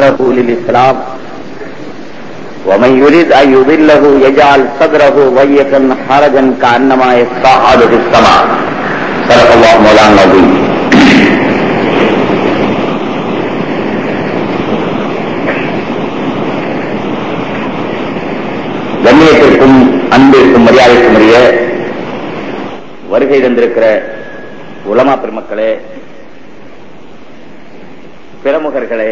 صدره للإسلام ومن يريد أن يضله يجعل صدره ضيقا حرجا كأنما يصعد في السماء صدق الله مولانا العظيم கண்ணியத்திற்கும் அன்பிற்கும் மரியாதைக்கும் உரிய வருகை தந்திருக்கிற உலமா பெருமக்களே பிரமுகர்களே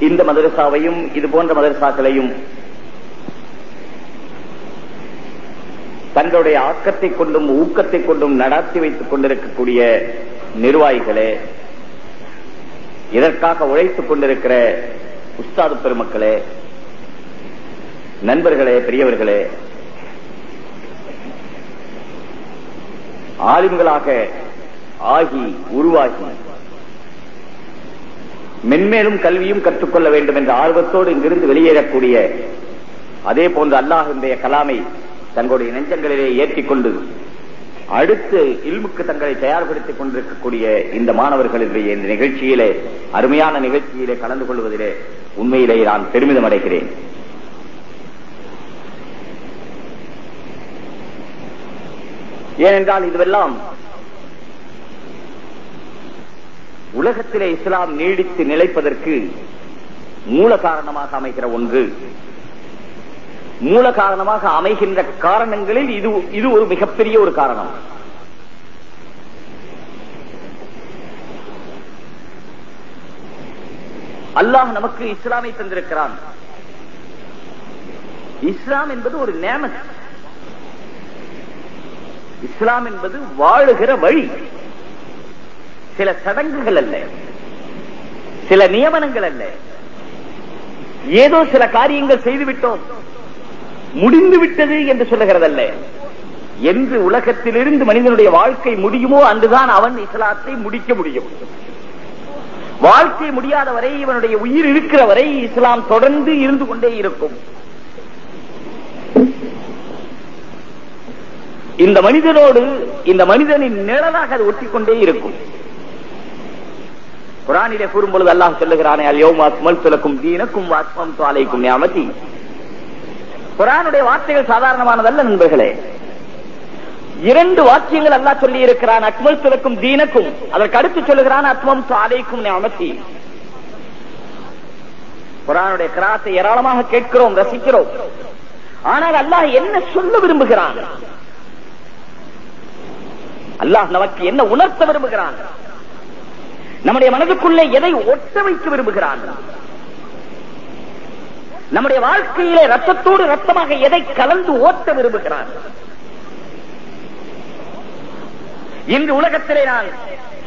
இந்த மதரசாவையும் இது போன்ற மதரசாக்களையும் தங்களுடைய ஆக்கத்தை கொண்டும் ஊக்கத்தை கொண்டும் நடத்தி வைத்துக் கொண்டிருக்கக்கூடிய நிர்வாகிகளே இதற்காக உழைத்துக் கொண்டிருக்கிற உஸ்தாது பெருமக்களே நண்பர்களே பெரியவர்களே ஆலிம்களாக ஆகி உருவாகி மென்மேலும் கல்வியும் கற்றுக்கொள்ள வேண்டும் என்ற ஆர்வத்தோடு இங்கிருந்து வெளியேறக்கூடிய அதே போன்று அல்லாஹினுடைய கலாமை தங்களுடைய நெஞ்சங்களிலே ஏற்றிக்கொண்டு அடுத்து இல்முக்கு தங்களை தயார்படுத்திக் கொண்டிருக்கக்கூடிய இந்த மாணவர்களுடைய இந்த நிகழ்ச்சியிலே அருமையான நிகழ்ச்சியிலே கலந்து கொள்வதிலே உண்மையிலே நான் பெருமிதம் அடைகிறேன். ஏனென்றால் இதுவெல்லாம் உலகத்திலே இஸ்லாம் நீடித்து நிலைப்பதற்கு மூல காரணமாக அமைகிற ஒன்று. மூல காரணமாக அமைகின்ற காரணங்களில் இது இது ஒரு மிகப்பெரிய ஒரு காரணம். அல்லாஹ் நமக்கு இஸ்லாமை தந்திருக்கிறான். இஸ்லாம் என்பது ஒரு நேமத். இஸ்லாம் என்பது வாழுகிற வழி. சில சடங்குகள் அல்ல. சில நியமனங்கள் அல்ல. ஏதோ சில காரியங்கள் செய்துவிட்டோம். முடிந்து விட்டது என்று சொல்லுகிறதல்ல. என்று உலகத்திலிருந்து மனிதனுடைய வாழ்க்கை முடியுமோ அன்றுதான் அவன் இஸ்லாத்தை முடிக்க முடியும். வாழ்க்கை முடியாத வரை இவனுடைய உயிர் இருக்கிற வரை இஸ்லாம் தொடர்ந்து இருந்து கொண்டே இருக்கும். இந்த மனிதனோடு இந்த மனிதனின் நிழலாக அது ஒட்டிக்கொண்டே இருக்கும். குரானிலே கூறும் பொழுது அல்லாஹ் சொல்லுகிறானே அல்யோமா அக்மல் துலக்கும் தீனக்கும் வாத்மம் துவாலைக்கும் ஞாபதி குரானுடைய வார்த்தைகள் சாதாரணமானதல்ல நண்பர்களே. இரண்டு வாக்கியங்கள் அல்லா சொல்லி இருக்கிறான் அக்மல் துலக்கும் தீனக்கும். அதற்கு அடுத்து சொல்லுகிறான் அத்மம் துவாலைக்கும் ஞாபதி குரானுடைய கிராத்தை ஏராளமாக கேட்கிறோம் ரசிக்கிறோம். ஆனால் அல்லாஹ் என்ன சொல்ல விரும்புகிறான்? அல்லாஹ் நமக்கு என்ன உணர்த்த விரும்புகிறான்? நம்முடைய மனதுக்குள்ளே எதை ஒட்ட வைக்க விரும்புகிறான் நம்முடைய வாழ்க்கையிலே ரத்தத்தோடு ரத்தமாக எதை கலந்து ஓட்ட விரும்புகிறான் இன்று உலகத்திலே நான்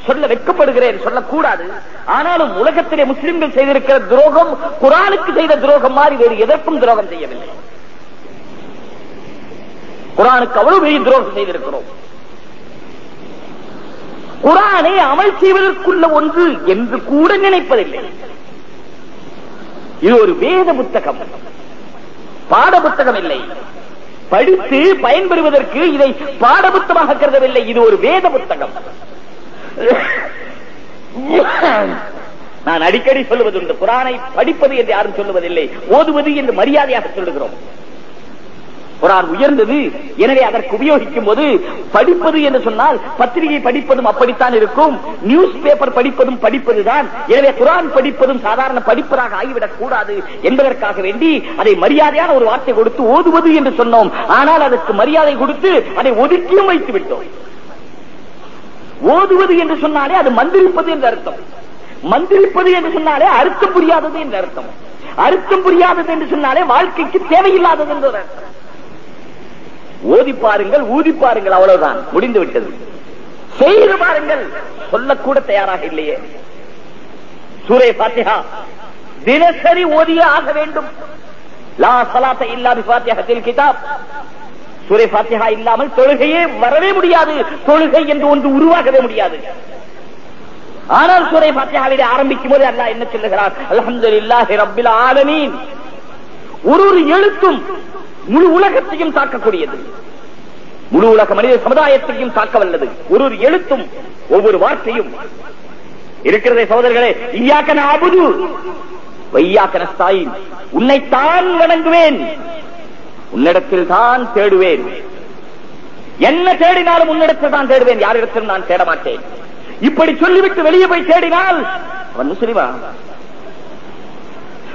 சொல்ல வெட்கப்படுகிறேன் சொல்லக்கூடாது. ஆனாலும் உலகத்திலே முஸ்லிம்கள் செய்திருக்கிற துரோகம் குரானுக்கு செய்த துரோகம் மாதிரி வேறு எதற்கும் துரோகம் செய்யவில்லை. குரானுக்கு அவ்வளவு பெரிய துரோகம் செய்திருக்கிறோம். குரானை அமல் செய்வதற்குள்ள ஒன்று என்று கூட நினைப்பதில்லை. இது ஒரு வேத புத்தகம். பாட புத்தகம் இல்லை. படித்து பயன்பெறுவதற்கு இதை பாட புத்தகமாக கருதவில்லை. இது ஒரு வேத புத்தகம். நான் அடிக்கடி சொல்லுவதுண்டு. குரானை படிப்பது என்று யாரும் சொல்லுவதில்லை. ஓதுவது என்று மரியாதையாக சொல்லுகிறோம். குரான் உயர்ந்தது. எனவே அதற்கு உபயோகிக்கும் போது படிப்பது என்று சொன்னால் பத்திரிகை படிப்பதும் அப்படித்தான் இருக்கும். நியூஸ் பேப்பர் படிப்பதும் படிப்பதுதான். எனவே குரான் படிப்பதும் சாதாரண படிப்பதாக ஆகிவிடக் கூடாது என்பதற்காக வேண்டி அதை மரியாதையான ஒரு வார்த்தை கொடுத்து ஓதுவது என்று சொன்னோம். ஆனால் அதற்கு மரியாதை கொடுத்து அதை ஒதுக்கியும் வைத்து விட்டோம் ஓதுவது என்று சொன்னாலே அது மந்திரிப்பது என்று அர்த்தம். மந்திரிப்பது என்று சொன்னாலே அர்த்தம் புரியாதது என்று அர்த்தம். அர்த்தம் புரியாதது என்று சொன்னாலே வாழ்க்கைக்கு தேவையில்லாதது என்று அர்த்தம். ஓதி பாருங்கள் ஊதி பாருங்கள் அவ்வளவுதான். முடிந்து விட்டது. செய்து பாருங்கள். சொல்லக்கூட தயாராக இல்லையே. சூரே பாத்தியா தினசரி ஓதியே ஆக வேண்டும். லா சலாத்த இல்லா பிபாத்தியத்தில் கிதாப். சூரே பாத்தியா இல்லாமல் தொழுகையே வரவே முடியாது. தொழுகை என்று ஒன்று உருவாகவே முடியாது. ஆனால் சூரை பாத்தியாவிலே ஆரம்பிக்கும் போது அல்லா என்ன சொல்லுகிறார் அலமதுல்லாஹி ரப்பில் ஆலமீன். ஒரு ஒரு எழுத்தும் முழு உலகத்தையும் தாக்கக்கூடியது. முழு உலக மனித சமுதாயத்தையும் தாக்க வல்லது ஒரு ஒரு எழுத்தும் ஒவ்வொரு வார்த்தையும். இருக்கிறதே சகோதரர்களே ஈயாக்கன அபுது வையாக்கன ஸ்தாயின் உன்னைத்தான் வணங்குவேன். உன்னிடத்தில் தான் தேடுவேன். என்ன தேடினாலும் உன்னிடத்தில் தான் தேடுவேன். யாரிடத்திலும் நான் தேட மாட்டேன் இப்படி சொல்லிவிட்டு வெளியே போய் தேடினால் அவன் முஸ்லிமா?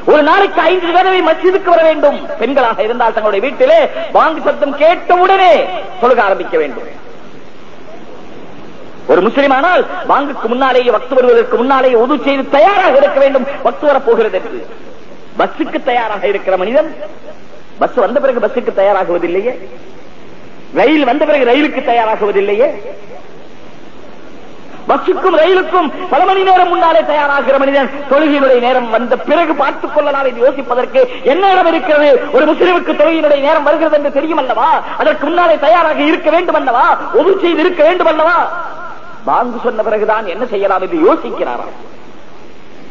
ஒரு நாளைக்கு ஐந்து தடவை மசிதுக்கு வர வேண்டும். பெண்களாக இருந்தால் தங்களுடைய வீட்டிலே வாங்கு சத்தம் கேட்டவுடனே தொழுக ஆரம்பிக்க வேண்டும். ஒரு முஸ்லிமானால் வாங்குக்கு முன்னாலேயே வக்து வருவதற்கு முன்னாலேயே உது செய்து தயாராக இருக்க வேண்டும். வக்து வரப்போகிறது என்று. பஸ்ஸுக்கு தயாராக இருக்கிற மனிதன் பஸ் வந்த பிறகு பஸ்ஸுக்கு தயாராகுவதில்லையே? ரயில் வந்த பிறகு ரயிலுக்கு தயாராகுவதில்லையே? பஸ்ஸுக்கும் ரயிலுக்கும் பல மணி நேரம் முன்னாலே தயாராகிற மனிதன் தொழுகையினுடைய நேரம் வந்த பிறகு பார்த்துக் கொள்ளலாம் என்று யோசிப்பதற்கு என்ன இடம் இருக்கிறது? ஒரு முஸ்லிமுக்கு தொழுகையினுடைய நேரம் வருகிறது என்று தெரியும் அல்லவா அதற்கு முன்னாலே தயாராக இருக்க வேண்டும் அல்லவா? ஒது செய்து இருக்க வேண்டும் அல்லவா? பாங்கு சொன்ன பிறகுதான் என்ன செய்யலாம் என்று யோசிக்கிறாராம்.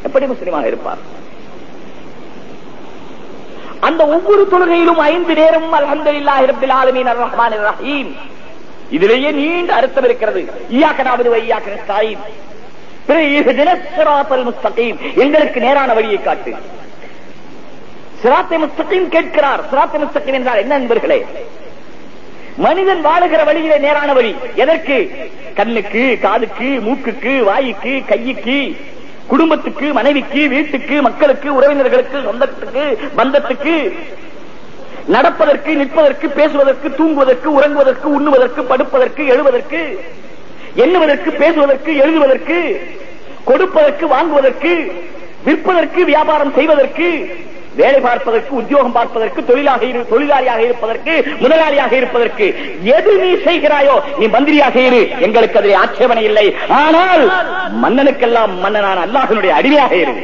எப்படி முஸ்லிமாக இருப்பார்? அந்த ஒவ்வொரு தொழுகையிலும் ஐந்து நேரம் அல்ஹம்துலில்லாஹி ரப்பில் ஆலமீன் அர் ரஹீம் இதிலேயே நீண்ட அர்த்தம் இருக்கிறது. ஈயாக்கனாவது வையாக்கன தாயின் எங்களுக்கு நேரான வழியை காட்டு. சிராத்தை முஸ்தகீம் கேட்கிறார். சிராத்தை முஸ்தகீம் என்றால் என்ன நண்பர்களே? மனிதன் வாழுகிற வழியிலே நேரான வழி. எதற்கு? கண்ணுக்கு காதுக்கு மூக்குக்கு வாய்க்கு கைக்கு குடும்பத்துக்கு மனைவிக்கு வீட்டுக்கு மக்களுக்கு உறவினர்களுக்கு சொந்தத்துக்கு பந்தத்துக்கு. நடப்பதற்கு நிற்பதற்கு பேசுவதற்கு தூங்குவதற்கு உறங்குவதற்கு உண்ணுவதற்கு படுப்பதற்கு எழுவதற்கு எண்ணுவதற்கு பேசுவதற்கு எழுதுவதற்கு கொடுப்பதற்கு வாங்குவதற்கு விற்பதற்கு வியாபாரம் செய்வதற்கு வேலை பார்ப்பதற்கு உத்தியோகம் பார்ப்பதற்கு தொழிலாக இரு தொழிலாளியாக இருப்பதற்கு முதலாளியாக இருப்பதற்கு எது நீ செய்கிறாயோ நீ மந்திரியாக இரு எங்களுக்கு அதில் ஆட்சேபனை இல்லை. ஆனால் மன்னனுக்கெல்லாம் மன்னனான அல்லாஹனுடைய அடிமையாக இரு.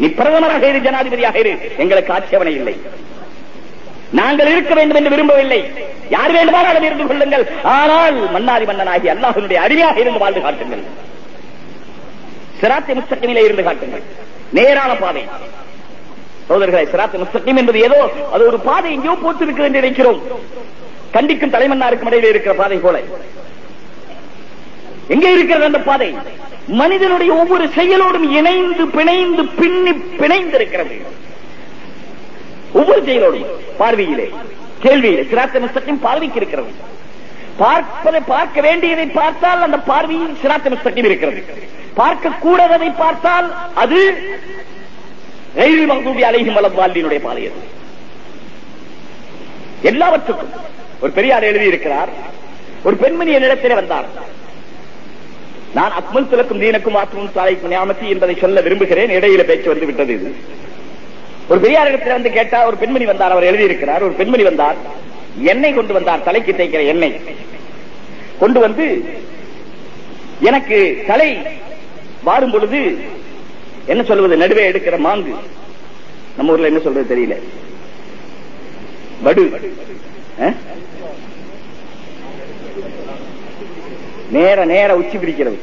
நீ பிரதமராக இரு ஜனாதிபதியாக இரு. எங்களுக்கு ஆட்சேபனை இல்லை. நாங்கள் இருக்க வேண்டும் என்று விரும்பவில்லை. யார் வேண்டுமானாலும் இருந்து கொள்ளுங்கள். ஆனால் மன்னாதி மன்னனாகி அல்லாஹனுடைய அடிமையாக இருந்து வாழ்ந்து காட்டுங்கள். சிராத்தை முஸ்தகிமிலே இருந்து காட்டுங்கள். நேரான பாதை. சோதர்களை சிராத்தை முஸ்தகிம் என்பது ஏதோ அது ஒரு பாதை எங்கேயோ போட்டு என்று நினைக்கிறோம். கண்டிக்கும் தலைமன்னாருக்கும் இடையிலே இருக்கிற பாதை போல. எங்க இருக்கிறது அந்த பாதை? மனிதனுடைய ஒவ்வொரு செயலோடும் இணைந்து பிணைந்து பின்னி பிணைந்திருக்கிறது. ஒவ்வொரு செயலோடும் பார்வையிலே கேள்வியிலே சிராத்த முஸ்தகிம் பார்வைக்கு இருக்கிறது. பார்ப்பதை பார்க்க வேண்டியதை பார்த்தால் அந்த பார்வையில் சிராத்த முஸ்தகிம் இருக்கிறது. பார்க்க கூடாததை பார்த்தால் அது ரயில் மகதூபி அலைஹிம் வலவாலினுடைய பாதை அது. எல்லாவற்றுக்கும் ஒரு பெரியார் எழுதி இருக்கிறார் ஒரு பெண்மணி என்னிடத்திலே வந்தார். நான் அக்மல் துலக்கும் தீனுக்கும் ஆற்றும் சாலைக்கும் ஞாபகத்தி என்பதை சொல்ல விரும்புகிறேன். இடையில பேச்சு வந்து விட்டது இது. ஒரு பெரியார் இடத்துல வந்து கேட்டா ஒரு பெண்மணி வந்தார் அவர் எழுதியிருக்கிறார். ஒரு பெண்மணி வந்தார் எண்ணெய் கொண்டு வந்தார் தலைக்கு தேய்க்கிற எண்ணெய். கொண்டு வந்து எனக்கு தலை வாரும் பொழுது என்ன சொல்வது? நடுவே எடுக்கிற மாங்கு. நம்ம ஊர்ல என்ன சொல்றது தெரியல. வடு. நேர நேர உச்சி பிடிக்கிறது.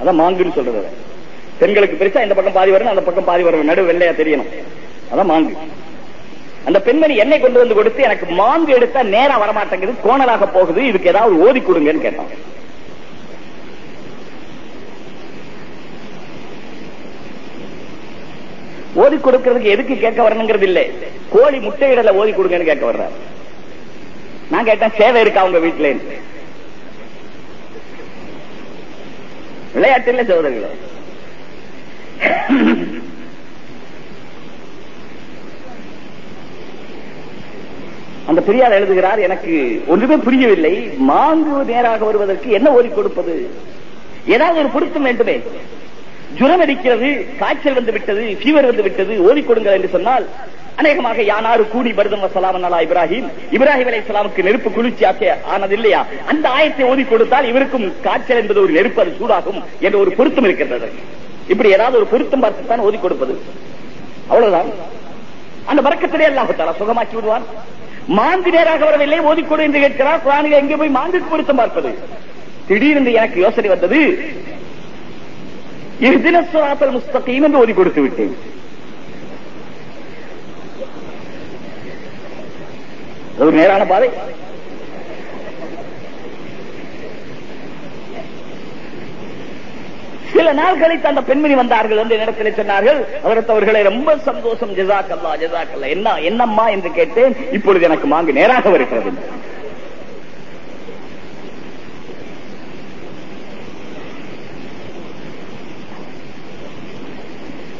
அதான் மாங்குன்னு சொல்றது பெண்களுக்கு பெருசா இந்த பக்கம் பாதி வரணும் அந்த பக்கம் பாதி வரணும். நடு வெள்ளையா தெரியணும். அதான் மாங்கு. அந்த பெண்மணி என்னை கொண்டு வந்து கொடுத்து எனக்கு மாங்கு எடுத்தா நேரா வரமாட்டேங்குது கோணலாக போகுது இதுக்கு ஏதாவது ஓதி கொடுங்கன்னு கேட்டான். ஓதி கொடுக்கிறதுக்கு எதுக்கு கேட்க வரணுங்கிறது இல்ல. கோழி முட்டையிடல ஓதி கொடுங்கன்னு கேட்க வர்றாரு. நான் கேட்டேன் சேவை இருக்கா உங்க வீட்டுல விளையாட்டு இல்ல அந்த பெரியார் எழுதுகிறார் எனக்கு ஒன்றுமே புரியவில்லை. மாங்கு நேராக வருவதற்கு என்ன ஓதி கொடுப்பது? ஏதாவது ஒரு பொருத்தம் வேண்டுமே. ஜுரம் அடிக்கிறது காய்ச்சல் வந்து விட்டது ஃபீவர் வந்து விட்டது ஓரி கொடுங்கள் என்று சொன்னால் அநேகமாக யானாரு கூடி பருதம் வசலாம் அல்லா இப்ராஹிம். இப்ராஹிம் அலை இஸ்லாமுக்கு நெருப்பு குளிர்ச்சியாக்க ஆனது இல்லையா அந்த ஆயத்தை ஓதி கொடுத்தால் இவருக்கும் காய்ச்சல் என்பது ஒரு நெருப்பு அது சூடாகும் என்ற ஒரு பொருத்தம் இருக்கின்றது. இப்படி ஏதாவது ஒரு பொருத்தம் பார்த்துத்தான் ஓதி கொடுப்பது. அவ்வளவுதான். அந்த வர்க்கத்திலே எல்லாம் சுகமாக்கி விடுவான். மாங்கு நேராக வரவில்லை ஓதிக்கொடு என்று கேட்கிறார். குரானில் எங்கே போய் மாங்குக்கு பொருத்தம் பார்ப்பது? திடீரென்று எனக்கு யோசனை வந்தது. இஹ்தின ஸிராத்தல் முஸ்தகீம் என்று ஓதி கொடுத்து விட்டேன். ஒரு நேரான பாதை. சில நாள் கழித்து அந்த பெண்மணி வந்தார்கள் என்று இடத்தில் சொன்னார்கள். அவரது அவர்களை ரொம்ப சந்தோஷம். ஜெசாக்கல்லா ஜெசாக்கல்லா. என்ன என்னம்மா என்று கேட்டேன். இப்பொழுது எனக்கு மாங்கு நேராக வருகிறது.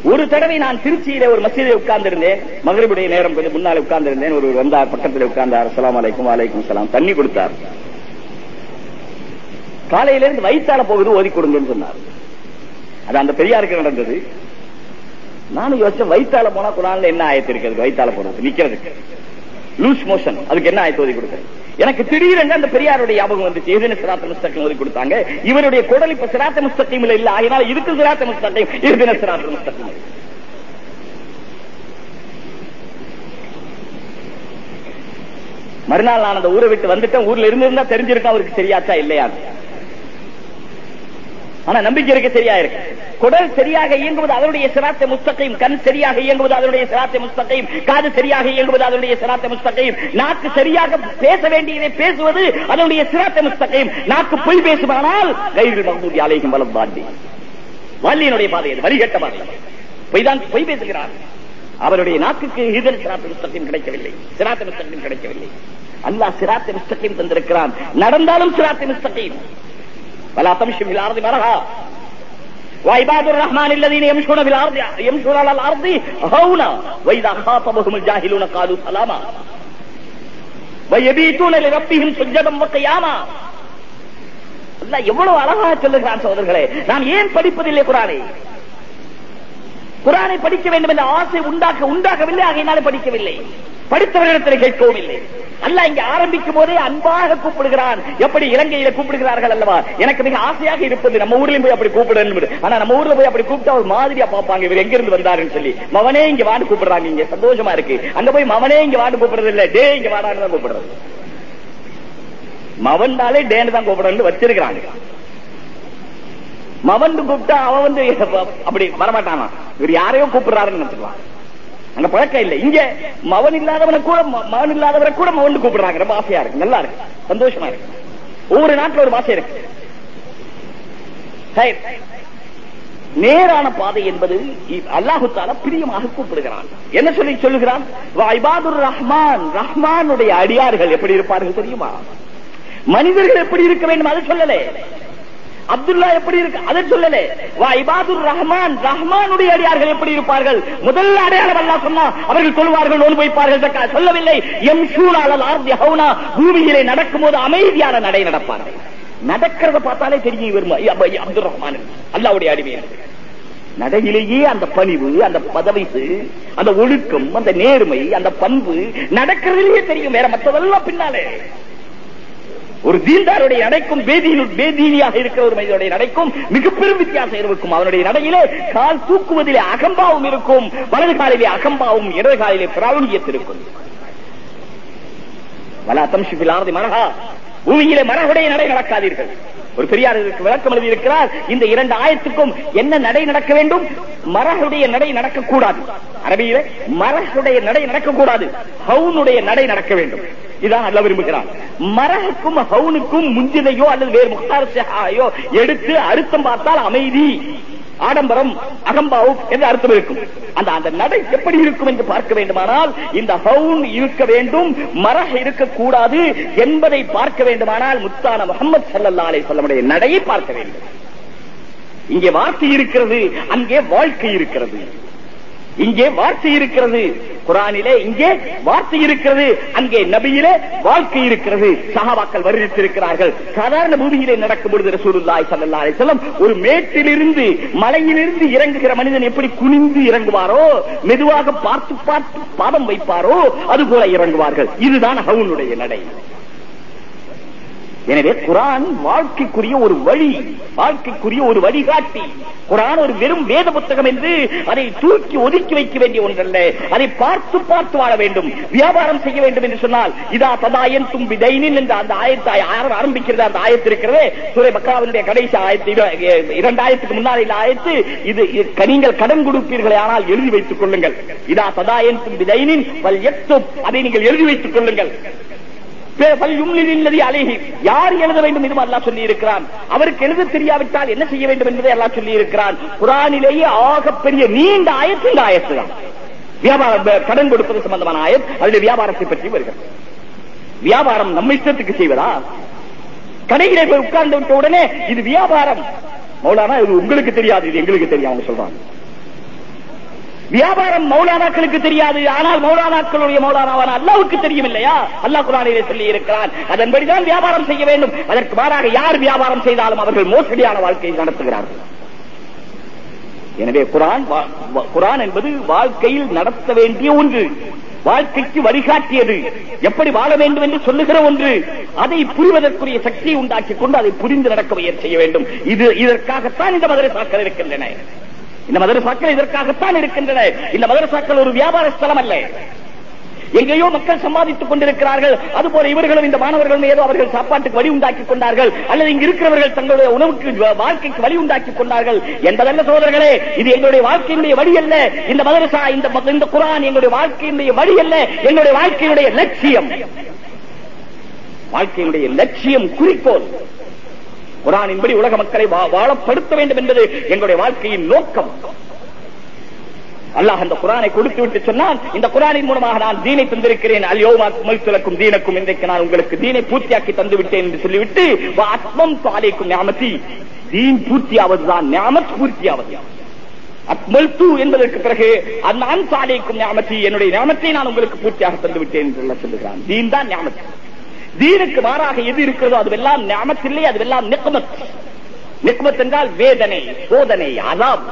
ஒரு தடவை நான் திருச்சியில ஒரு மசீதில் உட்கார்ந்திருந்தேன். மகரிபுடைய நேரம் கொஞ்சம் முன்னால உட்கார்ந்திருந்தேன். ஒரு வந்தார் பக்கத்தில் உட்கார்ந்தார். அஸ்ஸலாமு அலைக்கும் வலைக்கும் சலாம். தண்ணி கொடுத்தார். காலையில இருந்து வயிற்றால போகுது ஓதி கொடுங்கன்னு சொன்னார். அது அந்த பெரியாருக்கு நடந்தது. நானும் யோசிச்சேன் வயிற்றால போனா குரான்ல என்ன ஆயத்திருக்கிறது வயிற்றால போனது நிக்கிறதுக்கு. லூஸ் மோஷன் அதுக்கு என்ன ஆயத்து ஓதி கொடுக்குறது எனக்கு திடீரென அந்த பெரியாருடைய ஞாபகம் வந்துச்சு. எதுன்னு சிராத்த முஸ்தகம் ஓதி கொடுத்தாங்க. இவருடைய குடல் இப்ப சிராத்த முஸ்தகம் இல்ல. ஆகினால இதுக்கு சிராத்த முஸ்தகம் எதுன சிராத்த முஸ்தகம் மறுநாள் நான் அந்த ஊரை விட்டு வந்துட்டேன். ஊர்ல இருந்திருந்தா தெரிஞ்சிருக்கா? அவருக்கு சரியாச்சா இல்லையா ஆனா நம்பிக்கை இருக்க சரியா இருக்கு. குடல் சரியாக இயங்குவது அதனுடைய சிராத்தை முஸ்தகையும் கண் சரியாக இயங்குவது அதனுடைய சிராத்தை முஸ்தகையும் காது சரியாக இயங்குவது அதனுடைய சிராத்தை முஸ்தகையும் நாக்கு சரியாக பேச வேண்டியதை பேசுவது அதனுடைய சிராத்தை முஸ்தகையும் நாக்கு பொய் பேசுமானால் கைகள் மகமூதி அலைகும் வலம் பாண்டி வள்ளியினுடைய பாதை அது வரிகட்ட பாதை. பொய்தான் பொய் பேசுகிறார். அவருடைய நாக்குக்கு இதன் சிராத்த முஸ்தகையும் கிடைக்கவில்லை. சிராத்த முஸ்தகையும் கிடைக்கவில்லை. அல்லாஹ் சிராத்த முஸ்தகையும் தந்திருக்கிறான். நடந்தாலும் சிராத்த முஸ்தகையும் ولا تمشي في الارض مرها وعباد الرحمن الذين يمشون في الارض يمشون على الارض هونا واذا خاطبهم الجاهلون قالوا سلاما ويبيتون لربهم سجدا وقياما எவ்வளவு அழகா சொல்லுகிறான் சோதர்களே நாம் ஏன் படிப்பதில்லை குரானை குரானை படிக்க வேண்டும் என்ற ஆசை உண்டாக்க உண்டாகவில்லை ஆகையினாலே படிக்கவில்லை படித்தவர்களிடத்தில் கேட்கவும் இல்லை. அல்ல இங்க ஆரம்பிக்கும் போதே அன்பாக கூப்பிடுகிறான். எப்படி இலங்கையில கூப்பிடுகிறார்கள் அல்லவா? எனக்கு மிக ஆசையாக இருப்பது நம்ம ஊர்லயும் போய் அப்படி கூப்பிடணும் ஆனா நம்ம ஊர்ல போய் அப்படி கூப்பிட்டா ஒரு மாதிரியா பார்ப்பாங்க. இவர் எங்க இருந்து வந்தாருன்னு சொல்லி. மவனே இங்க வாண்டு கூப்பிடுறாங்க இங்க. சந்தோஷமா இருக்கு. அங்க போய் மவனே இங்க வாண்டு கூப்பிடுறது இல்ல டே இங்க வாடான்னு தான் கூப்பிடுறது. மவன்டாலே டேன்னு தான் கூப்பிடணும்னு வச்சிருக்கிறாங்க. மவன் கூப்பிட்டா அவன் வந்து அப்படி வரமாட்டானா? இவர் யாரையோ கூப்பிடுறாருன்னு நினைச்சுக்கலாம். அந்த பழக்கம் இல்லை. இங்க மவன் இல்லாதவனை கூட மவன் இல்லாதவரை கூட மவன் கூப்பிடுறாங்க. ரொம்ப ஆசையா இருக்கு. நல்லா இருக்கு. சந்தோஷமா இருக்கு. ஒவ்வொரு நாட்டில் ஒரு பாஷை இருக்கு. நேரான பாதை என்பது அல்லாஹு தாலா பிரியமாக கூப்பிடுகிறான். என்ன சொல்லி சொல்லுகிறான்? ஐபாதுர் ரஹ்மான் ரஹ்மானுடைய அடியார்கள் எப்படி இருப்பார்கள் தெரியுமா? மனிதர்கள் எப்படி இருக்க வேண்டும் அதை சொல்லலே. அப்துல்லா எப்படி இருக்கு? அதை சொல்லல. இபாதுர் ரஹ்மான் ரஹ்மானுடைய அடியார்கள் எப்படி இருப்பார்கள்? முதல் அடையாளம் அல்லா சொன்னா அவர்கள் சொல்வார்கள் நோன்பு வைப்பார்கள் சொல்லவில்லை. எம் சூழாளல் ஹவுனா. பூமியிலே நடக்கும் போது அமைதியான நடை நடப்பார்கள். நடக்கிறத பார்த்தாலே தெரியும் இவர் அப்துல் ரஹ்மான். அல்லாவுடைய அடிமை நடையிலேயே அந்த பணிவு அந்த பதவிப்பு அந்த ஒழுக்கம் அந்த நேர்மை அந்த பண்பு நடக்கிறதுலேயே தெரியும். வேற மற்றதெல்லாம் பின்னாலே. ஒரு தீன்தாருடைய நடைக்கும் பேதீனியாக இருக்கிற ஒரு மனிதனுடைய நடைக்கும் மிக பெரும் வித்தியாசம் இருக்கும். அவனுடைய நடையிலே கால் தூக்குவதிலே அகம்பாவும் இருக்கும். வலது காலிலே அகம்பாவும் இடது காலிலே பிராவணியத் இருக்கும் வலா தம்ஷிபில் மரகா பூமியிலே மரகுடைய நடை நடக்காதீர்கள். ஒரு பெரியார் விளக்கம் எழுதியிருக்கிறார் இந்த இரண்டு ஆயத்துக்கும் என்ன நடை நடக்க வேண்டும்? மரகுடைய நடை நடக்கக்கூடாது. அரபியில மரகுடைய நடை நடக்கக்கூடாது. ஹவுனுடைய நடை நடக்க வேண்டும். இதான் அல்ல விரும்புகிறான். மரகுக்கும் ஹவுனுக்கும் முஞ்சினையோ அல்லது வேறு முக்தாரோ எடுத்து அழுத்தம் பார்த்தால் அமைதி. ஆடம்பரம் அகம்பாவும் என்று அர்த்தம் இருக்கும். அந்த அந்த நடை எப்படி இருக்கும் என்று பார்க்க வேண்டுமானால் இந்த ஹவுன் இருக்க வேண்டும் மரக இருக்கக்கூடாது என்பதை பார்க்க வேண்டுமானால் முத்தான முகமது சல்லா அலை சொல்லமுடைய நடையை பார்க்க வேண்டும். இங்கே வார்த்தை இருக்கிறது அங்கே வாழ்க்கை இருக்கிறது. இங்கே வார்த்தை இருக்கிறது. குரானிலே இங்கே வார்த்தை இருக்கிறது. அங்கே நபியிலே வாழ்க்கை இருக்கிறது. சகாபாக்கள் வருவித்திருக்கிறார்கள். சாதாரண பூமியிலே நடக்கும் பொழுது ரசூலுல்லாய் சல்லா அலிசல்லம் ஒரு மேட்டிலிருந்து மலையிலிருந்து இறங்குகிற மனிதன் எப்படி குனிந்து இறங்குவாரோ மெதுவாக பார்த்து பார்த்து பாதம் வைப்பாரோ அது போல இறங்குவார்கள். இதுதான் ஹவுனுடைய நடை. எனவே குரான் வாழ்க்கைக்குரிய ஒரு வழி வாழ்க்கைக்குரிய ஒரு வழிகாட்டி. குரான் ஒரு வெறும் வேத புத்தகம் என்று அதை தூக்கி ஒதுக்கி வைக்க வேண்டிய ஒன்றல்ல. அதை பார்த்து பார்த்து வாழ வேண்டும். வியாபாரம் செய்ய வேண்டும் என்று சொன்னால் இதா சதாயன் தும்பி தைனின் என்ற அந்த ஆயத்தை ஆரம்பிக்கிறது அந்த ஆயத்து இருக்கிறது. துறை பக்காவினுடைய கடைசி ஆயத்து இரண்டாயிரத்துக்கு முன்னால் இந்த ஆயத்து இது நீங்கள் கடன் கொடுப்பீர்களே ஆனால் எழுதி வைத்துக் கொள்ளுங்கள். இதா சதாயன் தும்பி தைனின் அதை நீங்கள் எழுதி வைத்துக் கொள்ளுங்கள். யார் எழுத வேண்டும் என்று அல்லா சொல்லி இருக்கிறான் அவருக்கு எழுத தெரியாவிட்டால் என்ன செய்ய வேண்டும் என்பதை அல்லா சொல்லி இருக்கிறான் குரானிலேயே ஆகப்பெரிய நீண்ட ஆயத்து இந்த ஆயத்து தான். வியாபாரம் கடன் கொடுப்பது சம்பந்தமான ஆயத். அதனுடைய வியாபாரத்தை பற்றி வருகிறது. வியாபாரம் நம்ம இஷ்டத்துக்கு செய்வதா? கடையிலே போய் உட்கார்ந்து விட்ட உடனே இது வியாபாரம். மௌலானா இது உங்களுக்கு தெரியாது இது எங்களுக்கு தெரியும் அவங்க சொல்றாங்க. வியாபாரம் மௌலானாக்களுக்கு தெரியாது. ஆனால் மௌலானாக்களுடைய மௌலானாவான அல்லாவுக்கு தெரியும் இல்லையா அல்லா குரானிலே சொல்லி இருக்கிறான் அதன்படிதான் வியாபாரம் செய்ய வேண்டும். அதற்கு மாறாக யார் வியாபாரம் செய்தாலும் அவர்கள் மோசடியான வாழ்க்கையை நடத்துகிறார்கள். எனவே குரான் குரான் என்பது வாழ்க்கையில் நடத்த வேண்டிய ஒன்று. வாழ்க்கைக்கு வழிகாட்டியது. எப்படி வாழ வேண்டும் என்று சொல்லுகிற ஒன்று. அதை புரிவதற்குரிய சக்தியை உண்டாக்கி கொண்டு அதை புரிந்து நடக்க முயற்சி செய்ய வேண்டும். இது இதற்காகத்தான் இந்த மதரசாக்கள் இருக்கின்றன. இந்த மதரசாக்கள் இதற்காகத்தான் இருக்கின்றன. இந்த மதரசாக்கள் ஒரு வியாபார ஸ்தலம் அல்ல எங்கேயோ மக்கள் சம்பாதித்துக் கொண்டிருக்கிறார்கள். அதுபோல இவர்களும் இந்த மாணவர்களும் ஏதோ அவர்கள் சாப்பாட்டுக்கு வழி உண்டாக்கி கொண்டார்கள். அல்லது இங்கு இருக்கிறவர்கள் தங்களுடைய உணவுக்கு வாழ்க்கைக்கு வழி உண்டாக்கி கொண்டார்கள். என்பதல்ல சோதர்களே இது எங்களுடைய வாழ்க்கையினுடைய வழி அல்ல. இந்த மதரசா இந்த இந்த குரான் எங்களுடைய வாழ்க்கையினுடைய வழி அல்ல. எங்களுடைய வாழ்க்கையினுடைய லட்சியம். வாழ்க்கையினுடைய லட்சியம் குறிக்கோள். குரானின்படி உலக மக்களை வாழப்படுத்த வேண்டும் என்பது எங்களுடைய வாழ்க்கையின் நோக்கம். அல்லாஹ் அந்த குரானை கொடுத்து விட்டு சொன்னால் இந்த குரானின் மூலமாக நான் தீனை தந்திருக்கிறேன். அல்யோமா குமல்துலக்கும் தீனக்கும் இன்றைக்கு நான் உங்களுக்கு தீனை பூர்த்தியாக்கி தந்து விட்டேன் என்று சொல்லிவிட்டு அத்மம் தாலைக்கும் ஞாமதி தீன் பூர்த்தியாவதுதான் ஞாமத் பூர்த்தியாவது. அத்மல்து என்பதற்கு பிறகு நான் சாலைக்கும் ஞாமத்தி என்னுடைய ஞாமத்தை நான் உங்களுக்கு பூர்த்தியாக தந்து விட்டேன் என்று சொல்லுகிறான். தீன் தான் ஞாபகம் தீனுக்கு மாறாக எது இருக்கிறதோ அதுவெல்லாம் ஞாமத்தில்லை அதுவெல்லாம் நிக்மத். நிக்மத் என்றால் வேதனை சோதனை அதாம்.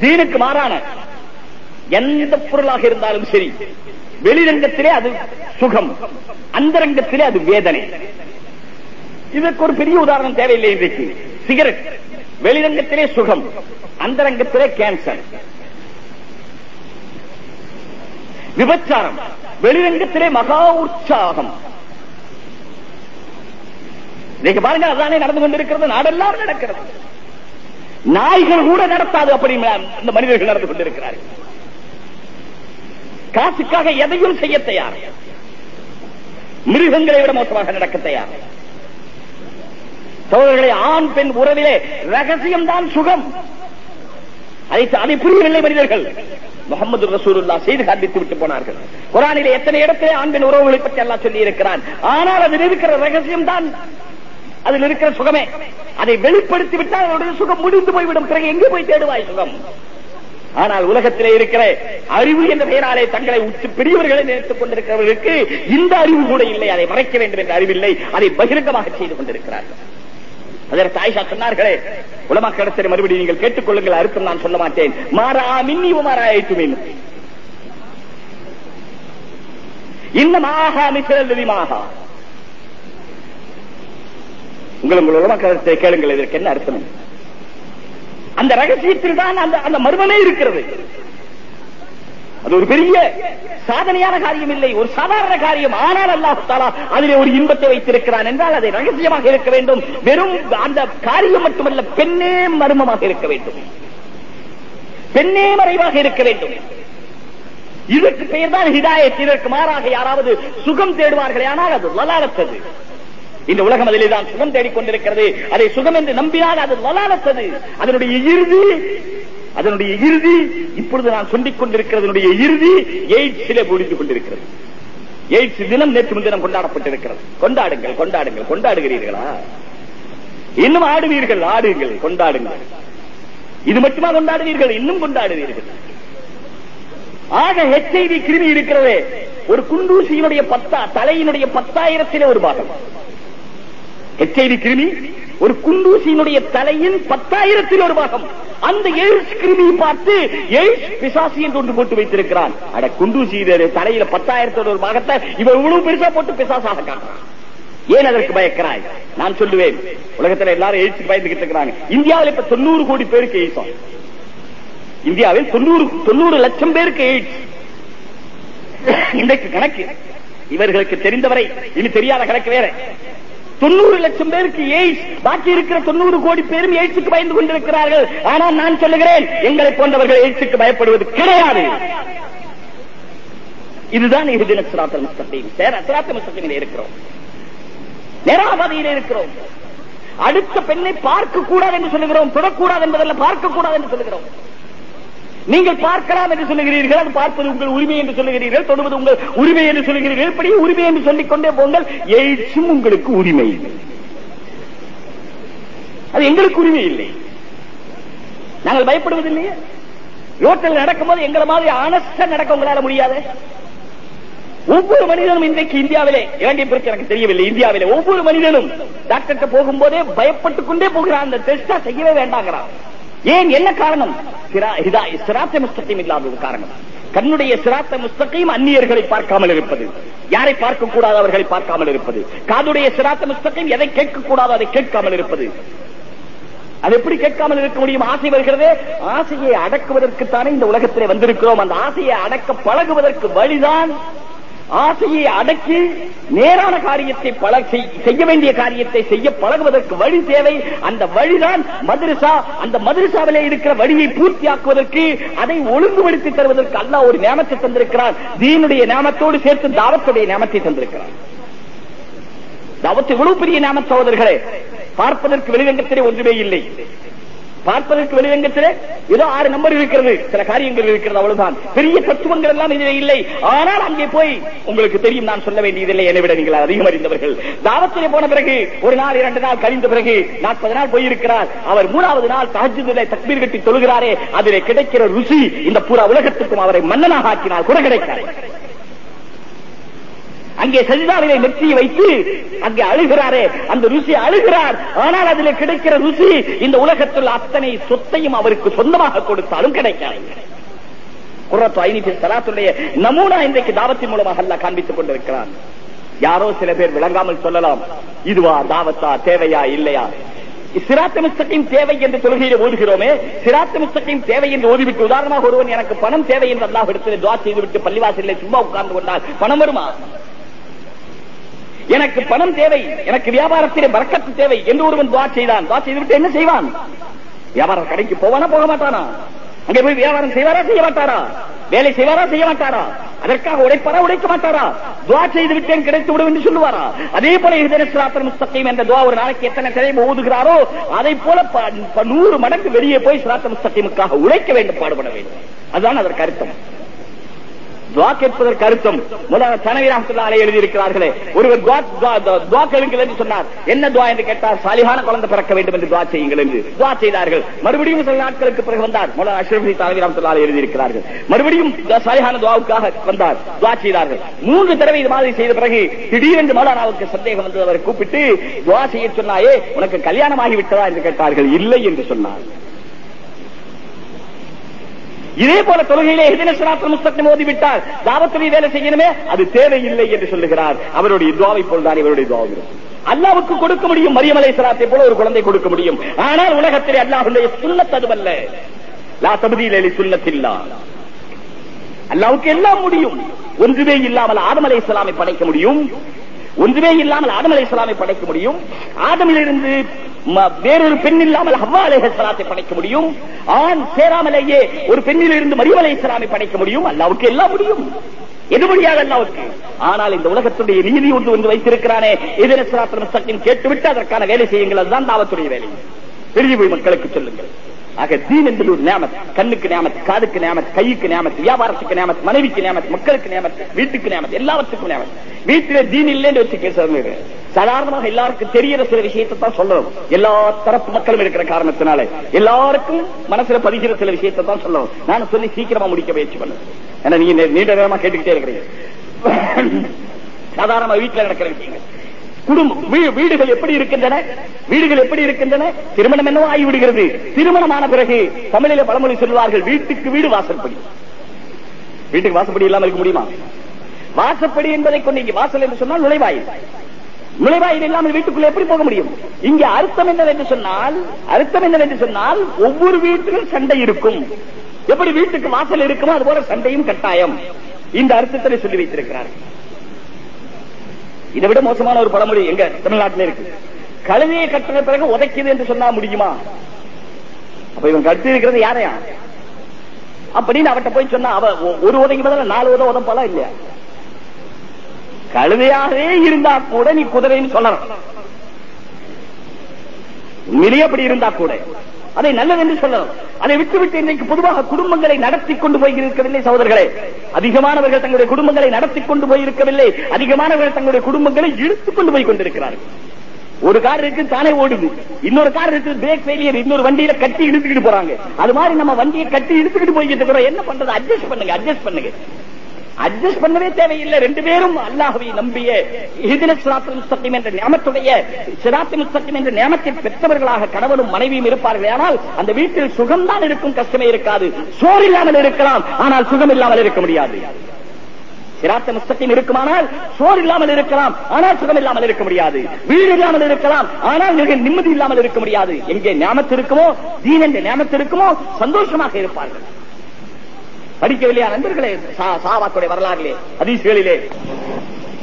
தீனுக்கு மாறான எந்த பொருளாக இருந்தாலும் சரி வெளிரங்கத்திலே அது சுகம் அந்த ரங்கத்திலே அது வேதனை. இதற்கு ஒரு பெரிய உதாரணம் தேவையில்லை இன்றைக்கு. சிகரெட். வெளிரங்கத்திலே சுகம் அந்த ரங்கத்திலே கேன்சர் விபச்சாரம். வெளிரங்கத்திலே மகா உற்சாகம். நீங்க பாருங்க அதானே நடந்து கொண்டிருக்கிறது நாடெல்லாம் நடக்கிறது. நாய்கள் கூட நடத்தாது அப்படி இந்த மனிதர்கள் நடந்து கொண்டிருக்கிறார்கள். காசுக்காக எதையும் செய்ய தயார். மிருகங்களை விட மோசமாக நடக்க தயார். சோழர்களை ஆண் பெண் உறவிலே ரகசியம் தான் சுகம். அதை அதை புரியவில்லை மனிதர்கள். முகமது ரசூலுல்லா செய்து காண்பித்து விட்டு போனார்கள். குரானிலே எத்தனை இடத்திலே ஆண்பின் உறவுகளை பற்றி எல்லாம் சொல்லி இருக்கிறான் ஆனால் அதில் இருக்கிற ரகசியம் தான். அதில் இருக்கிற சுகமே. அதை வெளிப்படுத்தி விட்டால் அவருடைய சுகம் முடிந்து போய்விடும். பிறகு எங்கே போய் தேடுவாய் சுகம்? ஆனால் உலகத்திலே இருக்கிற அறிவு என்ற பெயராலே தங்களை உச்சு பெரியவர்களை நினைத்துக் கொண்டிருக்கிறவர்களுக்கு இந்த அறிவு கூட இல்லை. அதை மறைக்க வேண்டும் என்ற அறிவில்லை. அதை பகிரங்கமாக செய்து கொண்டிருக்கிறார்கள். அதற்கு ஆயிஷா சொன்னார்களே உலமாக்கிடத்தில் மறுபடியும் நீங்கள் கேட்டுக்கொள்ளுங்கள் அர்த்தம் நான் சொல்ல மாட்டேன். மாறா மின்னி மாறா ஏற்றுமீன் இன்னமாக மிசிறல்லிமாக உங்கள் உங்கள் உலமாக்கிடத்தை கேளுங்கள் இதற்கு என்ன அர்த்தம்? அந்த ரகசியத்தில் தான் அந்த அந்த மர்மமே இருக்கிறது. அது ஒரு பெரிய சாதனையான காரியம் இல்லை ஒரு சாதாரண காரியம். ஆனால் அல்லாஹாலா அதிலே ஒரு இன்பத்தை வைத்திருக்கிறான் என்றால் அதை ரகசியமாக இருக்க வேண்டும். வெறும் அந்த காரியம் மட்டுமல்ல பெண்ணே மர்மமாக இருக்க வேண்டும். பெண்ணே மறைவாக இருக்க வேண்டும். இதற்கு பெயர் தான் ஹிதாயத். இதற்கு மாறாக யாராவது சுகம் தேடுவார்களே ஆனால் அது வலாலத்தது. இந்த உலகம் அதிலே தான் சுகம் தேடிக்கொண்டிருக்கிறது. அதை சுகம் என்று நம்பினால் அது வலாலத்தது. அதனுடைய இறுதி அதனுடைய இறுதி இப்பொழுது நான் சொல்லிக் கொண்டிருக்கிறதனுடைய இறுதி எய்ட்ஸிலே முடிந்து கொண்டிருக்கிறது. எய்ட்ஸ் தினம் நேற்று முன்தினம் கொண்டாடப்பட்டிருக்கிறது. கொண்டாடுங்கள் கொண்டாடுங்கள் கொண்டாடுகிறீர்களா? இன்னும் ஆடுவீர்கள் ஆடுங்கள் கொண்டாடுங்கள். இது மட்டுமா கொண்டாடுவீர்கள் இன்னும் கொண்டாடுவீர்கள். ஆக ஹெச்ஐவி கிருமி இருக்கிறதே. ஒரு குண்டூசியினுடைய பத்தா தலையினுடைய பத்தாயிரத்திலே ஒரு பாகம். ஹெச்ஐவி கிருமி ஒரு குண்டூசியினுடைய தலையின் பத்தாயிரத்தில் ஒரு பாகம். அந்த எய்ட்ஸ் கிருமியை பார்த்து எய்ட்ஸ் பிசாசி என்று ஒன்று போட்டு வைத்திருக்கிறான். அட குண்டூசி தலையில பத்தாயிரத்தோட ஒரு பாகத்தை இவன் இவ்வளவு பெருசா போட்டு பிசாசாக காட்டுறான். ஏன் அதற்கு பயக்கிறாய்? நான் சொல்லுவேன். உலகத்தில் எல்லாரும் எய்ட்ஸ் பயந்துகிட்டு இருக்கிறாங்க. இந்தியாவில் இப்ப தொண்ணூறு கோடி பேருக்கு எய்ட்ஸ் இந்தியாவில் தொண்ணூறு தொண்ணூறு லட்சம் பேருக்கு எய்ட்ஸ் இன்றைக்கு கணக்கு. இவர்களுக்கு தெரிந்தவரை இனி தெரியாத கணக்கு வேற. தொண்ணூறு லட்சம் பேருக்கு எய்ட்ஸ் பாக்கி இருக்கிற தொண்ணூறு கோடி பேரும் எய்ட்ஸுக்கு பயந்து கொண்டிருக்கிறார்கள். ஆனால் நான் சொல்லுகிறேன் எங்களை போன்றவர்கள் எய்ட்ஸுக்கு பயப்படுவது கிடையாது. இதுதான் இறுதின சிராத்தல் முஸ்தகீம். சிராத்த முஸ்தகீமில் இருக்கிறோம். நேராபாதையில் இருக்கிறோம். அடுத்த பெண்ணை பார்க்க கூடாது என்று சொல்லுகிறோம் தொடக்கூடாது என்பதல்ல பார்க்க கூடாது என்று சொல்லுகிறோம். நீங்கள் பார்க்கலாம் என்று சொல்லுகிறீர்கள் அது பார்ப்பது உங்கள் உரிமை என்று சொல்லுகிறீர்கள் தொடுவது உங்கள் உரிமை என்று சொல்லுகிறீர்கள் இப்படி உரிமை என்று சொல்லிக் கொண்டே போங்கள் எய்ட்ஸும் உங்களுக்கு உரிமை இல்லை. அது எங்களுக்கு உரிமை இல்லை. நாங்கள் பயப்படுவதில்லையே. ரோட்டில் நடக்கும்போது எங்களை மாதிரி ஆனஸ்டா நடக்க உங்களால முடியாது. ஒவ்வொரு மனிதனும் இன்றைக்கு இந்தியாவிலே இலங்கை பொறுத்து எனக்கு தெரியவில்லை இந்தியாவிலே ஒவ்வொரு மனிதனும் டாக்டர்கிட்ட போகும்போதே பயப்பட்டுக் கொண்டே போகிறான் அந்த டெஸ்டா செய்யவே வேண்டாங்கிறான். ஏன் என்ன காரணம்? சிராத்த முஸ்தகையும் இல்லாதது காரணம். கண்ணுடைய சிராத்த முஸ்தகையும் அந்நியர்களை பார்க்காமல் இருப்பது. யாரை பார்க்க கூடாது அவர்களை பார்க்காமல் இருப்பது. காதுடைய சிராத்த முஸ்தகையும் எதை கேட்க கூடாது அதை கேட்காமல் இருப்பது. அது எப்படி கேட்காமல் இருக்க முடியும்? ஆசை வருகிறது? ஆசையை அடக்குவதற்குத்தானே இந்த உலகத்திலே வந்திருக்கிறோம். அந்த ஆசையை அடக்க பழகுவதற்கு வழிதான் ஆசையை அடக்கி நேரான காரியத்தை பல செய்ய வேண்டிய காரியத்தை செய்ய பழகுவதற்கு வழி தேவை. அந்த வழிதான் மதுரசா. அந்த மதுரசாவிலே இருக்கிற வழியை பூர்த்தியாக்குவதற்கு அதை ஒழுங்குபடுத்தி தருவதற்கு அல்ல ஒரு நியமத்தை தந்திருக்கிறார் தீனுடைய நியமத்தோடு சேர்த்து தாவத்துடைய நியமத்தை தந்திருக்கிறார் தாவத்து இவ்வளவு பெரிய நியம சகோதரர்களே பார்ப்பதற்கு வெளிரங்கத்திலே ஒன்றுமே இல்லை. பார்ப்பதற்கு வெளிரங்கத்திலே ஏதோ ஆறு நம்பர் இருக்கிறது. சில காரியங்கள் இருக்கிறது அவ்வளவுதான். பெரிய தத்துவங்கள் எல்லாம் இதிலே இல்லை. ஆனால் அங்கே போய் உங்களுக்கு தெரியும் நான் சொல்ல வேண்டியதில்லை. என்னை விட நீங்கள் அதிகம் அறிந்தவர்கள். தாவத்திலே போன பிறகு ஒரு நாள் இரண்டு நாள் கழிந்த பிறகு நாற்பது நாள் போயிருக்கிறார். அவர் மூணாவது நாள் தஹஜுதிலே தக்பீர் கட்டி தொழுகிறாரே. அதிலே கிடைக்கிற ருசி இந்த பூரா உலகத்துக்கும் அவரை மன்னனாக ஆக்கினால் கூட கிடைக்காது. அங்கே சஜிதாவிலே நெற்றியை வைத்து அங்கே அழுகிறாரே. அந்த ருசி அழுகிறார். ஆனால் அதில் கிடைக்கிற ருசி இந்த உலகத்தில் அத்தனை சொத்தையும் அவருக்கு சொந்தமாக கொடுத்தாலும் கிடைக்காது. குரத்து ஐநூத்தி சலாத்துடைய நமூனா இன்றைக்கு தாவத்தின் மூலமாக அல்ல காண்பித்துக் கொண்டிருக்கிறார் யாரோ சில பேர் விளங்காமல் சொல்லலாம். இதுவா தாவத்தா தேவையா இல்லையா? சிராத்த தேவை என்று தொழுகையில் ஓதுகிறோமே. சிராத்த முஸ்தகையும் தேவை என்று ஓதிவிட்டு உதாரணமாக ஒருவன் எனக்கு பணம் தேவை என்று அல்லாஹ் எடுத்து துவா செய்துவிட்டு பள்ளிவாசலில் சும்மா உட்கார்ந்து கொண்டால் பணம் வருமா? எனக்கு பணம் தேவை எனக்கு வியாபாரத்திலே வரக்கத்து தேவை என்று ஒருவன் துவா செய்தான். துவா செய்துவிட்டு என்ன செய்வான்? வியாபாரம் கடைக்கு போவானா போக மாட்டானா? அங்கே போய் வியாபாரம் செய்வாரா செய்ய மாட்டாரா வேலை செய்வாரா செய்ய மாட்டாரா அதற்காக உழைப்பாரா உழைக்க மாட்டாரா? துவா செய்து விட்டேன் கிடைத்து விடும் என்று சொல்லுவாரா? அதே போல இதனஸ்ராத்தர் முஸ்தகையும் என்ற துவா ஒரு நாளைக்கு எத்தனை தடவை ஓதுகிறாரோ அதை போல நூறு மடங்கு வெளியே போய் சிராத்த முஸ்தகைமுக்காக உழைக்க வேண்டும் பாடுபட வேண்டும். அதுதான் அதற்கு அர்த்தம். துவா கேட்பதற்கு அர்த்தம். முதல்வர் தனவி ராமத்துல்லா எழுதி இருக்கிறார்களே ஒருவர் துவா கேளுங்கள் என்று சொன்னார். என்ன துவா என்று கேட்டார்? சாலிகான குழந்தை பிறக்க வேண்டும் என்று துவா செய்யுங்கள் என்று. துவா செய்தார்கள். மறுபடியும் சில நாட்களுக்கு பிறகு வந்தார். முதல்ல அஷ்ரஃபி தனவி ராமத்துல்லா எழுதி இருக்கிறார்கள் மறுபடியும் சாலிகான துவாவுக்காக வந்தார். துவா செய்தார்கள். மூன்று தடவை இது மாதிரி செய்த பிறகு திடீரென்று மௌலானாவுக்கு சந்தேகம் வந்து அவரை கூப்பிட்டு துவா செய்ய சொன்னாயே உனக்கு கல்யாணம் ஆகிவிட்டதா என்று கேட்டார்கள். இல்லை என்று சொன்னார். இதே போல தொழுகையிலே எதினசனாத்திர முஸ்தகம் ஓதிவிட்டால் தாவத்துறை வேலை செய்யணுமே? அது தேவையில்லை என்று சொல்லுகிறார். அவருடைய துவாவை போல்தான் இவருடைய துவாவும் அல்லாவுக்கு கொடுக்க முடியும் மரியமலை சலாத்தை போல ஒரு குழந்தை கொடுக்க முடியும். ஆனால் உலகத்திலே அல்லாஹுடைய சுண்ணத் அதுவல்ல லா தபதியில் சுண்ணத்தில்லா அல்லாவுக்கு எல்லாம் முடியும். ஒன்றுமே இல்லாமல் ஆதமலை இஸ்லாமை படைக்க முடியும். ஒன்றுமே இல்லாமல் ஆதம் அலை இஸ்லாமை படைக்க முடியும். ஆதமிலிருந்து வேறொரு பெண் இல்லாமல் ஹவ்வா அலை சலாத்தை படைக்க முடியும். ஆண் சேராமலேயே ஒரு பெண்ணில் இருந்து மரியம் அலை இஸ்லாமை படைக்க முடியும். அல்லாவுக்கு எல்லாம் முடியும். எது முடியாது அல்லாவுக்கு? ஆனால் இந்த உலகத்துடைய நீதி ஒன்று வந்து வைத்திருக்கிறானே. எதிர சிராத்திரம் சக்தியும் கேட்டுவிட்டு அதற்கான வேலை செய்யுங்கள். அதுதான் தாவத்துடைய வேலை. பெரிய போய் மக்களுக்கு சொல்லுங்கள். ஆக தீன் என்பது ஒரு நியமத் கண்ணுக்கு நியமத் காதுக்கு நியமத் கைக்கு நியமத் வியாபாரத்துக்கு நியமத் மனைவிக்கு நியமத் மக்களுக்கு நியமத் வீட்டுக்கு நியமத் எல்லாவற்றுக்கும் நியமத் வீட்டில தீன் இல்லைன்னு வச்சு பேசுறது சாதாரணமாக எல்லாருக்கும் தெரியற சில விஷயத்தை தான் சொல்லணும். எல்லா தரப்பு மக்களும் இருக்கிற காரணத்தினால. எல்லாருக்கும் மனசுல பதிகிற சில விஷயத்தை தான் சொல்லணும். நான் சொல்லி சீக்கிரமா முடிக்க முயற்சி பண்ணுறேன் ஏன்னா நீங்க நீண்ட நேரமா கேட்டுக்கிட்டே இருக்கிறீங்க. சாதாரண வீட்டுல நடக்கிற விஷயங்கள். குடும்பம் வீடுகள் எப்படி இருக்கின்றன? வீடுகள் எப்படி இருக்கின்றன? திருமணம் என்னவோ ஆகிவிடுகிறது. திருமணமான பிறகு தமிழில பழமொழி சொல்வார்கள் வீட்டுக்கு வீடு வாசற்படி. வீட்டுக்கு வாசப்படி இல்லாமல் இருக்க முடியுமா? வாசப்படி என்பதை கொண்டு வாசல் என்று சொன்னால் நுழைவாயில். நுழைவாயில் இல்லாமல் வீட்டுக்குள்ள எப்படி போக முடியும்? இங்க அர்த்தம் என்னவென்று சொன்னால் அர்த்தம் என்னவென்று சொன்னால் ஒவ்வொரு வீட்டிலும் சண்டை இருக்கும். எப்படி வீட்டுக்கு வாசல் இருக்குமோ அது போல சண்டையும் கட்டாயம். இந்த அர்த்தத்தை சொல்லி வைத்திருக்கிறார்கள். இதை விட மோசமான ஒரு பழமொழி எங்க? தமிழ்நாட்டில் இருக்கு. கழுதையை கட்டின பிறகு உதைக்குது என்று சொன்னா முடியுமா? அப்ப இவன் கட்டி இருக்கிறது யாரையா? அப்படின்னு அவட்ட போய் சொன்னா அவ ஒரு உதவி பதில நாலு உதம் உதப்பாலாம் இல்லையா? கழுதையாகவே இருந்தா கூட நீ குதிரைன்னு சொல்லணும். உண்மையிலேயே அப்படி இருந்தா கூட. அதை நல்லது என்று சொல்லலாம் அதை விட்டுவிட்டு இன்றைக்கு பொதுவாக குடும்பங்களை நடத்தி கொண்டு போய் இருக்கவில்லை சகோதரர்களே. அதிகமானவர்கள் தங்களுடைய குடும்பங்களை நடத்தி கொண்டு போய் இருக்கவில்லை அதிகமானவர்கள் தங்களுடைய குடும்பங்களை இழுத்துக் கொண்டு போய் கொண்டிருக்கிறார்கள். ஒரு கார் இருக்கு தானே ஓடுது. இன்னொரு கார் இருக்கு பிரேக் ஃபெயிலியர் இன்னொரு வண்டியில கட்டி இழுத்துக்கிட்டு போறாங்க. அது மாதிரி நம்ம வண்டியை கட்டி இழுத்துக்கிட்டு போய்கிட்டு இருக்கிறோம். என்ன பண்றது? அட்ஜஸ்ட் பண்ணுங்க அட்ஜஸ்ட் பண்ணுங்க. அட்ஜஸ்ட் பண்ணவே தேவையில்லை. ரெண்டு பேரும் அல்லாஹுவை நம்பிய இதில சிராத்து முஸ்தகிம் என்ற நியமத்துடைய சிராத்து முஸ்தகிம் என்ற நியமத்தை பெற்றவர்களாக கணவனும் மனைவியும் இருப்பார்கள் ஆனால் அந்த வீட்டில் சுகம்தான் இருக்கும் கஷ்டமே இருக்காது. சோறு இல்லாமல் இருக்கலாம் ஆனால் சுகம் இல்லாமல் இருக்க முடியாது. சிராத்த முஸ்தகிம் இருக்குமானால் சோர் இல்லாமல் இருக்கலாம் ஆனால் சுகம் இல்லாமல் இருக்க முடியாது. வீடு இல்லாமல் இருக்கலாம் ஆனால் மிக நிம்மதி இல்லாமல் இருக்க முடியாது. எங்கே ஞாபகத்து இருக்குமோ தீன் என்ற ஞாபகத்து இருக்குமோ சந்தோஷமாக இருப்பார்கள். படிக்கவில்லையா நண்பர்களே? சாவாக்குடைய வரலாறுகளே அதிசயங்களிலே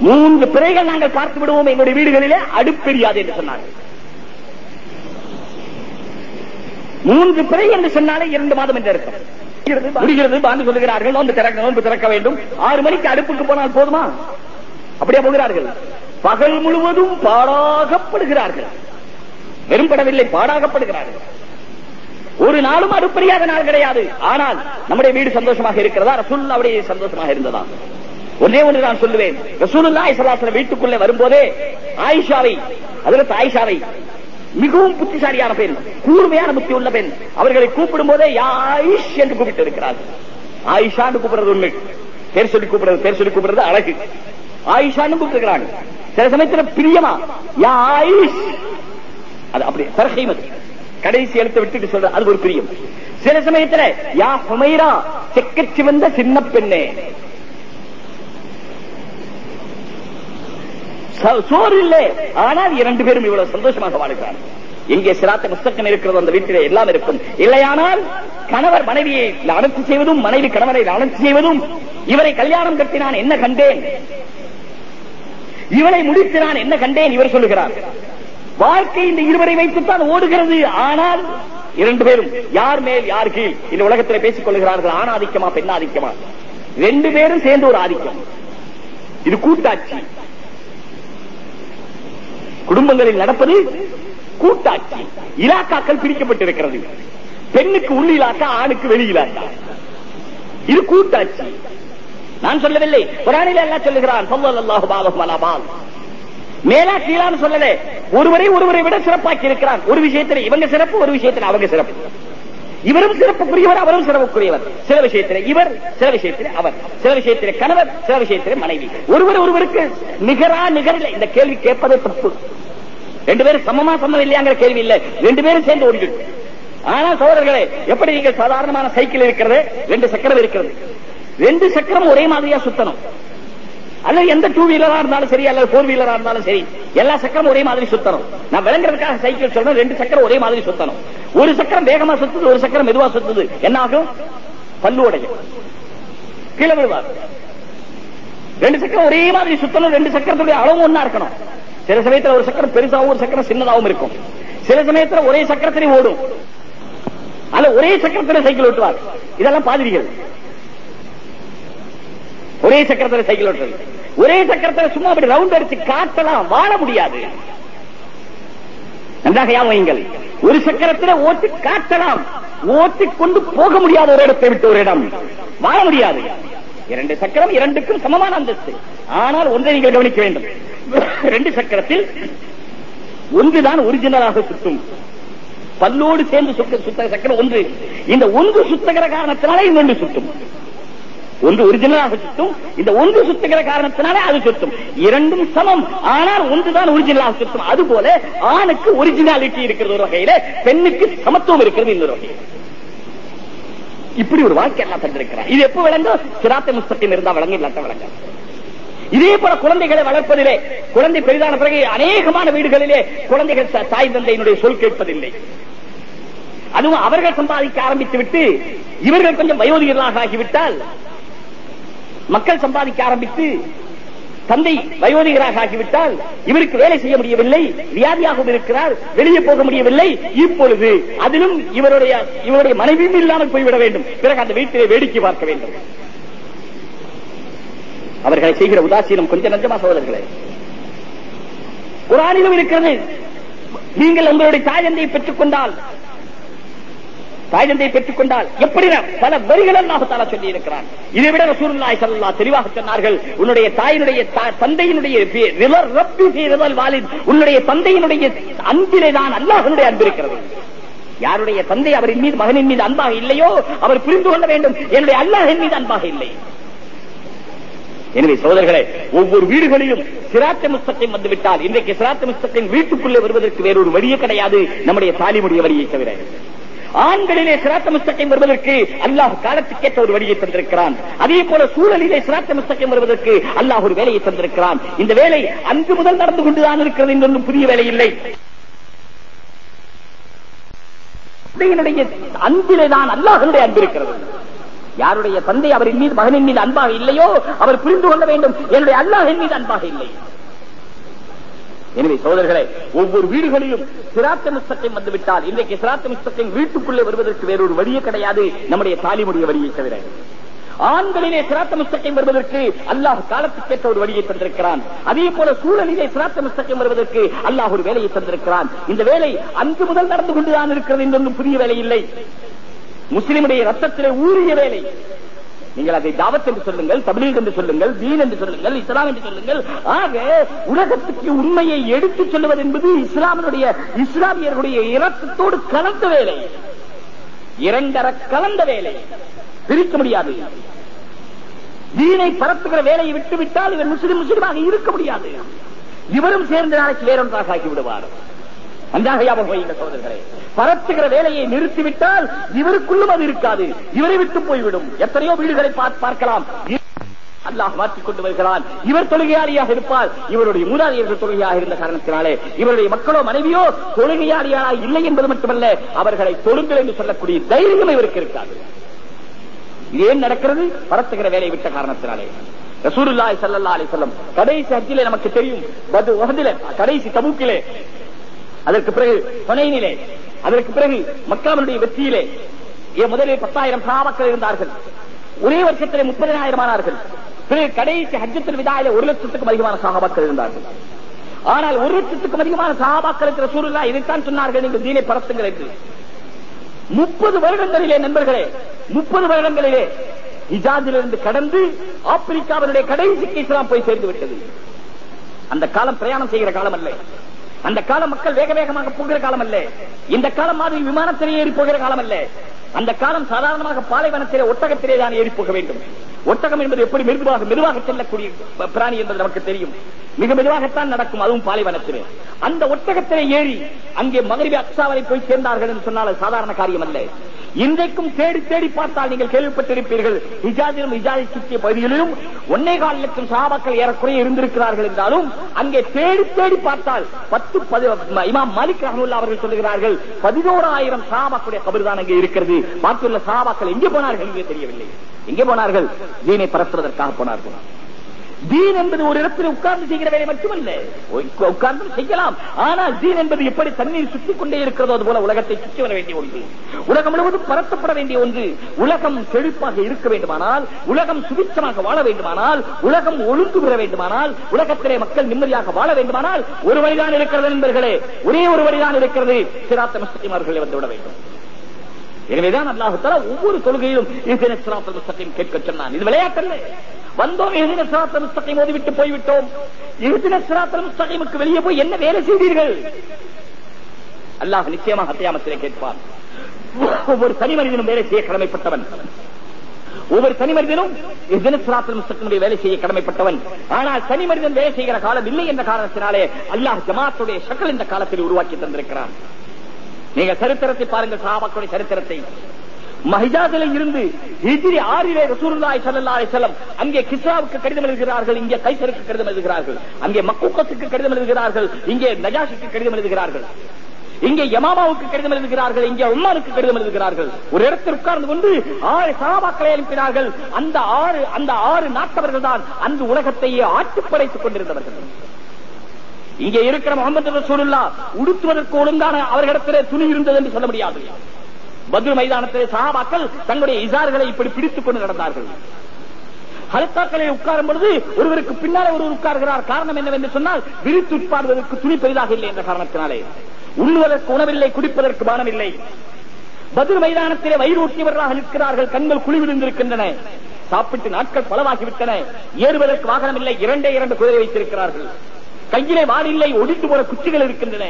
மூன்று பிறைகள் நாங்கள் பார்த்து விடுவோம் எங்களுடைய வீடுகளிலே அடுப்பெரியாது என்று சொன்னார்கள். மூன்று பிறை என்று சொன்னாலே இரண்டு மாதம் என்று இருக்கும் முடிகிறது பாண்டு சொல்லுகிறார்கள் நோன்பு திறக்க நோன்பு திறக்க வேண்டும். ஆறு மணிக்கு அடுப்புக்கு போனால் போதுமா? அப்படியே போகிறார்கள். பகல் முழுவதும் பாடாகப்படுகிறார்கள். வெறும்படவில்லை பாடாகப்படுகிறார்கள். ஒரு நாளும் அடுப்பறியாத நாள் கிடையாது. ஆனால் நம்முடைய வீடு சந்தோஷமாக இருக்கிறதா? ரசூல் அவருடைய சந்தோஷமாக இருந்ததா? ஒன்னே ஒன்று நான் சொல்லுவேன். ரசூலுல்லாஹி ஸல்லல்லாஹு வீட்டுக்குள்ளே வரும்போதே ஆயிஷாவை அதில் ஆயிஷாவை மிகவும் புத்திசாலியான பெண் கூர்மையான புத்தி உள்ள பெண் அவர்களை கூப்பிடும் போதே யாயிஷ் என்று கூப்பிட்டு இருக்கிறார்கள். ஆயிஷான்னு கூப்பிடுறது உண்மை. பேர் சொல்லி கூப்பிடுறது பேர் சொல்லி கூப்பிடுறது அழகு. ஆயிஷான்னு கூப்பிட்டுருக்கிறாங்க. சில சமயத்தில் பிரியமா யாயிஷ் அது அப்படி சரகைமது கடைசி எழுத்தை விட்டுட்டு சொல்ற அது ஒரு பிரியம். சில சமயத்துல யா ஹுமைரா செக்கச்சி வந்த சின்ன பெண்ணே. சோறு இல்லை. ஆனால் இரண்டு பேரும் இவ்வளவு சந்தோஷமாக வாழ்கிறார். எங்கே சிராத்த புஸ்தகம் இருக்கிறது அந்த வீட்டிலே எல்லாம் இருக்கும். இல்லையானால் கணவர் மனைவியை அனைத்து செய்வதும் மனைவி கணவரை அனைத்து செய்வதும் இவரை கல்யாணம் கட்டி நான் என்ன கண்டேன்? இவனை முடித்து நான் என்ன கண்டேன்? இவர் சொல்லுகிறார். வாழ்க்கை இந்த இருவரை வைத்துத்தான் ஓடுகிறது. ஆனால் இரண்டு பேரும் யார் மேல் யார் கீழ் இந்த உலகத்தில் பேசிக் கொள்கிறார்கள்? ஆண் ஆதிக்கமா பெண் ஆதிக்கமா? ரெண்டு பேரும் சேர்ந்து ஒரு ஆதிக்கம். இது கூட்டாட்சி. குடும்பங்களில் நடப்பது கூட்டாட்சி. இலாக்காக்கள் பிரிக்கப்பட்டிருக்கிறது. பெண்ணுக்கு உள் இலாக்கா ஆணுக்கு வெளி இலாக்கா. இது கூட்டாட்சி. நான் சொல்லவில்லை. குரானில எல்லாம் சொல்லுகிறான் சொல்லல்லாஹு பாலஹு அலா மேலா கீழான்னு சொல்லல. ஒருவரை ஒருவரை விட சிறப்பாக்கி இருக்கிறான். ஒரு விஷயத்தில் இவங்க சிறப்பு ஒரு விஷயத்தில் அவங்க சிறப்பு. இவரும் சிறப்புக்குரியவர் அவரும் சிறப்புக்குரியவர். சில விஷயத்தில் இவர் சில விஷயத்தில் அவர். சில விஷயத்தில் கணவர் சில விஷயத்தில் மனைவி. ஒருவர் ஒருவருக்கு நிகரா நிகரில்லை. இந்த கேள்வி கேட்பதே தப்பு. ரெண்டு பேரும் சமமா சமம் இல்லையாங்கிற கேள்வி இல்லை. ரெண்டு பேரும் சேர்ந்து ஓடிட்டு ஆனா சோழர்களே எப்படி நீங்கள் சாதாரணமான சைக்கிள் இருக்கிறது? ரெண்டு சக்கரம் இருக்கிறது. ரெண்டு சக்கரம் ஒரே மாதிரியா சுத்தணும். அல்லது எந்த டூ வீலரா இருந்தாலும் சரி அல்லது போர் வீலரா இருந்தாலும் சரி எல்லா சக்கரம் ஒரே மாதிரி சுத்தணும். நான் விளங்குறதுக்காக சைக்கிள் சொல்றேன் ரெண்டு சக்கரம் ஒரே மாதிரி சுத்தணும். ஒரு சக்கரம் வேகமா சுத்துது ஒரு சக்கரம் மெதுவா சுத்துது. என்ன ஆகும்? பல்லு உடையும். கீழே விழுவார். ரெண்டு சக்கரம் ஒரே மாதிரி சுத்தணும் ரெண்டு சக்கரத்துடைய அளவும் ஒன்னா இருக்கணும். சில சமயத்துல ஒரு சக்கரம் பெருசாவும் ஒரு சக்கரம் சின்னதாகவும் இருக்கும். சில சமயத்துல ஒரே சக்கரத்திலே ஓடும். அல்ல ஒரே சக்கரத்துல சைக்கிள் ஓட்டுவார். இதெல்லாம் பாதிரிகள். ஒரே சக்கரத்துல சைக்கிள் ஓட்டுறது. ஒரே சக்கரத்துல சும்மா அப்படி ரவுண்ட் அடிச்சு காட்டலாம் வாழ முடியாது. நன்றாக யாவையுங்கள் ஒரு சக்கரத்துல ஓட்டி காட்டலாம் ஓட்டி கொண்டு போக முடியாத ஒரு இடத்தை விட்டு ஒரு இடம். வாழ முடியாது. இரண்டு சக்கரம் இரண்டுக்கும் சமமான அந்தஸ்து. ஆனால் ஒன்றை நீங்கள் கவனிக்க வேண்டும். ரெண்டு சக்கரத்தில் ஒன்றுதான் ஒரிஜினலாக சுற்றும் பல்லோடு சேர்ந்து சுத்த சுத்த சக்கரம் ஒன்று. இந்த ஒன்று சுத்தகிற காரணத்தினாலே இன்னொன்று சுற்றும் ஒன்று ஒரிஜினலாக சுத்தும். இந்த ஒன்று சுத்துகிற காரணத்தினாலே அது சுத்தும். இரண்டும் சமம். ஆனால் ஒன்றுதான் ஒரிஜினலாக சுத்தும். அது போல ஆணுக்கு ஒரிஜினாலிட்டி இருக்கிறது ஒரு வகையில பெண்ணுக்கு சமத்துவம் இருக்கிறது இன்னொரு வகையில். இப்படி ஒரு வாழ்க்கை எல்லாம் தந்திருக்கிறார். இது எப்ப விளங்கும்? சிராத்த முஸ்தத்தின் இருந்தா விளங்க இல்லாட்ட விளங்க இதே போல குழந்தைகளை வளர்ப்பதிலே குழந்தை பெரிதான பிறகு அநேகமான வீடுகளிலே குழந்தைகள் தாய் தந்தையினுடைய சொல் கேட்பதில்லை. அதுவும் அவர்கள் சம்பாதிக்க ஆரம்பித்து விட்டு இவர்கள் கொஞ்சம் வயோதிகர்களாக ஆகிவிட்டால் மக்கள் சம்பாதிக்க ஆரம்பித்து தந்தை வயோதிகராக ஆகிவிட்டால் இவருக்கு வேலை செய்ய முடியவில்லை வியாதியாகவும் இருக்கிறார் வெளியே போக முடியவில்லை இப்பொழுது அதிலும் இவருடைய இவருடைய மனைவியும் இல்லாமல் போய்விட வேண்டும். பிறகு அந்த வீட்டிலே வேடிக்கை பார்க்க வேண்டும். அவர்களை செய்கிற உதாசீனம் கொஞ்சம் நஞ்சமா சோதர்களே குரானிலும் இருக்கிறது. நீங்கள் உங்களுடைய தாய் தந்தையை பெற்றுக் கொண்டால் தாய் தந்தையை பெற்றுக் கொண்டால் எப்படி பல வரிகள் அல்லாஹால சொல்லி இருக்கிறான் இதை விட ரசூலுல்லாஹி சல்லா தெளிவாக சொன்னார்கள் உன்னுடைய தாயினுடைய தந்தையினுடைய பே- ரப்பி ஃபீ வாலித் உன்னுடைய தந்தையினுடைய அன்பிலே தான் அல்லாஹனுடைய அன்பு இருக்கிறது. யாருடைய தந்தை அவரின் மீது மகனின் மீது அன்பாக இல்லையோ அவர் புரிந்து கொள்ள வேண்டும் என்னுடைய அல்லாஹின் மீது அன்பாக இல்லை. எனவே சோதர்களே ஒவ்வொரு வீடுகளிலும் சிராத்த முஸ்தகம் வந்துவிட்டால் இன்றைக்கு சிராத்த முஸ்தகம் வீட்டுக்குள்ளே வருவதற்கு வேறொரு வழியே கிடையாது நம்முடைய தாலிமுடைய வழியை தவிர. ஆண்களிலே சிராத்த முஸ்தகம் வருவதற்கு அல்லாஹ் காலத்துக்கேற்ற ஒரு வழியை தந்திருக்கிறான். அதே போல சூழலிலே சிராத்த முஸ்தகம் வருவதற்கு அல்லாஹ் ஒரு வேலையை தந்திருக்கிறான். இந்த வேலை அன்று முதல் நடந்து கொண்டுதான் இருக்கிறது என்றொன்றும் புதிய வேலை இல்லை. தந்தையினுடைய அன்பிலே தான் அல்லாஹனுடைய அன்பு இருக்கிறது. யாருடைய தந்தை அவரின் மீது மகனின் மீது அன்பாக இல்லையோ? அவர் புரிந்து கொள்ள வேண்டும். என்னுடைய அல்லாஹின் மீது அன்பாக இல்லை. எனவே சோதர்களே ஒவ்வொரு வீடுகளிலும் சிராத்த முஸ்தகம் வந்துவிட்டால் இன்றைக்கு சிராத்த முஸ்தகம் வீட்டுக்குள்ளே வருவதற்கு வேறொரு வழியே கிடையாது. நம்முடைய தாலிமுடைய வழியை தவிர. ஆண்களிலே சிராத்த முஸ்தகம் வருவதற்கு அல்லாஹ் காலத்துக்கேற்ற ஒரு வழியை தந்திருக்கிறான். அதே போல சூழலிலே சிராத்த முஸ்தகம் வருவதற்கு அல்லாஹ் ஒரு வேலையை தந்திருக்கிறான். இந்த வேலை அன்று முதல் நடந்து கொண்டுதான் இருக்கிறது இன்னொன்றும் புதிய வேலை இல்லை. முஸ்லிமுடைய ரத்தத்திலே ஊறிய வேலை. நீங்கள் அதை தாவத் என்று சொல்லுங்கள் தமிழ் என்று சொல்லுங்கள் தீன் என்று சொல்லுங்கள் இஸ்லாம் என்று சொல்லுங்கள். ஆக உலகத்துக்கு உண்மையை எடுத்துச் சொல்லுவது என்பது இஸ்லாமினுடைய இஸ்லாமியர்களுடைய இரத்தத்தோடு கலந்த வேலை. இரண்டர கலந்த வேலை. பிரிக்க முடியாது. தீனை பரப்புகிற வேலையை விட்டுவிட்டால் இவர் முஸ்லிம் முஸ்லிமாக இருக்க முடியாது. இவரும் சேர்ந்த நாளைக்கு வேறொன்றாக ஆக்கி விடுவார் நன்றாக ஞாபகம் வையுங்க சோதர்களே பரத்துகிற வேலையை நிறுத்திவிட்டால் இவருக்குள்ளும் அது இருக்காது. இவரை விட்டு போய்விடும். எத்தனையோ வீடுகளை பார்த்து பார்க்கலாம். அல்லாஹ் மாற்றிக் கொண்டு வருகிறான். இவர் தொழுகையாளியாக இருப்பார். இவருடைய மூதாதையர்கள் தொழுகையாக இருந்த காரணத்தினாலே இவருடைய மக்களோ மனைவியோ தொழுகையாளியாக இல்லை என்பது மட்டுமல்ல அவர்களை தொழுங்கள் என்று சொல்லக்கூடிய தைரியம் இவருக்கு இருக்காது. ஏன் நடக்கிறது? பரத்துகிற வேலையை விட்ட காரணத்தினாலே. ரசூருல்லாய் சல்லா அலி சொல்லம் கடைசி அஜிலே நமக்கு தெரியும். கடைசி தபூக்கிலே அதற்கு பிறகு துணையிலே அதற்கு பிறகு மக்காவினுடைய வெற்றியிலே முதலில் பத்தாயிரம் சஹாபாக்கள் இருந்தார்கள். ஒரே வருஷத்திலே முப்பதினாயிரம் ஆனார்கள். பிறகு கடைசி ஹஜ்ஜத்தில் விதாயில ஒரு லட்சத்துக்கும் அதிகமான சஹாபாக்கள் இருந்தார்கள். ஆனால் ஒரு லட்சத்துக்கும் அதிகமான சஹாபாக்களுக்கு சூழலா இதைத்தான் சொன்னார்கள் நீங்கள் தீனை பரத்துங்கள் என்று. முப்பது வருடங்களிலே நண்பர்களே முப்பது வருடங்களிலே இஜாஜிலிருந்து கடந்து ஆப்பிரிக்காவினுடைய கடைசிக்கு இஸ்லாம் போய் சேர்ந்து விட்டது. அந்த காலம் பிரயாணம் செய்கிற காலம் அல்ல. அந்த காலம் மக்கள் வேக வேகமாக போகிற காலம் அல்ல இந்த காலம் மாதிரி விமானத்திலே ஏறி போகிற காலம் அல்ல அந்த காலம் சாதாரணமாக பாலைவனத்திலே ஒட்டகத்திலே தான் ஏறி போக வேண்டும். ஒட்டகம் என்பது எப்படி மெதுவாக மெதுவாக செல்லக்கூடிய பிராணி என்பது நமக்கு தெரியும். மிக மெதுவாகத்தான் நடக்கும் அதுவும் பாலைவனத்திலே. அந்த ஒட்டகத்திலே ஏறி அங்கே மகரிபி அக்ஸாவரை போய் சேர்ந்தார்கள் என்று சொன்னால் சாதாரண காரியம் அல்ல. இன்றைக்கும் தேடி தேடி பார்த்தால் நீங்கள் கேள்விப்பட்டிருப்பீர்கள் ஹிஜாதிலும் ஹிஜாதி சுற்றிய பகுதிகளிலும் ஒன்னே கால் லட்சம் சஹாபாக்கள் ஏறக்குறைய இருந்திருக்கிறார்கள் என்றாலும் அங்கே தேடி தேடி பார்த்தால் பத்து பதி- இமாம் மாலிக் ரஹமுல்லா அவர்கள் சொல்லுகிறார்கள் பதினோராயிரம் சஹாபாக்களுடைய கபர் தான் அங்கே இருக்கிறது. பாக்கியுள்ள சஹாபாக்கள் எங்கே போனார்கள் என்று தெரியவில்லை. எங்கே போனார்கள்? தீனை பரப்புவதற்காக போனார்கள். தீன் என்பது ஒரு இடத்தில் உட்கார்ந்து செய்கிற வேலை மட்டுமல்ல. உட்கார்ந்து செய்யலாம். ஆனால் தீன் என்பது எப்படி தண்ணீர் சுற்றி கொண்டே இருக்கிறதோ அது போல உலகத்தை சுற்றி வர வேண்டிய ஒன்று. உலகம் முழுவதும் பரத்தப்பட வேண்டிய ஒன்று. உலகம் செழிப்பாக இருக்க வேண்டுமானால் உலகம் சுபிச்சமாக வாழ வேண்டுமானால் உலகம் ஒழுங்கு பெற வேண்டுமானால் உலகத்திலே மக்கள் நிம்மதியாக வாழ வேண்டுமானால் ஒரு வழிதான் இருக்கிறது நண்பர்களே. ஒரே ஒரு வழிதான் இருக்கிறது. சிராத்த முஸ்லிமார்களை வந்து விட வேண்டும். எனவேதான் அல்லாஹு தஆலா ஒவ்வொரு தொழுகையிலும் இஹ்தின ஸிராத்தல் முஸ்தகீம் கேட்க சொன்னான். இது விளையாட்டல்ல. வந்தோம் இஹ்தின ஸிராத்தல் முஸ்தகீம் ஓதிவிட்டு போய்விட்டோம். இஹ்தின ஸிராத்தல் முஸ்தகீமுக்கு வெளியே போய் என்ன வேலை செய்தீர்கள்? அல்லாஹ் நிச்சயமாக அத்தியாமத்திலே கேட்பான். ஒவ்வொரு தனி மனிதனும் வேலை செய்ய கடமைப்பட்டவன். ஒவ்வொரு தனி மனிதனும் இஹ்தின வேலை செய்ய கடமைப்பட்டவன். ஆனால் தனி மனிதன் வேலை செய்கிற காலம் இல்லை என்ற காரணத்தினாலே அல்லாஹ் ஜமாத்துடைய ஷக்கல் இந்த காலத்தில் உருவாக்கி தந்திருக்கிறான். நீங்க சரித்திரத்தை பாருங்கள் சஹாபாக்களுடைய சரித்திரத்தை. மஹிஜாதில இருந்து ஹிஜிரி ஆறிலே ரசூலுல்லாஹி ஸல்லல்லாஹு அலைஹி வஸல்லம் அங்கே கிஸ்ராவுக்கு கடிதம் எழுதுகிறார்கள் இங்கே கைசருக்கு கடிதம் எழுதுகிறார்கள் அங்கே மக்கூக்கத்துக்கு கடிதம் எழுதுகிறார்கள் இங்கே நஜாஷிக்கு கடிதம் எழுதுகிறார்கள் இங்கே யமாமாவுக்கு கடிதம் எழுதுகிறார்கள் இங்கே உமாருக்கு கடிதம் எழுதுகிறார்கள். ஒரு இடத்தில் உட்கார்ந்து கொண்டு ஆறு சகாபாக்களை அனுப்பினார்கள். அந்த ஆறு அந்த ஆறு நாட்டவர்கள் தான் அந்த உலகத்தையே ஆட்டுப்படைத்துக் கொண்டிருந்தவர்கள். இங்கே இருக்கிற முகமது ரசூலுல்லா உடுத்துவதற்கு ஒழுங்கான அவர்களிடத்திலே துணி இருந்தது என்று சொல்ல முடியாது. பத்ரு மைதானத்திலே சஹாபாக்கள் தங்களுடைய இசார்களை இப்படி பிடித்துக் கொண்டு நடந்தார்கள். ஹலத்தாக்களில் உட்காரும் பொழுது ஒருவருக்கு பின்னாலே ஒருவர் உட்கார்கிறார். காரணம் என்னவென்று சொன்னால் விரித்து உட்கார்வதற்கு துணி பெரிதாக இல்லை என்ற காரணத்தினாலே. உண்ணுவதற்கு உணவில்லை குடிப்பதற்கு பானம் இல்லை பதில் மைதானத்திலே வயிறு ஊட்டியவர்களாக நிற்கிறார்கள். கண்கள் குழிவிழுந்திருக்கின்றன சாப்பிட்டு நாட்கள் பலவாகிவிட்டன. ஏறுவதற்கு வாகனம் இல்லை இரண்டே இரண்டு குதிரை வைத்திருக்கிறார்கள். கையிலே வாடில்லை ஒடித்து போற குச்சிகள் இருக்கின்றன.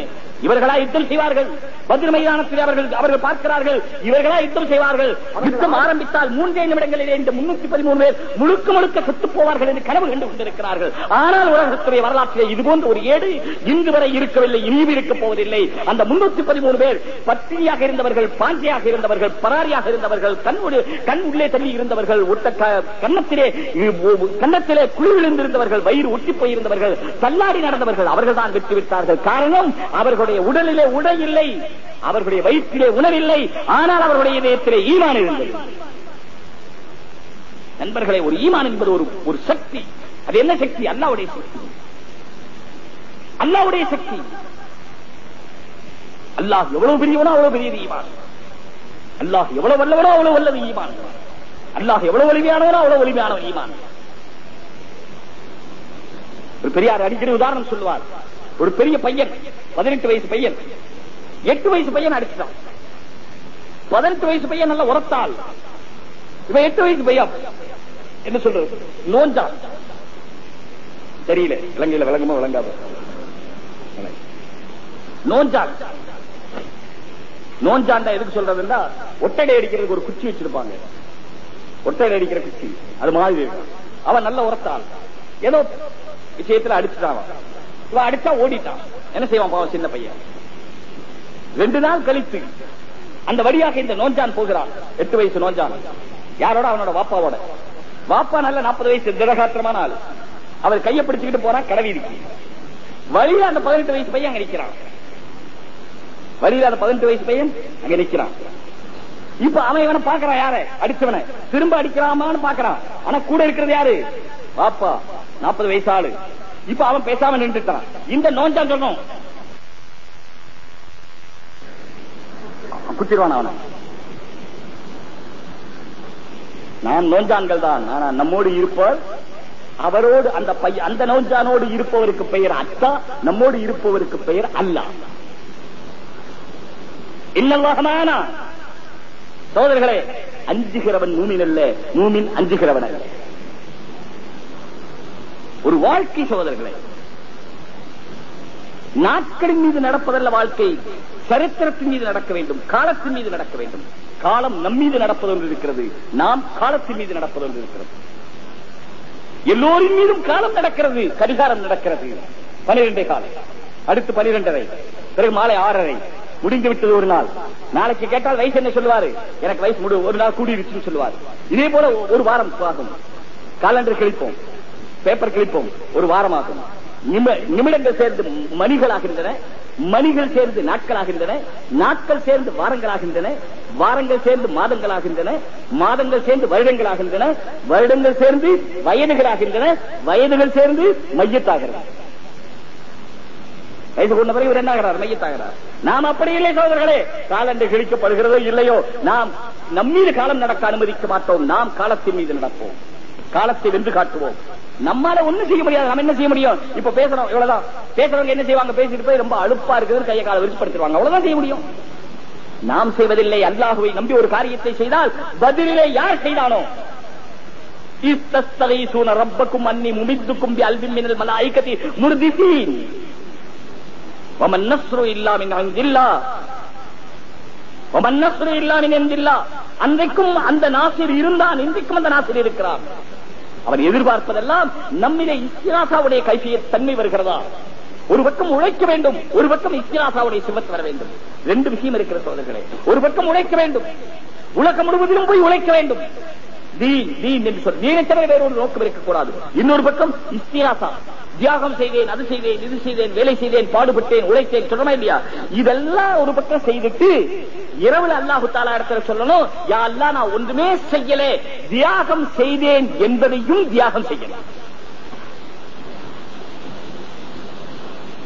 இவர்களா யுத்தம் செய்வார்கள்? பதில் மைதானத்தில் அவர்கள் அவர்கள் பார்க்கிறார்கள் இவர்களா யுத்தம் செய்வார்கள்? யுத்தம் ஆரம்பித்தால் மூன்றே நிமிடங்களிலே இந்த முன்னூத்தி பதிமூணு பேர் முழுக்க முழுக்க செத்து போவார்கள் என்று கனவு கண்டு கொண்டிருக்கிறார்கள். ஆனால் உலகத்துடைய வரலாற்றிலே இதுபோன்ற ஒரு ஏடு இன்று வரை இருக்கவில்லை இனிவு இருக்கப் போவதில்லை. அந்த முன்னூத்தி பதிமூணு பேர் பத்தினியாக இருந்தவர்கள் பாண்டியாக இருந்தவர்கள் பராரியாக இருந்தவர்கள் கண் கண் உள்ளே தள்ளி இருந்தவர்கள் ஒட்ட கன்னத்திலே கன்னத்திலே குழி விழுந்திருந்தவர்கள் வயிறு ஒட்டி போயிருந்தவர்கள் தள்ளாடின நடந்தவர்கள் அவர்கள் தான் வெற்றி விட்டார்கள் காரணம் அவர்களுடைய உடலிலே உடை இல்லை அவர்களுடைய வயிற்றிலே உணவில்லை ஆனால் அவர்களுடைய இதயத்திலே ஈமான் இருந்தது. நண்பர்களை ஒரு ஈமான் என்பது ஒரு ஒரு சக்தி. அது என்ன சக்தி? அல்லாவுடைய சக்தி. அல்லாவுடைய சக்தி. அல்லாஹ் எவ்வளவு பெரியவனோ அவ்வளவு பெரியது ஈமான். அல்லாஹ் எவ்வளவு வல்லவனோ அவ்வளவு வல்லது ஈமான். அல்லாஹ் எவ்வளவு வலிமையானவனோ அவ்வளவு வலிமையானவன் ஈமான். ஒரு பெரியார் அடிக்கடி உதாரணம் சொல்லுவார். ஒரு பெரிய பையன் பதினெட்டு வயசு பையன். எட்டு வயசு பையன் அடிச்சிட்டான். பதினெட்டு வயசு பையன் நல்ல உரத்தால் இவன் எட்டு வயசு பையன். என்ன சொல்றது? நோஞ்சான் தெரியல. இலங்கையில விளங்குமா விளங்காத? நோஞ்சான். நோஞ்சாண்டா எதுக்கு சொல்றதுன்னா ஒட்டடை அடிக்கிறதுக்கு ஒரு குச்சி வச்சிருப்பாங்க. ஒட்டடை அடிக்கிற குச்சி. அது மாதிரி அவன் நல்ல உரத்தால் ஏதோ விஷயத்துல அடிச்சுட்டாவான் இவன் அடிச்சா ஓடிட்டான். என்ன செய்வான் பாவம் சின்ன பையன்? ரெண்டு நாள் கழித்து அந்த வழியாக இந்த நோஞ்சான் போகிறான். எட்டு வயசு நோஞ்சான். யாரோட? அவனோட வாப்பாவோட. வாப்பா நல்ல நாற்பது வயசு திடகாத்திரமான ஆள். அவர் கையை பிடிச்சுக்கிட்டு போறான் கடவீதிக்கு. வழியில அந்த பதினெட்டு வயசு பையன் அங்க நிக்கிறான். வழியில அந்த பதினெட்டு வயசு பையன் அங்க நிக்கிறான். இப்ப அவன் இவனை பாக்குறான் யார? அடிச்சவனை. திரும்ப அடிக்கலாமான்னு பாக்குறான் ஆனா கூட இருக்கிறது யாரு? பாப்பா நாற்பது வயசு ஆளு இப்ப அவன் பேசாம நின்றுட்டான். இந்த நோஞ்சான் சொல்லணும். குத்திடுவான் அவனை. நாம் நோஞ்சான்கள் தான். ஆனா நம்மோடு இருப்பவர் அவரோடு அந்த பையன் அந்த நோஞ்சானோடு இருப்பவருக்கு பெயர் அத்தா நம்மோடு இருப்பவருக்கு பெயர் அல்லாஹ் இன்னல்லாகமானா சோதர்களே அஞ்சுகிறவன் மூமின் அல்ல மூமின் அஞ்சுகிறவன் அல்ல. ஒரு வாழ்க்கை சோதர்களே நாட்களின் மீது நடப்பதல்ல வாழ்க்கை சரித்திரத்தின் மீது நடக்க வேண்டும் காலத்தின் மீது நடக்க வேண்டும். காலம் நம் மீது நடப்பது ஒன்று இருக்கிறது நாம் காலத்தின் மீது நடப்பது ஒன்று இருக்கிறது எல்லோரின் மீதும் காலம் நடக்கிறது கடிகாரம் நடக்கிறது. பனிரெண்டே காலம். அடுத்து பனிரெண்டரை பிறகு மாலை ஆறரை. முடிந்து விட்டது ஒரு நாள். நாளைக்கு கேட்டால் வயசு என்ன சொல்லுவாரு? எனக்கு வயசு முடி ஒரு நாள் கூடிருச்சுன்னு சொல்லுவார். இதே போல ஒரு வாரம் ஆகும். காலண்டர் கிழிப்போம். பேப்பர் கிழிப்போம். ஒரு வாரம் ஆகும். நிமிடங்கள் சேர்ந்து மணிகளாகின்றன. மணிகள் சேர்ந்து நாட்களாகின்றன. நாட்கள் சேர்ந்து வாரங்களாகின்றன. வாரங்கள் சேர்ந்து மாதங்களாகின்றன. மாதங்கள் சேர்ந்து வருடங்களாகின்றன. வருடங்கள் சேர்ந்து வயதுகளாகின்றன. வயதுகள் சேர்ந்து மையத்தாகிறது. கைது கொண்ட பிறகு இவர் என்ன ஆகிறார்? மையத்தாகிறார் நாம் அப்படி இல்லை சோதர்களே காலண்டர் கிழிக்கப்படுகிறதோ இல்லையோ நாம் நம்மீது காலம் நடக்க அனுமதிக்க மாட்டோம். நாம் காலத்தின் மீது நடப்போம். காலத்தை வென்று காட்டுவோம். நம்மால ஒண்ணும் செய்ய முடியாது. நம்ம என்ன செய்ய முடியும்? இப்ப பேசுறோம் இவ்வளவுதான். பேசுறவங்க என்ன செய்வாங்க? பேசிட்டு போய் ரொம்ப அழுப்பா இருக்குது கையை கால விரிச்சுப்படுத்திடுவாங்க அவ்வளவுதான் செய்ய முடியும். நாம் செய்வதில்லை. அல்லாஹுவை நம்பி ஒரு காரியத்தை செய்தால் பதிலே யார் செய்தானோ? இஸ்தஸ்தகீசூன ரப்பக்கும் அன்னி முமித்துக்கும் பி அல்பின் மினல் மலாயிகத்தி முர்திஃபீன் ومن نصر إلا من عند الله ومن نصر إلا من عند الله அன்றைக்கும் அந்த நாசிர் இருந்தான் இன்றைக்கும் அந்த நாசிர் இருக்கிறார் அவன் எதிர்பார்ப்பதெல்லாம் நம்மிலே இஸ்திராசாவுடைய கைசிய தன்மை வருகிறதா ஒரு பக்கம் உழைக்க வேண்டும் ஒரு பக்கம் இஸ்திராசாவுடைய சிவத்து வர வேண்டும் ரெண்டு விஷயம் இருக்கிற சோதர்களே ஒரு பக்கம் உழைக்க வேண்டும் உலகம் முழுவதிலும் போய் உழைக்க வேண்டும் தீன் தீன் என்று சொல். தீனை தவிர வேற ஒரு நோக்கம் இருக்கக்கூடாது. இன்னொரு பக்கம் இஸ்திராசா. தியாகம் செய்தேன் அது செய்தேன் இது செய்தேன் வேலை செய்தேன் பாடுபட்டேன் உழைத்தேன் சொல்லணும் இல்லையா? இதெல்லாம் ஒரு பக்கம் செய்துட்டு இரவுல அல்லாஹு தாலா இடத்துல சொல்லணும் யா அல்லாஹ் நான் ஒன்றுமே செய்யல. தியாகம் செய்தேன் என்பதையும் தியாகம் செய்யலாம்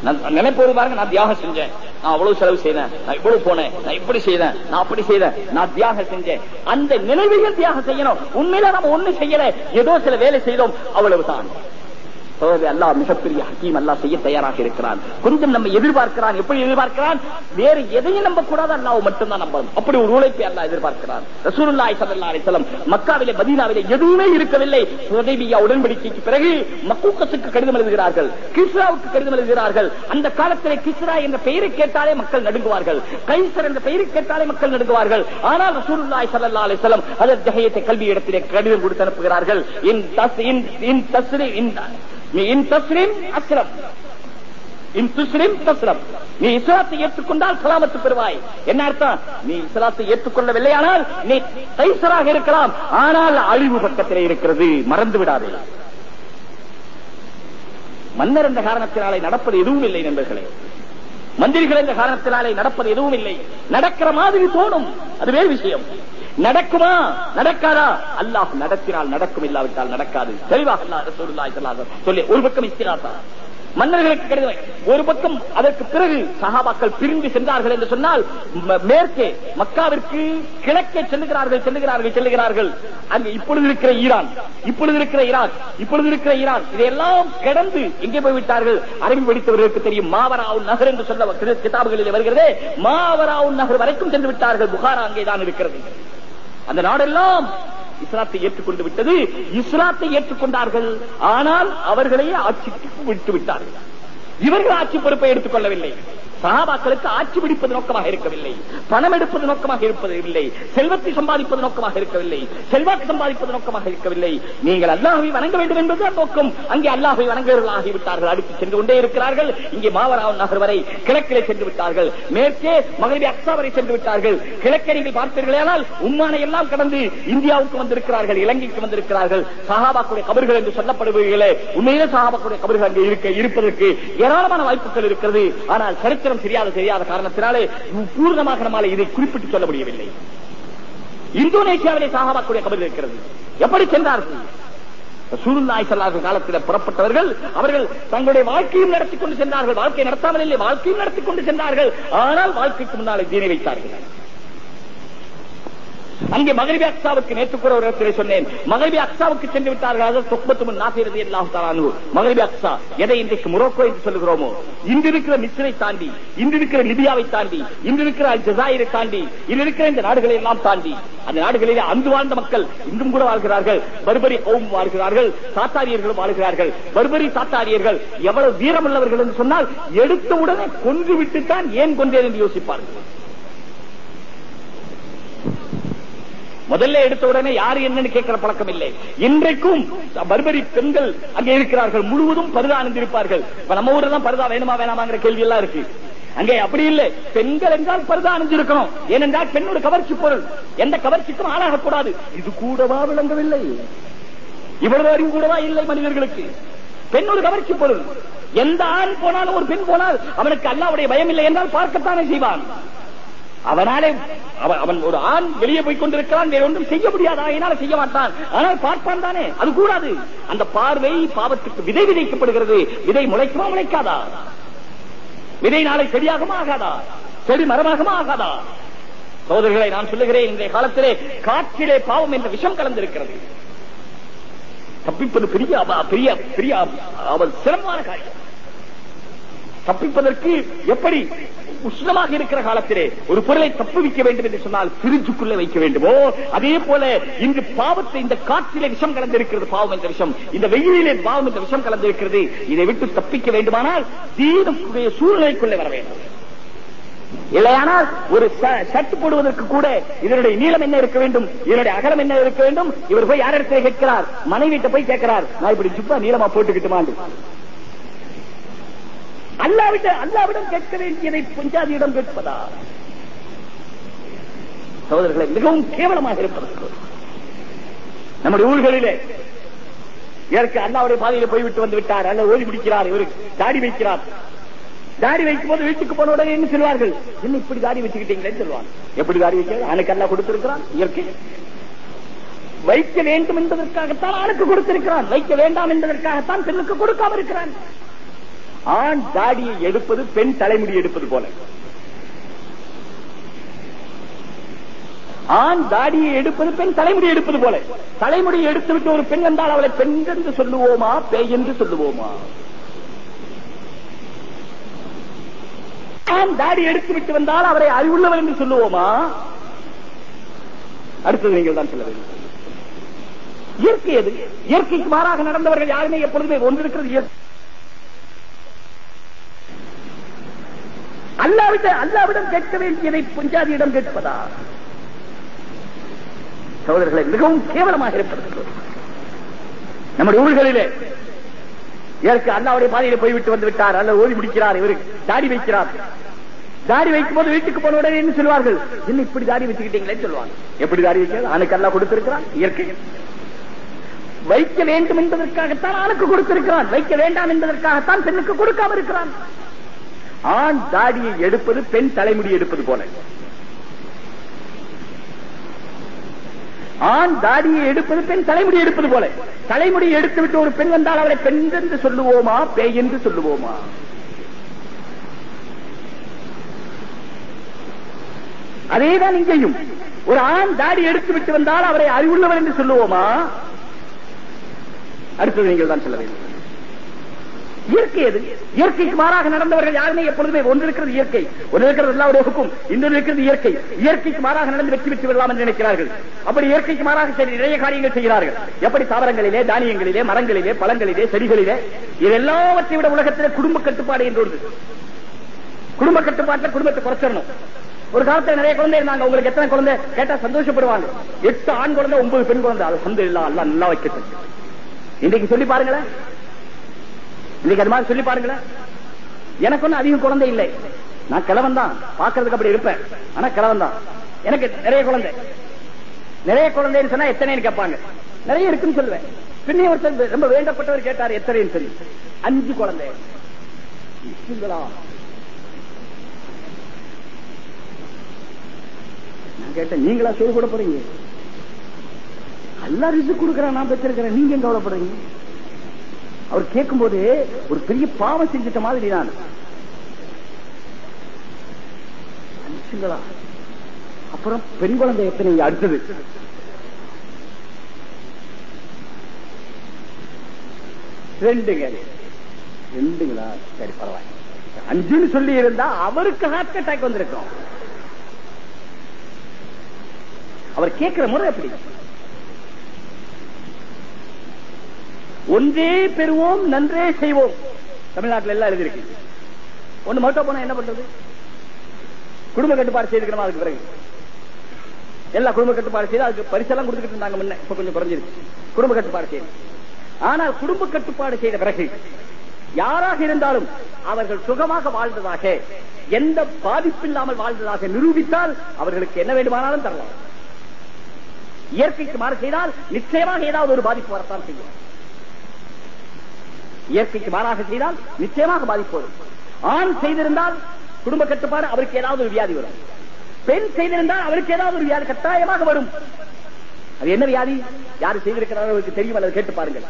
நான் பாருங்க நான் தியாகம் செஞ்சேன். நான் அவ்வளவு செலவு செய்தேன். நான் இவ்வளவு போனேன். நான் இப்படி செய்தேன். நான் அப்படி செய்தேன். நான் தியாகம் செஞ்சேன். அந்த நினைவுகள் தியாகம் செய்யணும். உண்மையில நம்ம ஒண்ணு செய்யல. ஏதோ சில வேலை செய்தோம். அவ்வளவுதான். சோதரி அல்லாஹ் மிகப்பெரிய ஹக்கீம் அல்லாஹ் செய்ய தயாராக இருக்கிறான். கொஞ்சம் நம்ம எதிர்பார்க்கிறான். எப்படி எதிர்பார்க்கிறான்? வேறு எதையும் நம்ப கூடாது அல்லாஹ் மட்டும்தான் நம்பணும் அப்படி ஒரு உழைப்பை அல்லாஹ் எதிர்பார்க்கிறான். ரசூலுல்லாஹி ஸல்லல்லாஹு அலைஹி வஸல்லம் மக்காவிலே மதீனாவிலே எதுவுமே இருக்கவில்லை. ஹுதைபியா உடன்படிக்கைக்கு பிறகு மக்கூக்கத்துக்கு கடிதம் எழுதுகிறார்கள். கிஸ்ராவுக்கு கடிதம் எழுதுகிறார்கள். அந்த காலத்திலே கிஸ்ரா என்ற பெயரை கேட்டாலே மக்கள் நடுங்குவார்கள். கைசர் என்ற பெயரை கேட்டாலே மக்கள் நடுங்குவார்கள். ஆனால் ரசூலுல்லாஹி ஸல்லல்லாஹு அலைஹி வஸல்லம் ஹஜரத் ஜஹியத்தை கல்வி இடத்திலே கடிதம் கொடுத்து அனுப்புகிறார்கள். இன் தஸ் இன் இன் தஸ்ரி இன் நீ இன் தஸ்ரீம் அஸ்ரம் இன் துஸ்ரீம் நீ இஸ்லாத்தை ஏற்றுக்கொண்டால் சலாமத்து பெறுவாய். என்ன அர்த்தம்? நீ இஸ்லாத்தை ஏற்றுக்கொள்ளவில்லையானால் நீ கைசராக இருக்கலாம். ஆனால் அழிவு பக்கத்தில் இருக்கிறது. மறந்து விடாதே. மன்னர் என்ற காரணத்தினாலே நடப்பது எதுவும் இல்லை நண்பர்களே. மந்திரிகள் என்ற காரணத்தினாலே நடப்பது எதுவும் இல்லை. நடக்கிற மாதிரி தோணும். அதுவே விஷயம். நடக்குமா? நடக்காதா? அல்லாஹ் நடத்தினால் நடக்கும் இல்லாவிட்டால் நடக்காது. தெளிவாக சொல்லி ஒரு பக்கம் இஸ்திராசா மன்னர்களுக்கு கடிதம். ஒரு பக்கம் அதற்கு பிறகு சகாபாக்கள் பிரிந்து சென்றார்கள் என்று சொன்னால் மேற்கே மக்காவிற்கு கிழக்கே செல்லுகிறார்கள் செல்லுகிறார்கள் செல்லுகிறார்கள். அங்கு இப்பொழுது இருக்கிற ஈரான் இப்பொழுது இருக்கிற ஈராக் இப்பொழுது இருக்கிற ஈரான் இதையெல்லாம் கடந்து எங்கே போய்விட்டார்கள்? அரபி படித்தவர்களுக்கு தெரியும். மாவராவு நகர் என்று சொல்ல கிதாபுகளில் வருகிறதே மாவராவு நகர் வரைக்கும் சென்று விட்டார்கள். புகாரா அங்கேதான் இருக்கிறது. அந்த நாடெல்லாம் இஸ்லாத்தை ஏற்றுக்கொண்டு விட்டது. இஸ்லாத்தை ஏற்றுக்கொண்டார்கள். ஆனால் அவர்களையே ஆட்சிக்கு விட்டு விட்டார்கள் இவர்கள் ஆட்சி பொறுப்பை எடுத்துக் கொள்ளவில்லை. சகாபாக்களுக்கு ஆட்சி பிடிப்பது நோக்கமாக இருக்கவில்லை. பணம் எடுப்பது நோக்கமாக இருப்பது இல்லை. செல்வத்தை சம்பாதிப்பது நோக்கமாக இருக்கவில்லை. செல்வாக்கு சம்பாதிப்பது நோக்கமாக இருக்கவில்லை. நீங்கள் அல்லாஹை வணங்க வேண்டும் என்பது நோக்கம். அங்கே அல்லாஹை வணங்குவர்கள் ஆகிவிட்டார்கள். அடுத்து சென்று கொண்டே இருக்கிறார்கள். இங்கே மாவராவன் நகர் வரை கிழக்கிலே சென்று விட்டார்கள். மேற்கே மகளிர் அக்ஸா வரை சென்று விட்டார்கள். கிழக்கே நீங்கள் பார்த்தீர்களானால் உம்மானை எல்லாம் கடந்து இந்தியாவுக்கு வந்திருக்கிறார்கள். இலங்கைக்கு வந்திருக்கிறார்கள். சஹாபாக்குடைய கபர்கள் என்று சொல்லப்படுவீர்களே. உண்மையிலே சஹாபாக்குடைய கபர்கள் அங்கே இருக்க இருப்பதற்கு ஏராளமான வாய்ப்புகள் இருக்கிறது. ஆனால் சரித்திரம் தெரியாத தெரியாத காரணத்தினாலே பூர்ணமாக நம்மால் இதை குறிப்பிட்டு சொல்ல முடியவில்லை. இந்தோனேஷியாவிலே சஹாபாக்குடைய கபர்கள் இருக்கிறது. எப்படி சென்றார்கள்? ரசூலுல்லாஹி ஸல்லல்லாஹு காலத்தில் புறப்பட்டவர்கள் அவர்கள் தங்களுடைய வாழ்க்கையும் நடத்திக் கொண்டு சென்றார்கள். வாழ்க்கை நடத்தாமல் இல்லை வாழ்க்கையும் நடத்திக் கொண்டு சென்றார்கள். ஆனால் வாழ்க்கைக்கு முன்னாலே தீனை வைத்தார்கள். அங்கே மகரிபி அக்ஸாவுக்கு நேற்று கூட ஒரு இடத்திலே சொன்னேன். மகரிபி அக்ஸாவுக்கு சென்று விட்டார்கள். அது முன் நாசிரதி எல்லாம் தானு மகரிபி அக்ஸா எதை இன்றைக்கு முரோக்கோ என்று சொல்லுகிறோமோ? இன்று இருக்கிற மிஸ்ரை தாண்டி இன்று இருக்கிற லிபியாவை தாண்டி இன்று இருக்கிற அல் ஜசாயிரை தாண்டி இன்று இருக்கிற இந்த நாடுகளை எல்லாம் தாண்டி அந்த நாடுகளிலே அந்து வாழ்ந்த மக்கள் இன்றும் கூட வாழ்கிறார்கள். பர்பரி ஓம் வாழ்கிறார்கள் சாத்தாரியர்களும் வாழ்கிறார்கள். பர்பரி சாத்தாரியர்கள் எவ்வளவு வீரமுள்ளவர்கள் என்று சொன்னால் எடுத்த உடனே கொன்று விட்டுத்தான் ஏன் கொண்டேன் என்று யோசிப்பார்கள். முதல்ல எடுத்த உடனே யாரு என்னன்னு கேட்கிற பழக்கம் இல்லை. இன்றைக்கும் பர்பரி பெண்கள் அங்கே இருக்கிறார்கள். முழுவதும் பருதா அணிந்திருப்பார்கள். இப்ப நம்ம ஊர்ல தான் பருதா வேணுமா வேணாமாங்கிற கேள்வி எல்லாம் இருக்கு. அங்கே அப்படி இல்லை. பெண்கள் என்றால் பருதா அணிஞ்சிருக்கணும். ஏனென்றால் பெண்ணோட கவர்ச்சி பொருள். எந்த கவர்ச்சிக்கும் ஆளாகக்கூடாது இது கூடவா விளங்கவில்லை? இவ்வளவு அறிவு கூடவா இல்லை மனிதர்களுக்கு? பெண் ஒரு கவர்ச்சி பொருள். எந்த ஆண் போனாலும் ஒரு பெண் போனால் அவனுக்கு அல்லாவுடைய பயம் இல்லை என்றால் பார்க்கத்தானே செய்வான். அவனாலே அவன் ஒரு ஆண் வெளியே போய் கொண்டிருக்கிறான் வேற ஒன்றும் செய்ய முடியாது? ஆகினால செய்ய மாட்டான். ஆனால் பார்ப்பான் தானே. அது கூடாது. அந்த பார்வை பாவத்துக்கு விதை விதைக்கப்படுகிறது. விதை முளைக்குமா முளைக்காதா? விதை நாளை செடியாகமா ஆகாதா? செடி மரமாகமா ஆகாதா? சோதரிகளை நான் சொல்லுகிறேன் இன்றைய காலத்திலே காற்றிலே பாவம் என்ற விஷம் கலந்திருக்கிறது. தப்பிப்பது பெரிய பெரிய பெரிய அவள் சிரமமான காரியம். தப்பிப்பதற்கு எப்படி உஷ்ணமாக இருக்கிற காலத்திலே ஒரு பொருளை தப்பு வைக்க வேண்டும் என்று சொன்னால் பிரிஞ்சுக்குள்ளே வைக்க வேண்டுமோ? அதே போல இன்று பாவத்தை இந்த காற்றிலே விஷம் கலந்திருக்கிறது. பாவம் என்ற விஷம். இந்த வெயிலிலே பாவம் என்ற விஷம் கலந்திருக்கிறது. இதை விட்டு தப்பிக்க வேண்டுமானால் தீனுக்குரிய சூழ்நிலைக்குள்ளே வர வேண்டும். இல்லையானால் ஒரு ச- ஷர்ட் போடுவதற்கு கூட இதனுடைய நீளம் என்ன இருக்க வேண்டும்? இதனுடைய அகலம் என்ன இருக்க வேண்டும்? இவர் போய் யார் இடத்துல கேட்கிறார்? மனைவிட்ட போய் கேட்கிறார். நான் இப்படி சுப்பா நீளமா போட்டுக்கிட்டுமாண்டு. அல்லாவிட அல்லாவிடம் கேட்க வேண்டியதை பஞ்சாதியிடம் கேட்பதா? சகோதரர்களை மிகவும் கேவலமாக இருப்பதற்கு. நம்முடைய ஊர்களிலே இதற்கு அண்ணாவுடைய பாதையில போய்விட்டு வந்து விட்டார். அல்ல ஓடி பிடிக்கிறார் இவரு தாடி வைக்கிறார். தாடி வைக்கும் போது வீட்டுக்கு போன உடனே என்ன சொல்வார்கள்? என்ன இப்படி தாடி வச்சுக்கிட்டீங்களேன்னு சொல்லுவாங்க எப்படி தாடி வைக்கிறது ஆணுக்கு அல்லா கொடுத்திருக்கிறான் இயற்கை. வைக்க வேண்டும் என்பதற்காகத்தான் ஆணுக்கு கொடுத்திருக்கிறான். வைக்க வேண்டாம் என்பதற்காகத்தான் பெண்ணுக்கு கொடுக்காம இருக்கிறான். ஆண் தாடியை எடுப்பது பெண் தலைமுடி எடுப்பது போல. ஆண் தாடியை எடுப்பது பெண் தலைமுடி எடுப்பது போல. தலைமுடி எடுத்துவிட்டு ஒரு பெண் என்றால் அவளை பெண் என்று சொல்லுவோமா பேய் என்று சொல்லுவோமா? ஆண் தாடி எடுத்து விட்டு வந்தால் அவரை அறிவுள்ளவர் என்று சொல்லுவோமா? அடுத்தது நீங்கள் தான் சொல்ல வேண்டும். இயற்கை எது? இயற்கைக்கு மாறாக நடந்தவர்கள் யாருமே எப்பொழுதுமே ஒன்றிருக்கிறது இயற்கை. அல்லாவிட அல்லாவிடம் கேட்க வேண்டியதை பஞ்சாதியிடம் கேட்பதா? சகோதரர்களை மிகவும் கேவலமாக இருப்பது நம்முடைய ஊர்களிலே இதற்கு அல்லாவுடைய பாதையில போய்விட்டு வந்து விட்டார். அல்ல ஓதி முடிக்கிறார் இவரு தாடி வைக்கிறார். தாடி வைக்கும் போது வீட்டுக்கு போன உடனே என்ன சொல்வார்கள்? என்ன இப்படி தாடி வச்சுக்கிட்டீங்களேன்னு சொல்லுவாங்க எப்படி தாடி வைக்கிறது? அனுக்கு அல்லா கொடுத்திருக்கிறான் இயற்கை. வைக்க வேண்டும் என்பதற்காகத்தான் ஆணுக்கு கொடுத்திருக்கிறான். வைக்க வேண்டாம் என்பதற்காகத்தான் பெண்ணுக்கு கொடுக்காம இருக்கிறான். ஆண் தாடியை எடுப்பது பெண் தலைமுடி எடுப்பது போல. ஆண் தாடியை எடுப்பது பெண் தலைமுடி எடுப்பது போல. தலைமுடி எடுத்து விட்டு ஒரு பெண் வந்தால் அவரை பெண் என்று சொல்லுவோமா பேய் என்று சொல்லுவோமா? அதேதான் இங்கேயும். ஒரு ஆண் தாடி எடுத்து விட்டு வந்தால் அவரை அறிவுள்ளவர் என்று சொல்லுவோமா? அடுத்தது நீங்கள் தான் சொல்ல வேண்டும். இயற்கை எது? இயற்கைக்கு மாறாக நடந்தவர்கள் யாருமே எப்பொழுதுமே ஒன்று இருக்கிறது இயற்கை. ஒன்று இருக்கிறது எல்லாருடைய ஹுக்கும் இன்னொரு இருக்கிறது இயற்கை. இயற்கைக்கு மாறாக நடந்து வெற்றி பெற்று விடலாம் என்று நினைக்கிறார்கள். அப்படி இயற்கைக்கு மாறாக சரி நிறைய காரியங்கள் செய்கிறார்கள். எப்படி தாவரங்களிலே தானியங்களிலே மரங்களிலே பழங்களிலே செடிகளிலே இது எல்லாவற்றை விட உலகத்திலே குடும்ப கட்டுப்பாடு என்று ஒன்று. குடும்ப கட்டுப்பாட்டில் குடும்பத்தை குறைச்சிடணும். ஒரு காலத்துல நிறைய குழந்தை இருந்தாங்க. உங்களுக்கு எத்தனை குழந்தை? கேட்டா சந்தோஷப்படுவாங்க. எட்டு ஆண் குழந்தை ஒன்பது பெண் குழந்தை. அது சொந்த இல்ல அல்ல நல்லா வைக்கிறது இன்னைக்கு சொல்லி பாருங்களேன். இன்னைக்கு அது மாதிரி சொல்லி பாருங்களேன். எனக்கு ஒன்னும் அதிகம் குழந்தை இல்லை. நான் கிழவன் தான். பாக்குறதுக்கு அப்படி இருப்பேன். ஆனா கிழவன் தான். எனக்கு நிறைய குழந்தை. நிறைய குழந்தைன்னு சொன்னா எத்தனைன்னு கேட்பாங்க. நிறைய இருக்குன்னு சொல்லுவேன். பின்னே ஒருத்தர் ரொம்ப வேண்டப்பட்டவர் கேட்டார் எத்தனைன்னு சொல்லி. அஞ்சு குழந்தை. நான் கேட்டேன் நீங்களா சொல்லி கூட போறீங்க? அல்லா ரிசு கொடுக்கறேன் நான் பெற்றிருக்கிறேன். நீங்க எங்க கவலைப்படுறீங்க? அவர் கேட்கும் போது ஒரு பெரிய பாவம் செஞ்சிட்ட மாதிரி நான். அப்புறம் பெண் குழந்தை எத்தனை அடுத்தது? ரெண்டுங்க. ரெண்டுங்களா? சரி பரவாயில்ல. அஞ்சுன்னு சொல்லி இருந்தா அவருக்கு ஹார்ட் அட்டாக் வந்திருக்கும். அவர் கேட்கிற முறை எப்படி ஒன்றே பெறுவோம் நன்றே செய்வோம். தமிழ்நாட்டில் எல்லாம் எழுதியிருக்கு. ஒண்ணு மட்டும் போனா என்ன பண்றது? குடும்ப கட்டுப்பாடு செய்திருக்கணும் அதுக்கு பிறகு? எல்லா குடும்ப கட்டுப்பாடு செய்து அதுக்கு பரிசெல்லாம் கொடுத்துக்கிட்டு இருந்தாங்க முன்ன. இப்ப கொஞ்சம் குறைஞ்சிருச்சு. குடும்ப கட்டுப்பாடு செய்து ஆனால் குடும்ப கட்டுப்பாடு செய்த பிறகு யாராக இருந்தாலும் அவர்கள் சுகமாக வாழ்ந்ததாக எந்த பாதிப்பில்லாமல் வாழ்ந்ததாக நிரூபித்தால் அவர்களுக்கு என்ன வேண்டுமானாலும் தரலாம். இயற்கைக்கு மாறு செய்தால் நிச்சயமாக ஏதாவது ஒரு பாதிப்பு வரத்தான் செய்யும். இயற்கைக்கு மாறாக செய்தால் நிச்சயமாக பாதிப்பு வரும் ஆண் செய்திருந்தால் குடும்ப கட்டுப்பாடு அவருக்கு ஏதாவது ஒரு வியாதி வரும். பெண் செய்திருந்தால் அவருக்கு ஏதாவது ஒரு வியாதி கட்டாயமாக வரும். அது என்ன வியாதி? யாரு செய்திருக்கிறாரோ அவருக்கு தெரியும் அல்லது கேட்டு பாருங்கள்.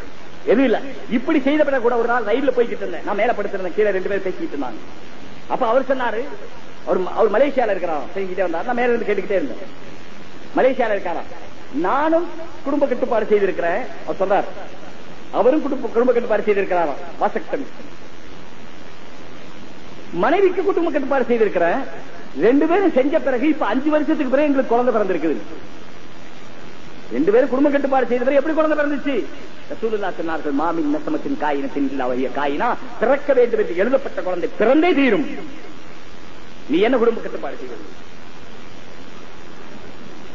எதுவும் இல்ல. இப்படி செய்த பிறகு கூட ஒரு நாள் ரயில்ல போய்கிட்டு இருந்தேன். நான் மேல படுத்திருந்தேன். கீழே ரெண்டு பேரும் பேசிக்கிட்டு இருந்தாங்க. அப்ப அவர் சொன்னாரு அவர் அவர் மலேசியால இருக்கிறாராம். செஞ்சுக்கிட்டே வந்தார். நான் மேல இருந்து கேட்டுக்கிட்டே இருந்தேன். மலேசியால இருக்காரா நானும் குடும்ப கட்டுப்பாடு செய்திருக்கிறேன். அவர் சொல்றார் அவரும் குடும்ப குடும்ப கட்டுப்பாடு செய்திருக்கிறாராம் வாசக்தமி மனைவிக்கு குடும்ப கட்டுப்பாடு செய்திருக்கிற ரெண்டு பேரும் செஞ்ச பிறகு இப்ப அஞ்சு வருஷத்துக்கு பிறகு எங்களுக்கு குழந்தை பிறந்திருக்குது. ரெண்டு பேரும் குடும்ப கட்டுப்பாடு செய்த பிறகு எப்படி குழந்தை பிறந்துச்சு? ரசூலுல்லா சொன்னார்கள் மாமின் நசமத்தின் காயினத்தின் இல்லாவகிய காயினா பிறக்க வேண்டும் என்று எழுதப்பட்ட குழந்தை பிறந்தே தீரும். நீ என்ன குடும்ப கட்டுப்பாடு செய்வது?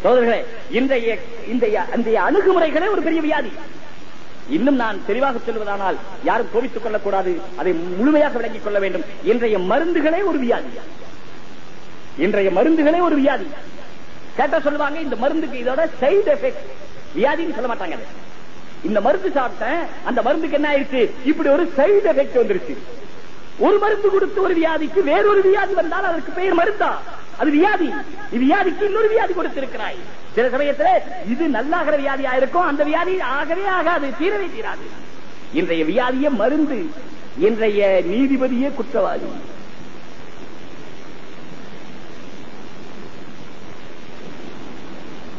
சோதர்களே இன்றைய இன்றைய அணுகுமுறைகளே ஒரு பெரிய வியாதி. இன்னும் நான் தெளிவாக சொல்வதானால் யாரும் கோபித்துக் கொள்ளக்கூடாது. அதை முழுமையாக விளங்கிக் கொள்ள வேண்டும். இன்றைய மருந்துகளே ஒரு வியாதி. இன்றைய மருந்துகளே ஒரு வியாதி. கேட்டா சொல்லுவாங்க இந்த மருந்துக்கு இதோட சைடு எஃபெக்ட் வியாதின்னு சொல்ல மாட்டாங்க. இந்த மருந்து சாப்பிட்டேன் அந்த மருந்துக்கு என்ன ஆயிடுச்சு? இப்படி ஒரு சைடு எஃபெக்ட் வந்துருச்சு. ஒரு மருந்து கொடுத்து ஒரு வியாதிக்கு வேறொரு வியாதி வந்தால் அதற்கு பெயர் மருந்தா? அது வியாதி. வியாதிக்கு இன்னொரு வியாதி கொடுத்திருக்கிறாய். சில சமயத்துல இது நல்லாகிற வியாதியா இருக்கும் அந்த வியாதி ஆகவே ஆகாது தீரவே தீராது. இன்றைய வியாதிய மருந்து. இன்றைய நீதிபதியே குற்றவாளி.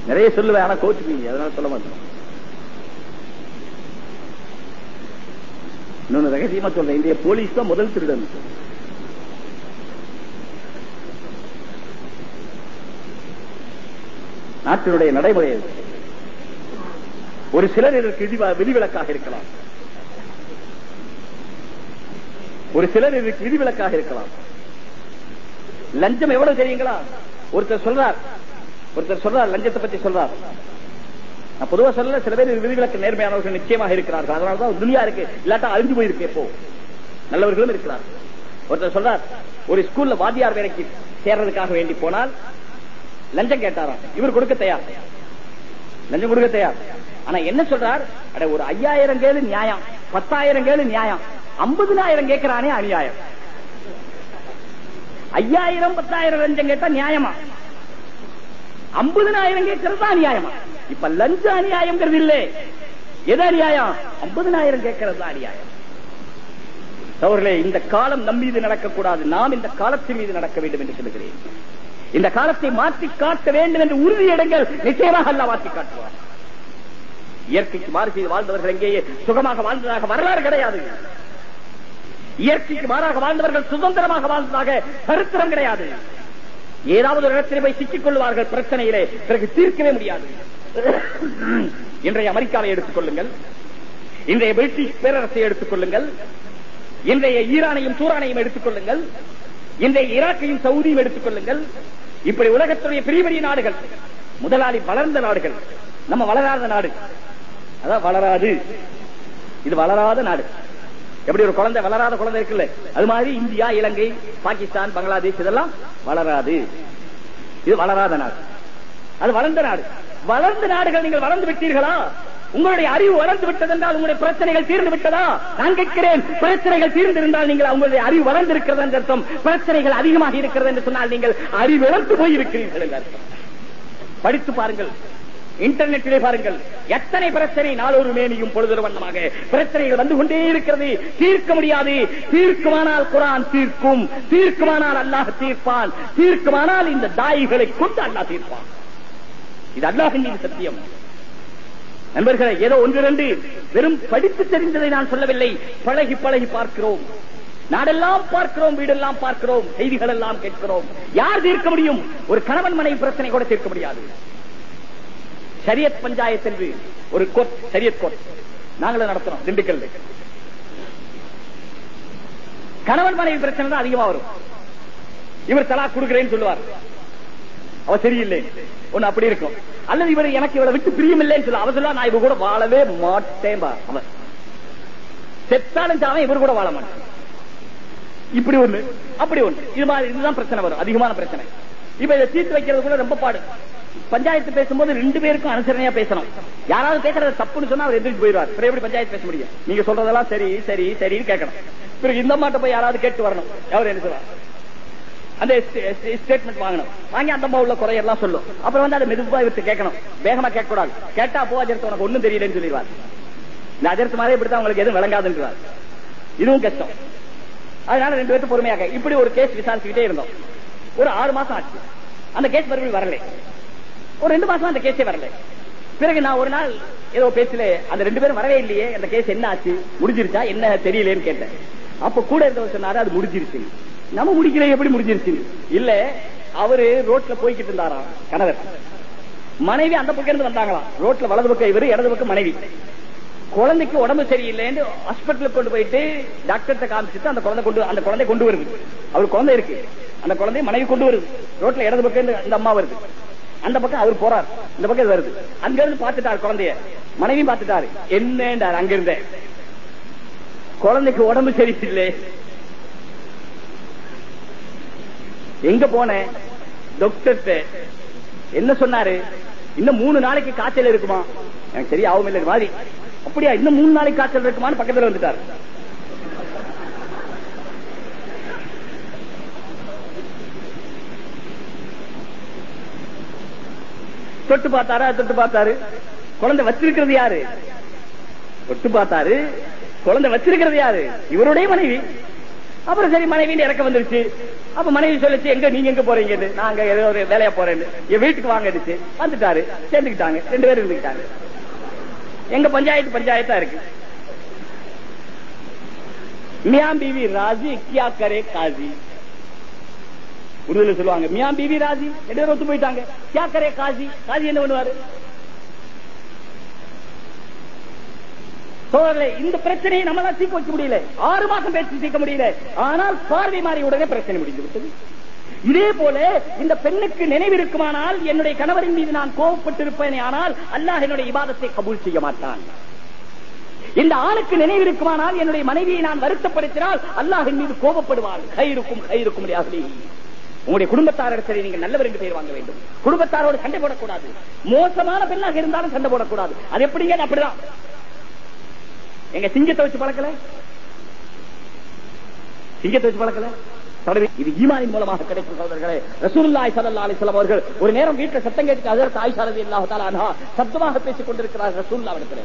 நிறைய சொல்லுவேன் ஆனா கோச்சுப்பீங்க அதனால சொல்ல மாட்டேன். இன்னொன்னு ரகசியமா சொல்றேன் இந்திய போலீஸ் தான் முதல் திருடன். நாட்டினுடைய நடைமுறை ஒரு சிலர் இதற்கு விதிவிலக்காக இருக்கலாம். ஒரு சிலர் இதற்கு விதிவிலக்காக இருக்கலாம். லஞ்சம் எவ்வளவு தெரியுங்களா? ஒருத்தர் சொல்றார். ஒருத்தர் சொல்றார் லஞ்சத்தை பத்தி சொல்றார். நான் பொதுவா சொல்ல சில பேர் விதிவிலக்கு நேர்மையானவர்கள் நிச்சயமாக இருக்கிறார்கள். அதனாலதான் துணியா இருக்கு. இல்லாட்டா அழிஞ்சு போயிருக்கு எப்போ? நல்லவர்களும் இருக்கிறார் ஒருத்தர் சொல்றார் ஒரு ஸ்கூல்ல வாத்தியார் வேலைக்கு சேர்றதுக்காக வேண்டி போனால் லஞ்சம் கேட்டாராம் இவர் கொடுக்க தயார். லஞ்சம் கொடுக்க தயார். ஆனா என்ன சொல்றார்? அட ஒரு ஐயாயிரம் கேளு நியாயம் பத்தாயிரம் கேளு நியாயம் ஐம்பதுனாயிரம் கேட்கிறானே அநியாயம். ஐயாயிரம் பத்தாயிரம் லஞ்சம் கேட்டா நியாயமா? ஐம்பதுனாயிரம் கேட்கறது அநியாயமா? இப்ப லஞ்ச அநியாயம்ங்கிறது இல்ல. எது அநியாயம்? ஐம்பதுனாயிரம் கேட்கறது அநியாயம். அவர்களே இந்த காலம் நம் மீது நடக்கக்கூடாது. நாம் இந்த காலத்தின் மீது நடக்க வேண்டும் என்று சொல்லுகிறேன். இந்த காலத்தை மாற்றி காட்ட வேண்டும் என்று உறுதி இடங்கள் நிச்சயமாக அல்ல மாற்றி காட்டுவார். இயற்கைக்கு மாறு செய்து வாழ்ந்தவர்கள் எங்கேயே சுகமாக வாழ்ந்ததாக வரலாறு கிடையாது. இயற்கைக்கு மாறாக வாழ்ந்தவர்கள் சுதந்திரமாக வாழ்ந்ததாக சரித்திரம் கிடையாது. ஏதாவது ஒரு இடத்திலே போய் சிக்கிக் கொள்வார்கள் பிரச்சனையிலே. பிறகு தீர்க்கவே முடியாது. இன்றைய அமெரிக்காவை எடுத்துக் கொள்ளுங்கள். இன்றைய பிரிட்டிஷ் பேரரசை எடுத்துக் கொள்ளுங்கள். இன்றைய ஈரானையும் சூரானையும் எடுத்துக் கொள்ளுங்கள். இன்றைய ஈராக்கையும் சவுதியும் எடுத்துக் கொள்ளுங்கள். இப்படி உலகத்துடைய பெரிய பெரிய நாடுகள் முதலாளி வளர்ந்த நாடுகள் நம்ம வளராத நாடு. அதான் வளராது. இது வளராத நாடு. எப்படி ஒரு குழந்தை வளராத குழந்தை இருக்குல்ல? அது மாதிரி இந்தியா இலங்கை பாகிஸ்தான் பங்களாதேஷ் இதெல்லாம் வளராது. இது வளராத நாடு. அது வளர்ந்த நாடு. வளர்ந்த நாடுகள் நீங்கள் வளர்ந்து விட்டீர்களா? உங்களுடைய அறிவு வளர்ந்து விட்டது என்றால் உங்களுடைய பிரச்சனைகள் தீர்ந்து விட்டதா? நான் கேட்கிறேன். பிரச்சனைகள் தீர்ந்திருந்தால் நீங்கள் உங்களுடைய அறிவு வளர்ந்திருக்கிறது என்று அர்த்தம். பிரச்சனைகள் அதிகமாக இருக்கிறது என்று சொன்னால் நீங்கள் அறிவிழந்து போயிருக்கிறீர்கள் என்று அர்த்தம். படித்து பாருங்கள். இன்டர்நெட்டிலே பாருங்கள். எத்தனை பிரச்சனை நாளொரு மேனியும் பொழுது வண்ணமாக. பிரச்சனைகள் வந்து கொண்டே இருக்கிறது. தீர்க்க முடியாது. தீர்க்குமானால் குரான் தீர்க்கும். தீர்க்குமானால் அல்லாஹ் தீர்ப்பான். தீர்க்குமானால் இந்த தாய்களை கொண்டு அல்லாஹ் தீர்ப்பான். இது அல்லாஹின் சத்தியம். நண்பர்களே ஏதோ ஒன்று ரெண்டு. வெறும் படித்து தெரிந்ததை நான் சொல்லவில்லை. பழகி பழகி பார்க்கிறோம். நாடெல்லாம் பார்க்கிறோம் வீடெல்லாம் பார்க்கிறோம் செய்திகள் எல்லாம் கேட்கிறோம். யார் தீர்க்க முடியும்? ஒரு கணவன் மனைவி பிரச்சனை கூட தீர்க்க முடியாது. சரியத் பஞ்சாயத்து என்று ஒரு கோர்ட் சரியத் கோர்ட். நாங்களும் நடத்துறோம் திண்டுக்கல். கணவன் மனைவி பிரச்சனை தான் அதிகமா வரும். இவர் தலா கொடுக்கிறேன்னு சொல்லுவார். அவ சரியில்லை. ஒண்ணு அப்படி இருக்கும். அல்லது இவர் எனக்கு இவளை விட்டு பிரியமில்லைன்னு சொல்ல. அவ சொல்ல நான் இவ கூட வாழவே மாட்டேன் பா அவன் செத்தாலும் சாவன் இவர் கூட வாழ மாட்டேன் இப்படி ஒண்ணு அப்படி ஒண்ணு. இது மாதிரி இதுதான் பிரச்சனை வரும். அதிகமான பிரச்சனை. இப்ப இதை தீர்த்து வைக்கிறது கூட ரொம்ப பாடு. பஞ்சாயத்து பேசும்போது ரெண்டு பேருக்கும் அனுசரணையா பேசணும். யாராவது பேசுறது தப்புன்னு சொன்னா அவர் எதிர்த்து போயிடுவார். பிறகு எப்படி பஞ்சாயத்து பேச முடியும்? நீங்க சொல்றதெல்லாம் சரி சரி சரின்னு கேட்கணும். பிறகு இந்த மாட்ட போய் யாராவது கேட்டு வரணும். அவர் என்ன சொல்றாரு அந்த ஸ்டேட்மெண்ட் வாங்கணும். வாங்கி அந்த உள்ள குறையெல்லாம் சொல்லும். அப்புறம் வந்து அதை மெதுவா விட்டு கேட்கணும். வேகமா கேட்க கூடாது கேட்டா போ அஜர்த்து உனக்கு ஒண்ணும் தெரியலன்னு சொல்லிடுவார். இந்த அஜர்த்து மாதிரி இப்படித்தான் உங்களுக்கு எதுவும் விளங்காதுன்றார். இதுவும் கஷ்டம். அதனால ரெண்டு பேரும் பொறுமையாக இப்படி ஒரு கேஸ் விசாரிச்சுக்கிட்டே இருந்தோம். ஒரு ஆறு மாசம் ஆச்சு. அந்த கேஸ் மறுபடியும் வரல. ஒரு ரெண்டு மாசம் அந்த கேஸே வரல. பிறகு நான் ஒரு நாள் ஏதோ பேசல அந்த ரெண்டு பேரும் வரவே இல்லையே அந்த கேஸ் என்ன ஆச்சு? முடிஞ்சிருச்சா? என்ன தெரியலேன்னு கேட்டேன். அப்ப கூட இருந்தவர் சொன்னாரு அது முடிஞ்சிருச்சு. நம்ம முடிக்கிற எப்படி முடிஞ்சிருச்சு? இல்ல அவரு ரோட்ல போய்கிட்டு இருந்தாராம் கணவர். மனைவி அந்த பக்கம் இருந்து வந்தாங்களாம் ரோட்ல வலது பக்கம் இவரு இடது பக்கம் மனைவி. குழந்தைக்கு உடம்பு சரியில்லைன்னு ஹாஸ்பிட்டலுக்கு கொண்டு போயிட்டு டாக்டர்கிட்ட காமிச்சிட்டு அந்த குழந்தை கொண்டு அந்த குழந்தை கொண்டு வருது. அவர் குழந்தை இருக்கு. அந்த குழந்தைய மனைவி கொண்டு வருது. ரோட்ல இடது பக்கம் இந்த அம்மா வருது. அந்த பக்கம் அவர் போறார். இந்த பக்கம் இது வருது. அங்க இருந்து பாத்துட்டாரு குழந்தைய. மனைவியும் பாத்துட்டாரு என்னன்றாரு அங்க இருந்த குழந்தைக்கு உடம்பு சரியில்லை. எங்க போனேன் டாக்டர் என்ன சொன்னாரு? இன்னும் மூணு நாளைக்கு காய்ச்சல் இருக்குமா? எனக்கு சரி ஆகும் இல்லை மாதிரி. அப்படியா இன்னும் மூணு நாளைக்கு காய்ச்சல் இருக்குமான்னு பக்கத்துல வந்துட்டார். தொட்டு பார்த்தாரா? தொட்டு பார்த்தாரு. குழந்தை வச்சிருக்கிறது யாரு? தொட்டு பார்த்தாரு. குழந்தை வச்சிருக்கிறது யாரு? இவருடைய மனைவி. அப்புறம் சரி மனைவி இறக்க வந்துருச்சு. அப்ப மனைவி சொல்லிச்சு எங்க நீங்க எங்க போறீங்க நாங்க ஏதோ ஒரு வேலையா போறேன்னு. என் வீட்டுக்கு வாங்கிடுச்சு வந்துட்டாரு. சேர்ந்துக்கிட்டாங்க. ரெண்டு பேரும் இருந்துக்கிட்டாங்க. எங்க பஞ்சாயத்து பஞ்சாயத்தா இருக்கு. மியாம் பிவி ராஜி கியா கரே காஜி. உருதுல சொல்லுவாங்க மியாம் பிவி ராஜி. ரெண்டு பேரும் ஒத்து போயிட்டாங்க. கியா கரே காஜி? காஜி என்ன பண்ணுவாரு? சோழர்களே இந்த பிரச்சனையை நம்மளால் தீர்க்க வைக்க முடியல. ஆறு மாசம் பேச்சு தீர்க்க முடியல. ஆனால் பார்வை மாறி உடனே பிரச்சனை முடிந்து விட்டது. இதே போல இந்த பெண்ணுக்கு நினைவிருக்குமானால் என்னுடைய கணவரின் மீது நான் கோபப்பட்டிருப்பேனே ஆனால் அல்லாஹ் என்னுடைய இபாதத்தை கபூல் செய்ய மாட்டான். இந்த ஆணுக்கு நினைவிருக்குமானால் என்னுடைய மனைவியை நான் வருத்தப்படுத்தினால் அல்லாஹின் மீது கோபப்படுவாள் கயிறுக்கும் கயிறுக்கும் உங்களுடைய குடும்பத்தாரிடத்தில் நீங்கள் நல்லவர் என்று பெயர் வாங்க வேண்டும். குடும்பத்தாரோடு சண்டை போடக்கூடாது. மோசமான பெண்ணாக இருந்தாலும் சண்டை போடக்கூடாது. அது எப்படிங்க? அப்படிதான். எங்க சிங்கத்தை வச்சு பழக்கல? சிங்கத்தை வச்சு பழக்கல? இது ஈமானின் மூலமாக கிடைக்கும் சகோதரர்களே. ரசூலுல்லாஹி ஸல்லல்லாஹு அலைஹி வஸல்லம் அவர்கள் ஒரு நேரம் வீட்டுல சத்தம் கேட்டு ஹஜரத் ஆயிஷா ரலியல்லாஹு தஆலா அன்ஹா சத்தமாக பேசிக் கொண்டிருக்கிறார் ரசூலுல்லாஹ் இடத்திலே.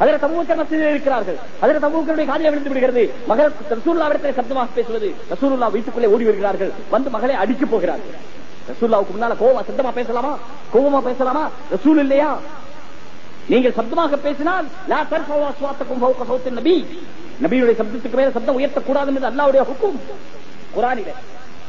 ஹஜரத் அபூபக்கர் மஸ்ஜிதில் இருக்கிறார்கள். ஹஜரத் அபூபக்கருடைய காதில் விழுந்து விடுகிறது. மகள் ரசூலுல்லாஹ் இடத்திலே சத்தமாக பேசுவது ரசூலுல்லாஹ் வீட்டுக்குள்ளே ஓடி வருகிறார்கள். வந்து மகளை அடிக்கப் போகிறார்கள். ரசூலுல்லாவுக்கு முன்னால கோவமா சத்தமா பேசலாமா? கோவமா பேசலாமா? ரசூல் இல்லையா? நீங்கள் சப்தமாக பேசினால் லா தர்ஃபவு அஸ்வாத்தக்கும் ஃபௌக சௌத்தின் நபி. நபியுடைய சப்தத்துக்கு மேல சப்தம் உயர்த்தக்கூடாது என்று அல்லாவுடைய ஹுக்கும். குரானில.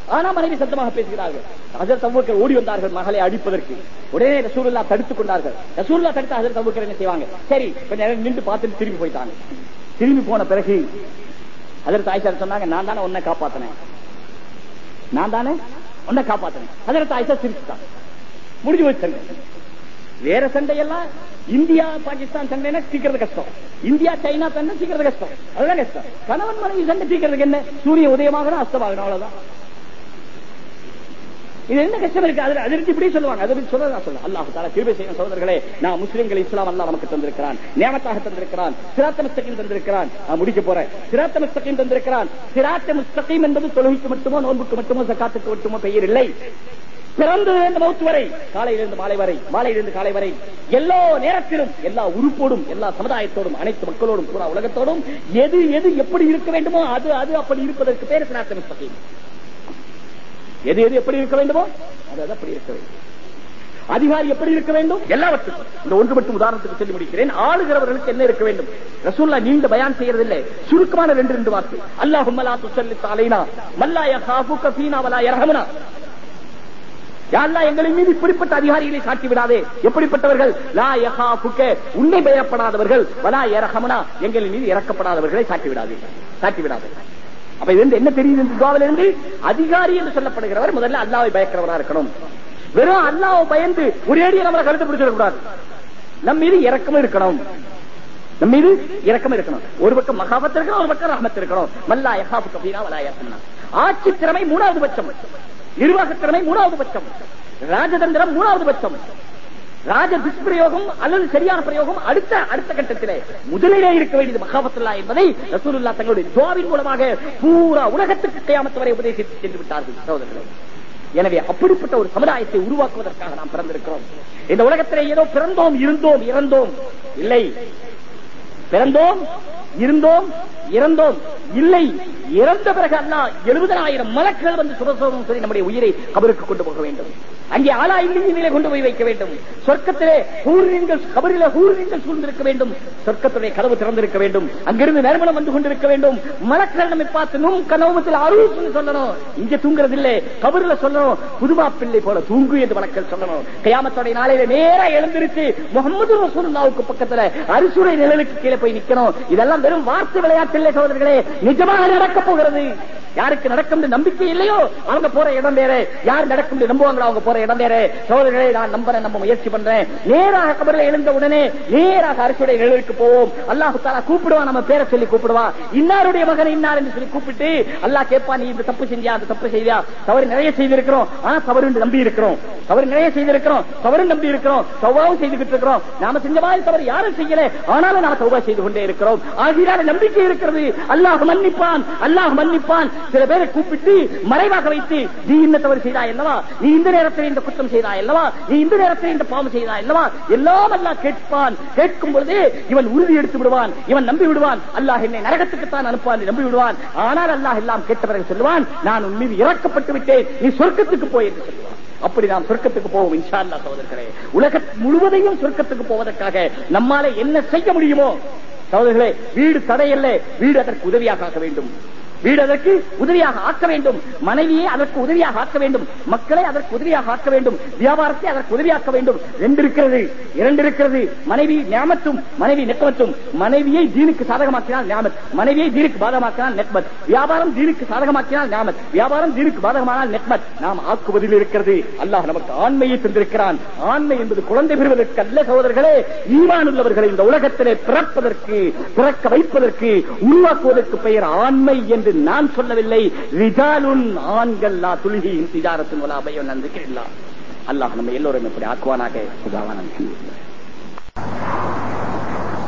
ஆனா மனைவி சத்தமாக பேசுகிறார்கள். ஹஜரத் அபூபக்கர் ஓடி வந்தார்கள் மகளை அடிப்பதற்கு. உடனே ரசூலுல்லாஹ் தடுத்துக் கொண்டார்கள். ரசூலுல்லாஹ் தடுத்து ஹஜரத் அபூபக்கர் என்ன செய்வாங்க? சரி கொஞ்ச நேரம் நின்று பார்த்துட்டு திரும்பி போயிட்டாங்க. திரும்பி போன பிறகு ஹஜரத் ஆயிஷா சொன்னாங்க? நான் தானே உன்னை காப்பாத்தினேன். நான் தானே உன்னை காப்பாத்தினேன். அதர் ஆயிஷா சிரிச்சுட்டாங்க முடிஞ்சு போச்சு வேற சண்டையெல்லாம் இந்தியா பாகிஸ்தான் சண்டைனா தீக்கிறது கஷ்டம். இந்தியா சைனா சண்டை தீக்கிறது கஷ்டம். அதுதான் கஷ்டம். கணவன் மனைவி சண்டை தீக்கிறதுக்கு என்ன? சூரிய உதயமாகணும் அஸ்தமாகணும். அவ்வளவுதான். இது என்ன கஷ்டம் இருக்கு? அதுல அதிர்ச்சி இப்படி சொல்லுவாங்க. அதை பத்தி சொல்ல சொல்ல. அல்லாஹ் தாலா கிருபை செய்யும் சோதர்களே நான் முஸ்லீம்கள் இஸ்லாம் அல்லா நமக்கு தந்திருக்கிறான். நியமத்தாக தந்திருக்கிறான். சிராத்த முஸ்தகீம் தந்திருக்கிறான். நான் முடிக்க போறேன். சிராத்த முஸ்தகீம் தந்திருக்கிறான். சிராத்த முஸ்தகீம் என்பது தொழுகைக்கு மட்டுமோ நோன்புக்கு மட்டுமோ சக்காத்துக்கு மட்டுமோ பெயர் இல்லை. பிறந்ததிலிருந்து மௌத்து வரை காலையிலிருந்து மாலை வரை மாலையிலிருந்து காலை வரை எல்லா நேரத்திலும் எல்லா உறுப்போடும் எல்லா சமுதாயத்தோடும் அனைத்து மக்களோடும் பூரா உலகத்தோடும் எது எது எப்படி இருக்க வேண்டுமோ அது அது அப்படி இருப்பதற்கு பேர் சனாத்தன முஸ்தகீம் எது எது எப்படி இருக்க வேண்டுமோ அது அது அப்படி இருக்க வேண்டும். அதிகாரி எப்படி இருக்க வேண்டும்? எல்லாவற்றுக்கும் இந்த ஒன்று மட்டும் உதாரணத்துக்கு சொல்லி முடிக்கிறேன். ஆளுகிறவர்களுக்கு என்ன இருக்க வேண்டும்? ரசூல்லா நீண்ட பயான் செய்யறதில்லை. சுருக்கமான ரெண்டு ரெண்டு வார்த்தை. அல்லாஹும் மல்லா துசல்லி தாலைனா மல்லா யஹாஃபுக ஃபீனா வலா யர்ஹமுனா. யாழ்லா எங்களின் மீது இப்படிப்பட்ட அதிகாரிகளை சாட்டி விடாதே. எப்படிப்பட்டவர்கள்? லா உன்னை பயப்படாதவர்கள். வலா யர்ஹமுனா எங்களின் மீது இறக்கப்படாதவர்களை சாட்டி விடாதே. சாட்டி விடாதே. அப்ப இது வந்து என்ன தெரியுது இந்த இருந்து அதிகாரி என்று சொல்லப்படுகிறவர் முதல்ல அல்லாவை பயக்கிறவரா இருக்கணும். வெறும் அல்லாவை பயந்து ஒரேடியா நம்மளை கழுத்து பிடிச்சிடக்கூடாது நம் மீது இறக்கமும் இருக்கணும். நம்ம மீது இறக்கம் இருக்கணும். ஒரு பக்கம் மகாபத் இருக்கணும் ஒரு பக்கம் ரஹமத் இருக்கணும். மல்லா யஹாபு கபீரா வலா ஆட்சி திறமை மூணாவது பட்சம். நிர்வாகத்திறமை மூணாவது பட்சம். ராஜதந்திரம் மூணாவது பட்சம். ராஜ துஷ்பிரயோகம் அல்லது சரியான பிரயோகம் அடுத்த அடுத்த கட்டத்திலே. முதலிலே இருக்க வேண்டியது மகாபத்துல்லா என்பதை ரசூலுல்லா தங்களுடைய துவாவின் மூலமாக பூரா உலகத்துக்கு கையாமத்து வரை உபதேசித்து சென்று விட்டார்கள் சகோதரர்களே. எனவே அப்படிப்பட்ட ஒரு சமுதாயத்தை உருவாக்குவதற்காக நாம் பிறந்திருக்கிறோம். இந்த உலகத்திலே ஏதோ பிறந்தோம் இருந்தோம் இறந்தோம். இல்லை. பிறந்தோம் இருந்தோம் இறந்தோம். இல்லை இறந்த பிறகு அல்லா எழுபதனாயிரம் மலக்கள் வந்து சுரசோகம் சொல்லி நம்முடைய உயிரை கபருக்கு கொண்டு போக வேண்டும். அங்கே ஆளா இல்லையிலே கொண்டு போய் வைக்க வேண்டும். சொர்க்கத்திலே ஊரினங்கள் கபரில ஊரினங்கள் சூழ்ந்திருக்க வேண்டும். சொர்க்கத்துடைய கதவு திறந்திருக்க வேண்டும். அங்கிருந்து நறுமணம் வந்து கொண்டிருக்க வேண்டும். மலக்கள் நம்மை பார்த்து நும் கனவுமத்தில் அருள் சொல்லணும். இங்க தூங்குறது இல்லை கபரில சொல்லணும். புதுமா பிள்ளை போல தூங்கு என்று மலக்கள் சொல்லணும். கயாமத்தோடைய நாளையில நேரா எழுந்திருச்சு முகமது ரசூல்லாவுக்கு பக்கத்துல அரிசுரை நிழலுக்கு கீழே போய் நிக்கணும். இதெல்லாம் வெறும் வார்த்தை விளையாட்டு இல்லை சோதர்களே நிஜமாக நடக்க போகிறது. யாருக்கு நடக்கும் நம்பிக்கை இல்லையோ அவங்க போற இடம் வேற. யார் நடக்கும் நம்புவாங்களோ அவங்க போற இடம் வேற. சோதர்களே நான் நம்புறேன் நம்ம முயற்சி பண்றேன். நேராக கபரில் எழுந்த உடனே நேராக அரசுடைய நிழலுக்கு போவோம். அல்லாஹு தாலா கூப்பிடுவான் நம்ம பேரை சொல்லி கூப்பிடுவான் இன்னாருடைய மகன் இன்னார் என்று சொல்லி கூப்பிட்டு அல்லாஹ் கேட்பான் நீ இந்த தப்பு செஞ்சியா அந்த தப்பு செய்தியா தவறு நிறைய செய்திருக்கிறோம். ஆனா தவறு நம்பி இருக்கிறோம். தவறு நிறைய செய்திருக்கிறோம். தவறு நம்பி இருக்கிறோம். சௌபாவும் செய்துகிட்டு இருக்கிறோம். நாம செஞ்ச மாதிரி தவறு யாரும் செய்யல. ஆனாலும் நாம சௌபா செய்து கொண்டே இருக்கிறோம். ஆகியான நம்பிக்கை இருக்கிறது. அல்லாஹ் மன்னிப்பான் அல்லாஹ் மன்னிப்பான். சில பேரை கூப்பிட்டு மறைவாக வைத்து நீ இந்த தவறு செய்தாய் அல்லவா? நீ இந்த நேரத்தில் இந்த குற்றம் செய்தாய் அல்லவா? நீ இந்த நேரத்தில் இந்த பாவம் செய்தாய் அல்லவா? எல்லாம் அல்லாஹ் கேட்பான். கேட்கும் பொழுது இவன் உறுதி எடுத்து விடுவான். இவன் நம்பி விடுவான். அல்லாஹ் என்னை நரகத்துக்குத்தான் அனுப்புவான் நம்பி விடுவான். ஆனால் அல்லாஹ் எல்லாம் கேட்ட பிறகு சொல்லுவான் நான் உன் மீது இறக்கப்பட்டு விட்டேன் நீ சொர்க்கத்துக்கு போய் என்று சொல்லுவான். அப்படி நாம் சொர்க்கத்துக்கு போவோம் இன்ஷா அல்லாஹ் சகோதரர்களே. உலக முழுவதையும் சொர்க்கத்துக்கு போவதற்காக நம்மால என்ன செய்ய முடியுமோ? சகோதரர்களே வீடு தடையல்ல வீடு அதற்கு உதவியாக ஆக்க வேண்டும். வீடு அதற்கு உதவியாக ஆக்க வேண்டும். மனைவியை அதற்கு உதவியாக ஆக்க வேண்டும். மக்களை அதற்கு உதவியாக ஆக்க வேண்டும். வியாபாரத்தை அதற்கு உதவியாக்க வேண்டும். ரெண்டு இருக்கிறது. இரண்டு இருக்கிறது. மனைவி ஞாபத்தும் மனைவி நெக்மத்தும் மனைவியை தீனுக்கு சாதகமாக்கினால் ஞாபத் மனைவியை தீனுக்கு பாதகமாக்கினால் நெக்மத் வியாபாரம் தீனுக்கு சாதகமாக்கினால் ஞாபத் வியாபாரம் தீனுக்கு பாதகமானால் நெக்மத் நாம் ஆக்குவதில் இருக்கிறது. அல்லாஹ் நமக்கு ஆண்மையை தந்திருக்கிறான். ஆண்மை என்பது குழந்தை பெறுவதற்கு அல்ல சகோதரர்களே. ஈமான் உள்ளவர்களை இந்த உலகத்திலே பிறப்பதற்கு பிறக்க வைப்பதற்கு உருவாக்குவதற்கு பெயர் ஆண்மை என்று நான் சொல்லவில்லை. ரிஜாலுன் ஆண்கள் லா துல்கியின் திஜாரத்தின் வலாபயம் நந்திக்கிறா அல்லாஹ் நம்ம எல்லோரும் இப்படி ஆக்குவானாக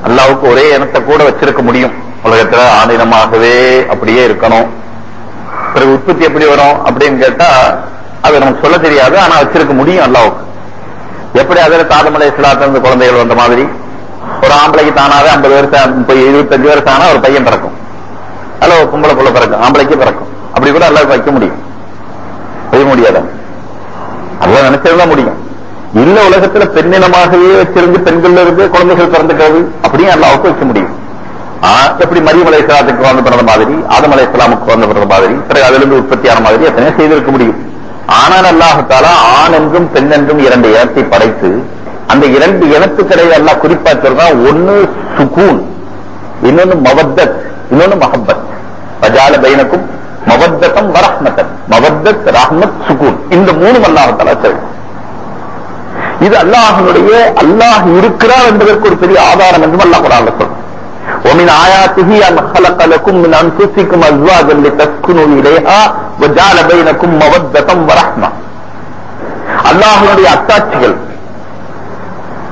அல்லாவுக்கு ஒரே இனத்தை கூட வச்சிருக்க முடியும். உலகத்துல ஆணினமாகவே அப்படியே இருக்கணும். பிறகு உற்பத்தி எப்படி வரும் அப்படின்னு கேட்டா அது நமக்கு சொல்ல தெரியாது ஆனா வச்சிருக்க முடியும் அல்லாவுக்கு எப்படி அதில் தாதமலை இஸ்லாத்திலிருந்து குழந்தைகள் வந்த மாதிரி? ஒரு ஆம்பளைக்கு தானாவே ஐம்பது வருஷம் இருபத்தஞ்சு வருஷம் ஆனா ஒரு பையன் பிறக்கும். அல்ல கும்பல பொம்பளை புள்ள பிறக்கும். ஆம்பளைக்கு பிறக்கும். அப்படி கூட அல்லாவுக்கு வைக்க முடியும். வைக்க முடியாத? அதெல்லாம் நினைச்சதுதான் முடியும். இல்ல உலகத்துல பெண்ணினமாகவே வச்சிருந்து பெண்கள்ல இருந்து குழந்தைகள் பிறந்துக்கிறது. அப்படியும் அல்லாவுக்கு வைக்க முடியும். எப்படி மரியம் அலை வந்து பிறந்த மாதிரி ஆதம் அலை வந்து பிறந்த மாதிரி பிறகு அதிலிருந்து உற்பத்தியான மாதிரி எத்தனையோ செய்திருக்க முடியும். ஆனால் அல்லாஹால ஆண் என்றும் பெண் என்றும் இரண்டு இனத்தை படைத்து அந்த இரண்டு இனத்துக்கிடையே எல்லாம் குறிப்பா சொல்றான் ஒன்னு சுகூன் இன்னொன்னு மவத்தத் இன்னொன்னு மஹப்பத். பஜால பைனக்கும் மவத்தம் வரஹ்மத்தன் மவத்தத் ரஹ்மத் சுகூன் இந்த மூணு அல்லாஹால சொல்றான் இது அல்லாஹனுடைய அல்லாஹ் இருக்கிறார் என்பதற்கு ஒரு பெரிய ஆதாரம் என்றும் அல்லாஹ் குரான்ல சொல்றான் ومن آياته أن خلق لكم من أنفسكم أزواجا لتسكنوا إليها وجعل بينكم مودة ورحمة அல்லாஹனுடைய அத்தாட்சிகள்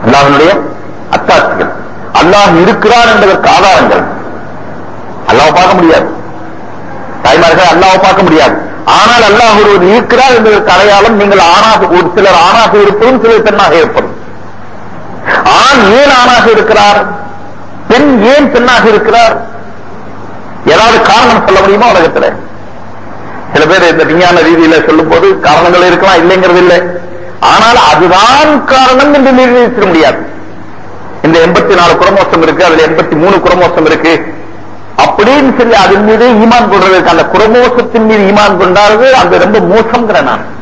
அல்லாஹனுடைய அத்தாட்சிகள் அல்லாஹ் இருக்கிறார் என்பதற்கு ஆதாரங்கள் அல்லாஹ் பார்க்க முடியாது தாய்மார்கள் அல்லாஹ் பார்க்க முடியாது. ஆனால் அல்லாஹ் ஒருவர் இருக்கிறார் என்பதற்கு அடையாளம் நீங்கள் ஆணாக ஒரு சிலர் ஆணாக இருப்பதும் சிலர் பெண்ணாக இருப்பதும் ஆண் ஏன் ஆணாக இருக்கிறார்? பெண் ஏன் பெண்ணாக இருக்கிறார்? ஏதாவது காரணம் சொல்ல முடியுமா உலகத்துல? சில பேர் இந்த விஞ்ஞான ரீதியில சொல்லும் போது காரணங்கள் இருக்கலாம் இல்லைங்கிறது இல்லை. ஆனால் அதுதான் காரணம் என்று நிர்ணயிக்க முடியாது. இந்த எண்பத்தி நாலு குரமோசம் இருக்கு அதுல எண்பத்தி மூணு குரமோசம் இருக்கு. அப்படின்னு சொல்லி அதன் மீது ஈமான் கொள்றதுக்கு அந்த குரமோசத்தின் மீது ஈமான் கொண்டாவது அது ரொம்ப மோசங்கிற நான்.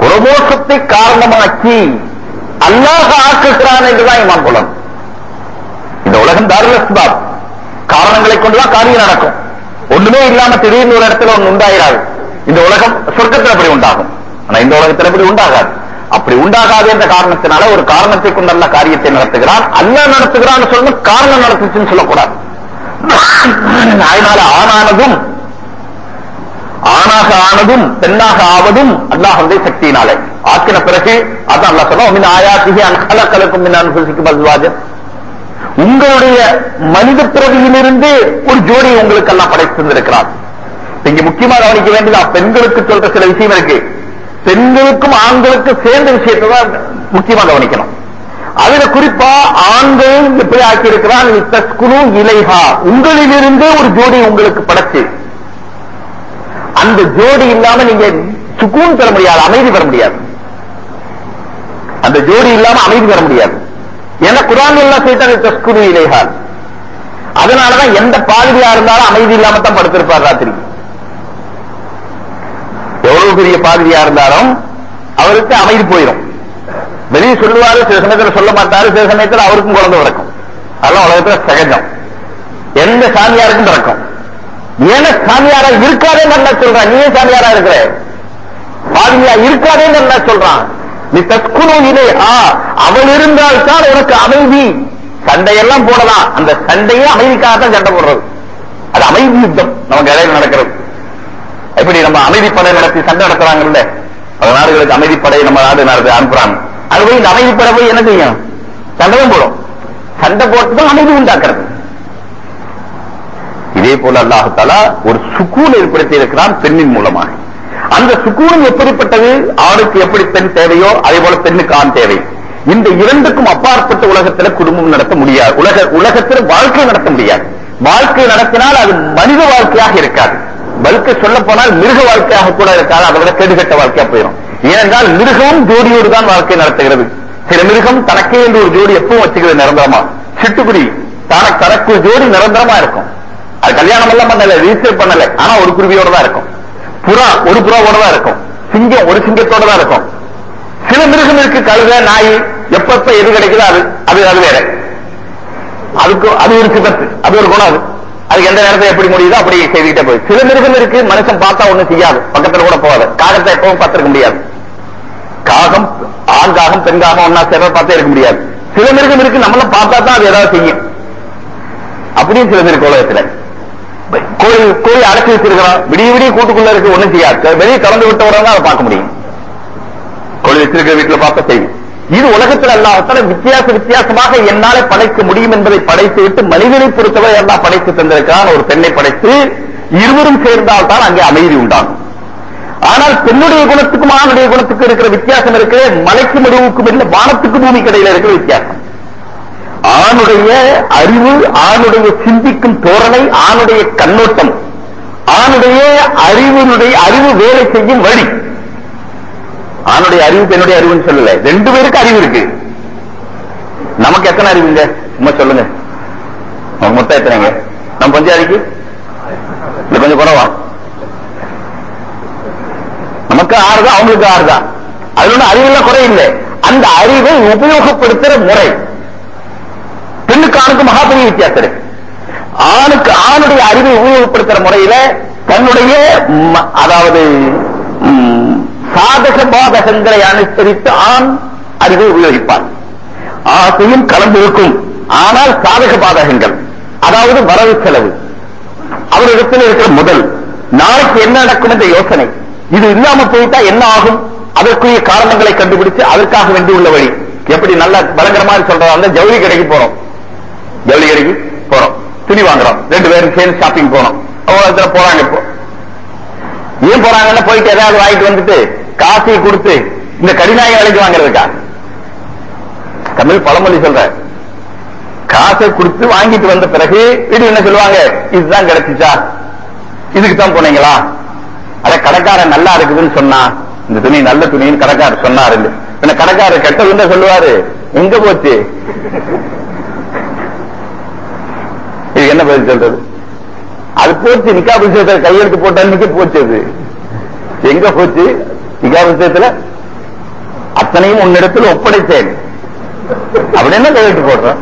குரமோசத்தை காரணமாக்கி அல்லாஹ் ஆக்குகிறான் என்றுதான் ஈமான் கொள்ளணும். இந்த உலகம் தாருல் காரணங்களை கொண்டுதான் காரியம் நடக்கும். ஒண்ணுமே இல்லாம திடீர்னு ஒரு இடத்துல ஒண்ணு உண்டாயிராது. இந்த உலகம் சொர்க்கத்தில் அப்படி உண்டாகும். ஆனா இந்த உலகத்தில் அப்படி உண்டாகாது. அப்படி உண்டாகாது என்ற காரணத்தினால ஒரு காரணத்தை கொண்டு அல்ல காரியத்தை நடத்துகிறான். அல்ல நடத்துகிறான்னு சொல்லணும் காரணம் நடத்துச்சுன்னு சொல்லக்கூடாது. அதனால ஆணானதும் ஆணாக ஆனதும் பெண்ணாக ஆவதும் அல்லாஹுடைய சக்தியினாலே. ஆக்கின பிறகு அதான் அல்லா சொன்னா மின் ஆயாத்திகி அன்ஹலக்கலக்கும் மின் அன்ஃபுசிக்கும் உங்களுடைய மனித பிறவியிலிருந்து ஒரு ஜோடி உங்களுக்கு எல்லாம் படைத்திருந்திருக்கிறார் இங்க முக்கியமா கவனிக்க வேண்டியதா பெண்களுக்கு சொல்ற சில விஷயம் இருக்கு. பெண்களுக்கும் ஆண்களுக்கும் சேர்ந்த விஷயத்தை தான் முக்கியமா கவனிக்கணும். அதுல குறிப்பா ஆண்கள் எப்படி ஆக்கி இருக்கிறான் தஸ்குனு இலைஹா. உங்களிலிருந்தே ஒரு ஜோடி உங்களுக்கு படைச்சு அந்த ஜோடி இல்லாம நீங்க சுக்கூன் பெற முடியாது அமைதி பெற முடியாது. அந்த ஜோடி இல்லாம அமைதி பெற முடியாது. ஏன்னா குரான் எல்லாம் செய்தாரு தஸ்குனு இலைஹால் அதனாலதான் எந்த பாதிரியா இருந்தாலும் அமைதி இல்லாம தான் படுத்திருப்பார் ராத்திரி எவ்வளவு பெரிய பாதிரியா இருந்தாலும் அவருக்கு அமைதி போயிடும் வெளியே சொல்லுவாரு சில சமயத்துல சொல்ல மாட்டாரு சில சமயத்துல அவருக்கும் குழந்தை பிறக்கும். அதெல்லாம் உலகத்துல சகஜம். எந்த சாமியாருக்கும் பிறக்கும். ஏன்னா சாமியாரா இருக்காதே நல்லா சொல்றான். நீயே சாமியாரா இருக்கிற? பாதிரியா இருக்காதே நல்லா சொல்றான். நீ தஸ்குனு இலே ஆ அவள் இருந்தால் தான் உனக்கு அமைதி. சண்டையெல்லாம் போடலாம். அந்த சண்டையே அமைதிக்காக தான் சண்டை போடுறது. அது அமைதி யுத்தம். நமக்கு இடையில நடக்கிறது. இப்படி நம்ம அமைதிப்படை நடத்தி சண்டை நடத்துறாங்கல்ல? பல நாடுகளுக்கு அமைதிப்படை நம்ம நாடு நடத்தி அனுப்புறாங்க. அது போய் இந்த அமைதிப்படை போய் என்ன செய்யும்? சண்டை தான் போடும். சண்டை போட்டு தான் அமைதி உண்டாக்குறது. போல அல்லாஹாலா ஒரு சுக்கூன் ஏற்படுத்தி இருக்கிறான் பெண்ணின் மூலமாக. அந்த சுக்கூன் எப்படிப்பட்டது? ஆணுக்கு எப்படி பெண் தேவையோ அதே போல பெண்ணுக்கு ஆண் தேவை. இந்த இரண்டுக்கும் அப்பாற்பட்ட உலகத்துல குடும்பம் நடத்த முடியாது. உலக உலகத்தில் வாழ்க்கை நடத்த முடியாது. வாழ்க்கை நடத்தினால் அது மனித வாழ்க்கையாக இருக்காது. பல்க சொல்ல போனால் மிருக வாழ்க்கையாக கூட இருக்காது. அதை விட கெடுகட்ட வாழ்க்கையா போயிடும் ஏனென்றால் மிருகமும் ஜோடியோடு தான் வாழ்க்கை நடத்துகிறது. சில மிருகம் தனக்கே என்று ஒரு ஜோடி எப்பவும் வச்சுக்கிறது நிரந்தரமா? சிட்டுக்குடி. தனக்கு தனக்கு ஒரு ஜோடி நிரந்தரமா இருக்கும். அது கல்யாணம் எல்லாம் பண்ணல ரிஜிஸ்டர் பண்ணல. ஆனா ஒரு குருவியோட தான் இருக்கும். புறா ஒரு புறாவோட தான் இருக்கும். சிங்கம் ஒரு சிங்கத்தோட தான் இருக்கும். சில மிருகம் இருக்கு கழுத நாய். எப்பப்ப எது கிடைக்குதோ அது அது அது வேற. அதுக்கு அது ஒரு சிபத்து அது ஒரு குணம் அது. அதுக்கு எந்த நேரத்தில் எப்படி முடியுதோ அப்படி செய்துகிட்டே போய் சில மிருகம் இருக்கு மனுஷன் பார்த்தா ஒண்ணும் செய்யாது. பக்கத்துல கூட போகாது. காகத்தை எப்பவும் பார்த்திருக்க முடியாது. காகம் ஆண் காகம் பெண் காகம் ஒன்னா சேர்ற பார்த்தே இருக்க முடியாது. சில மிருகம் இருக்கு நம்மள பார்த்தா தான் அது ஏதாவது செய்யும். அப்படியும் சில பேருக்கு உலகத்துல கோழி கோழி அடைச்சி வச்சிருக்கிறோம் விடிய விடிய கூட்டுக்குள்ள இருக்கு ஒண்ணும் செய்யாது. வெளியே கலந்து விட்டு வரவங்க அதை பார்க்க முடியும். கோழி வச்சிருக்கிற வீட்டுல பார்த்தா செய்யும். இது உலகத்தில் அல்லாஹத்தால வித்தியாச வித்தியாசமாக என்னால படைக்க முடியும் என்பதை படைத்து விட்டு மனிதனை பொறுத்தவரை எல்லாம் படைத்து தந்திருக்கிறான். ஒரு பெண்ணை படைத்து இருவரும் சேர்ந்தால் தான் அங்கே அமைதி உண்டாகும். ஆனால் பெண்ணுடைய குணத்துக்கும் ஆணுடைய குணத்துக்கும் இருக்கிற வித்தியாசம் இருக்கு மலைக்கு மடுவுக்கும் இல்லை வானத்துக்கு பூமி கடையில இருக்கிற வித்தியாசம். ஆணுடைய அறிவு ஆணுடைய சிந்திக்கும் தோரணை ஆணுடைய கண்ணோட்டம் ஆணுடைய அறிவினுடைய அறிவு வேலை செய்யும் வழி. ஆணுடைய அறிவு பெண்ணுடைய அறிவுன்னு சொல்லல. ரெண்டு பேருக்கு அறிவு இருக்கு. நமக்கு எத்தனை அறிவுங்க சும்மா சொல்லுங்க. மொத்தம் எத்தனைங்க நம்ம பஞ்சாதிக்கு இது கொஞ்சம் குறவா? நமக்கு ஆறுதான் அவங்களுக்கு ஆறு அதுல ஒன்றும் அறிவுல குறையில்லை. அந்த அறிவை உபயோகப்படுத்துற முறை. பெண்ணுக்கு ஆணுக்கு மகா பெரிய வித்தியாசம் இருக்கு. ஆணுக்கு ஆணுடைய அறிவை உபயோகப்படுத்துற முறையில தன்னுடைய அதாவது சாதக பாதகங்களை அனுசரித்து ஆண் அறிவை உபயோகிப்பான் ஆசையும் கலந்திருக்கும் ஆனால் சாதக பாதகங்கள் அதாவது வரவு செலவு. அவரிடத்தில் இருக்கிற முதல் நாளைக்கு என்ன நடக்கும் என்ற யோசனை. இது இல்லாம போயிட்டா என்ன ஆகும்? அதற்குரிய காரணங்களை கண்டுபிடிச்சு அதற்காக வேண்டியுள்ள வழி. எப்படி நல்ல பயங்கர சொல்றதா சொல்றாங்க ஜவுளி கடைக்கு போறோம். ஜவுளி கடைக்கு போறோம். துணி வாங்குறோம். ரெண்டு பேரும் சேர்ந்து ஷாப்பிங் போனோம். அவ்வளவு போறாங்க இப்போ. ஏன் போறாங்கன்னா போயிட்டு ஏதாவது வாங்கிட்டு வந்துட்டு காசையை கொடுத்து இந்த கடிநாய விலைக்கு வாங்குறதுக்கா? தமிழ் பழமொழி சொல்ற. காசை கொடுத்து வாங்கிட்டு வந்த பிறகு வீடு என்ன சொல்லுவாங்க? இதுதான் கிடைச்சிச்சா இதுக்கு தான் போனீங்களா? அட கடைக்காரன் நல்லா இருக்குதுன்னு சொன்னா இந்த துணி நல்ல துணின்னு கடைக்காரர் சொன்னாரு. என்ன கடைக்காரர் கெட்டதுன்னு சொல்லுவாரு? எங்க போச்சு? இது என்ன பதில் சொல்றது? அது போச்சு நிக்கா விஷயத்துல கையெழுத்து போட்டாலும் அன்னைக்கு போச்சு அது. எங்க போச்சு? நிக்கா விஷயத்துல அத்தனையும் உன்னிடத்தில் ஒப்படைத்தேன். அப்படின்னு கையெழுத்து போடுறோம்?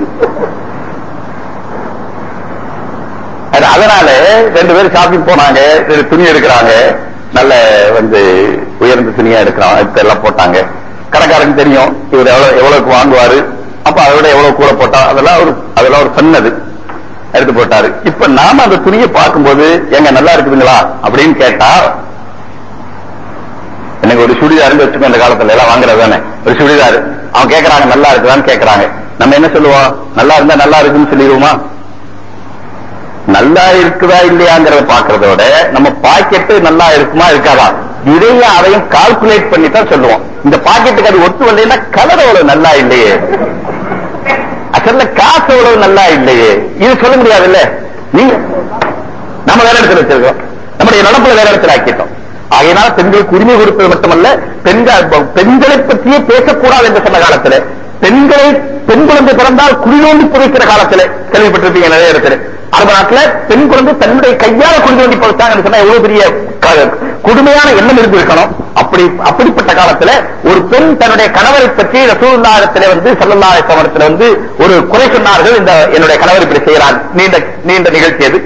அதனால ரெண்டு பேரும் ஷாப்பிங் போனாங்க துணி எடுக்கிறாங்க நல்ல வந்து உயர்ந்த துணியா எடுக்கிறான் எல்லாம் போட்டாங்க. கடைக்காரங்க தெரியும் இவர் எவ்வளவு எவ்வளவுக்கு வாங்குவாரு அப்ப அதை விட எவ்வளவு கூட போட்டா அதெல்லாம் ஒரு அதெல்லாம் ஒரு சொன்னது எடுத்து போட்டாரு. இப்ப நாம அந்த துணியை பார்க்கும்போது எங்க நல்லா இருக்குதுங்களா? அப்படின்னு கேட்டா எனக்கு ஒரு சுடிதார் வச்சுக்கோ இந்த காலத்துல. எல்லாம் வாங்குறது தானே. ஒரு சுடிதார். அவன் கேக்குறாங்க நல்லா இருக்குதான்னு கேட்கறாங்க நம்ம என்ன சொல்லுவோம்? நல்லா இருந்தா நல்லா இருக்குன்னு சொல்லிடுவோமா? நல்லா இருக்குதா இல்லையாங்கிறத பாக்குறதோட நம்ம பாக்கெட்டு நல்லா இருக்குமா இருக்காதா? இதையும் அதையும் கால்குலேட் பண்ணி தான் சொல்லுவோம். இந்த பாக்கெட்டுக்கு அது ஒத்து வரலைன்னா கலர் அவ்வளவு நல்லா இல்லையே? அசல்ல காசு அவ்வளவு நல்லா இல்லையே? இது சொல்ல முடியாது இல்ல நீங்க நம்ம வேற இடத்துல வச்சிருக்கோம். நம்முடைய நடப்புல வேற இடத்துல ஆக்கிட்டோம். ஆகையினால பெண்களுக்கு உரிமை கொடுப்பது மட்டுமல்ல பெண்கள் பெண்களை பற்றியே பேசக்கூடாது என்று சொன்ன காலத்துல பெண்களை பெண் குழந்தை பிறந்தால் குடிநோண்டி புதைக்கிற காலத்துல கேள்விப்பட்டிருப்பீங்க நிறைய இடத்துல அரபு நாட்டுல பெண் குழந்தை தன்னுடைய கையால குடிநோண்டி புதைச்சாங்கன்னு சொன்னா எவ்வளவு பெரிய க- கொடுமையான எண்ணம் இருந்து இருக்கணும். அப்படி அப்படிப்பட்ட காலத்துல ஒரு பெண் தன்னுடைய கணவரை பற்றி ரசூல்லாரத்திலே வந்து சல்லல்லாஹு சமரத்தில் வந்து ஒரு குறை சொன்னார்கள் இந்த என்னுடைய கணவர் இப்படி செய்கிறார். நீண்ட நீண்ட நிகழ்ச்சி அது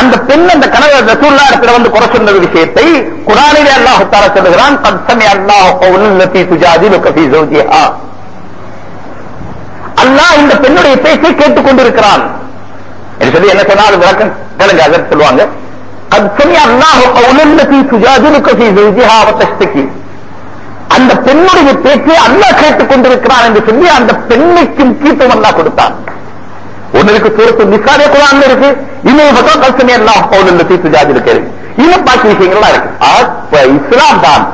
அந்த பெண் அந்த கணவர் ரசூல்லா இடத்துல வந்து குறை சொன்ன விஷயத்தை குரானிலே அல்லாஹ் தார சொல்லுகிறான் "கத் அல்லாஹ் அல்லாஹு கௌலன் லத்தி துஜாதிலுக அல்லாஹ் இந்த பெண்ணுடைய பேச்சை கேட்டுக் கொண்டிருக்கிறான். என்று சொல்லி என்ன சொன்னாலும் விளக்கம் கேளுங்க அதற்கு சொல்லுவாங்க. "கத் சமிஅ அல்லாஹு கௌலன் லத்தி துஜாதிலுக ஃபீ அந்த பெண்ணுடைய பேச்சை அல்லாஹ் கேட்டுக் கொண்டிருக்கிறான் என்று சொல்லி அந்த பெண்ணுக்கு முக்கியத்துவம் அல்லாஹ் கொடுத்தான். ஒன்னு இருக்கு சூரத்து நிசாரே குரான் இருக்கு. இன்னொரு பக்கம் கல்சமே எல்லாம் பவுல் தீர்த்து ஜாதி இருக்கு இன்னும் பாக்கி விஷயங்கள்லாம் இருக்கு. அப்ப இஸ்லாம் தான்.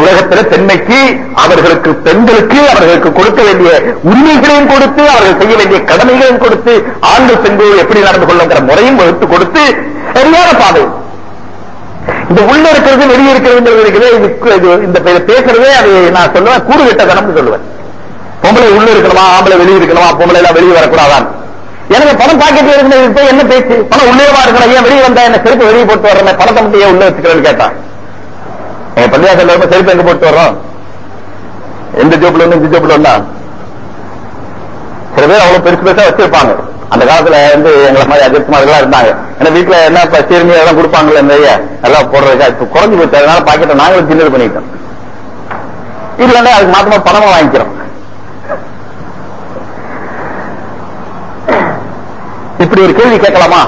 உலகத்துல பெண்மைக்கு அவர்களுக்கு பெண்களுக்கு அவர்களுக்கு கொடுக்க வேண்டிய உரிமைகளையும் கொடுத்து அவர்கள் செய்ய வேண்டிய கடமைகளையும் கொடுத்து ஆண்கள் பெண்கள் எப்படி நடந்து கொள்ளுங்கிற முறையும் வகுத்து கொடுத்து சரியான பாதை. இந்த உள்ள இருக்கிறது வெளியே இருக்கிறது இந்த பேசுறதே அது நான் சொல்லுவேன் கூறு கட்டதனம்னு சொல்லுவேன். பொம்பளை உள்ள இருக்கணுமா ஆம்பளை வெளியே இருக்கணுமா பொம்பளை எல்லாம் வெளியே வரக்கூடாதான். எனக்கு பணம் பாக்கெட்ல இருக்கிறது என்ன பேச்சு? பணம் உள்ளே இருக்கணும் ஏன் வெளியே வந்தா என்ன செருப்பு வெளியே போட்டு வர்றேன் பணத்தை மட்டும் ஏன் உள்ள வச்சுக்கிறேன்னு கேட்டான் எங்க பள்ளியாசல் வரும்போது செருப்பு எங்க போட்டு வர்றோம்? எந்த ஜோப்புல இருந்து இந்த ஜோப்புல வந்தா? சில பேர் அவ்வளவு பெருசு பெருசா வச்சிருப்பாங்க. அந்த காலத்துல வந்து எங்களை மாதிரி எல்லாம் இருந்தாங்க. ஏன்னா வீட்டுல என்ன இப்ப சீர்மி எல்லாம் கொடுப்பாங்கல்ல நிறைய எல்லாம் போடுறதுக்கா? இப்ப குறைஞ்சு போச்சு. அதனால பாக்கெட்டை நாங்களும் சின்னது பண்ணிட்டோம். இல்லைன்னா அதுக்கு மாத்தமா பணமா வாங்கிக்கிறோம். இப்படி ஒரு கேள்வி கேட்கலாமா?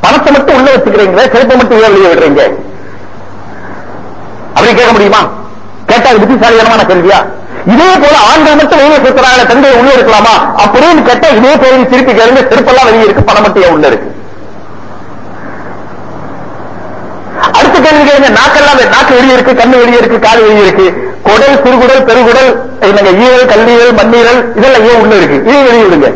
பணத்தை மட்டும் உள்ள வச்சுக்கிறீங்களே செருப்பை மட்டும் உள்ள வெளியே விடுறீங்க. அப்படி கேட்க முடியுமா? கேட்டா அது புத்திசாலித்தனமான கேள்வியா? இதே போல ஆண்கள் மட்டும் வெளியே சுத்துறாங்க தந்தையை உள்ள இருக்கலாமா அப்படின்னு கேட்டா இதே கேள்வி திருப்பி கேளுங்க செருப்பெல்லாம் வெளியே இருக்கு பணம் மட்டும் உள்ள இருக்கு? அடுத்த கேள்வி கேளுங்க நாக்கெல்லாம் நாக்கு வெளியே இருக்கு கண்ணு வெளியே இருக்கு காது வெளியே இருக்கு. குடல் சிறுகுடல் பெருகுடல் என்னங்க ஈரல் கல்லீரல் மண்ணீரல் இதெல்லாம் ஏன் உள்ள இருக்கு? இதையும் வெளியே விடுங்க.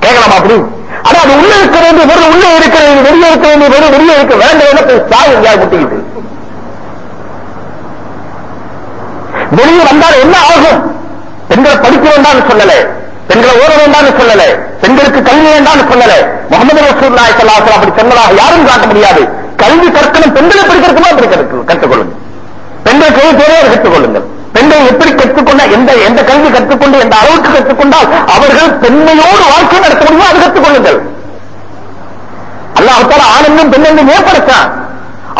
கேட்கலாமா அப்படி? ஆனா அது உள்ள இருக்கிறது பொருள் உள்ள இருக்கிறது வெளியே இருக்கிறது பொருள் வெளியே இருக்க வேண்டாம் போய் சாய் எங்கேயாவது முட்டிக்குது வெளியே வந்தால் என்ன ஆகும்? பெண்களை படிக்க வேண்டாம்னு சொல்லல. பெண்களை ஓட வேண்டாம்னு சொல்லல. பெண்களுக்கு கல்வி வேண்டாம்னு சொல்லல. முகமது ரசூல்லாய் ஸல்லல்லாஹு அப்படி சொன்னதாக யாரும் காட்ட முடியாது. கல்வி கற்கணும் பெண்களை எப்படி அப்படி கற்க- கற்றுக்கொள்ளுங்க பெண்கள் கல்வி தேவையை கற்றுக்கொள்ளுங்கள். பெண்கள் எப்படி கற்றுக்கொண்ட எந்த எந்த கல்வி கற்றுக்கொண்டு எந்த அளவுக்கு கற்றுக்கொண்டால் அவர்கள் பெண்மையோடு வாழ்க்கை நடத்த முடியுமோ அது கற்றுக்கொள்ளுங்கள். அல்லாஹால ஆனந்தும் பெண்ணென்றும் ஏற்படுத்தான்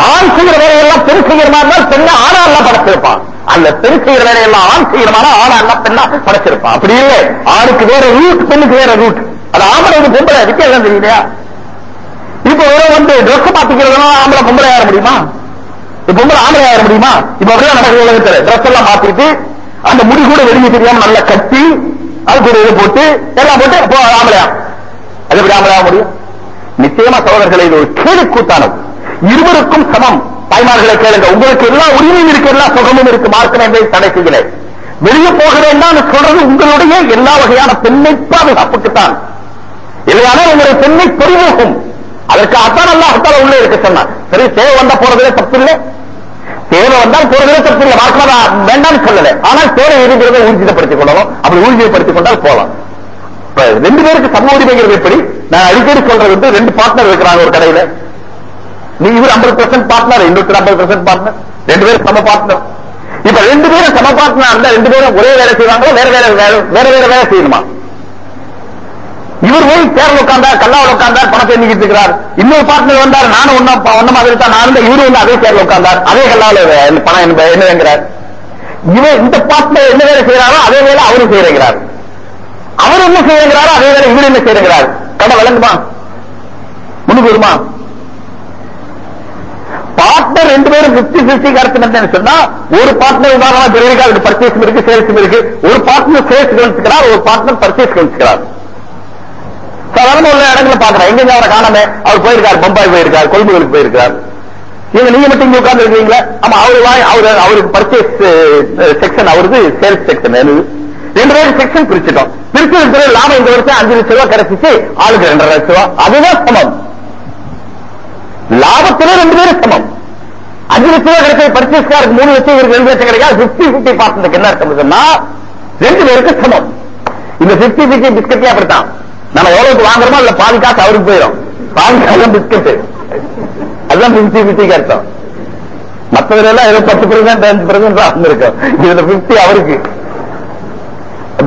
ஆண் செய்கிற வேலையெல்லாம் பெண் செய்கிற மாதிரி இருந்தால் பெண்ணை ஆணா எல்லாம் படைச்சிருப்பான். அந்த பெண் செய்கிற வேலையெல்லாம் ஆண் செய்கிற மாதிரி ஆணா எல்லாம் பெண்ணா படைச்சிருப்பான். அப்படி இல்லை. ஆணுக்கு வேற ரூட் பெண்ணுக்கு வேற ரூட் அது ஆம்பளை இது பொம்பளை வித்தியாசம் தெரியலையா இப்ப வந்து ட்ரெஸ் மாத்திக்கிறதுனா ஆம்பளை பொம்பளை ஆயிட முடியுமா? இப்ப பொம்பளை ஆம்பளை ஆயிட முடியுமா? இப்ப அப்படிதான் உலகத்துல ட்ரெஸ் எல்லாம் மாத்திட்டு அந்த முடி கூட வெளியே தெரியாம நல்லா கட்டி அது கூட இதை போட்டு எல்லாம் போட்டு போ ஆம்பளையா? அது எப்படி ஆம்பளையா முடியும்? நிச்சயமா சகோதரர்களை இது ஒரு கேடு கூத்தானது. இருவருக்கும் சமம். தாய்மார்களை கேளுங்க. உங்களுக்கு எல்லா உரிமையும் இருக்கு எல்லா சுகமும் இருக்கு. மார்க்கம் என்பதை தடை செய்யல வெளியே போக சொல்றது உங்களுடைய எல்லா வகையான பெண்ணை பாதுகாப்புக்குத்தான். இல்லையானால் உங்களுடைய பெண்ணை பறிமுகம். அதற்கு அத்தான் அல்லாஹத்தால உள்ளே இருக்க சொன்னார் சரி தேவை வந்தா போறதுல தப்பு இல்லை. தேவை வந்தால் போறதுல தப்பு இல்லை. மார்க்கம் அதை வேண்டாம்னு சொல்லல. ஆனால் தேவை இருக்கிறத ஊர்ஜிதப்படுத்திக் கொள்ளணும். அப்படி ஊர்ஜிதப்படுத்திக் கொண்டால் போலாம் இப்ப ரெண்டு பேருக்கு சம உரிமைங்கிறது எப்படி? நான் அடிக்கடி சொல்றது வந்து ரெண்டு பார்ட்னர் இருக்கிறாங்க ஒரு கடையில. நீ இவர் ஐம்பது பெர்சென்ட் பார்ட்னர் இன்னொருத்தர் ஐம்பது பெர்சென்ட் பார்ட்னர் ரெண்டு பேரும் சம பார்ட்னர் இப்ப ரெண்டு பேரும் சம பார்ட்னர் இருந்தா ரெண்டு பேரும் ஒரே வேலை செய்வாங்களோ? வேற வேற வேலை வேற வேற வேலை செய்யணுமா? இவர் போய் பேரில் உட்கார்ந்தார் கல்லாவில் உட்கார்ந்தார் பணத்தை எண்ணிக்கிட்டு இருக்கிறார். இன்னொரு பார்ட்னர் வந்தார் நானும் ஒன்னும் ஒன்ன மாதிரி தான் நான் இருந்த இவரு வந்து அதே பேரில் உட்கார்ந்தார். அதே கல்லாவில் பணம் என்ன என்னங்கிறார் இவன் இந்த பார்ட்னர் என்ன வேலை செய்யறாரோ அதே வேலை அவரும் செய்யறார் அவர் என்ன செய்யறாரோ அதே வேலை இவர் என்ன செய்யறார் கடை விளங்குமா முன்னுக்கு வருமா? பார்ட்னர் ரெண்டு பேரும் பிப்டி பிப்டி கருத்து சொன்னா ஒரு பார்ட்னர் உதாரணமா பெரிய அவருக்கு பர்ச்சேஸ் இருக்கு சேல்ஸும் இருக்கு. ஒரு பார்ட்னர் சேல்ஸ் கவனிச்சுக்கிறார் ஒரு பார்ட்னர் பர்ச்சேஸ் கவனிச்சுக்கிறார் சாதாரண உள்ள இடங்களை பாக்குறேன் எங்க அவரை காணாம? அவர் போயிருக்காரு பம்பாய் போயிருக்காரு கொழும்புகளுக்கு போயிருக்காரு. நீங்க நீங்க மட்டும் இங்க உட்கார்ந்து இருக்கீங்களா ஆமா அவரு வாய் அவரு அவருக்கு பர்ச்சேஸ் செக்ஷன் அவருக்கு சேல்ஸ் செக்ஷன் ரெண்டு பேரும் செக்ஷன் பிரிச்சுட்டோம். பிரிச்சு இருக்கிற லாபம் இந்த வருஷம் அஞ்சு லட்சம் ரூபாய் கிடைச்சிச்சு ஆளுக்கு ரெண்டரை லட்சம் ரூபாய் அதுதான் சமம். லாபத்திலே ரெண்டு பேரும் சமம். அஞ்சு லட்சம் ரூபாய் கிடைச்ச பர்ச்சேஸ்காருக்கு மூணு லட்சம் இருக்கு ரெண்டு லட்சம் கிடைக்காது பிப்டி பிப்டி பார்ட்னருக்கு என்ன அர்த்தம் சொன்னா ரெண்டு பேருக்கு சமம். இந்த பிப்டி பிப்டி பிஸ்கட்டே அப்படித்தான். நம்ம எவ்வளவுக்கு வாங்குறோமோ அதுல பாதி காசு அவருக்கு போயிடும் பாதி காசு பிஸ்கட் அதுதான் பிப்டி பிப்டிக்கு அர்த்தம். மற்றதுல எல்லாம் ஏதோ பத்து பெர்சென்ட் அஞ்சு பெர்சென்ட் தான் இதுல பிப்டி அவருக்கு.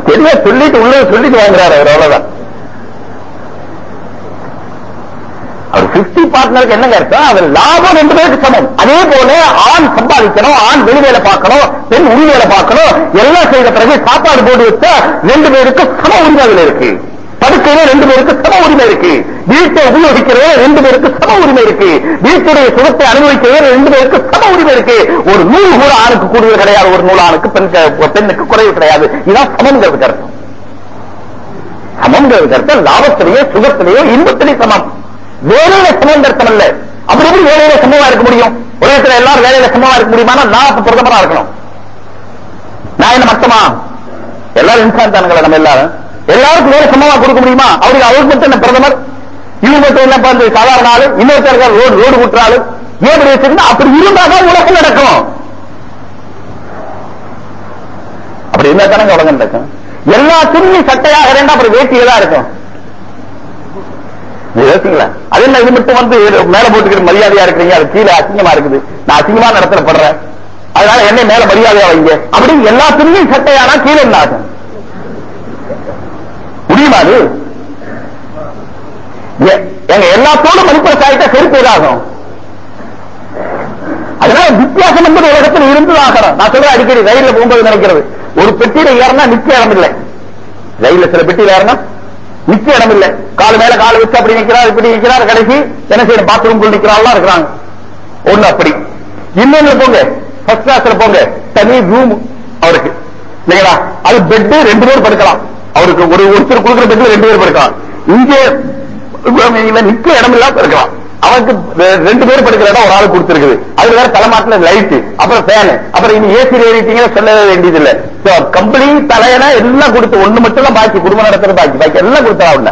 தெரிய சொல்லிட்டு உள்ள சொல்லிட்டு வாங்குறாரு அவர் அவ்வளவுதான். அவர் பிப்டி பார்ட்னருக்கு என்னங்க அர்த்தம்? அவர் லாபம் ரெண்டு பேருக்கு சமம். அதே போல ஆண் சம்பாதிக்கணும் ஆண் வெளி வேலை பார்க்கணும் பெண் உரி வேலை பார்க்கணும் எல்லாம் செய்த பிறகு சாப்பாடு போட்டு வச்சா ரெண்டு பேருக்கு சம உரிமை இருக்கு. படுக்கையில ரெண்டு பேருக்கு சம உரிமை இருக்கு. வீட்டை உபயோகிக்கிறதே ரெண்டு பேருக்கு சம உரிமை இருக்கு. வீட்டுடைய சுகத்தை அனுபவிக்கிறதே ரெண்டு பேருக்கு சம உரிமை இருக்கு. ஒரு நூறு கூட ஆணுக்கு கூடுதல் கிடையாது ஒரு நூறு ஆணுக்கு பெண் பெண்ணுக்கு குறைவு கிடையாது. இதுதான் சமங்கிறது அர்த்தம் சமங்கிறது அர்த்தம் லாபத்திலேயோ சுகத்திலேயோ இன்பத்திலேயோ சமம். வேலையில சமம் அர்த்தம் அல்ல. அப்படி எப்படி வேலையில சமமா இருக்க முடியும்? உலகத்துல எல்லாரும் வேலையில சமமா இருக்க முடியுமா நான் அப்ப பிரதமரா இருக்கணும். நான் என்ன மட்டமா எல்லாரும் இன்சான் தானுங்களா நம்ம எல்லாரும்? எல்லாருக்கும் வேலை சமமா கொடுக்க முடியுமா? அவருக்கு அவருக்கு மட்டும் என்ன பிரதமர்? இவங்க என்ன சாதாரண ஆளு? இன்னொருத்தர் ரோடு ரோடு விட்டுறாரு ஏன் வச்சிருந்தா அப்படி இருந்தாதான் உலகம் நடக்கும். அப்படி இருந்தா தானங்க உலகம் நடக்கும். எல்லா துணி சட்டையாக இருந்தா அப்புறம் வேட்டியதான் இருக்கும். யோசிங்களா அது என்ன? இது மட்டும் வந்து மேல போட்டுக்கிற மரியாதையா இருக்கிறீங்க? அது கீழே அசிங்கமா இருக்குது. நான் அசிங்கமா நடத்தப்படுறேன் அதனால என்னை மேல மரியாதையா வைங்க. அப்படின்னு எல்லா துணியும் சட்டையானா கீழே என்ன ஆகும்? முடியுமா அது எங்க எல்லாத்தோடும் மதிப்பிற சாயிட்ட செருப்பு ஏதாகும் அதனால வித்தியாசம் என்பது உலகத்தில் இருந்து ஆகணும். நான் சொல்றேன் அடிக்கடி ரயில்ல போகும்போது நினைக்கிறது. ஒரு பெட்டியில ஏறினா நிக்க இடம் இல்லை. ரயில்ல சில பெட்டியில ஏறினா நிக்க இடம் இல்லை. கால் மேல கால் வச்சு அப்படி நிக்கிறார் இப்படி நிக்கிறார் கடைசி என்ன செய்யணும்? பாத்ரூம் குள் நிக்கிறாள் இருக்கிறாங்க. ஒண்ணு அப்படி. இன்னொன்னு போங்க. ஃபர்ஸ்ட் கிளாஸ்ல போங்க. தனி ரூம் அவருக்கு. இல்லைங்களா? அது பெட் ரெண்டு பேர் படுக்கலாம் அவருக்கு ஒரு ஒருத்தர் கொடுக்குற பெட்ல ரெண்டு பேர் படுக்கலாம். இங்கே நிக்க இடம் இல்லாம இருக்கலாம். அவனுக்கு ரெண்டு பேர் படுக்கிற இடம் ஒரு ஆள் கொடுத்திருக்குது. அது வேற தலைமாட்டில் லைட் அப்புறம் ஃபேன் அப்புறம் இனி ஏசி ஏறிட்டீங்க சொல்ல வேண்டியது இல்ல கம்பெனி தலையனா எல்லாம் கொடுத்து ஒண்ணு மட்டும் தான் பாக்கி குடும்பம் நடத்துறது பாக்கி. பாக்கி எல்லாம் கொடுத்தா உள்ள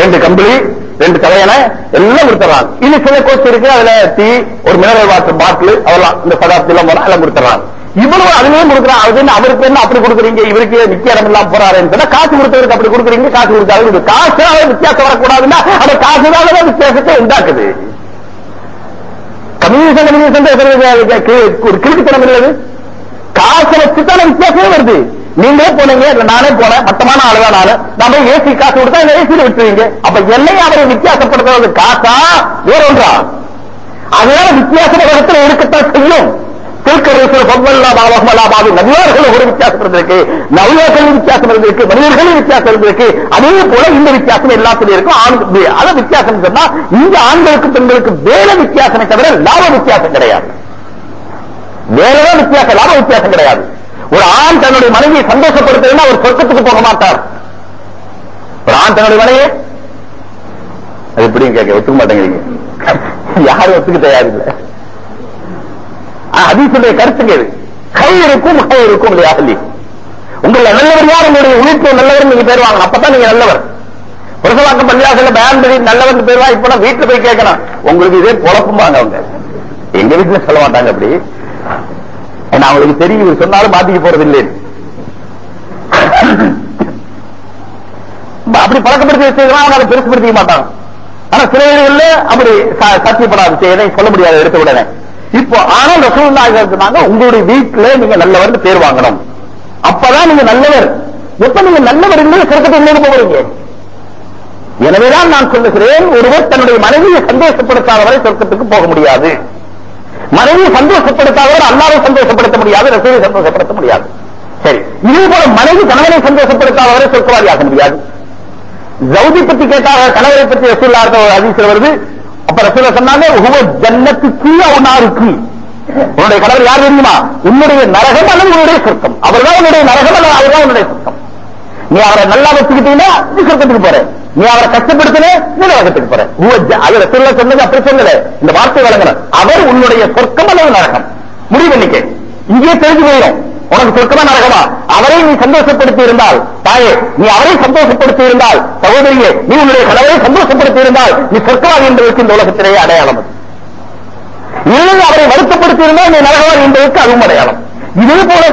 ரெண்டு கம்பெனி ரெண்டு தலையணை எல்லாம் கொடுத்துறாங்க இனி சில கோச் இருக்கு அதுல டீ ஒரு மினரல் வாட்டர் பாட்டில் அதெல்லாம் இந்த பதார்த்தம் எல்லாம் போனா எல்லாம் கொடுத்துறாங்க இவ்வளவு அதுலயும் கொடுக்குறான் அதுன்னு அவருக்கு என்ன அப்படி கொடுக்குறீங்க இவருக்கு நிக்க இடம் இல்லாம போறாருன்னு சொன்னா காசு கொடுத்தவருக்கு அப்படி கொடுக்குறீங்க காசு கொடுக்காது காசு வித்தியாசம் வரக்கூடாதுன்னா அந்த காசு தான் வித்தியாசத்தை உண்டாக்குது. கம்யூனிசம் கம்யூனிசம் ஒரு கிறுக்குத்தனம் இல்லது? காசை வச்சுதான் வித்தியாசமே வருது. நீங்களே போனீங்க நானே போனேன் மட்டமான ஆளுதான் நானு. நம்ம ஏசி காசு கொடுத்தா இந்த ஏசியில விட்டுருவீங்க? அப்ப என்னையும் அவரை வித்தியாசப்படுத்துறது காசா? வேற ஒன்றா? அதனால வித்தியாசம் உலகத்தில் இருக்கத்தான் செய்யும். ஒரு வித்தியாசம் இருந்திருக்கு. நவியாக்களின் வித்தியாசம் இருந்திருக்கு. வித்தியாசம் இருந்திருக்கு. அதே போல இந்த வித்தியாசம் எல்லாத்திலும் இருக்கும். ஆண் வித்தியாசம் சொன்னா இந்த ஆண்களுக்கு பெண்களுக்கு வேலை தவிர லாப வித்தியாசம் கிடையாது. வேறதான் வித்தியாசம் லாப வித்தியாசம் கிடையாது. ஒரு ஆண் தன்னுடைய மனைவியை சந்தோஷப்படுத்துறதுன்னா அவர் சொர்க்கத்துக்கு போக மாட்டார். ஒரு ஆண் தன்னுடைய மனைவியை? அது எப்படியும் கேட்க ஒத்துக்க மாட்டேங்கிறீங்க. யாரும் ஒத்துக்க தயாரில்லை. அதீசுடைய கருத்துங்க இது. கை இருக்கும் கை இருக்கும் இல்லையா சொல்லி உங்களை நல்லவர் யார் உங்களுடைய உழைப்பு நல்லவர் நீங்க பேர் வாங்க அப்பதான் நீங்க நல்லவர். புரசவாக்கம் பள்ளியாசல பயன் பண்ணி நல்லவன் பேர் வா இப்ப வீட்டுல போய் கேட்கணும் உங்களுக்கு இதே குழப்பமாங்க அவங்க. எங்க வீட்டுல சொல்ல மாட்டாங்க அப்படி. ஏன்னா அவங்களுக்கு தெரியும் இவர் சொன்னாலும் மாத்திக்க போறது இல்லை அப்படி பழக்கப்படுத்தி வச்சதுனா அவங்க அதை பெருசுப்படுத்திக்க மாட்டாங்க ஆனா சில வீடுகள்ல அப்படி ச- சத்தியப்படாது சொல்ல முடியாது எடுத்த உடனே. இப்போ ஆனால் ரசூலுல்லாஹி சொன்னாங்க உங்களுடைய வீட்டுல நீங்க நல்லவர்னு பேர் வாங்கணும். அப்பதான் நீங்க நல்லவர். எப்ப நீங்க நல்லவர் இல்லை சிறக்கத்தை எங்க போகிறீங்க. எனவேதான் நான் சொல்லுகிறேன் ஒருவர் தன்னுடைய மனைவியை சந்தோஷப்படுத்தாதவரை சொர்க்கத்துக்கு போக முடியாது. மனைவியை சந்தோஷப்படுத்தாதவர் அல்லாவை சந்தோஷப்படுத்த முடியாது ரசூலை சந்தோஷப்படுத்த முடியாது. சரி இதே போல மனைவி கணவனை சந்தோஷப்படுத்தாதவரை சொர்க்கவாதியாக முடியாது. ஜவுதி பத்தி கேட்டாக கணவரை பத்தி ரசூல்லா இருக்க ஒரு அதிசயம் வருது. அப்ப ரசூல சொன்னாங்க உவ ஜன்னத்துக்கு அவனாருக்கு. உன்னுடைய கணவர் யார் தெரியுமா? உன்னுடைய நரகம் அல்லது உன்னுடைய சொர்க்கம். அவர்தான் உன்னுடைய நரகம் அல்லது அவர்தான் உன்னுடைய சொர்க்கம். நீ அவரை நல்லா வச்சுக்கிட்டீங்கன்னா நீ சொர்க்கத்துக்கு போற. நீ அவரை கஷ்டப்படுத்தினே நீ நரகத்துக்கு போற. உவ ஜ- அது ரசூல சொன்னது அப்படி சொல்லல. இந்த வார்த்தை வழங்கணும். அவர் உன்னுடைய சொர்க்கம் அல்லது நரகம். முடிவு பண்ணிக்க. இங்கே தெரிஞ்சு போயிடும் உனக்கு சொர்க்கமா நரகமா? அவரை நீ சந்தோஷப்படுத்தி இருந்தால் தாயே நீ அவரை சந்தோஷப்படுத்தி இருந்தால் சகோதரியே நீ உன்னுடைய கடவுளை சந்தோஷப்படுத்தி இருந்தால் நீ சொர்க்கவாதி என்பதற்கு இந்த உலகத்திலேயே அடையாளம் அது. அவரை வருத்தப்படுத்தி இருந்தால் நீ நரகவாதி என்பதற்கு அதுவும் அடையாளம். இதே போல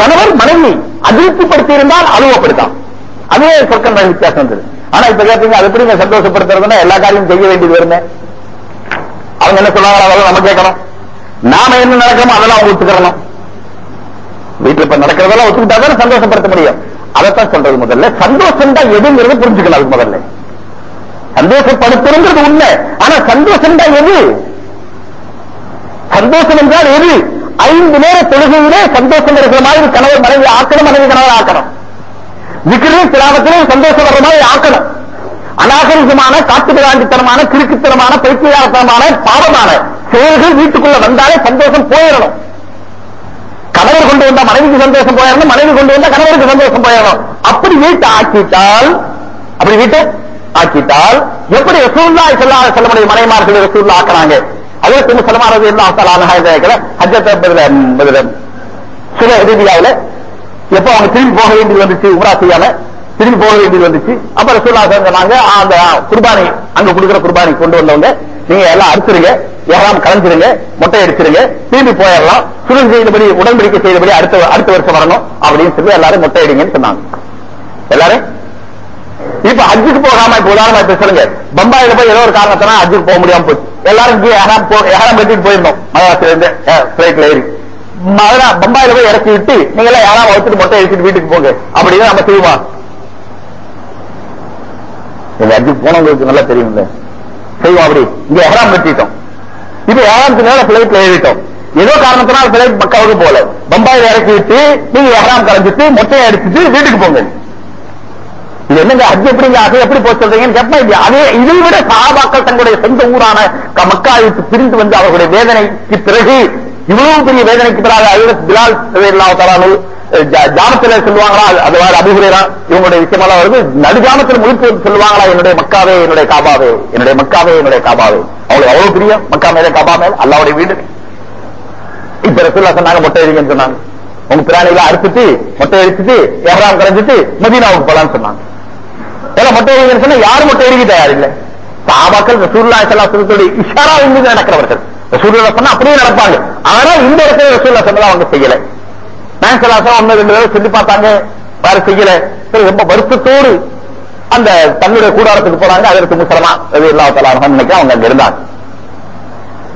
கணவர் மனைவி அதிருப்திப்படுத்தி இருந்தால் அலுவப்படுத்தாம் அதே சொர்க்கம் தான் வித்தியாசம் இருந்தது ஆனா இப்ப கேட்டீங்க அது எப்படி சந்தோஷப்படுத்துறதுன்னா எல்லா காரியமும் செய்ய வேண்டியது வருமே? அவங்க என்ன சொல்றாங்க அதெல்லாம் நம்ம கேட்கணும். நாம என்ன நடக்கிறோமோ அதெல்லாம் அவங்க ஒத்துக்கிறணும். வீட்டுல இப்ப நடக்கிறதெல்லாம் ஒத்துக்கிட்டா தானே சந்தோஷப்படுத்த முடியும். அதைத்தான் சொல்றது முதல்ல. சந்தோஷம் தான் எதுங்கிறது புரிஞ்சுக்கலாம் அது முதல்ல. சந்தோஷப்படுத்துறது உண்மை. ஆனா சந்தோஷம் தான் எது? சந்தோஷம் என்றால் எது? ஐந்து நேர தொழுகையிலே சந்தோஷம் இருக்கிற மாதிரி கணவர் மனைவி ஆக்கணும் மனைவி கணவர் ஆக்கணும். விக்கிரும் கிராமத்திலும் சந்தோஷம் வர்ற மாதிரி ஆக்கணும். அநாகரிகமான காட்டுமிராண்டித்தனமான கிறுக்குத்தனமான பைத்தியாரத்தனமான பாவமான செயல்கள் வீட்டுக்குள்ள வந்தாலே சந்தோஷம் போயிடணும். கணவர் கொண்டு வந்தா மனைவிக்கு சந்தோஷம் போயிடணும் மனைவி கொண்டு வந்தா கணவருக்கு சந்தோஷம் போயிடணும் அப்படி வீட்டை ஆக்கிட்டால் அப்படி வீட்டை ஆக்கிட்டால் எப்படி ரசூல்லா சொல்லா சொல்லமுடைய மனைமார்கள் ரசூல்லா ஆக்குறாங்க? அதே திரும்ப செலமானது எல்லாம் அசலான பதில பதில சில ரீதியாவில் எப்போ அவங்க திரும்பி போக வேண்டியது வந்துச்சு உமரா செய்யாம திரும்பி போக வேண்டியது வந்துச்சு. அப்ப ரசூல்லா சொன்னாங்க அந்த குர்பானி அங்க கொடுக்குற குர்பானி கொண்டு வந்தவங்க நீங்க எல்லாம் அறுத்துருங்க. எல்லாம் கலைஞ்சிருங்க மொட்டை அடிச்சிருங்க திரும்பி போயிடலாம். சுருள் செய்தபடி உடன்படிக்கை செய்தபடி அடுத்த அடுத்த வருஷம் வரணும் அப்படின்னு சொல்லி எல்லாரும் மொட்டை அடிங்கன்னு சொன்னாங்க. எல்லாரும்? இப்ப ஹஜ்ஜுக்கு போகாம இப்ப உதாரணமா இப்ப சொல்லுங்க. பம்பாயில போய் ஏதோ ஒரு காரணத்தினா அஜிக்கு போக முடியாம போச்சு. எல்லாரும் இங்கே போ கட்டிட்டு போயிருந்தோம். மதராசில இருந்து பிளைட்ல ஏறி. மதுரா பம்பாயில போய் இறக்கி விட்டு நீங்க எல்லாம் யாராவது வச்சுட்டு மொட்டை அடிச்சுட்டு வீட்டுக்கு போங்க. அப்படின்னு நம்ம செய்வோம் எங்க ஹஜ்ஜுக்கு போனவங்களுக்கு நல்லா தெரியும் செய்வோம் அப்படி. இங்க எஹராம் கட்டிட்டோம். இப்ப எஹராமுக்கு நேரம் பிளைட்ல ஏறிட்டோம். ஏதோ காரணத்தினால் பிளைட் மக்காவுக்கு போல. பம்பாயில் இறக்கி விட்டு நீங்க எஹராம் கலைஞ்சிட்டு மொட்டையை அடிச்சுட்டு வீட்டுக்கு போங்க. இது என்னங்க ஹஜ் எப்படிங்க அது எப்படி போய் சொல்றீங்கன்னு கேட்பா அதே இதை விட சாபாக்கள் தங்களுடைய சொந்த ஊரான க- மக்கா பிரிந்து வந்து அவர்களுடைய வேதனைக்கு பிறகு இவ்வளவு பெரிய வேதனைக்கு பிறகு ஹஜ்ரத் பிலால் தலானு ஜாமத்துல சொல்லுவாங்களா? அது- அது வேற அபிகுரேரா இவங்களுடைய விஷயமெல்லாம் வருது. நடுஜாமத்தில் முழுக்க சொல்லுவாங்களா? என்னுடைய மக்காவே என்னுடைய காபாவே என்னுடைய மக்காவே என்னுடைய காபாவே. அவங்களுக்கு அவ்வளவு பிரியம் மக்கா மேல காபா மேல அல்லாவுடைய வீடு. இப்ப ரசூல்லா சொன்னாங்க மொட்டை அடிங்கன்னு சொன்னாங்க. உங்க பிராணிகளை அறுத்துட்டு மொட்டை அடிச்சுட்டு எஹராம் கரைஞ்சிட்டு மதீனாவுக்கு போலான்னு சொன்னாங்க. ஏன்னா மொட்டை அடிக்கன்னு சொன்னா யாரும் மொட்டை அடிக்க தயார் இல்லை சாபாக்கள் ரசூல்லா சல்லாத்துடைய இஷாரா இருந்து நடக்கிறவர்கள். ரசூல்லா சொன்னா அப்படியே நடப்பாங்க. ஆனால் இந்த இடத்துல ரசூல்லா சொன்னதா அவங்க செய்யலை. நான் ஒன்னு ரெண்டு தடவை செஞ்சு பார்த்தாங்க. வேற செய்யல. சரி, ரொம்ப வருத்தத்தோடு அந்த தன்னுடைய கூடாரத்துக்கு போறாங்க அதற்கு முசலமா அது இல்லா தலாரம் அவங்க அங்க இருந்தாங்க.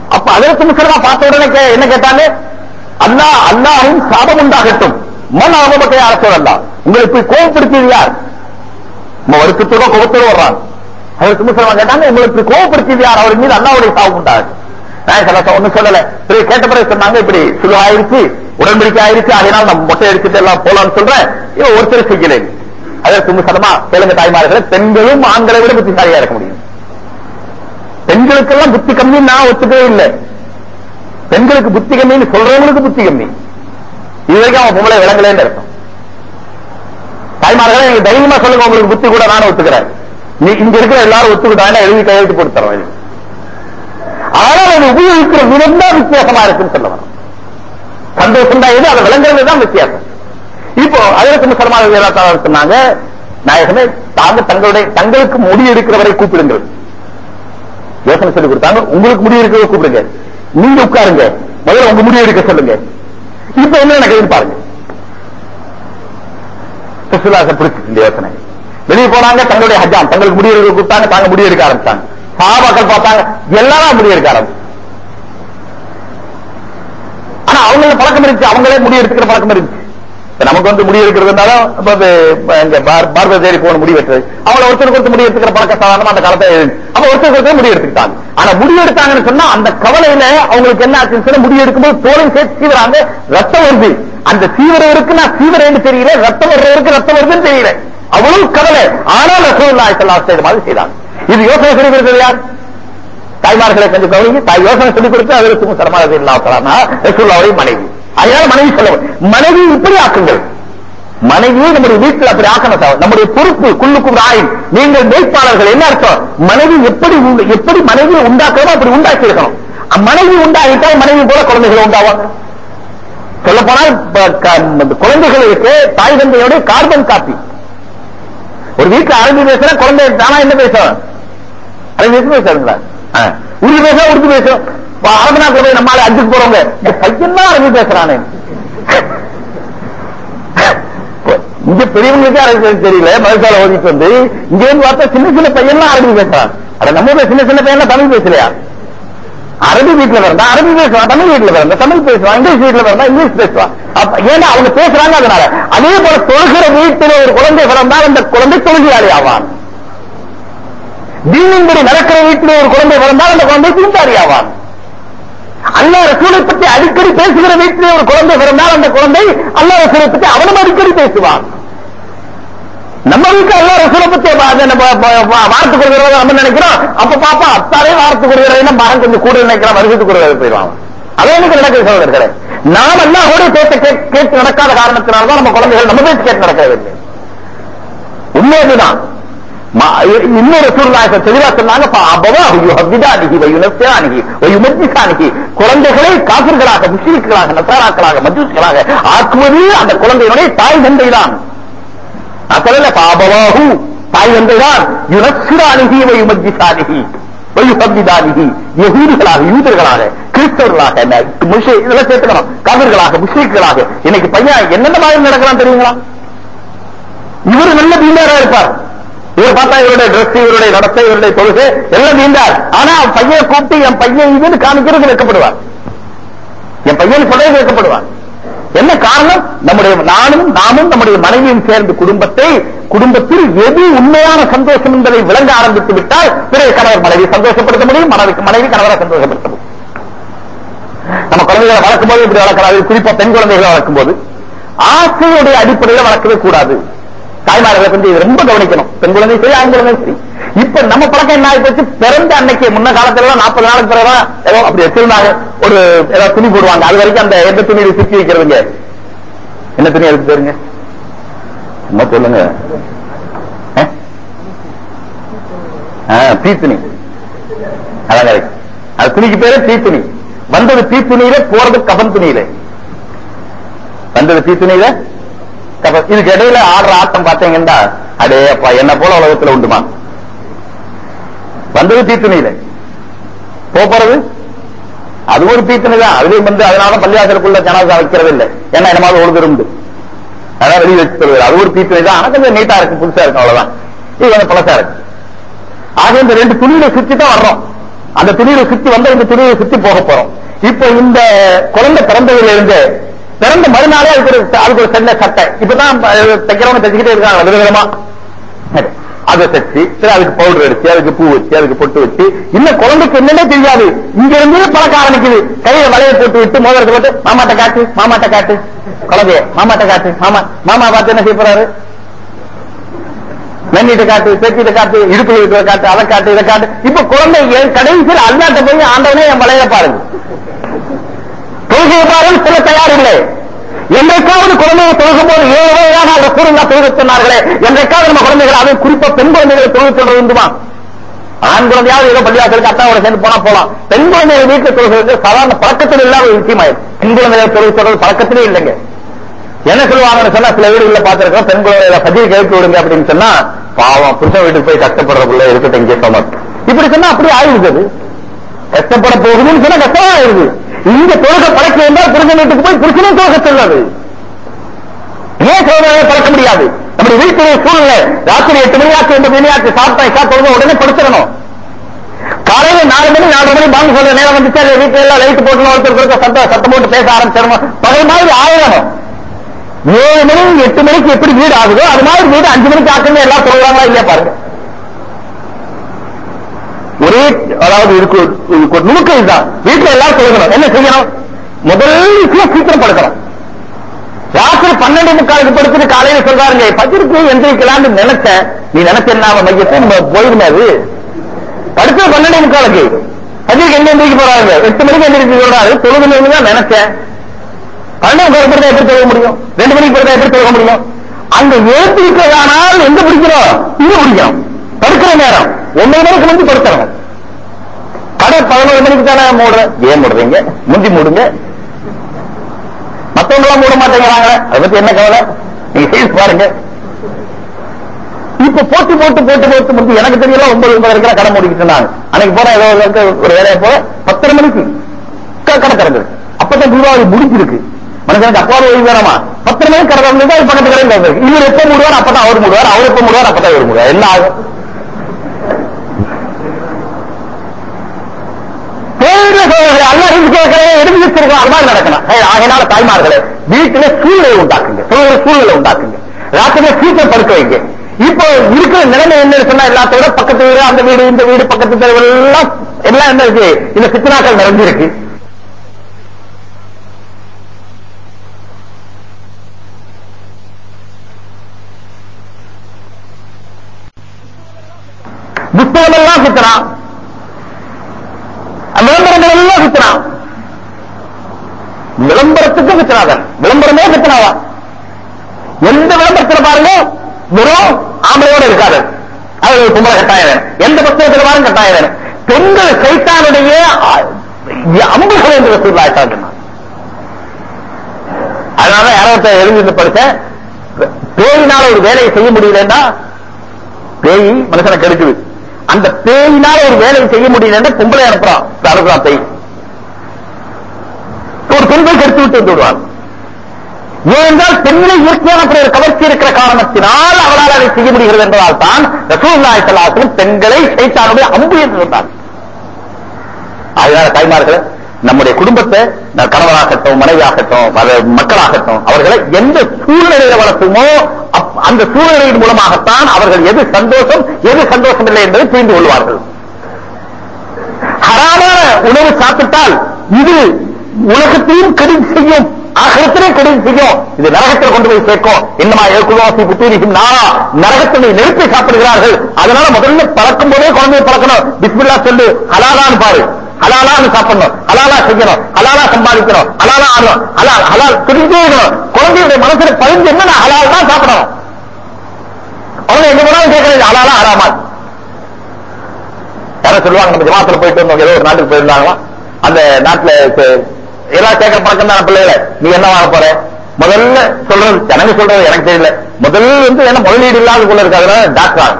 அப்ப அதற்கு முசலமா பார்த்த உடனே கே- என்ன கேட்டாங்க? அல்லா அல்லாஹும் சாபம் உண்டாகட்டும். மன அவபத்தை அரசர் அல்லா உங்களுக்கு போய் கோபப்படுத்தியது யார்? நம்ம வருத்தத்தோட கோபத்தோட வர்றாங்க. அதற்கு முசலமா கேட்டாங்க உங்களுக்கு இப்படி கோபப்படுத்தியது யார்? அவர் மீது அல்லாவுடைய சாபம் உண்டாகட்டும். நான் சொல்ல ஒண்ணு சொல்லல. கேட்ட பிறகு சொன்னாங்க இப்படி சுழு உடன்படிக்கை ஆயிருச்சு அதனால நம்ம மொட்டை அடிச்சுட்டு எல்லாம் போலாம்னு சொல்றேன். இவன் ஒருத்தர் செய்யல அதற்கு முசலமா கேளுங்க தாய்மார்கள் பெண்களும் ஆண்களை விட புத்திசாலியா இருக்க முடியும். பெண்களுக்கெல்லாம் புத்தி கம்மி நான் ஒத்துக்கவே இல்லை. பெண்களுக்கு புத்தி கம்மின்னு சொல்றவங்களுக்கு புத்தி கம்மி. இதுவரைக்கும் அவன் பொம்பளை விளங்கலேன்னு இருக்கும் தாய்மார்களை நீங்க தைரியமா சொல்லுங்க உங்களுக்கு புத்தி கூட நானும் ஒத்துக்கிறேன். நீ இங்க இருக்கிற எல்லாரும் ஒத்துக்கிட்டாங்க எழுதி கையெழுத்து போட்டு தரோம் ஆனால் அதை உபயோகிக்கிற விதம் தான் வித்தியாசமா இருக்குன்னு சொல்ல வரோம் சந்தோஷம் தான் எது அதை விளங்குறது தான் வித்தியாசம். இப்போ அதற்கு முசலமான சொன்னாங்க. நாயகமே தாங்க தங்களுடைய தங்களுக்கு முடி எடுக்கிறவரை கூப்பிடுங்கள். யோசனை சொல்லி கொடுத்தாங்க. உங்களுக்கு முடி எடுக்கிறத கூப்பிடுங்க. நீங்க உட்காருங்க. முதல்ல உங்க முடி எடுக்க சொல்லுங்க. இப்ப என்ன நடக்குதுன்னு பாருங்க. சுசுலாச பிடிச்சிட்டு இந்த யோசனை. வெளியே போனாங்க தங்களுடைய ஹஜாம் தங்களுக்கு முடி எடுக்க கூப்பிட்டாங்க தாங்க முடி எடுக்க ஆரம்பிச்சாங்க. சாபாக்கள் பார்த்தாங்க எல்லாரும் முடி எடுக்க ஆரம்பிச்சு ஆனா அவங்களுக்கு பழக்கம் இருந்துச்சு. அவங்களே முடி எடுத்துக்கிற பழக்கம் இருந்துச்சு. நமக்கு வந்து முடி எடுக்கிறதுனாலும் இப்ப பார்- தேடி போன முடி வெட்டுறது. அவங்கள ஒருத்தருக்கு ஒருத்தர் முடி எடுத்துக்கிற பழக்கம் சாதாரணமா அந்த காலத்தை இருந்துச்சு. அப்ப ஒருத்தருக்கு ஒருத்தர் முடி எடுத்துக்கிட்டாங்க. ஆனா முடி எடுத்தாங்கன்னு சொன்னா அந்த கவலையில அவங்களுக்கு என்ன ஆச்சுன்னு சொன்னா முடி எடுக்கும்போது தோலையும் சேர்த்து சீவராங்க ரத்தம் வருது. அந்த சீவரவருக்கு நான் சீவரேன்னு தெரியல. ரத்தம் வர்றவருக்கு ரத்தம் வருதுன்னு தெரியல. அவ்வளவு கவலை. ஆனால் ரசோல்லா ஸல்லல்லாஹு மாதிரி செய்தாங்க. இது யோசனை சொல்லி கொடுத்தது யார்? தாய்மார்களை கொஞ்சம் கவனிங்க. தாய் யோசனை சொல்லிக் கொடுத்து அதற்கு சரமாக இல்லாம மனைவி. அதனால மனைவி சொல்ல மனைவி இப்படி ஆக்குங்கள். மனைவியை நம்முடைய வீட்டில் அப்படி ஆக்கணும் சார். நம்முடைய பொறுப்பு குள்ளுக்கும் ராயின் நீங்கள் வேட்பாளர்கள் என்ன அர்த்தம்? மனைவி எப்படி எப்படி மனைவி உண்டாக்கணும் அப்படி உண்டாக்கி இருக்கணும். மனைவி உண்டாகிட்டால் மனைவி போல குழந்தைகள் உண்டாவாங்க சொல்ல போனால் குழந்தைகளுக்கு தாய் தந்தையோட கார்பன் காப்பி. ஒரு வீட்டுல அரபி பேசுற குழந்தை தானா என்ன பேசும்? அரபி பேச உருது பேச உருது பேசும் இப்ப அரபு நாட்டுல போய் நம்மளால அஞ்சுக்கு போறவங்க. இந்த பையன் தான் அரபி பேசுறானே. இங்க பெரியவங்களுக்கே அரபி பேச தெரியல? மதுசால ஓதிட்டு வந்து இங்க வந்து பார்த்தா சின்ன சின்ன பையன்லாம் அரபி பேசுறான். அட நம்ம சின்ன சின்ன பையன் தமிழ் பேசலையா? அரபி வீட்டுல பிறந்தா அரபி பேசுவான் தமிழ் வீட்டுல பிறந்தா தமிழ் பேசுவான் இங்கிலீஷ் வீட்டுல பிறந்தா இங்கிலீஷ் பேசுவான். அப்ப ஏன்னா அவங்க பேசுறாங்க அதனால? அதே போல தொழுகிற வீட்டில் ஒரு குழந்தை பிறந்தால் அந்த குழந்தை தொழுகையாளி ஆவான். தீனின்படி நடக்கிற வீட்டில் ஒரு குழந்தை பிறந்தால் அந்த குழந்தை தீண்டாரி ஆவான் அல்லாஹ் ரசூலை பற்றி அடிக்கடி பேசுகிற வீட்டிலே ஒரு குழந்தை பிறந்தால் அந்த குழந்தை அல்லா ரசூலை பற்றி அவனும் அடிக்கடி பேசுவான். நம்ம வீட்டுல எல்லா ரசூலை பத்தி வார்த்து நம்ம கொடுக்கிறத நம்ம நினைக்கிறோம். அப்ப பாப்பா அத்தாரே வார்த்து கொடுக்கிறதுனா மரம் கொஞ்சம் கூட நினைக்கிறான் வருஷத்துக்கு கொடுக்கிறது போயிடுவாங்க அதே எனக்கு நடக்குது சகோதரர்களே. நாம் அல்லாஹோட பேச்ச கேட்டு நடக்காத காரணத்தினால்தான் நம்ம குழந்தைகள் நம்ம பேச்சு கேட்டு நடக்கவில்லை உண்மையதுதான் இன்னொரு சூழ்நாயக தெளிவா சொன்னாங்க அபவாஹு யுஹவ்விதானிஹி வயுனஸ்ஸானிஹி வயுமஜ்ஜிசானிஹி குழந்தைகளை காபிர்களாக முஸ்லிம்களாக நசாராக்களாக மஜூஸ்களாக ஆக்குவது அந்த குழந்தையினுடைய தாய் தந்தைதான் நான் சொல்லல பாபவாஹு தாய் தந்தைதான் யுனஸ்ஸானிஹி வயுமஜ்ஜிசானிஹி வயுஹவ்விதானிஹி யஹூதிகளாக யூதர்களாக கிறிஸ்தவர்களாக என்ன, இதெல்லாம் சேர்த்துக்கணும் காவிர்களாக முஸ்லிம்களாக இன்னைக்கு பையன் என்னென்ன மாதிரி நடக்கலாம் தெரியுங்களா இவர் நல்ல தீண்டாரா இருப்பார் இவர் பார்த்தா இவருடைய டிரெஸ் இவருடைய நடத்தை இவருடைய தொழுகை எல்லாம் நீண்டார் ஆனா அவன் பையனை கூப்பிட்டு என் பையன் இதுன்னு காமிக்கிறது வைக்கப்படுவார் என் பையன் சொல்றது வைக்கப்படுவார் என்ன காரணம்? நம்முடைய நானும் நாமும் நம்முடைய மனைவியும் சேர்ந்து குடும்பத்தை குடும்பத்தில் எது உண்மையான சந்தோஷம் என்பதை விளங்க ஆரம்பித்து விட்டால் பிறகு கணவர் மனைவி சந்தோஷப்படுத்த முடியும் மனைவிக்கு மனைவி கணவரை சந்தோஷப்படுத்த முடியும். நம்ம குழந்தைகளை வளர்க்கும் போது இப்படி வளர்க்கிறாரு குறிப்பா பெண் குழந்தைகளை வளர்க்கும் போது ஆசையுடைய அடிப்படையில் வளர்க்கவே கூடாது. தாய்மார்களை வந்து ரொம்ப கவனிக்கணும். பெண் குழந்தை சரி ஆண் குழந்தை சரி. இப்ப நம்ம பழக்கம் என்ன ஆயிப்போச்சு? பிறந்த அன்னைக்கு முன்ன காலத்துல எல்லாம் நாற்பது நாளுக்கு பிறகு ஏதோ அப்படி வச்சிருந்தாங்க. ஒரு ஏதாவது துணி போடுவாங்க. அது வரைக்கும் அந்த எந்த துணியில சுத்தி வைக்கிறதுங்க? என்ன துணி எடுத்து பாருங்க? சும்மா சொல்லுங்க. ஆ? தீத்துணி. அதான் correct. அது துணிக்கு பேரு தீத்துணி. வந்தது தீத்துணியில போறது கபன் துணியில. வந்தது தீத்துணியில இதுக்கு இடையில ஆடுற ஆட்டம் பார்த்தீங்கன்னா அடே அப்பா என்ன போல உலகத்துல உண்டுமா? வந்தது தீத்துணியில. போக போறது? அது ஒரு தீத்துணி தான் அதுலயும் வந்து அதனால பள்ளியாசலுக்குள்ள ஜனாதா வைக்கிறது இல்லை ஏன்னா என்னமாவது ஒரு உண்டு அதான் வெளியே வச்சு அது ஒரு தீத்துணி தான் ஆனா கொஞ்சம் நீட்டா இருக்கு. புதுசா இருக்கும் அவ்வளவுதான். இது கொஞ்சம் பழசா இருக்கு. ஆக இந்த ரெண்டு துணியில சுத்தி தான் வர்றோம். அந்த துணியில சுத்தி வந்து இந்த துணியில சுத்தி போக போறோம். இப்போ இந்த குழந்தை பிறந்ததுல இருந்து பிறந்த மறுநாளே அதுக்கு ஒரு அதுக்கு ஒரு சென்ன சட்டை. இப்பதான் தைக்கிறவங்க தைச்சுக்கிட்டே இருக்காங்க விதவிதமா. அதை தச்சு சரி அதுக்கு பவுடர் அடிச்சு அதுக்கு பூ வச்சு அதுக்கு பொட்டு வச்சு இன்னும் குழந்தைக்கு என்னன்னே தெரியாது. இங்க இருந்து பழக்க ஆரம்பிக்குது கையில வலையை போட்டு விட்டு மோதிரத்தை போட்டு மாமாட்ட காட்டு மாமாட்ட காட்டு. குழந்தைய மாமாட்ட காட்டு மாமா மாமா பார்த்து என்ன செய்ய போறாரு? நன்னிட்டு காட்டு பேச்சிட்டு காட்டு இடுப்பு இருக்கிற காட்டு அதை காட்டு இதை காட்டு. இப்ப குழந்தை கடைசியில் அல்லாட்ட போய் ஆண்டவனே என் வலையில பாருங்க. தொழுகையை சில தயார் என்றைக்காவது குழந்தையை தொழுகும் போது ஏழு வயதாக அந்த கூறுங்க தொழுக சொன்னார்களே என்றைக்காவது நம்ம குழந்தைகள் அதை குறிப்பா பெண் குழந்தைகளை தொழுக சொல்றது உண்டுமா ஆண் குழந்தையாவது ஏதோ பள்ளியாசலுக்கு அத்தாவோட சேர்ந்து போனா போலாம். பெண் குழந்தைகள் வீட்டில் தொழுகிறது சாதாரண பழக்கத்தில் இல்லாத ஒரு விஷயமாயிருக்கு பெண் குழந்தைகளை தொழுக சொல்றது பழக்கத்திலே இல்லைங்க. என்ன சொல்லுவாங்கன்னு சொன்னா சில வீடுகளில் பார்த்திருக்கோம் பெண் குழந்தைகளை பதிவு கேட்டு விடுங்க அப்படின்னு சொன்னா பாவம் புருஷன் வீட்டுக்கு போய் கஷ்டப்படுறதுக்குள்ள இருக்கட்டும் இங்கே இப்படி சொன்னா அப்படியே ஆயிடுது கஷ்டப்பட போகுதுன்னு சொன்னா கஷ்டமா ஆயிடுது. இந்த தொழுக பழக்க என்றால் புருஷன் வீட்டுக்கு போய் புருஷனும் தொழுக சொல்லாது. ஏன் சோதனை பழக்க முடியாது? நம்முடைய வீட்டுடைய சூழ்நிலை ராத்திரி எட்டு மணி ஆச்சு ஒன்பது மணி ஆச்சு சாப்பிட்டா இஷா தொழுக உடனே படுத்துடணும். காலையில நாலு மணி நாலு மணி பாங்க சொல்ற நேரம் வந்துச்சு அது வீட்டுல எல்லாம் லைட் போட்டு ஒருத்தர் ஒருத்தர் சத்தம் சத்தம் போட்டு பேச ஆரம்பிச்சிடணும். பழைய மாதிரி ஆயிடணும். ஏழு மணி எட்டு மணிக்கு எப்படி வீடு ஆகுதோ அது மாதிரி வீடு அஞ்சு மணிக்கு ஆக்குன்னு எல்லாம் சொல்றாங்களா இல்லையா பாருங்க. ஒரே அதாவது இருக்கு இதுக்கு ஒரு நுணுக்கம் இதுதான். வீட்டுல எல்லாம் சொல்லணும் என்ன செய்யணும்? முதல் விஷயம் சீக்கிரம் படுக்கணும். ராத்திரி பன்னெண்டு முக்காலுக்கு படுத்துட்டு காலையில சொல்றாருங்க பத்திரிக்கை எந்திரிக்கலாம்னு நினைச்சேன். நீ நினைச்ச என்ன மையத்தை நம்ம போயிருமே அது? படுத்து பன்னெண்டு முக்காலுக்கு. பத்திரிக்கை எங்க எந்திரிக்க போறாங்க? எட்டு மணிக்கு எந்திரிக்க சொல்றாரு. தொழுதுல தான் நினைச்சேன். பன்னெண்டு முக்கால் படுத்தா எப்படி தொழுக முடியும்? ரெண்டு மணிக்கு படுத்தா எப்படி தொழுக முடியும்? அங்க ஏற்றிருக்கிறதானால் எங்க பிடிக்கிறோம்? இங்க பிடிக்கிறோம். படுக்கிற நேரம். ஒன்பது மணிக்கு முந்தி படுத்துறோம் கடை பதினோரு மணிக்கு தானே மூடுற? ஏன் மூடுறீங்க? முந்தி மூடுங்க. மத்தவங்க எல்லாம் மூட மாட்டேங்கிறாங்க. அதை பத்தி என்ன கவலை? நீங்க செய்து பாருங்க. இப்ப போட்டு போட்டு போட்டு போட்டு முடிஞ்சு எனக்கு தெரியல ஒன்பது ஒன்பது இருக்கிற கடை மூடிக்கிட்டு இருந்தாங்க. அன்னைக்கு போற ஏதோ ஒரு ஒரு வேலையை போல பத்தரை மணிக்கு கடை திறந்தது. அப்பதான் தீபாவளி முடிஞ்சிருக்கு. மனுஷனுக்கு அப்பாவது ஓய்வு வேணாமா? பத்தரை மணிக்கு கடை திறந்து பக்கத்து கடை திறந்தது இவர் எப்ப மூடுவார்? அப்பதான் அவர் மூடுவார். அவர் எப்ப மூடுவார்? அப்பதான் இவர் மூடுவார். என்ன ஆகும்? எடுத்து வச்சிருக்கோம் அது மாதிரி நடக்கணும் ஆகையினால தாய்மார்களே வீட்டுல சூழ்நிலை உண்டாக்குங்க சூழ்நிலை சூழ்நிலை உண்டாக்குங்க ராத்திரில சீக்கிரம் படுக்க வைங்க இப்போ இருக்கிற நிலைமை சொன்னா எல்லாத்தோட பக்கத்து வீடு அந்த வீடு இந்த வீடு பக்கத்து தெருவு எல்லாம் எல்லாம் என்ன இருக்கு இந்த சித்தனாக்கள் நிறைஞ்சிருக்கு புத்தகம் எல்லாம் சித்தனான் விளம்பரங்கள் எல்லாம் சித்தனான் விளம்பரத்துக்கு சித்தனாதன் விளம்பரமே சித்தனாவா எந்த விளம்பரத்துல பாருங்க? வெறும் ஆம்பளையோட இருக்காது. அது ஒரு கும்பல கட்டாயம் வேணும். எந்த புத்தகத்தில் பாருங்க? கட்டாயம் வேணும். பெண்கள் சைத்தானுடைய அம்புகள் என்று ரசூல்லாயிட்டாங்க அதனால யாரோ எழுந்து படிச்சேன் பேயினால ஒரு வேலையை செய்ய முடியலன்னா பேய் மனுஷனை கெடுக்குது. அந்த பேயினால ஒரு வேலையை செய்ய முடியலன்னா கும்பலை அனுப்புறான். அனுப்புறான் பேய். பெண்கள் கெடுத்து விட்டு வந்து விடுவார். ஏனென்றால் பெண்களை இயற்கையான ஒரு கவர்ச்சி இருக்கிற காரணத்தினால் அவளால் அதை செய்ய முடிகிறது என்பதால் தான் ரசூல்லாய் சலாத்திலும் பெண்களை சைத்தானுடைய அம்பு என்று சொன்னார். அதனால தாய்மார்கள் நம்முடைய குடும்பத்தை கணவனாகட்டும் கணவராகட்டும் மனைவியாகட்டும் மக்களாகட்டும் அவர்களை எந்த சூழ்நிலையில வளர்த்துமோ அப்- அந்த சூழ்நிலையின் மூலமாகத்தான் அவர்கள் எது சந்தோஷம் எது சந்தோஷம் இல்லை என்பதை புரிந்து கொள்வார்கள். ஹராமான உணவு சாப்பிட்டால் இது உலகத்தையும் கெடுதி செய்யும். ஆகத்திலே கெடுதி செய்யும். இது நரகத்தில் கொண்டு போய் சேர்க்கும். என்னமா ஏற்குவாசி புத்தூரிக்கும் நாளா நரகத்தினுடைய நெருப்பை சாப்பிடுகிறார்கள். அதனால முதல்ல பறக்கும் போதே குழந்தையை பறக்கணும். பிஸ்மில்லா சொல்லு. ஹலாலான்னு பாரு. ஹலாலான்னு சாப்பிடணும். ஹலாலா செய்யணும். ஹலாலா சம்பாதிக்கணும். ஹலாலா ஆடணும். ஹலால் ஹலால் சொல்லிட்டே இருக்கணும். குழந்தையுடைய மனசுல பதிஞ்சு என்ன நான் ஹலால் தான் சாப்பிடணும்? அவங்க எங்க போனாலும் கேட்கறது ஹலாலா ஹராமா. யாரும் சொல்லுவாங்க நம்ம ஜமாத்துல போயிட்டு வந்தோம் ஏதோ ஒரு நாட்டுக்கு போயிருந்தாங்களா அந்த நாட்டுல எல்லாம் கேட்கற பழக்கம் தான் பிள்ளைகளை? நீ என்ன வாங்க போற? முதல்ல சொல்றது ஜனங்க சொல்றது எனக்கு தெரியல. முதல்ல வந்து என்ன முதலீடு இல்லாத போல அதனால டாக்டர்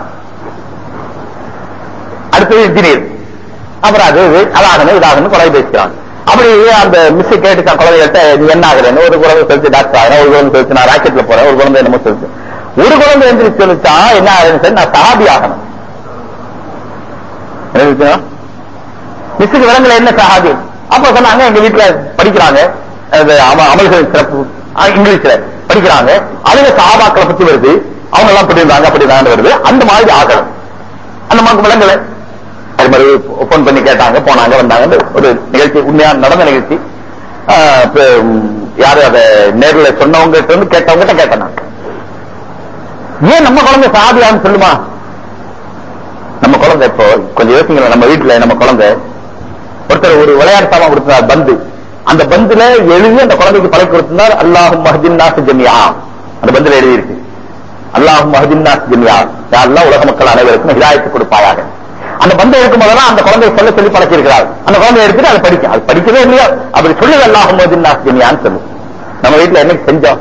அடுத்தது இன்ஜினியர் அப்புறம் அது இது அதாகணும் இதாகணும் குறை பேசுகிறாங்க அப்படி அந்த மிஸ் கேட்டுச்சான் குழந்தைகிட்ட நீ என்ன ஆகுறேன்னு? ஒரு குழந்தை சொல்லிச்சு டாக்டர் ஆகிறேன். ஒரு குழந்தை சொல்லிச்சு நான் ராக்கெட்ல போறேன். ஒரு குழந்தை என்னமோ செலுத்து ஒரு குழந்தை எந்திரிச்சு சொல்லிச்சா என்ன ஆகுதுன்னு சொல்லி நான் சாதி ஆகணும். என்ன மிஸ்ஸுக்கு விலங்குல என்ன சஹாபி? அப்ப சொன்னாங்க எங்க வீட்டுல படிக்கிறாங்க. அது அமல்களின் சிறப்பு இங்கிலீஷ்ல படிக்கிறாங்க. அதுல சாபாக்களை பத்தி வருது. அவங்க எல்லாம் இப்படி இருந்தாங்க அப்படி இருந்தாங்க வருது. அந்த மாதிரி ஆகணும். அந்த மாதிரி விளங்கல அது மாதிரி போன் பண்ணி கேட்டாங்க போனாங்க வந்தாங்க. ஒரு நிகழ்ச்சி உண்மையா நடந்த நிகழ்ச்சி. யாரு அதை நேர்ல சொன்னவங்க கிட்ட இருந்து கேட்டவங்க கிட்ட கேட்டேன் ஏன் நம்ம குழந்தை சாதியான்னு சொல்லுமா? நம்ம குழந்தை இப்போ கொஞ்சம் யோசிங்களேன் நம்ம வீட்டுல நம்ம குழந்தை ஒருத்தர் ஒரு விளையாட்டு சாமான் கொடுத்தார் பந்து. அந்த பந்துல எழுதி அந்த குழந்தைக்கு பழக்கி கொடுத்திருந்தார் அல்லாஹும் மஹதின்னாசு ஜமியா அந்த பந்துல எழுதி இருக்கு அல்லாஹும் மஹதின்னாசு ஜமியா யாரெல்லாம் உலக மக்கள் அனைவருக்கும் ஹிதாயத்து கொடுப்பாயாக. அந்த பந்தை எடுக்கும் போதெல்லாம் அந்த குழந்தைய சொல்ல சொல்லி பழக்கி இருக்கிறார் அந்த குழந்தைய எடுத்துட்டு அதை படிக்க அது படிக்கவே இல்லையா? அப்படி சொல்லுது அல்லாஹும் மஹதின்னாசு ஜமியான்னு சொல்லு. நம்ம வீட்டுல என்னைக்கு செஞ்சோம்?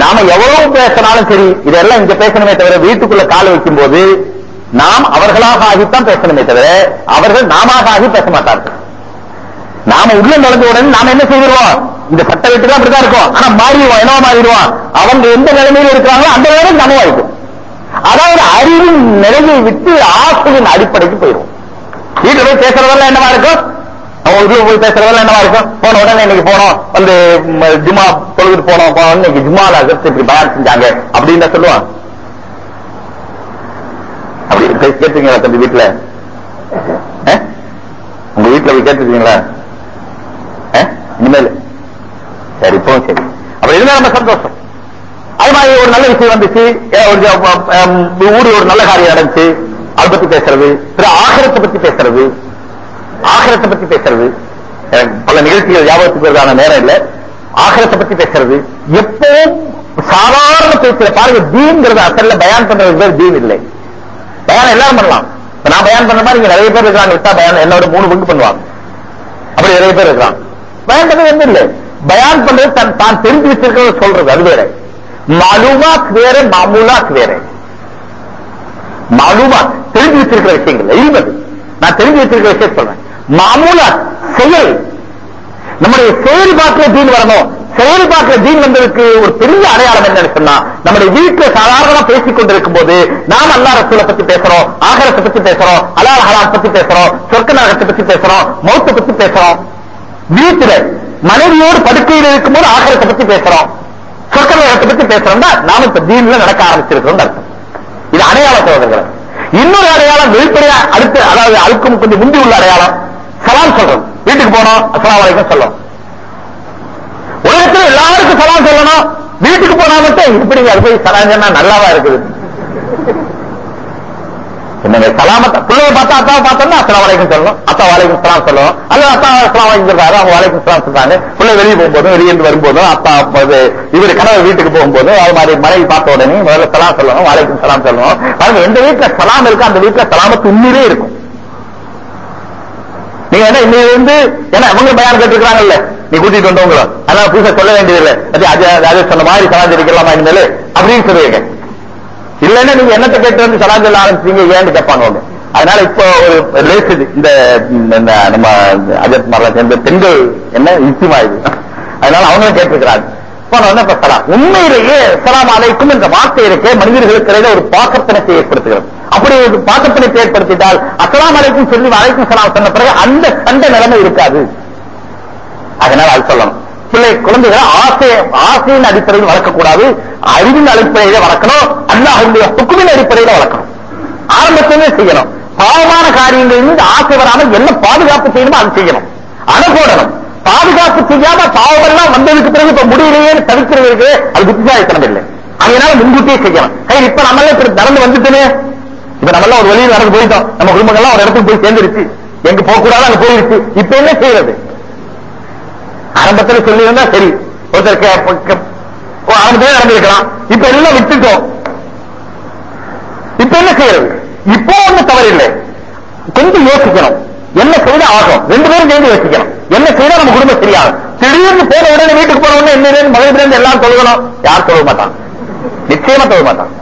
நாம எவ்வளவு பேசினாலும் சரி இதெல்லாம் இங்க பேசணுமே தவிர வீட்டுக்குள்ள கால் வைக்கும் போது நாம் அவர்களாக ஆகித்தான் பேசணுமே தவிர அவர்கள் நாம ஆகி பேச மாட்டார்கள். நாம உள்ள நடந்த உடனே நாம என்ன செய்திருவோம்? இந்த சட்ட வீட்டு தான் அப்படிதான் இருக்கும். ஆனா மாறிடுவோம் என்னவா மாறிடுவோம்? அவங்க எந்த நிலைமையில இருக்கிறாங்களோ அந்த நிலைமை நனவாயிருக்கும் அதாவது அறிவின் நிலையை விட்டு ஆசையின் அடிப்படைக்கு போயிடும் வீட்டுல போய் பேசுறதெல்லாம் என்னவா இருக்கும்? அவன் உள்ள போய் பேசுறதெல்லாம் என்னவா இருக்கும்? போன உடனே இன்னைக்கு போனோம் வந்து ஜிமா ஜும்மா தொழுதுட்டு போனோம் இன்னைக்கு ஜும்மால அகத்து இப்படி பயன் செஞ்சாங்க அப்படின்னு சொல்லுவான் அப்படி கேட்டீங்களா கேட்டிருக்கீங்களா தம்பி வீட்டுல உங்க வீட்டுல போய் கேட்டிருக்கீங்களா? இனிமேல். சரி இப்போ சரி. அப்படி இருந்தா நம்ம சந்தோஷம். அது மாதிரி ஒரு நல்ல விஷயம் வந்துச்சு. ஏ, ஒரு ஒரு நல்ல காரியம் நடந்துச்சு. அதை பத்தி பேசுறது. பிற ஆகிரத்தை பத்தி பேசுறது. ஆகிரத்தை பத்தி பேசுறது. பல நிகழ்ச்சிகள் ஞாபகத்துக்கு வருதான நேரம் இல்ல. ஆகிரத்தை பத்தி பேசுறது. எப்பவும் சாதாரண பேசுற பாருங்க தீன்ங்கிறது அசல்ல பயான் பண்றது தீன் இல்லை. பயான் எல்லாரும் பண்ணலாம். இப்ப நான் பயான் பண்ற மாதிரி நிறைய பேர் இருக்கிறாங்க. விட்டா பயான் என்னோட மூணு பங்கு பண்ணுவாங்க. அப்படி நிறைய பேர் இருக்கிறாங்க. பயான் பண்றது வந்து இல்ல. பயான் பண்றது தன் தான் தெரிஞ்சு வச்சிருக்கிறத சொல்றது அது வேற. மாலுமாத் வேற மாமூலாத் வேற. மாலுமாத் தெரிஞ்சு வச்சிருக்கிற விஷயங்கள் இருந்தது நான் தெரிஞ்சு வச்சிருக்கிற விஷயம் சொல்றேன். மாமூலாத் செயல். நம்முடைய செயல்பாட்டில் தீன் வரணும். செயல்பாட்டுல ஜீன் வந்ததுக்கு ஒரு பெரிய அடையாளம் என்னன்னு சொன்னா நம்முடைய வீட்டுல சாதாரணமா பேசிக் கொண்டிருக்கும் போது நாம் அல்லா ரசூலை பத்தி பேசுறோம் ஆகரத்தை பத்தி பேசுறோம் அலால் ஹலால் பத்தி பேசுறோம் சொர்க்க நரகத்தை பத்தி பேசுறோம் மௌத்தை பத்தி பேசுறோம். வீட்டுல மனைவியோடு படுக்கையில் இருக்கும்போது ஆகரத்தை பத்தி பேசுறோம். சொர்க்க நரகத்தை பத்தி பேசுறோம்னா நாம இப்ப ஜீன்ல நடக்க ஆரம்பிச்சிருக்கிறோம் அர்த்தம். இது அடையாள சோதர்கள் இன்னொரு அடையாளம் வெளிப்படையா அடுத்து அதாவது அழுக்கும் கொஞ்சம் முந்தி உள்ள அடையாளம். சலாம் சொல்றோம். வீட்டுக்கு போனோம். அஸ்லாம் வரைக்கும் சொல்லும் உலகத்துல எல்லாருக்கும் சலாம் சொல்லணும். வீட்டுக்கு போனா மட்டும் இப்படி அது போய் சலாம் சொன்னா நல்லாவா இருக்குது? என்னங்க சலாமத்தை பிள்ளைய பார்த்தா அத்தாவை பார்த்தோம்னா அத்தா வலைக்கும் சொல்லணும். அத்தா வலைக்கும் சலாம் சொல்லணும். அல்லது அத்தா சலாம் வலைக்கும் அவங்க வலைக்கும் சலாம் சொல்றாங்க பிள்ளை வெளியே போகும்போதும் வெளியே இருந்து வரும்போதும் அப்பா இவர் கணவர் வீட்டுக்கு போகும்போது அது மாதிரி மனைவி பார்த்த உடனே முதல்ல சலாம் சொல்லணும் வலைக்கும் சலாம் சொல்லணும். பாருங்க எந்த வீட்டுல சலாம் இருக்கோ அந்த வீட்டுல சலாமத்து உண்மையிலே இருக்கும். நீங்க என்ன இன்னைக்கு வந்து ஏன்னா அவங்க பயான் கேட்டிருக்காங்கல்ல நீ கூட்டிட்டு வந்தவங்களும் அதனால புதுசா சொல்ல வேண்டியதில்லை. அது அது சொன்ன மாதிரி சலாஞ்சரிக்கலாமா இனிமேல்? அப்படின்னு சொல்லுவீங்க. இல்லைன்னா நீங்க என்னத்தை கேட்டு வந்து சலாம் ஆரம்பிச்சீங்க ஏன்னு கேட்பாங்க அவங்க. அதனால இப்போ ஒரு ரேஸ் இது இந்த நம்ம அஜத் மரலாம் சேர்ந்த பெண்கள் என்ன யுக்திமா இது? அதனால அவங்களும் கேட்டிருக்கிறாங்க. போன உடனே இப்ப உண்மையிலேயே சலாம் அலைக்கும் என்ற வார்த்தை இருக்கே மனிதர்களுக்கு இடையில ஒரு பாக்கப்பிணத்தை ஏற்படுத்துகிறது. அப்படி ஒரு பாக்கப்பிணத்தை ஏற்படுத்திட்டால் அசலாம் அலைக்கும் சொல்லி அலைக்கும் சலாம் சொன்ன பிறகு அந்த சண்டை நிலைமை இருக்காது. அதனால அது சொல்லணும். பிள்ளை குழந்தைகளை ஆசை ஆசையின் அடிப்படையில் வளர்க்கக்கூடாது. அறிவின் அடிப்படையில வளர்க்கணும். அல்லாஹுடைய ஹுக்குமின் அடிப்படையில வளர்க்கணும். ஆரம்பத்திலே செய்யணும். பாவமான காரியங்களில் இருந்து ஆசை வராமல் என்ன பாதுகாப்பு செய்யணுமோ அது செய்யணும். அணை போடணும் பாதுகாப்பு செய்யாம பாவமெல்லாம் வந்ததுக்கு பிறகு இப்ப முடியலையே தவிர்க்கிறதுக்கு அது புத்திசாலித்தனம் இல்லை. அதனால முன்கூட்டியே செய்யணும். கை இப்ப நம்மள நடந்து வந்துட்டுமே இப்ப நம்மளாம் ஒரு வழியில் நடந்து போயிட்டோம். நம்ம குடும்பங்கள்லாம் ஒரு இடத்துக்கு போய் சேர்ந்துருச்சு. எங்க போக கூடாது அங்க போயிருச்சு. இப்ப என்ன செய்யறது? ஆரம்பத்தில் சொல்லியிருந்தா சரி. ஒருத்தர் ஆரம்பத்திலே நடந்திருக்கலாம். இப்ப எல்லாம் விட்டுட்டோம். இப்ப என்ன செய்யறது? இப்போ ஒண்ணு தவறில்லை. கொஞ்சம் யோசிக்கணும். என்ன செய்தா ஆகும்? ரெண்டு பேரும் சேர்ந்து யோசிக்கணும். என்ன செய்தா நம்ம குடும்பம் சரியாகும்? திடீர்னு போன உடனே வீட்டுக்கு போன உடனே என்ன மகளிர் எல்லாம் தொழுகணும் யார் தொழுக மாட்டான்? நிச்சயமா தொழுக மாட்டான்.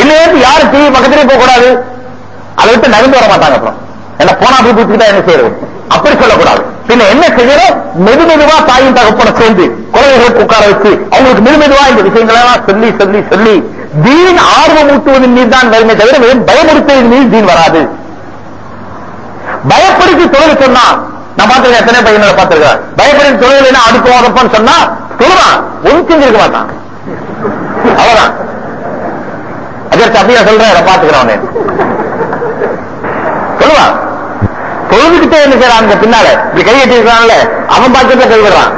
இல்லையே யாரு டிவி பக்கத்திலே போக கூடாது. அதை விட்டு நகர்ந்து வர மாட்டாங்க அப்புறம். என்ன போனா அப்படி பிடிச்சிக்கிட்டா என்ன செய்யறது? அப்படி சொல்லக்கூடாது. பின்ன என்ன செய்யணும்? மெது மெதுவா தாயும் தகப்பனை சேர்ந்து குழந்தைகளுக்கு உட்கார வச்சு அவங்களுக்கு மெது மெதுவா இந்த விஷயங்களை சொல்லி சொல்லி சொல்லி தீன் ஆர்வம் ஊட்டுவதன் மீது தான் வருமே தவிர வெறும் பயமுறுத்துவதன் மீது தீன் வராது. பயப்படுத்தி தொழில் சொன்னா நான் பார்த்திருக்கேன் எத்தனை பையனை பார்த்திருக்கேன். பயப்படுத்தி தொழில் என்ன அடுப்பு சொன்னா சொல்லுவான் ஒன்று செஞ்சிருக்க மாட்டான். அவ்வளவுதான். அதற்கு அப்படியே சொல்றேன் அதை பாத்துக்கிறவனே சொல்லுவான் தொழுதுகிட்டே என்ன செய்யறான் பின்னால? இப்படி கை கட்டி இருக்கான்ல அவன் பாக்கெட்ல கைவிடுறான்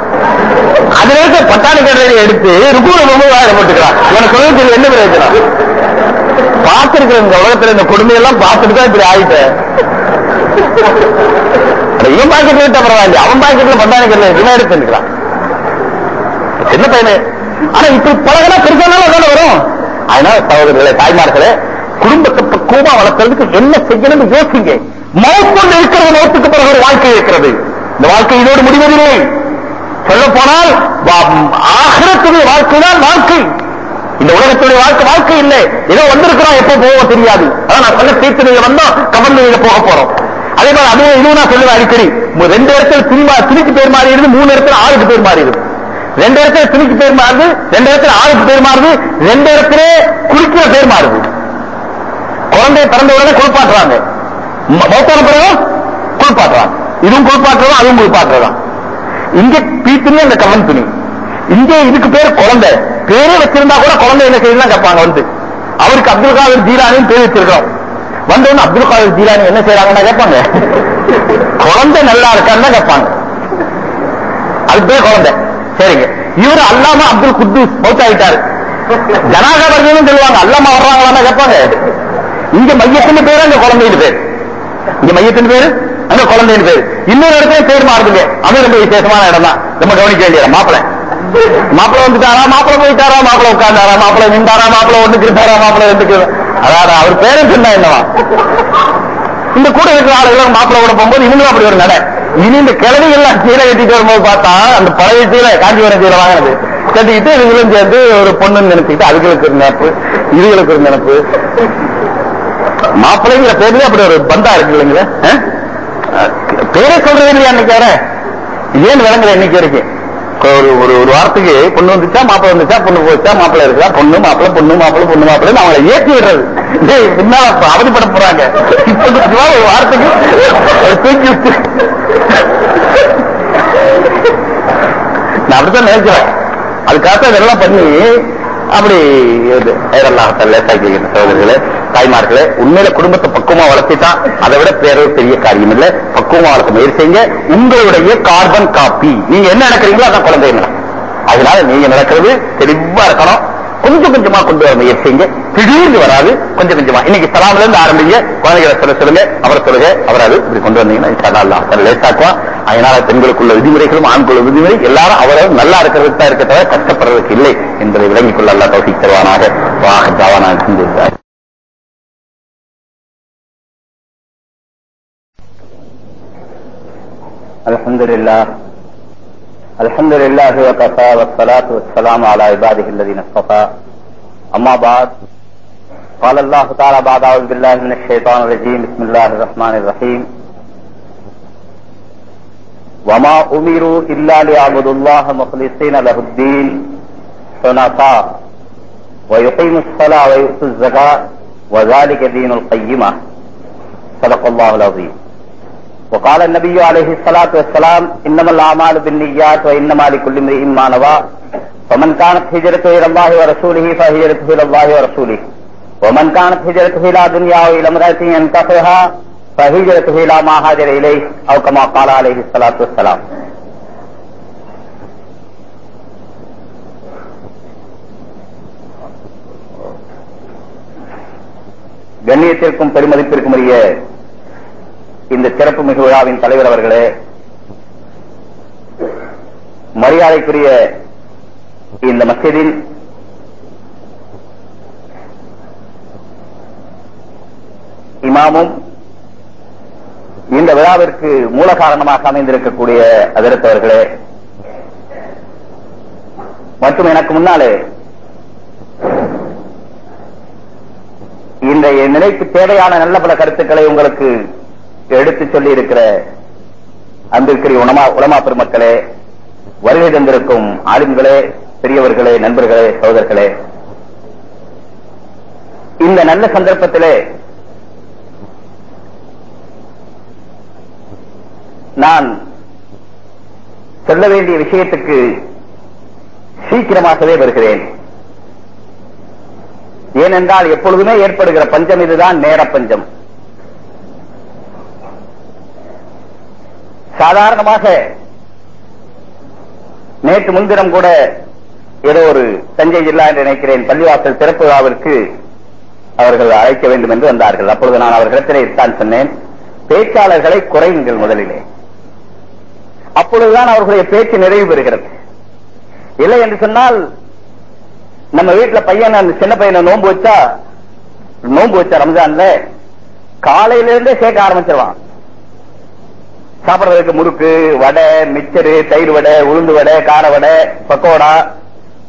அதுல இருக்க பட்டாணி கடலையை எடுத்து ருக்கூல ரொம்ப வாயில போட்டுக்கிறான். இவனை தொழுது என்ன பிரயோஜனம்? பார்த்திருக்கிற இந்த உலகத்துல இந்த கொடுமையெல்லாம் பார்த்துட்டு தான் இப்படி ஆயிட்டேன். இவன் பாக்கெட்ல விட்டா பரவாயில்ல அவன் பாக்கெட்ல பட்டாணி என்ன இதுல எடுத்து நிற்கிறான் சின்ன பையனு. ஆனா இப்படி பழகினா பெருசானாலும் அதான வரும்? அதனால சகோதரர்களே தாய்மார்களே குடும்பத்தை பக்குவமா வளர்க்கறதுக்கு என்ன செய்யணும்னு யோசிங்க. மௌத்தொண்டு இருக்கிறது மௌத்துக்கு பிறகு ஒரு வாழ்க்கை இருக்கிறது. இந்த வாழ்க்கை இதோடு முடிவதில்லை. சொல்ல போனால் ஆகிரத்துடைய வாழ்க்கை தான் வாழ்க்கை. இந்த உலகத்துடைய வாழ்க்கை வாழ்க்கை இல்லை. ஏதோ வந்திருக்கிறோம் எப்போ போவோம் தெரியாது. ஆனா நான் சொல்ல தீர்த்து நீங்க வந்தோம் கமர்ல போக போறோம். அதே மாதிரி அதுவும் இதுவும் நான் சொல்லுவேன் அடிக்கடி. ரெண்டு இடத்துல சினிமா துணிக்கு பேர் மாறிடுது இருந்து மூணு இடத்துல ஆளுக்கு பேர் மாறிடுது. ரெண்டு இடத்துல துணிக்கு பேர் மாறுது ரெண்டு இடத்துல ஆளுக்கு பேர் மாறுது ரெண்டு இடத்துல குளிக்கிற பேர் மாறுது. குழந்தை பிறந்த உடனே குளிப்பாட்டுறாங்க. மௌத்தான பிறகு குளிப்பாட்டுறாங்க. இதுவும் குளிப்பாட்டுறதும் அதுவும் குளிப்பாட்டுறதுதான். இங்க பீத்துனி அந்த கவன் துணி இங்க இதுக்கு பேர் குழந்தை. பேரே வச்சிருந்தா கூட குழந்தை என்ன செய்யலாம் கேட்பாங்க வந்து. அவருக்கு அப்துல் காதர் ஜீலானின்னு பேர் வச்சிருக்கிறோம். வந்த அப்துல் காதர் ஜீலானி என்ன செய்யறாங்கன்னா கேட்பாங்க. குழந்தை நல்லா இருக்கான்னு தான் கேட்பாங்க. அது குழந்தை. சரிங்க. இவரு அல்லாம அப்துல் குத்தூஸ் மௌத்தாயிட்டாரு. ஜனாதா வர்றதுன்னு சொல்லுவாங்க அல்லாம வர்றாங்களான்னு கேட்பாங்க. இங்க மையத்தின் பேரு அங்க குழந்தைன்னு பேர். இங்க மையத்தின் பேரு அங்க குழந்தைன்னு பேரு. இன்னொரு இடத்துல பேர் மாறுதுங்க. அது ரொம்ப விசேஷமான இடம் தான் ரொம்ப கவனிக்க வேண்டிய இடம் மாப்பிளை மாப்பிளை வந்துட்டாரா? மாப்பிளை போயிட்டாரா? மாப்பிள்ள உட்கார்ந்தாரா? மாப்பிளை நின்றாரா? மாப்பிள்ள ஒண்ணுக்கு இருந்தாரா மாப்பிள்ள ரெண்டுக்கு அதாவது அவர் பேரும் சொன்னா என்னவா? இந்த கூட இருக்கிற ஆளுகளும் மாப்பிளை கூட போகும்போது இவங்களும் அப்படி ஒரு நடை. இனி இந்த கிழவி எல்லாம் சீலை கட்டிட்டு வரும்போது பார்த்தா அந்த பழைய சீலை காஞ்சிபுரம் சீலை வாங்கினது. கட்டிக்கிட்டு இவங்களும் சேர்ந்து ஒரு பொண்ணுன்னு நினைச்சுக்கிட்டு அதுகளுக்கு ஒரு நினைப்பு இதுகளுக்கு ஒரு நினைப்பு. மாப்பிள்ளைங்கிற பேர்லயே அப்படி ஒரு பந்தா இருக்கு இல்லைங்களா பேரை சொல்றது இல்லையா அன்னைக்கு ஏன் விளங்குற இன்னைக்கு வரைக்கும்? ஒரு ஒரு ஒரு வாரத்துக்கு பொண்ணு வந்துச்சா மாப்பிள்ள வந்துச்சா பொண்ணு போச்சா மாப்பிள்ள இருக்கா? பொண்ணு மாப்பிள்ள பொண்ணு மாப்பிள்ள பொண்ணு மாப்பிள்ள அவங்களை ஏற்றி விடுறது. டேய், அவதிப்பட போறாங்க? இப்ப ஒரு வாரத்துக்கு தூக்கி விட்டு. நான் அப்படித்தான் நினைக்கிறேன். அதுக்காக இதெல்லாம் பண்ணி அப்படி இது இதெல்லாம் லேசாக்கிக்கிற சகோதரர்களே தாய்மார்களே உண்மையில குடும்பத்தை பக்குவமா வளர்த்திட்டான் அதை விட வேற பெரிய காரியம் இல்ல. பக்குவமா வளர்க்க முயற்சி செய்யுங்க. உங்களுடைய கார்பன் காப்பி நீங்க என்ன நடக்கிறீங்களோ அதான் குழந்தை அதனால நீங்க நடக்கிறது தெளிவா இருக்கணும். கொஞ்சம் கொஞ்சமா கொண்டு வர முயற்சிங்க திடீர்னு வராது. கொஞ்சம் கொஞ்சமா. இன்னைக்கு சலாம்ல இருந்து ஆரம்பிங்க. குழந்தைகளை சொல்ல சொல்லுங்க. அவரை சொல்லுங்க. அவராது இப்படி கொண்டு வந்தீங்கன்னா இன்ஷா அல்லாஹ் லேசாக்குவான் அதனால பெண்களுக்குள்ள விதிமுறைகளும் ஆண்குள்ள விதிமுறை எல்லாரும் அவரவர் நல்லா இருக்கிறதுக்கு தான் இருக்க தவிர கஷ்டப்படுறதுக்கு இல்லை என்பதை விளங்கிக் கொள்ள அல்லா தோசி தருவானாக. الحمد لله الحمد لله وكفى والصلاة والسلام على عباده الذين اصطفى أما بعد، قال الله تعالى بعد أعوذ بالله من الشيطان الرجيم بسم الله الرحمن الرحيم وما أمروا إلا ليعبدوا الله مخلصين له الدين حنفاء۔ ويقيموا الصلاة ويؤتوا الزكاة وذلك دين القيمة صدق الله العظيم وقال النبي عليه الصلاة والسلام إنما الأعمال بالنيات وإنما لكل امرئ ما نوى فمن كانت هجرته إلى الله ورسوله فهجرته إلى الله ورسوله ومن كانت هجرته إلى دنيا وإلى امرأة ينكحها فهجرته إلى ما هاجر إليه أو كما قال عليه الصلاة والسلام கண்ணியத்திற்கும் பெருமதிப்பிற்கும் உரிய இந்த சிறப்பு மிகு விழாவின் தலைவர் அவர்களே மரியாதைக்குரிய இந்த மஸ்ஜிதின் இமாமும் இந்த விழாவிற்கு மூல காரணமாக அமைந்திருக்கக்கூடிய அதிரத்தவர்களே மற்றும் எனக்கு முன்னாலே இந்த நிலைக்கு தேவையான நல்ல பல கருத்துக்களை உங்களுக்கு எடுத்து சொல்லி இருக்கிற அன்பிற்குரிய உணமா உலமா பெருமக்களே வருகை தந்திருக்கும் ஆளுங்களே பெரியவர்களே நண்பர்களே சகோதரர்களே. இந்த நல்ல சந்தர்ப்பத்திலே நான் சொல்ல வேண்டிய விஷயத்துக்கு சீக்கிரமாகவே வருகிறேன். ஏனென்றால் எப்பொழுதுமே ஏற்படுகிற பஞ்சம் இதுதான் நேர பஞ்சம் சாதாரணமாக நேற்று முன்தினம் கூட ஏதோ ஒரு தஞ்சை ஜில்லா என்று நினைக்கிறேன் பள்ளிவாசல் திறப்பு விழாவிற்கு அவர்கள் அழைக்க வேண்டும் என்று வந்தார்கள். அப்பொழுது நான் அவர்களிடத்திலே தான் சொன்னேன். பேச்சாளர்களை குறையுங்கள் முதலிலே. அப்பொழுதுதான் அவர்களுடைய பேச்சு நிறைவு பெறுகிறது. இல்லை என்று சொன்னால் நம்ம வீட்டுல பையன் அந்த சின்ன பையனை நோன்பு வச்சா நோன்பு வச்சா ரம்ஜான்ல காலையிலிருந்தே சேர்க்க ஆரம்பிச்சிருவான். சாப்பிடுறதுக்கு முறுக்கு வடை மிச்சரு தயிர் வடை உளுந்து வடை கார வடை பக்கோடா.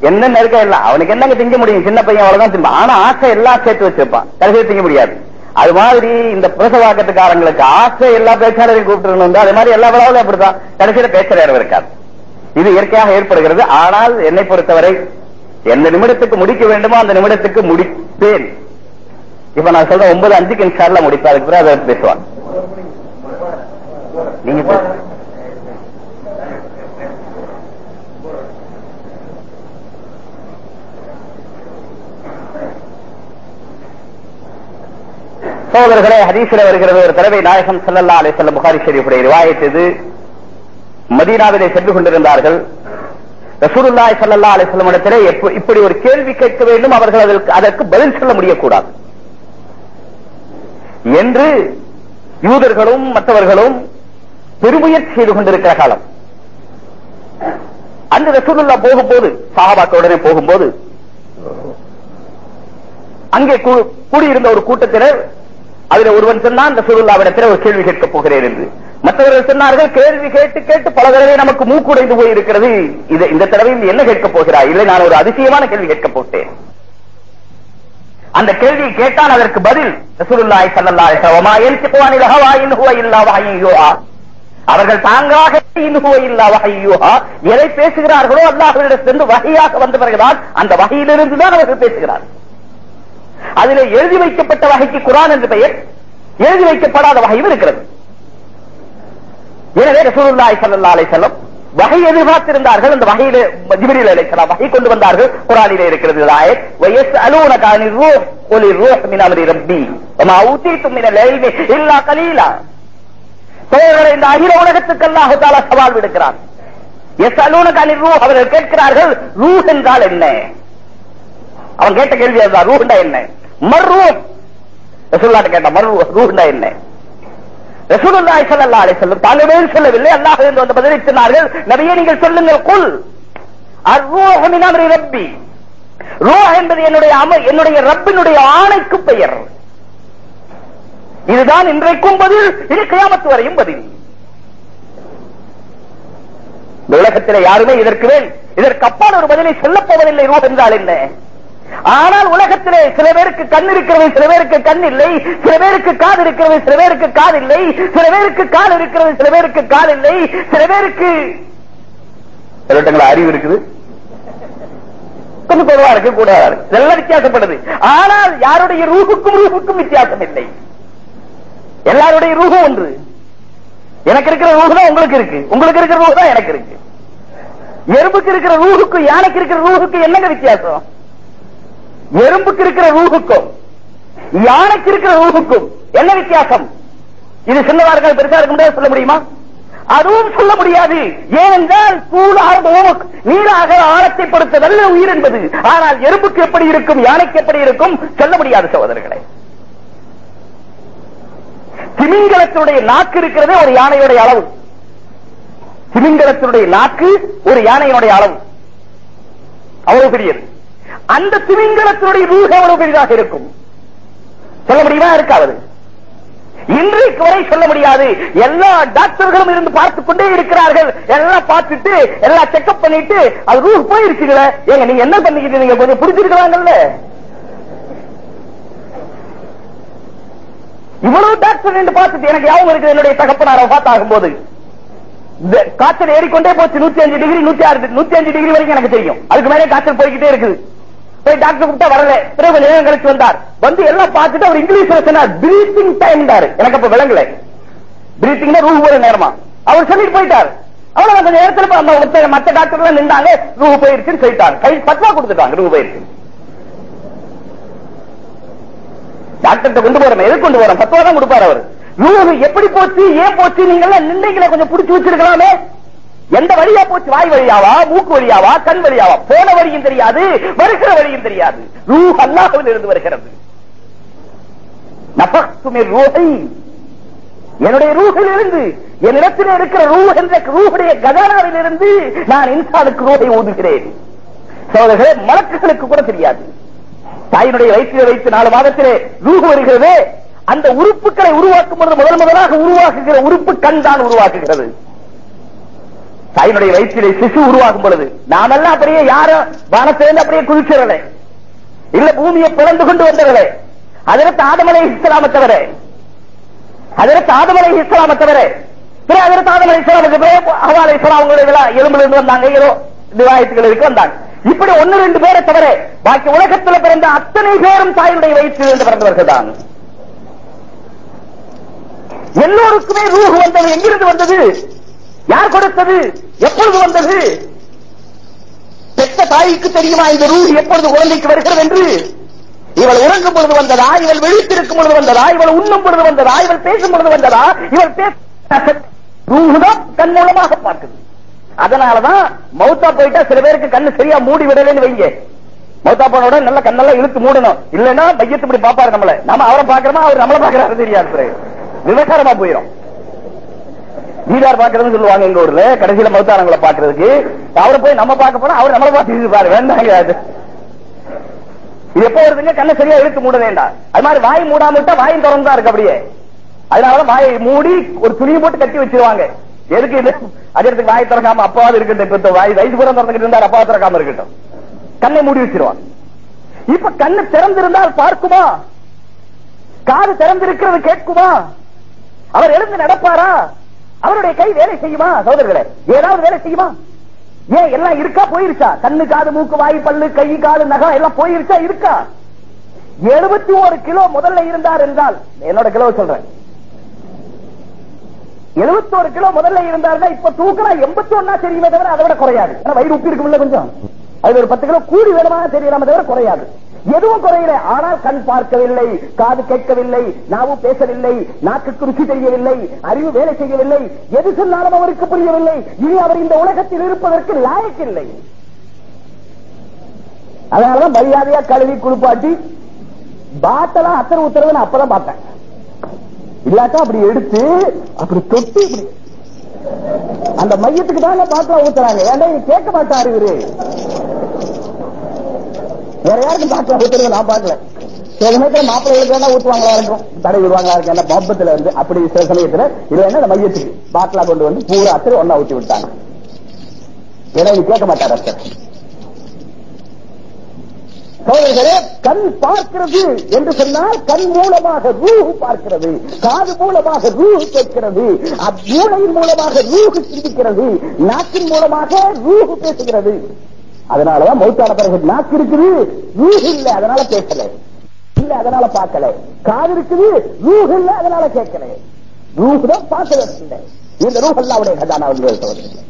என்னென்ன இருக்க எல்லாம். அவனுக்கு என்னங்க திங்க முடியும்? சின்ன பையன் அவ்வளவுதான் திம்பான் ஆனா ஆசை எல்லாம் சேர்த்து வச்சிருப்பான். கடைசியில் திங்க முடியாது. அது மாதிரி இந்த பிரசவாக்கத்துக்காரங்களுக்கு ஆசை எல்லா பேச்சாளரையும் கூப்பிட்டு அது மாதிரி எல்லா விழாவிலும் அப்படித்தான். கடைசியில பேசுற இடம் இருக்காது. இது இயற்கையாக ஏற்படுகிறது. ஆனால் என்னை பொறுத்தவரை எந்த நிமிடத்துக்கு முடிக்க வேண்டுமோ அந்த நிமிடத்துக்கு முடிப்பேன். இப்ப நான் சொல்ற ஒன்பது அஞ்சுக்கு இன்ஷால்ல முடிப்பேன். அதுக்கு பிறகு அதை பேசுவான். நீங்க பேசுங்க. சோதரர்களே வருகிறது ஒரு தடவை நாயகம் செல்லல்லா அலை செல்ல புகாரி ஷெரீஃபுடைய ரிவாயத்தது மதீனாவிலே சென்று கொண்டிருந்தார்கள். ரசூலுல்லாய் சல்லா அலைஹி வஸல்லம் இடத்திலே இப்படி ஒரு கேள்வி கேட்க வேண்டும் அவர்கள் அதற்கு அதற்கு பதில் சொல்ல முடியக்கூடாது. என்று யூதர்களும் மற்றவர்களும் பெருமுயற்சி செய்து கொண்டிருக்கிற காலம். அந்த ரசூலுல்லா போகும்போது சஹாபாக்களுடனே போகும்போது அங்கே கூ- கூடியிருந்த ஒரு கூட்டத்தினர் அதில் ஒருவன் சொன்னான் ரசூலுல்லாவிடத்தில் ஒரு கேள்வி கேட்கப் போகிறேன் என்று. மற்றவர்கள் சொன்னார்கள் கேள்வி கேட்டு கேட்டு பல தடவை நமக்கு மூக்குடைந்து போய் இருக்கிறது இது- இந்த தடவையில் என்ன கேட்கப் போகிறாய்? இல்லை நான் ஒரு அதிசயமான கேள்வி கேட்கப் போட்டேன். அந்த கேள்வியை கேட்டால் அதற்கு பதில் ரசூலுல்லாஹி ஸல்லல்லாஹு அலைஹி வஸல்லம் அவர்கள் தாங்களாக இல்லா எதை பேசுகிறார்களோ அல்லாஹ்விடத்திலிருந்து வகையாக வந்த பிறகுதான் அந்த வகையிலிருந்து தான் அவர்கள் பேசுகிறார்கள் அதில் எழுதி வைக்கப்பட்ட வகைக்கு குரான் என்று பெயர். எழுதி வைக்கப்படாத வகையும் இருக்கிறது. எனவே ரசூலுல்லாய் சல்லா அலை செல்லம் வகை எதிர்பார்த்திருந்தார்கள். அந்த வகையில ஜிப்ரீல் அலைஹிஸ்ஸலாம் வகை கொண்டு வந்தார்கள். குரானில இருக்கிறது இந்த ஆயத் வயஸ்அலூனக அனிர் ரூஹ் குலி மின் அமரி ரப்பி வமா தும்மின மினல் இல்லா கலீலா. சோழர்களை இந்த அகில உலகத்துக்கு அல்லாஹ் தஆலா சவால் விடுக்கிறான். எஸ்அலூனக அலி ரூ அவர்கள் கேட்கிறார்கள் ரூ என்றால் என்ன? அவன் கேட்ட கேள்வி அதுதான் ரூஹ்ண்டா என்ன? மர்ரூம். ரசூல்லாட்ட கேட்ட மர்ரூ ரூஹ்ண்டா என்ன? ரசூலுல்லாஹி ஸல்லல்லாஹு அலைஹி வஸல்லம் தாங்களே சொல்லவில்லை. அல்லாஹ் என்று வந்து பதிலளித்தார்கள் நபியே நீங்கள் சொல்லுங்கள் குல். அர்ரூஹு மின் அம்ரி ரப்பி. ரூஹ் என்பது என்னுடைய அம என்னுடைய ரப்பினுடைய ஆணைக்கு பெயர். இதுதான் இன்றைக்கும் பதில் இது கியாமத்து வரையும் பதில். இந்த யாருமே இதற்கு மேல் இதற்கு அப்பால் ஒரு பதிலை சொல்லப் போவதில்லை ரூ என்றால் என்ன? ஆனால் உலகத்திலே சில பேருக்கு கண் இருக்கிறது சில பேருக்கு கண் இல்லை சில பேருக்கு காது இருக்கிறது சில பேருக்கு காது இல்லை சில பேருக்கு கால் இருக்கிறது சில பேருக்கு கால் இல்லை சில பேருக்கு அறிவு இருக்குது? கொஞ்சம் குறைவா இருக்கு கூட இதெல்லாம் வித்தியாசப்படுது. ஆனால் யாருடைய ரூபுக்கும் ரூபுக்கும் வித்தியாசம் இல்லை. எல்லாருடைய ரூகும் ஒன்று. எனக்கு இருக்கிற ரூஹு தான் உங்களுக்கு இருக்கு. உங்களுக்கு இருக்கிற ரூஹு தான் எனக்கு இருக்கு. எறும்புக்கு இருக்கிற ரூஹுக்கும் யானைக்கு இருக்கிற ரூஹுக்கும் என்னங்க வித்தியாசம்? எறும்புக்கு இருக்கிற ரூஹுக்கும் யானைக்கு இருக்கிற ரூஹுக்கும் என்ன வித்தியாசம்? இது சின்னவார்கள் பெருசா இருக்க முடியாது சொல்ல முடியுமா? அதுவும் சொல்ல முடியாது. ஏனென்றால் தூளாக நீராக ஆழத்தை பொறுத்த நல்ல உயிர் என்பது. ஆனால் எறும்புக்கு எப்படி இருக்கும் யானைக்கு எப்படி இருக்கும்? சொல்ல முடியாது சகோதரர்களே. திமிங்கலத்தினுடைய நாக்கு இருக்கிறதே ஒரு யானையுடைய அளவு. திமிங்கலத்தினுடைய நாக்கு ஒரு யானையுடைய அளவு. அவ்வளவு பெரியது. அந்த திமிங்கலத்தினுடைய ரூஹ் எவ்வளவு பெரிதாக இருக்கும்? சொல்ல முடியுமா? இருக்காது. இன்றைக்கு வரை சொல்ல முடியாது. எல்லா டாக்டர்களும் இருந்து பார்த்துக் கொண்டே இருக்கிறார்கள். எல்லாம் பார்த்துட்டு எல்லாம் செக்அப் பண்ணிட்டு அது ரூஹ் போயிருச்சுங்களே. ஏங்க நீங்க என்ன பண்ணிக்கிட்டு நீங்க கொஞ்சம் புரிஞ்சிருக்கலாங்கல்ல இவ்வளவு டாக்டர் என்று பார்த்துட்டு எனக்கு யாவும் இருக்குது என்னுடைய தகப்பனார பார்த்தாகும் போது இந்த காய்ச்சல் ஏறிக்கொண்டே போச்சு. நூத்தி அஞ்சு டிகிரி நூத்தி ஆறு நூத்தி அஞ்சு டிகிரி வரைக்கும் எனக்கு தெரியும். அதுக்கு மேலே காய்ச்சல் போய்கிட்டே இருக்குது. போய் டாக்டர் கூப்பிட்டா வரல. பிறகு கொஞ்ச நேரம் கழிச்சு வந்தார். வந்து எல்லாம் பார்த்துட்டு அவர் இங்கிலீஷ்ல சொன்னார் பிரீத்திங் டைம் எனக்கு அப்ப விளங்கல. பிரீத்திங் ரூ போற நேரமா. அவர் சொல்லிட்டு போயிட்டார். அவ்வளவு கொஞ்ச நேரத்துல அந்த மத்த- மத்த டாக்டர் எல்லாம் நின்றாங்க. ரூ போயிருச்சுன்னு சொல்லிட்டாங்க. கை பத்மா கொடுத்துட்டாங்க ரூ போயிருக்கு. டாக்டர்கிட்ட கொண்டு போறோம் எதுக்கு கொண்டு போறோம்? பத்து தான் கொடுப்பாரு அவர். நூறு எப்படி போச்சு ஏன் போச்சு நீங்க எல்லாம் கொஞ்சம் புடிச்சு வச்சிருக்கலாமே. எந்த வழியா போச்சு? வாய் வழியாவா மூக்கு வழியாவா கண் வழியாவா? போன வழியும் தெரியாது வருகிற வழியும் தெரியாது. ரூ அல்லாஹ்வில் இருந்து வருகிறது நபக்துமி ரூஹை. என்னுடைய ரூஹில் இருந்து என்னிடத்தில் இருக்கிற ரூ என்ற ரூஹுடைய கதானாவில் இருந்து நான் இன்சானுக்கு ரூஹை ஊதுகிறேன். சோதர்களே மலக்குகளுக்கு கூட தெரியாது. தாயினுடைய வயிற்றிலே வைத்து நாலு மாதத்திலே ரூஹு வருகிறது அந்த உறுப்புகளை உருவாக்கும் பொழுது முதல் முதலாக உருவாக்குகிற உறுப்பு கண் தான் உருவாக்குகிறது. தாயினுடைய வயிற்றிலே சிசு உருவாகும் பொழுது நாமெல்லாம் அப்படியே யாரும் வானத்திலிருந்து அப்படியே குதிச்சிடல இல்ல பூமியை பிறந்து கொண்டு வந்தவர்களே அதற்கு ஆதமலை இஸ்லாமத்தவரே தவிர அதற்கு ஆதமலை இஸ்லாம தவிர பிறகு அதற்கு ஆதமலை இஸ்லாமுக்கு பிறகு இஸ்லாம் அவங்களுடைய எலும்புல இருந்து வந்தாங்க ஏதோ திவாயத்துகள் இருக்கு வந்தாங்க? இப்படி ஒன்னு ரெண்டு பேரை தவிர பாக்கி உலகத்தில் பிறந்த அத்தனை பேரும் தாயுடைய வயிற்றில் இருந்து பிறந்தவர்கள் தான். எல்லோருக்குமே ரூஹ் வந்தது. எங்கிருந்து வந்தது? யார் கொடுத்தது? எப்பொழுது வந்தது? பெற்ற தாய்க்கு தெரியுமா இந்த ரூஹ் எப்பொழுது குழந்தைக்கு வருகிறது என்று? இவள் உறங்கும் பொழுது வந்ததா? இவள் விழித்திருக்கும் பொழுது வந்ததா? இவள் உண்ணும் பொழுது வந்ததா? இவள் பேசும் பொழுது வந்ததா? இவள் பேச ரூஹுதான் கண் மூலமாக பார்க்குது. அதனாலதான் மௌத்தா போயிட்டா சில பேருக்கு கண்ணு சரியா மூடி விடலன்னு வைங்க. மௌத்தா போனோட நல்ல கண்ணெல்லாம் இழுத்து மூடணும். இல்லன்னா மையத்து இப்படி பாப்பாரு நம்மள. நம்ம அவரை பாக்குறோமா அவர் நம்மள பாக்குறாரு தெரியாது விவகாரமா போயிடும் வீடார் பாக்குறதுன்னு சொல்லுவாங்க எங்க ஊர்ல. கடைசியில மௌத்தாரங்களை பாக்குறதுக்கு அவரை போய் நம்ம பார்க்க போனா அவர் நம்மள பார்த்து பாரு வேண்டாங்க அது. இது எப்போ வருதுங்க? கண்ணை சரியா இழுத்து மூட வேண்டாம். அது மாதிரி வாய் மூடாம விட்டா வாயும் திறந்தா இருக்கு அப்படியே. அதனால வாயை மூடி ஒரு துணியை போட்டு கட்டி வச்சிருவாங்க. எதுக்கு இது? அஜரத்துக்கு வாய் திறக்காம அப்பாவது இருக்கட்டும் இப்ப வாய் வயசு பூரா திறந்துட்டு இருந்தார் அப்பா திறக்காம இருக்கட்டும். கண்ணை மூடி வச்சிருவான். இப்ப கண்ணு திறந்திருந்தால் பார்க்குமா? காது திறந்திருக்கிறது கேட்குமா? அவர் எழுந்து நடப்பாரா? அவருடைய கை வேலை செய்யுமா சகோதரர்களே? ஏதாவது வேலை செய்யுமா? ஏன் எல்லாம் இருக்கா? போயிருச்சா? கண்ணு காது மூக்கு வாய் பல்லு கை காது நகம் எல்லாம் போயிருச்சா? இருக்கா? எழுபத்தி ஒரு கிலோ முதல்ல இருந்தார் என்றால் என்னோட கிலோ சொல்றேன். எழுபத்தோரு கிலோ முதல்ல இருந்தாருன்னா இப்ப தூக்கினா எண்பத்தி ஒன்னா தெரியுமே தவிர அதை விட குறையாது. ஏன்னா வயிறு உப்பி இருக்கும்ல கொஞ்சம். அது ஒரு பத்து கிலோ கூடி வேணுமாக தெரியலாம தவிர குறையாது. எதுவும் குறையல. ஆனால் கண் பார்க்கவில்லை காது கேட்கவில்லை நாவும் பேசவில்லை நாக்குக்கு ருசி தெரியவில்லை அறிவு வேலை செய்யவில்லை எது சொன்னாலும் அவருக்கு புரியவில்லை. இனி அவர் இந்த உலகத்தில் இருப்பதற்கு லாயக்கில்லை அதனாலதான் மரியாதையா கழுவி குளிப்பாட்டி பாட்டெல்லாம் அத்தனை உத்தரவு நான் அப்பதான் பார்த்தேன். இல்லாட்டா அப்படி எடுத்து அப்படி தொட்டு இப்படி. அந்த மையத்துக்கு தாங்க பாத்திரம் ஊத்துறாங்க. ஏன்டா இது கேட்க மாட்டாரு இவரு? வேற யாருக்கும் பாத்திரம் ஊத்துறது நான் பார்க்கல. சில சமயத்துல மாப்பிள்ளைகளுக்கு வேணா ஊத்துவாங்களா இருக்கும். தடை விடுவாங்களா இருக்கும். என்ன பம்பத்துல அப்படி சில சமயத்துல இல்லைன்னா அந்த மையத்துக்கு? பாட்டிலா கொண்டு வந்து பூரா அத்தனை ஒன்னா ஊத்தி விட்டாங்க. ஏன்னா இது கேட்க மாட்டார் அத்தர் சோழர்களே கண் பார்க்கிறது என்று சொன்னால் கண் மூலமாக ரூஹு பார்க்கிறது காது மூலமாக ரூஹு கேட்கிறது மூளையின் மூலமாக ரூஹு சிந்திக்கிறது நாக்கின் மூலமாக ரூஹு பேசுகிறது. அதனாலதான் மௌத்தான பிறகு நாக்கு இருக்குது ரூஹு இல்லை அதனால பேசல இல்ல அதனால பார்க்கல. காது இருக்குது ரூஹு இல்லை அதனால கேட்கல. ரூஹு தான் பார்க்கல இல்லை. இந்த ரூஹ் அல்லாவுடைய கஜானா சோதரர்களே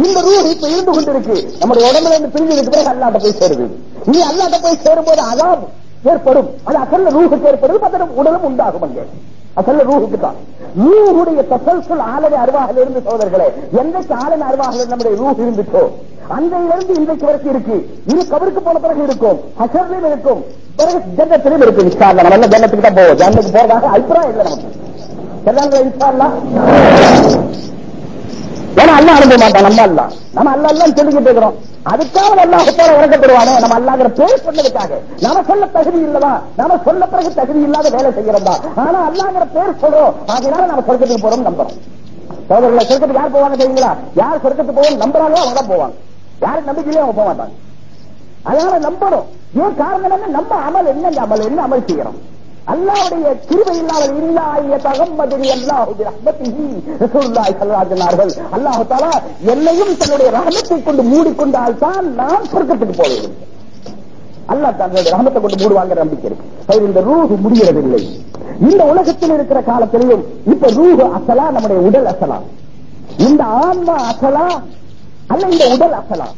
இந்த ரூ இப்ப இருந்து கொண்டிருக்கு. நம்முடைய உடம்புல இருந்து பிரிஞ்சு இருக்கு பிறகு அல்லாட்ட போய் சேருது. நீ அல்லாட்ட போய் சேரும் போது அதான் ஏற்படும். அது அசல்ல ரூஹுக்கு ஏற்படுது பத்திரம் உடலும் உண்டாகும் அங்கே. அசல்ல ரூஹுக்கு தான் ரூஹுடைய தசல்சல் ஆலய அருவாகல இருந்து சோதர்களே என்றைக்கு ஆலய அருவாகல நம்முடைய ரூஹ் இருந்துச்சோ அன்றையிலிருந்து இன்றைக்கு வரைக்கும் இருக்கு. இது கபருக்கு போன பிறகு இருக்கும் ஹசர்லையும் இருக்கும் பிறகு ஜன்னத்திலையும் இருக்கு இன்ஷா நம்ம எல்லாம் ஜன்னத்துக்கு தான் போவோம்? ஜன்னத்துக்கு போறதாக அபிப்பிராயம் இல்லை நமக்கு. சொல்லாங்களா இன்ஷா ஏன்னா அல்லா அனுப்ப மாட்டான் நம்ம அல்ல நம்ம அல்ல சொல்லிக்கிட்டு இருக்கிறோம். அதுக்காக அல்லாஹத்தால இறக்கப்படுவானே நம்ம அல்லாங்கிற பேர் சொன்னதுக்காக. நாம சொல்ல தகுதி இல்லவா? நாம சொல்ல பிறகு தகுதி இல்லாத வேலை செய்யறோம்பா ஆனா அல்லாங்கிற பேர் சொல்றோம். அதனால நம்ம சொர்க்கத்துக்கு போறோம் நம்புறோம். சோதரர்களை சொர்க்கத்துக்கு யார் போவாங்க தெரியுங்களா? யார் சொர்க்கத்துக்கு போவோம் நம்புறாங்களோ அவங்க தான் போவாங்க. யாரும் நம்பிக்கையிலே அவங்க போக மாட்டாங்க. அதனால நம்பணும். ஏன் காரணம் என்ன நம்ம அமல் என்ன? அமல் என்ன? அமல் செய்யறோம். அல்லாவுடைய கிருபை இல்லாமல் இல்லாய தகம்மதிரி அல்லாஹு ரஹ்மத்திஹி ரசூலுல்லாஹி சொன்னார்கள் அல்லாஹ் தஆலா என்னையும் தன்னுடைய ரஹமத்தை கொண்டு மூடிக்கொண்டால் தான் நான் சொர்க்கத்துக்கு போவேன். அல்லாஹ் தன்னுடைய ரஹமத்தை கொண்டு மூடுவாங்க நம்பிக்கை இருக்கு. இந்த ரூஹு முடியறதில்லை இந்த உலகத்தில் இருக்கிற காலத்திலையும் இப்ப ரூஹு அசலா நம்முடைய உடல் அசலா. இந்த ஆன்மா அசலா அல்ல இந்த உடல் அசலா.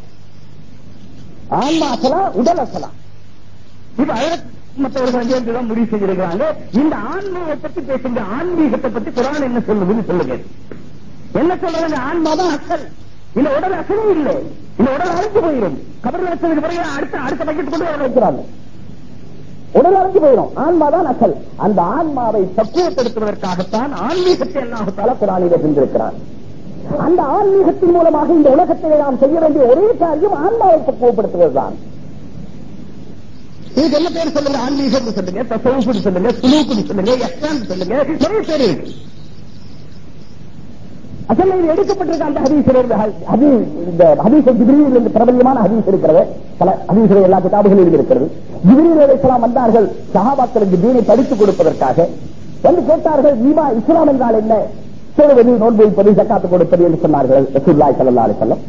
ஆன்மா அசலா உடல் அசலா. இப்ப மற்றவர்கள் முடிவு செய்திருக்கிறாங்க. இந்த ஆன்மீகத்தை பத்தி பேசுங்க ஆன்மீகத்தை பத்தி குரான் என்ன சொல்லுதுன்னு சொல்லுங்க. என்ன சொல்றாங்க? ஆன்மா தான் அசல். இந்த உடல் அசலே இல்லை. இந்த உடல் அழைஞ்சு போயிடும். கபர் வச்சதுக்கு பிறகு அடுத்த அடுத்த பக்கெட் கொண்டு வர வைக்கிறாங்க. உடல் அழைஞ்சு போயிடும். ஆன்மா தான் அசல். அந்த ஆன்மாவை பக்குவப்படுத்துவதற்காகத்தான் ஆன்மீகத்தை அல்லாஹால குரானிலே சென்றிருக்கிறார் அந்த ஆன்மீகத்தின் மூலமாக இந்த உலகத்திலே நாம் செய்ய வேண்டிய ஒரே காரியம் ஆன்மாவை பக்குவப்படுத்துவதுதான் இதுக்கு என்ன பேர் சொல்லுங்க? ஆன்மீகம் சொல்லுங்க தசவுக்கு சொல்லுங்க சுலூக்கு சொல்லுங்க எஸ்லான் சொல்லுங்க நிறைய பேர் இருக்கு. அசல் இது எடுக்கப்பட்டிருக்க அந்த ஹதீஸ் இந்த ஹதீஸ் ஜிபிரியில் இருந்து பிரபல்யமான ஹதீஸ் இருக்கிறது. பல ஹதீஸ்கள் எல்லா கிதாபுகளிலும் இருக்கிறது. ஜிபிரியில் அலைஹிஸ்ஸலாம் வந்தார்கள் சஹாபாக்களுக்கு தீனை படித்துக் கொடுப்பதற்காக. வந்து கேட்டார்கள் ஈமா இஸ்லாம் என்றால் என்ன? சொல்வது நோன்பு வைப்பது ஜக்காத்து கொடுப்பது என்று சொன்னார்கள் ரசூல்லாய் சல்லா அலிசல்லம்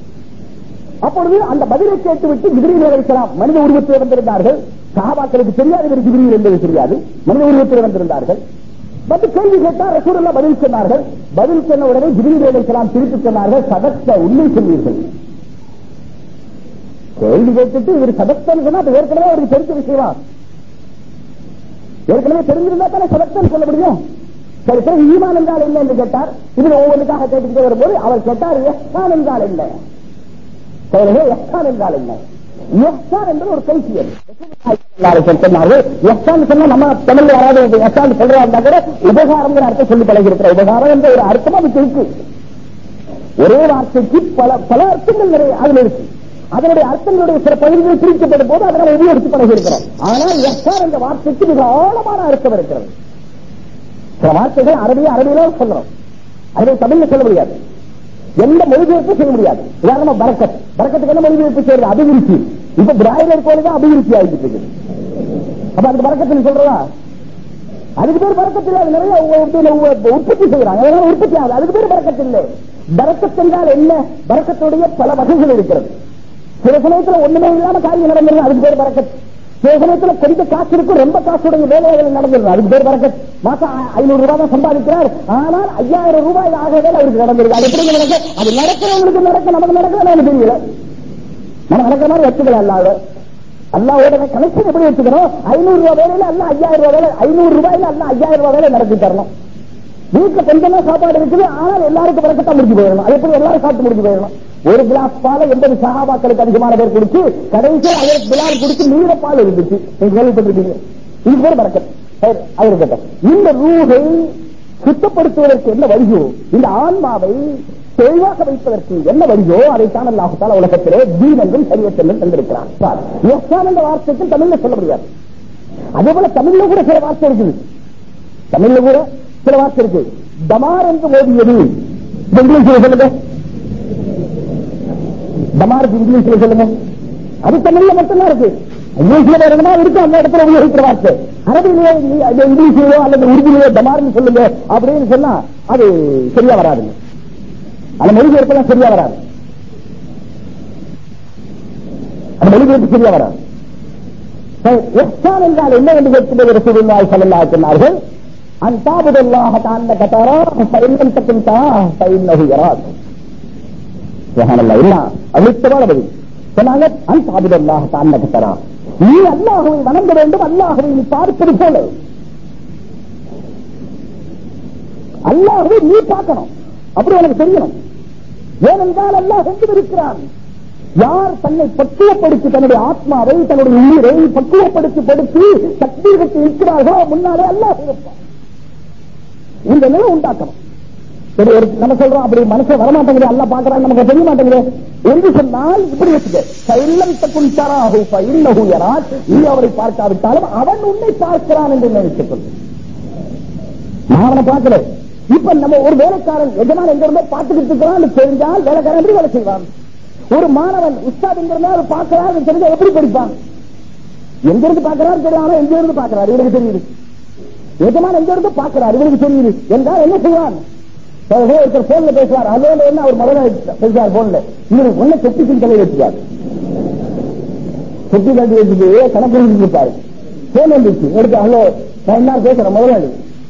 அப்பொழுது அந்த பதிலை கேட்டுவிட்டு ஜிபிரியில் அலைஹிஸ்ஸலாம் மனித உருவத்தில் வந்திருந்தார்கள். சஹாபாக்களுக்கு தெரியாது இவர் ஜிப்ரீல் என்பது தெரியாது. மனித உருவத்தில் வந்திருந்தார்கள். வந்து கேள்வி கேட்டால் ரசூலுல்லா பதில் சொன்னார்கள். பதில் சொன்ன உடனே ஜிப்ரீல் வேலைக்கெல்லாம் திருப்பி சொன்னார்கள் சதத்த உண்மை சொன்னீர்கள். கேள்வி கேட்டுட்டு இவர் சதத்தன் சொன்னா அது ஏற்கனவே அவருக்கு தெரிஞ்ச விஷயமா? ஏற்கனவே தெரிஞ்சிருந்தா தானே சதத்தன் சொல்ல முடியும். சரி சரி ஈமான் என்றால் என்ன என்று கேட்டார். இதுல ஒவ்வொன்றுக்காக கேட்டுக்கிட்டே வரும்போது அவர் கேட்டார் எஹ்சான் என்றால் என்ன? சரி எஹ்சான் என்றால் என்ன? எஹ்சான் என்பது ஒரு கைசியம் சொன்னார்கள் எஹ்சான் சொன்னா நம்ம தமிழ்ல யாராவது எஹ்சான் சொல்றா கூட உபகாரம் அர்த்தம் சொல்லி பழகி உபகாரம் என்ற ஒரு அர்த்தம் அதுக்கு இருக்கு. ஒரே வார்த்தைக்கு பல பல அர்த்தங்கள் நிறைய அதுல இருக்கு. அதனுடைய அர்த்தங்களுடைய சில பகுதிகள் பிரிக்கப்படும் போது அதனால உபயோகித்து பழகி இருக்கிறோம் ஆனால் எஸ்ஆர் என்ற வார்த்தைக்கு மிக ஆழமான அர்த்தம் இருக்கிறது. சில வார்த்தைகள் அரபிய அரபியில சொல்றோம். அதை தமிழ்ல சொல்ல முடியாது. எந்த மொழிபெயர்ப்பும் செய்ய முடியாது. உதாரணமா பரக்கத். பரக்கத்துக்கு என்ன மொழிபெயர்ப்பு செய்யறது? அபிவிருத்தி. இப்ப பிராய்லர் கோழி தான் அபிவிருத்தி ஆகிட்டு இருக்குது. அப்ப அதுக்கு பறக்கத்தில் சொல்றதா? அதுக்கு பேர் பறக்கத்தில் அது நிறைய உற்பத்தி செய்யறாங்க. உற்பத்தி ஆகுது. அதுக்கு பேர் பறக்கத்து இல்லை. பறக்கத் என்றால் என்ன? பறக்கத்துடைய பல வகைகள் இருக்கிறது. சில சமயத்துல ஒண்ணுமே இல்லாம காரியம் நடந்திருக்கு அதுக்கு பேர் பறக்கத்து சில சமயத்துல கொஞ்சம் காசு இருக்கும் ரொம்ப காசுடைய வேலைகள் நடந்துருது அதுக்கு பேர் வரக்க. மாசம் ஐநூறு ரூபாய் தான் சம்பாதிக்கிறார். ஆனால் ஐயாயிரம் ரூபாய் ஆக வேலை அவருக்கு நடந்திருக்கு. அது எப்படி நடக்க? அது நடக்கிறவங்களுக்கு நடக்க நமக்கு நடக்க தெரியல. நம்ம நடக்கிற மாதிரி வச்சுக்கலாம் அல்லாத அல்லாவோட கனெக்ஷன் எப்படி வச்சுக்கணும் ஐநூறு ரூபாய் வேலையில அல்ல ஐயாயிரம் ரூபாய் வேலை ஐநூறு ரூபாயில அல்ல ஐயாயிரம் ரூபாய் வேலை நடத்தி தரணும். வீட்டுல கொஞ்சமா சாப்பாடு இருக்குது. ஆனால் எல்லாருக்கும் பறக்கத்தான் முடிஞ்சு போயிடணும். அது எப்படி எல்லாரும் சாப்பிட்டு முடிஞ்சு போயிடணும். ஒரு கிளாஸ் பாலை எண்பது சகாபாக்களுக்கு அதிகமான பேர் குடிச்சு கடைசியா அதற்கு பிளால் குடிச்சு நீர பால் இருந்துச்சு. நீங்க கேள்விப்பட்டிருக்கீங்க. இது பேர் பறக்கத் சரி, இந்த ரூகை சுத்தப்படுத்துவதற்கு என்ன வழியோ இந்த ஆன்மாவை தெளிவாக வைப்பதற்கு என்ன வழியோ அதைத்தான் அல்லாஹால உலகத்திலே தீனங்கள் சரியத்தெல்லாம் தந்திருக்கிறான். பார், இஹ்சான் என்ற தமிழ்ல சொல்ல முடியாது. அதே போல தமிழ்ல கூட சில வார்த்தை இருக்குது. தமிழ்ல கூட சில வார்த்தை இருக்கு. தமார் என்று ஓதியது இங்கிலீஷில் சொல்லுங்க. தமாருக்கு இங்கிலீஷில் சொல்லுங்க. அது தமிழ்ல மட்டும்தான் இருக்கு. இங்கிலீஷ்ல வேற எதுனா இருக்கு அந்த இடத்துல உபயோகிக்கிற வார்த்தை. அரபிலேயோ இ- அல்லது உருதுலயோ தமார்னு சொல்லுங்க அப்படின்னு சொன்னா அது சரியா வராதுங்க. அந்த மொழிபெயர்ப்பெல்லாம் சரியா வராது. அந்த மொழிபெயர்ப்பு சரியா வராது. என்றால் என்ன என்று கேட்கும்போது ரசூலுல்லாஹி ஸல்லல்லாஹு அலைஹி சொன்னார்கள் அன் தாபுதல்லாஹ கஅன்னக தராஹு ஃபஇன் தகுன் தராஹு ஃபஇன்னஹு யராக் சுப்ஹானல்லாஹ் என்ன அழுத்தமான பதில் சொன்னாங்க அன் தாபுதல்லாஹ கஅன்னக தராஹு நீ அல்லாஹ்வை வணங்க வேண்டும். அல்லாஹ்வை நீ பார்ப்பது போல. அல்லாஹ்வை நீ பார்க்கணும். அப்படி எனக்கு தெரியணும். ஏனென்றால் அல்லாஹ் எங்கும் இருக்கிறான் யார் தன்னை பக்குவப்படுத்தி தன்னுடைய ஆத்மாவை தன்னுடைய உயிரை பக்குவப்படுத்தி படுத்தி சக்திகத்தை இருக்கிறார்களோ முன்னாலே அல்லாஹ் இருப்பான். இந்த நிலை உண்டாக்கணும். சரி, ஒரு நம்ம சொல்றோம் அப்படி மனசை வரமாட்டேங்குது அல்ல பாக்குறாங்க நமக்கு தெரிய மாட்டேங்குது. என்று சொன்னால் இப்படி வச்சுக்க. சைலம் தக்கும் தராஹு நீ அவரை பார்க்காவிட்டாலும் அவன் உன்னை பார்க்கிறான் என்று நினைத்துக் கொள். நான் அவனை பார்க்கல. இப்ப நம்ம ஒரு வேலைக்காரன் எஜமான எங்க இருந்தோ பார்த்துக்கிட்டு இருக்கிறான் தெரிஞ்சால் வேலைக்காரன் எப்படி வேலை செய்வான்? ஒரு மாணவன் உஸ்தாத் எங்க இருந்தா அவர் பார்க்கிறார் தெரிஞ்சா எப்படி படிப்பான்? எங்க இருந்து பாக்குறாரு தெரியாம எங்க இருந்து பாக்குறாரு எனக்கு தெரியுது. எஜமான் எங்க இருந்து பாக்குறாரு இவருக்கு தெரியுது. என்றால் என்ன செய்வான் ஒருத்தர் போன்ல பேசுவார். அதோட என்ன அவர் முதல்ல பேசுவார் போன்ல இவருக்கு ஒண்ணு தொப்பிக்கும் தலை வச்சுக்காரு தொப்பி கட்டி வச்சுட்டு கணக்கு இருப்பாரு. போன் வந்துச்சு எடுத்து ஹலோ நான் என்ன பேசுறேன்? முதலாளி.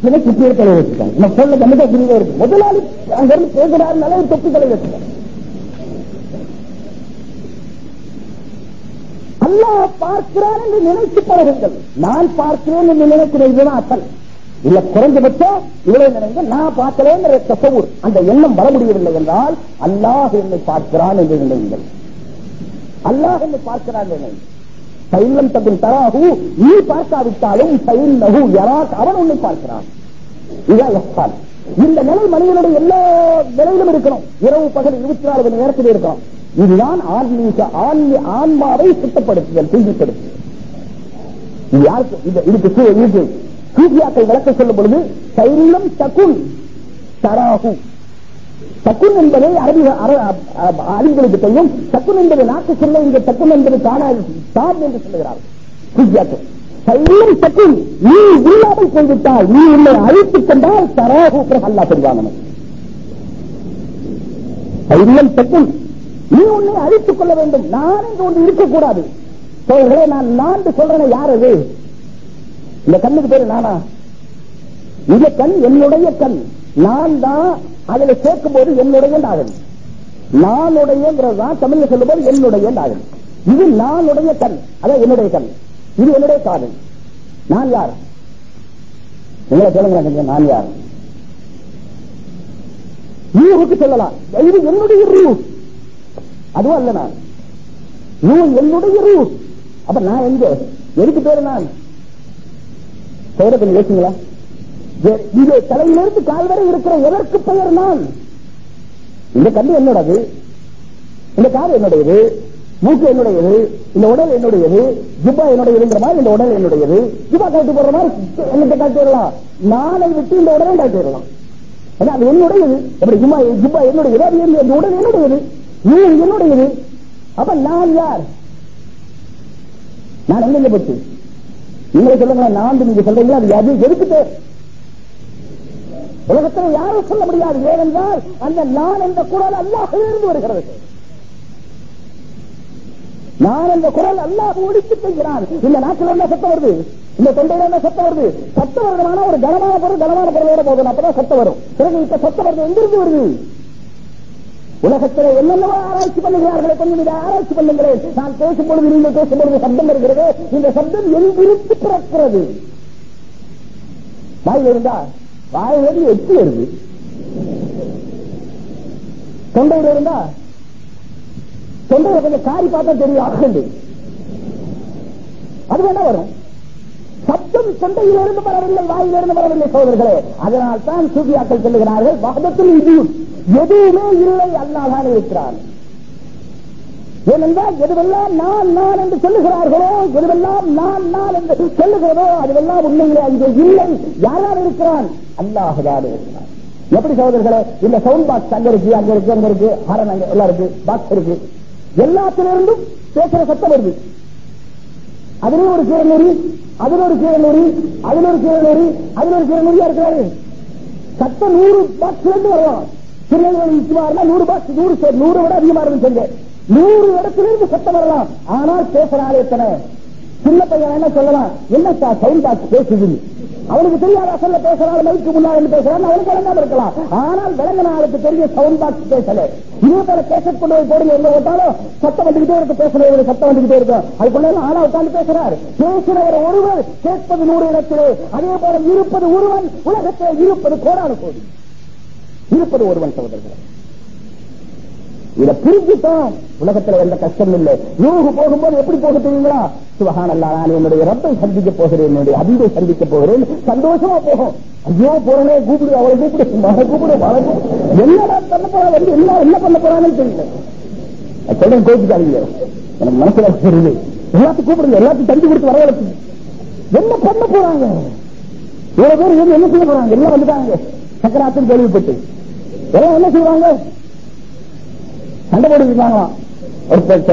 எனக்கு இப்படி தலை வச்சுக்காங்க நம்ம போன்ல கண்டிப்பா புரியுதா இருக்கு முதலாளி அங்க இருந்து பேசுறாருனால ஒரு தொப்பி தலை வச்சுக்காங்க அல்லாஹ் பார்க்கிறான் என்று நினைத்து பழகுங்கள் நான் பார்க்கிறேன் என்று நினைக்கிற இதுதான் அசல். இல்ல குறைஞ்சபட்சம் இவ்வளவு நினைங்க நான் பார்க்கிறேங்கிற தசவூர். அந்த எண்ணம் வர முடியவில்லை என்றால் அல்லாஹ் என்னை பார்க்கிறான் என்று நினைங்கள் அல்லாஹ் என்னை பார்க்கிறான் என்று சைலம் தகும் தராகு நீ பார்க்காவிட்டாலும் சைல் நகு யராக் அவன் உன்னை பார்க்கிறான். இதான் இந்த நிலை மனிதனுடைய எல்லா நிலையிலும் இருக்கணும். இரவு பகல் இருபத்தி நாலு மணி நேரத்தில் இருக்கணும். இதுதான் ஆன்மீக ஆன்மீ ஆன்மாவை சுத்தப்படுத்துதல் தூய்மைப்படுத்துதல். இது யாருக்கு? இந்த இதுக்கு சூ- இதுக்கு சூஃபியாக்கள் விளக்க சொல்லும் பொழுது சைலம் தகுன் தராகு தக்குன் என்பதை அரபி அறிஞர்களுக்கு தெரியும். தக்குன் என்பது நாக்கு சொல்ல இங்க தக்குன் என்பது காணாது தான் என்று சொல்லுகிறார்கள் சூஃபியாக்கள். சைலம் தக்குன் நீ இல்லாமல் போய்விட்டால் நீ உன்னை அழைத்துக் கொண்டால் தராகு அல்லா பெறுவாங்க சைலம் தக்குன் நீ உன்னை அழித்துக் கொள்ள வேண்டும். நான் என்று ஒன்று இருக்கக்கூடாது. சோழர்களே நான் நான் சொல்றேன் யார் அது? இந்த கண்ணுக்கு பேரு நானா? இந்த கண் என்னுடைய கண். நான் தான் அதில் சேர்க்கும் போது என்னுடைய ஆகும் நானுடையங்கிறது தான் தமிழ்ல சொல்லும் போது என்னுடைய ஆகும் இது நானுடைய கண். அதான் என்னுடைய கண். இது என்னுடைய காதல் நான் யார்? உங்களை சொல்லுங்க நான் யார்? ரூஹுக்கு சொல்லலாம். இது என்னுடைய ரூ அதுவும் அல்ல நான். ரூ என்னுடைய ரூ அப்ப நான் எங்க? எதுக்கு பேரு நான்? பெயரை கொஞ்சம் யோசிங்களா? இங்கே இது தலையிலிருந்து கால் வரை இருக்கிற எதற்கு பெயர் நான்? இந்த கண்ணு என்னோடது? இந்த காது என்னுடையது? மூக்கு என்னுடையது? இந்த உடல் என்னுடையது? ஜிப்பா என்னுடையதுங்கிற மாதிரி இந்த உடல் என்னுடையது? ஜிப்பா கழட்டி போடுற மாதிரி என்ன கழட்டிடலாம் நானை விட்டு இந்த உடலை கழட்டிடலாம் ஏன்னா அது என்னுடையது. எப்படி ஜிம்மா ஜிப்பா என்னுடையது? அது என்னுடைய உடல் என்னுடையது. நீ என்னுடையது? அப்ப நான் யார்? நான் எங்க பட்டு நீங்களே சொல்லுங்க நான் நீங்க சொல்றீங்களா? அது அது எதுக்கு உலகத்தில் யாரும் சொல்ல முடியாது. ஏனென்றால் அந்த நான் என்ற குரல் அல்லாஹிலிருந்து வருகிறது. நான் என்ற குரல் அல்லாஹ் ஒழித்து செய்கிறான் இந்த நாட்டில் என்ன சத்தம் வருது? இந்த தொண்டையில என்ன சத்தம் வருது? சத்தம் வருதுனா ஒரு கனமான பொருள் கனமான பொருளோட போகணும் அப்பதான் சத்தம் வரும். பிறகு இப்ப சத்தம் வருது. எங்கிருந்து வருது? உலகத்தில் என்னென்னவோ ஆராய்ச்சி பண்ணுகிறார்களே கொஞ்சம் இதை ஆராய்ச்சி பண்ணுங்களேன் நான் பேசும்பொழுது நீங்கள் பேசும்பொழுது சப்தம் வருகிறது. இந்த சப்தம் எங்கிருந்து பிறக்கிறது. வாயில் இருந்தா வாயிலிருந்து எச்சி வருது. தொண்டையில் இருந்தா தொண்டையில கொஞ்சம் காரி பார்த்தா தெரியும் ஆகுண்டு அது வேணா வரும். சப்தம் தொண்டையிலிருந்து வரவில்லை வாயிலிருந்து வரவில்லை சோதர்களே அதனால் தான் சூபியாக்கள் சொல்லுகிறார்கள் வாதத்தில் இடியும் எதுவுமே இல்லை அல்லாதான் இருக்கிறான். ஏனென்றால் எதுவெல்லாம் நான் நான் என்று சொல்லுகிறார்களோ எதுவெல்லாம் நான் நான் என்று சொல்லுகிறதோ அதுவெல்லாம் உண்மையிலே அங்கே இல்லை. யாரால் இருக்கிறான்? அல்லாஹுதான் இருக்கிறான். எப்படி சகோதரர்களே இந்த சவுண்ட் பாக்ஸ் அங்க இருக்கு அங்க இருக்கு அங்க இருக்கு ஹரன் அங்க எல்லாம் இருக்கு பாக்ஸ் இருக்கு. எல்லாத்திலிருந்தும் பேசுற சத்தம் வருது. அதுல ஒரு கீரநூறி அதுல ஒரு கீரநூறி அதுல ஒரு கீரநூறி அதுல ஒரு கீரநூறியா இருக்கிறாரு? சத்தம் நூறு பாக்ஸ் இருந்து வரலாம் திருநெல்வேலி நூறு பாக்ஸ் நூறு நூறு விட அதிகமா இருந்து சொல்லு நூறு இடத்திலிருந்து சத்தம் வரலாம். ஆனால் பேசுற எத்தனை? சின்ன பையன் என்ன சொல்லலாம்? என்ன சார் சவுண்ட் பாக்ஸ் பேசுது? அவனுக்கு தெரியாத அசல்ல பேசுறாள் மைக்கு முன்னாடி பேசுறாள் அவனுக்கு விளங்காம இருக்கலாம். ஆனால் விளங்கின ஆளுக்கு தெரிய சவுண்ட் பாக்ஸ் பேசல. இதே போல பேச கொண்டு போய் போடுங்க. எங்க விட்டாலும் சத்தம் வந்துகிட்டே இருக்கு பேசுறவங்க சத்தம் வந்துகிட்டே இருக்கும் அதுக்குள்ள ஆனா உட்கார்ந்து பேசுறாரு. பேசுறவர் ஒருவர் கேட்பது நூறு இடத்திலே. அதே போல இருப்பது ஒருவன் உலகத்தில் இருப்பது கோடான கோடி இருப்பது ஒருவன் சகோதரர்கள். இதை புரிஞ்சுதான் உலகத்துல எந்த கஷ்டம் இல்லை. நூறு போகும்போது எப்படி போக தெரியுங்களா? சுபஹானல்லா நான் என்னுடைய ரப்பை சந்திக்க போகிறேன் என்னுடைய அன்பை சந்திக்க போகிறேன். சந்தோஷமா போகும். ஐயோ போறனே கூப்பிடு அவளை கூப்பிடு மழை கூப்பிடு மழை கூப்பிடு. என்னடா பண்ண போறா வந்து என்ன என்ன பண்ண போறான்னு தெரியல. சொல்றேன் கோபிக்காதீங்க. எனக்கு மனசுல தெரியுது எல்லாத்தையும் கூப்பிடுங்க எல்லாத்தையும் தந்தி கொடுத்து வரவழைச்சு. என்ன பண்ண போறாங்க? இவ்வளவு பேர் என்ன செய்ய போறாங்க? எல்லாம் வந்துட்டாங்க. சக்கராத்துன்னு கேள்விப்பட்டு. எல்லாம் என்ன செய்வாங்க? சண்டை போட்டுருக்காங்களாம் ஒரு பேச்ச.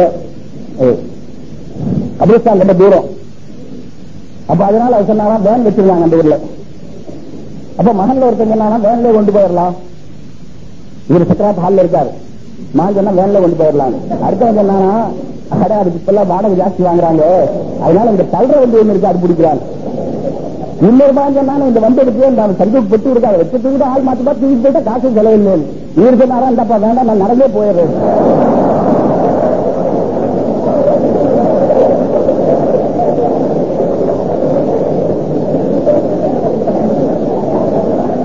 கபிரிஸ்தான் ரொம்ப தூரம். அப்ப அதனால அவர் சொன்னாராம் வேன் வச்சிருக்காங்க அந்த ஊர்ல. அப்ப மகன்ல ஒருத்தங்க சொன்னானா வேன்ல கொண்டு போயிடலாம் இவர் சக்கராத் ஹால்ல இருக்காரு. நான் சொன்னா வேன்ல கொண்டு போயிடலாம் அடுத்தவன் சொன்னானா அட அதுக்கு இப்பெல்லாம் வாடகை ஜாஸ்தி வாங்குறாங்க. அதனால இந்த தல்ற வண்டி ஒண்ணு இருக்கு அது பிடிக்கிறாங்க இன்னொரு தான் சொன்னாலும் இந்த வந்ததுக்கு நான் சந்தூக் பெற்று பெட்டு இருக்காது வச்சு ஆள் மாத்தி பார்த்து தூக்கிட்டு போயிட்டா காசு செலவில்லை. இவர் சொன்னாரா இந்தப்பா வேண்டாம் நான் நடந்தே போயிடுறேன்.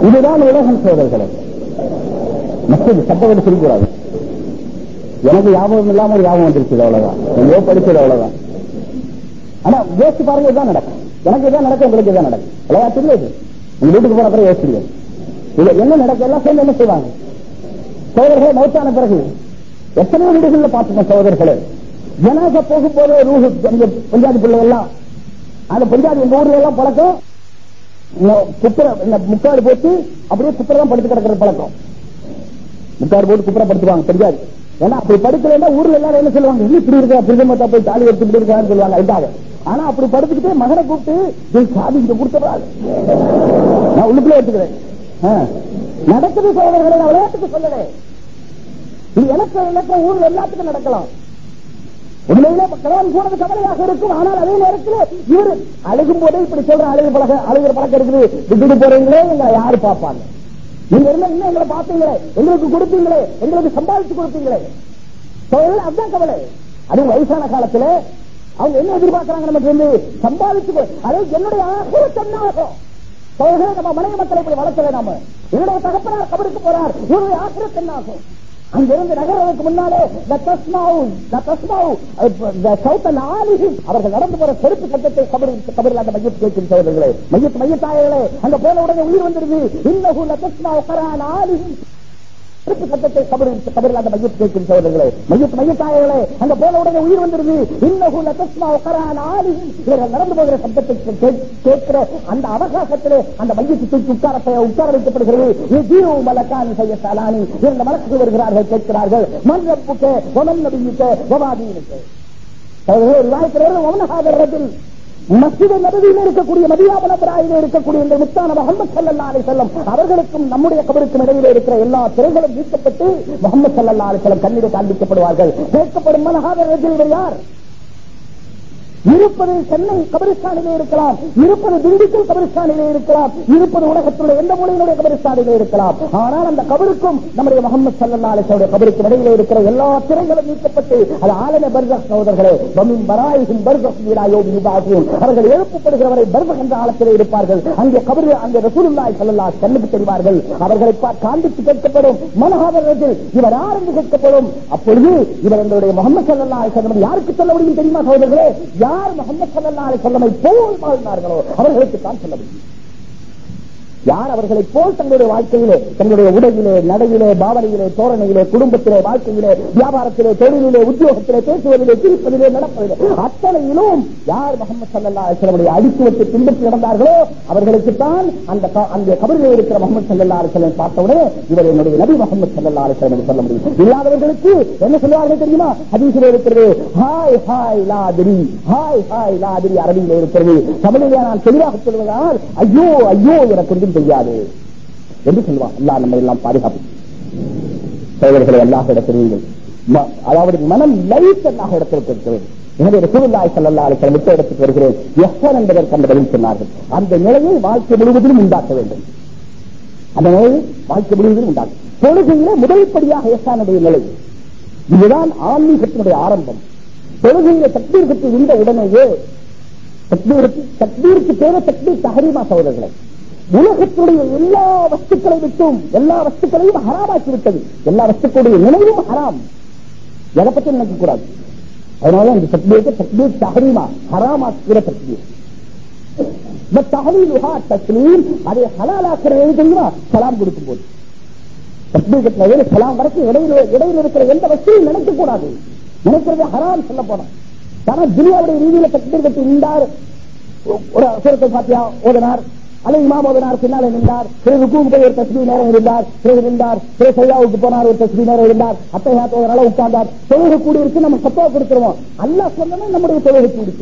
இதுதான் உலகம் சோதர்களே. மக்கள் சட்டப்படி சொல்லக்கூடாது. எனக்கு ஞாபகம் இல்லாம யாபகம் ஞாபகம் வந்துருச்சு அவ்வளவுதான். எங்கேயோ படிச்சது அவ்வளவுதான். ஆனா யோசிச்சு பாருங்க இதுதான் நடக்கும். எனக்கு இதான் நடக்கும் உங்களுக்கு இதான் நடக்கும். விளையாட்டு தெரியாது இது. உங்க வீட்டுக்கு போன பிறகு யோசிச்சிருங்க. இது என்ன நடக்கும்? எல்லாம் சேர்ந்து என்ன செய்வாங்க? சோதர்களே மௌத்தான பிறகு எத்தனையோ வீடுகள்ல பார்த்துக்கோங்க சோதர்களே ஜனாக போகும்போது ரூஹு இந்த பஞ்சாபி பிள்ளை எல்லாம் அந்த பஞ்சாபி எங்க ஊர்ல எல்லாம் பழக்கம்? குப்புற இந்த முக்காடு போட்டு அப்படியே குப்புற தான் படுத்து கிடக்கிற பழக்கம். முக்காடு போட்டு குப்புற படுத்துவாங்க தெரியாது ஏன்னா அப்படி படுக்கலன்னா ஊர்ல எல்லாரும் என்ன சொல்லுவாங்க? இப்படி இருக்கா? பிரதமத்தா போய் தாலி எடுத்து இப்படி இருக்கான்னு சொல்லுவாங்க. அதுக்காக. ஆனா அப்படி படுத்துக்கிட்டே மகனை கூப்பிட்டு "ஏய், சாதி இங்க கொடுத்தவா நான் உள்ளுக்குள்ள எடுத்துக்கிறேன். நடக்குது சோதரர்களை நான் விளையாட்டுக்கு சொல்லல. இது எனக்கு எனக்கு ஊர் எல்லாத்துக்கும் நடக்கலாம். உண்மையிலே கல்யாணம் போனது கவலையாக இருக்கும் ஆனால் அதே நேரத்தில் இவர் அழுகும் போதே இப்படி சொல்ற அழுகு பழக அழுகிற பழக்கம் இருக்குது. விட்டுட்டு போறீங்களே எங்களை யாரு பார்ப்பாங்க? நீங்க இருந்தா இன்னும் எங்களை பார்த்தீங்களே எங்களுக்கு கொடுத்தீங்களே எங்களுக்கு சம்பாதிச்சு கொடுத்தீங்களே சோதரர்கள் அதுதான் கவலை. அதுவும் வயசான காலத்துல அவங்க என்ன எதிர்பார்க்கிறாங்க நமக்கு வந்து சம்பாதிச்சு அதாவது என்னுடைய ஆசிரியர் சொன்னாகும் சோதரர்களே நம்ம மனைவி மக்களை இப்படி வளர்க்கல நாம. என்னுடைய தகப்பனார் கபருக்கு போறார். இவருடைய ஆசிரியர் சொன்னாகும் அங்கிருந்து நகர்வதற்கு முன்னாலே அவர்கள் நடந்து போற செருப்பு கட்டத்தை கபரில் அந்த மையத்து கேட்கும் சோதர்களே மையத்து மையத்தாயர்களே அங்க போன உடனே உயிர் வந்துருது இன்னகு லதஸ்மாவு உக்கரான் ஆலிஹி செருப்பு கபரில் கபரில் அந்த மையத்து கேட்கும் சோதர்களே மையத்து மையத்தாயர்களே அங்க போன உடனே உயிர் வந்துருது இவர்கள் நடந்து போகிற கேட்கிற அந்த அவகாசத்திலே அந்த மையத்து தூக்கி உட்கார உட்கார வைக்கப்படுகிறது. எஜீவு மலக்கான் செய்ய இரண்டு மலக்குகள் வருகிறார்கள் கேட்கிறார்கள். மண் ரப்புக்கு ஒமன் நபியுக்கு ஒவாதீனுக்கு ஒரு வாய்ப்பில் ஒமனகாதரத்தில் மஸ்ஜித் நபதியில் இருக்கக்கூடிய மதியாபன பிராயில இருக்கக்கூடிய இந்த முத்தான முகமது சல்லா அலி செல்லம் அவர்களுக்கும் நம்முடைய கபருக்கும் இடையில இருக்கிற எல்லா திரைகளும் நீக்கப்பட்டு முகமது சல்லா அலி செல்லம் கண்ணீரை காண்பிக்கப்படுவார்கள். கேட்கப்படும் மனகாதரத்தில் யார்? இருப்பது சென்னை கபரிஸ்தானிலே இருக்கலாம். இருப்பது திண்டுக்கல் கபரிஸ்தானிலே இருக்கலாம். இருப்பது உலகத்துடைய எந்த மூலையினுடைய கபரிஸ்தானிலே இருக்கலாம். ஆனால் அந்த கபருக்கும் நம்முடைய முகமது சல்லாசனுடைய அலிசனுடைய கபருக்கு இடையிலே இருக்கிற எல்லா திரைகளும் நீக்கப்பட்டு அது ஆலன பர்சக் சகோதரர்களே பமின் பராயிகும் பர்சக் வீடாயோ அவர்கள் எழுப்பப்படுகிறவரை பர்சக் என்ற ஆழத்திலே இருப்பார்கள். அங்கே கபரு அங்கே ரசூலுல்லாய் சல்லா கண்ணுக்கு தெரிவார்கள் அவர்களை காண்பித்து கேட்கப்படும் மனோகாதர்கள் இவர் யார் என்று கேட்கப்படும். அப்பொழுது இவர் எங்களுடைய முகமது சல்லா யாருக்கு சொல்ல முடியும் தெரியுமா சகோதரர்களே? யார் யார் முகமது சல்லா அலிசல்லமை போல் வாழ்ந்தார்களோ அவர்களுக்கு தான் சொல்ல முடியும் யார் அவர்களை போல் தங்களுடைய வாழ்க்கையிலே தங்களுடைய உடையிலே நடையிலே பாவனையிலே தோரணையிலே குடும்பத்திலே வாழ்க்கையிலே வியாபாரத்திலே தொழிலிலே உத்தியோகத்திலே பேசுவதிலே திருப்பதிலே நடப்பதிலே அத்தனையிலும் யார் முகமது சல்லா அலிஸ்லமுடைய அடித்துவத்தை பின்பற்றி நடந்தார்களோ அவர்களுக்குத்தான் அந்த அந்த கபரிலே இருக்கிற முகமது சல்லா அலிஸ்லம் பார்த்தவுடனே இவர் என்னுடைய நபி முகமது சல்லா அலிஸ்லம் என்று சொல்ல முடியும். இல்லாதவர்களுக்கு என்ன சொல்லுவார்கள் தெரியுமா? அதிசயம் இருக்கிறது ஹாய் ஹாய் லாதிரி ஹாய் ஹாய் லாதிரி அரபியில் இருக்கிறது. தமிழிலே நான் தெளிவாக சொல்வதால் ஐயோ ஐயோ எனக்கு செய்யாது என்று சொல்லுவான் அல்லா நம்ம எல்லாம் பாதுகாப்பு. சோதர்களை அல்லாஹ் இடத்திற்கு அதாவது மனம் லைட் அல்லாஹ் இடத்திற்கு இருக்கிறது எனவே ரசூலுல்லாஹி ஸல்லல்லாஹு அலைஹி வஸல்லம் மித்த இடத்துக்கு வருகிறேன். எஃபர் என்பதற்கு அந்த பதில் சொன்னார்கள். அந்த நிலையை வாழ்க்கை முழுவதிலும் உண்டாக்க வேண்டும். அந்த நிலையை வாழ்க்கை முழுவதிலும் உண்டாக்கும் தொழுகையில முதல்படியாக படியாக நிலை. இதுதான் ஆன்மீகத்தினுடைய ஆரம்பம். தொழுகையில தக்பீர் இருந்த உடனேயே தக்பீருக்கு தக்பீருக்கு தேவை தக்பீர் தகரிமா சகோதரர்களை. உலகத்துடைய எல்லா வஸ்துக்களை விட்டும் எல்லா வஸ்துக்களையும் ஹராமாக்கி விட்டது எல்லா வஸ்துக்களுடைய நினைவும் ஹராம். எதை பத்தி நினைக்க கூடாது? அதனால இந்த தக்பீருக்கு தக்பீர் தஹரீமா ஹராமாக்கிற தக்பீர். இந்த தஹலீலுஹா தஸ்லீம் அதை ஹலாலாக்குறது தெரியுமா சலாம் கொடுக்கும் போது தக்பீரத்துல ஏழு சலாம் வரைக்கும் இடையில இடையில இருக்கிற எந்த வசதியும் நினைக்க கூடாது. நினைக்கிறது ஹராம் சொல்ல போனோம் ஆனா துனியாவுடைய ரீதியில தக்பீர் கட்டி நின்றார். ஒரு சுரத்தை பாத்தியா ஓதனார். அல்லது இமாம் பின்னால் நின்றார். பிறகு ருக்குவுக்கு போய் ஒரு தஸ்மி நேரம் இருந்தார். பிறகு நின்றார். பிறகு சையாவுக்கு போனார் ஒரு தஸ்மி நேரம் இருந்தார். அத்தையாத் ஓதனால உட்கார்ந்தார். தொழுகை கூடி இருக்கு நம்ம சத்தா கொடுத்துருவோம். அல்லாஹ் சொன்னா நம்முடைய தொழுகை கூடி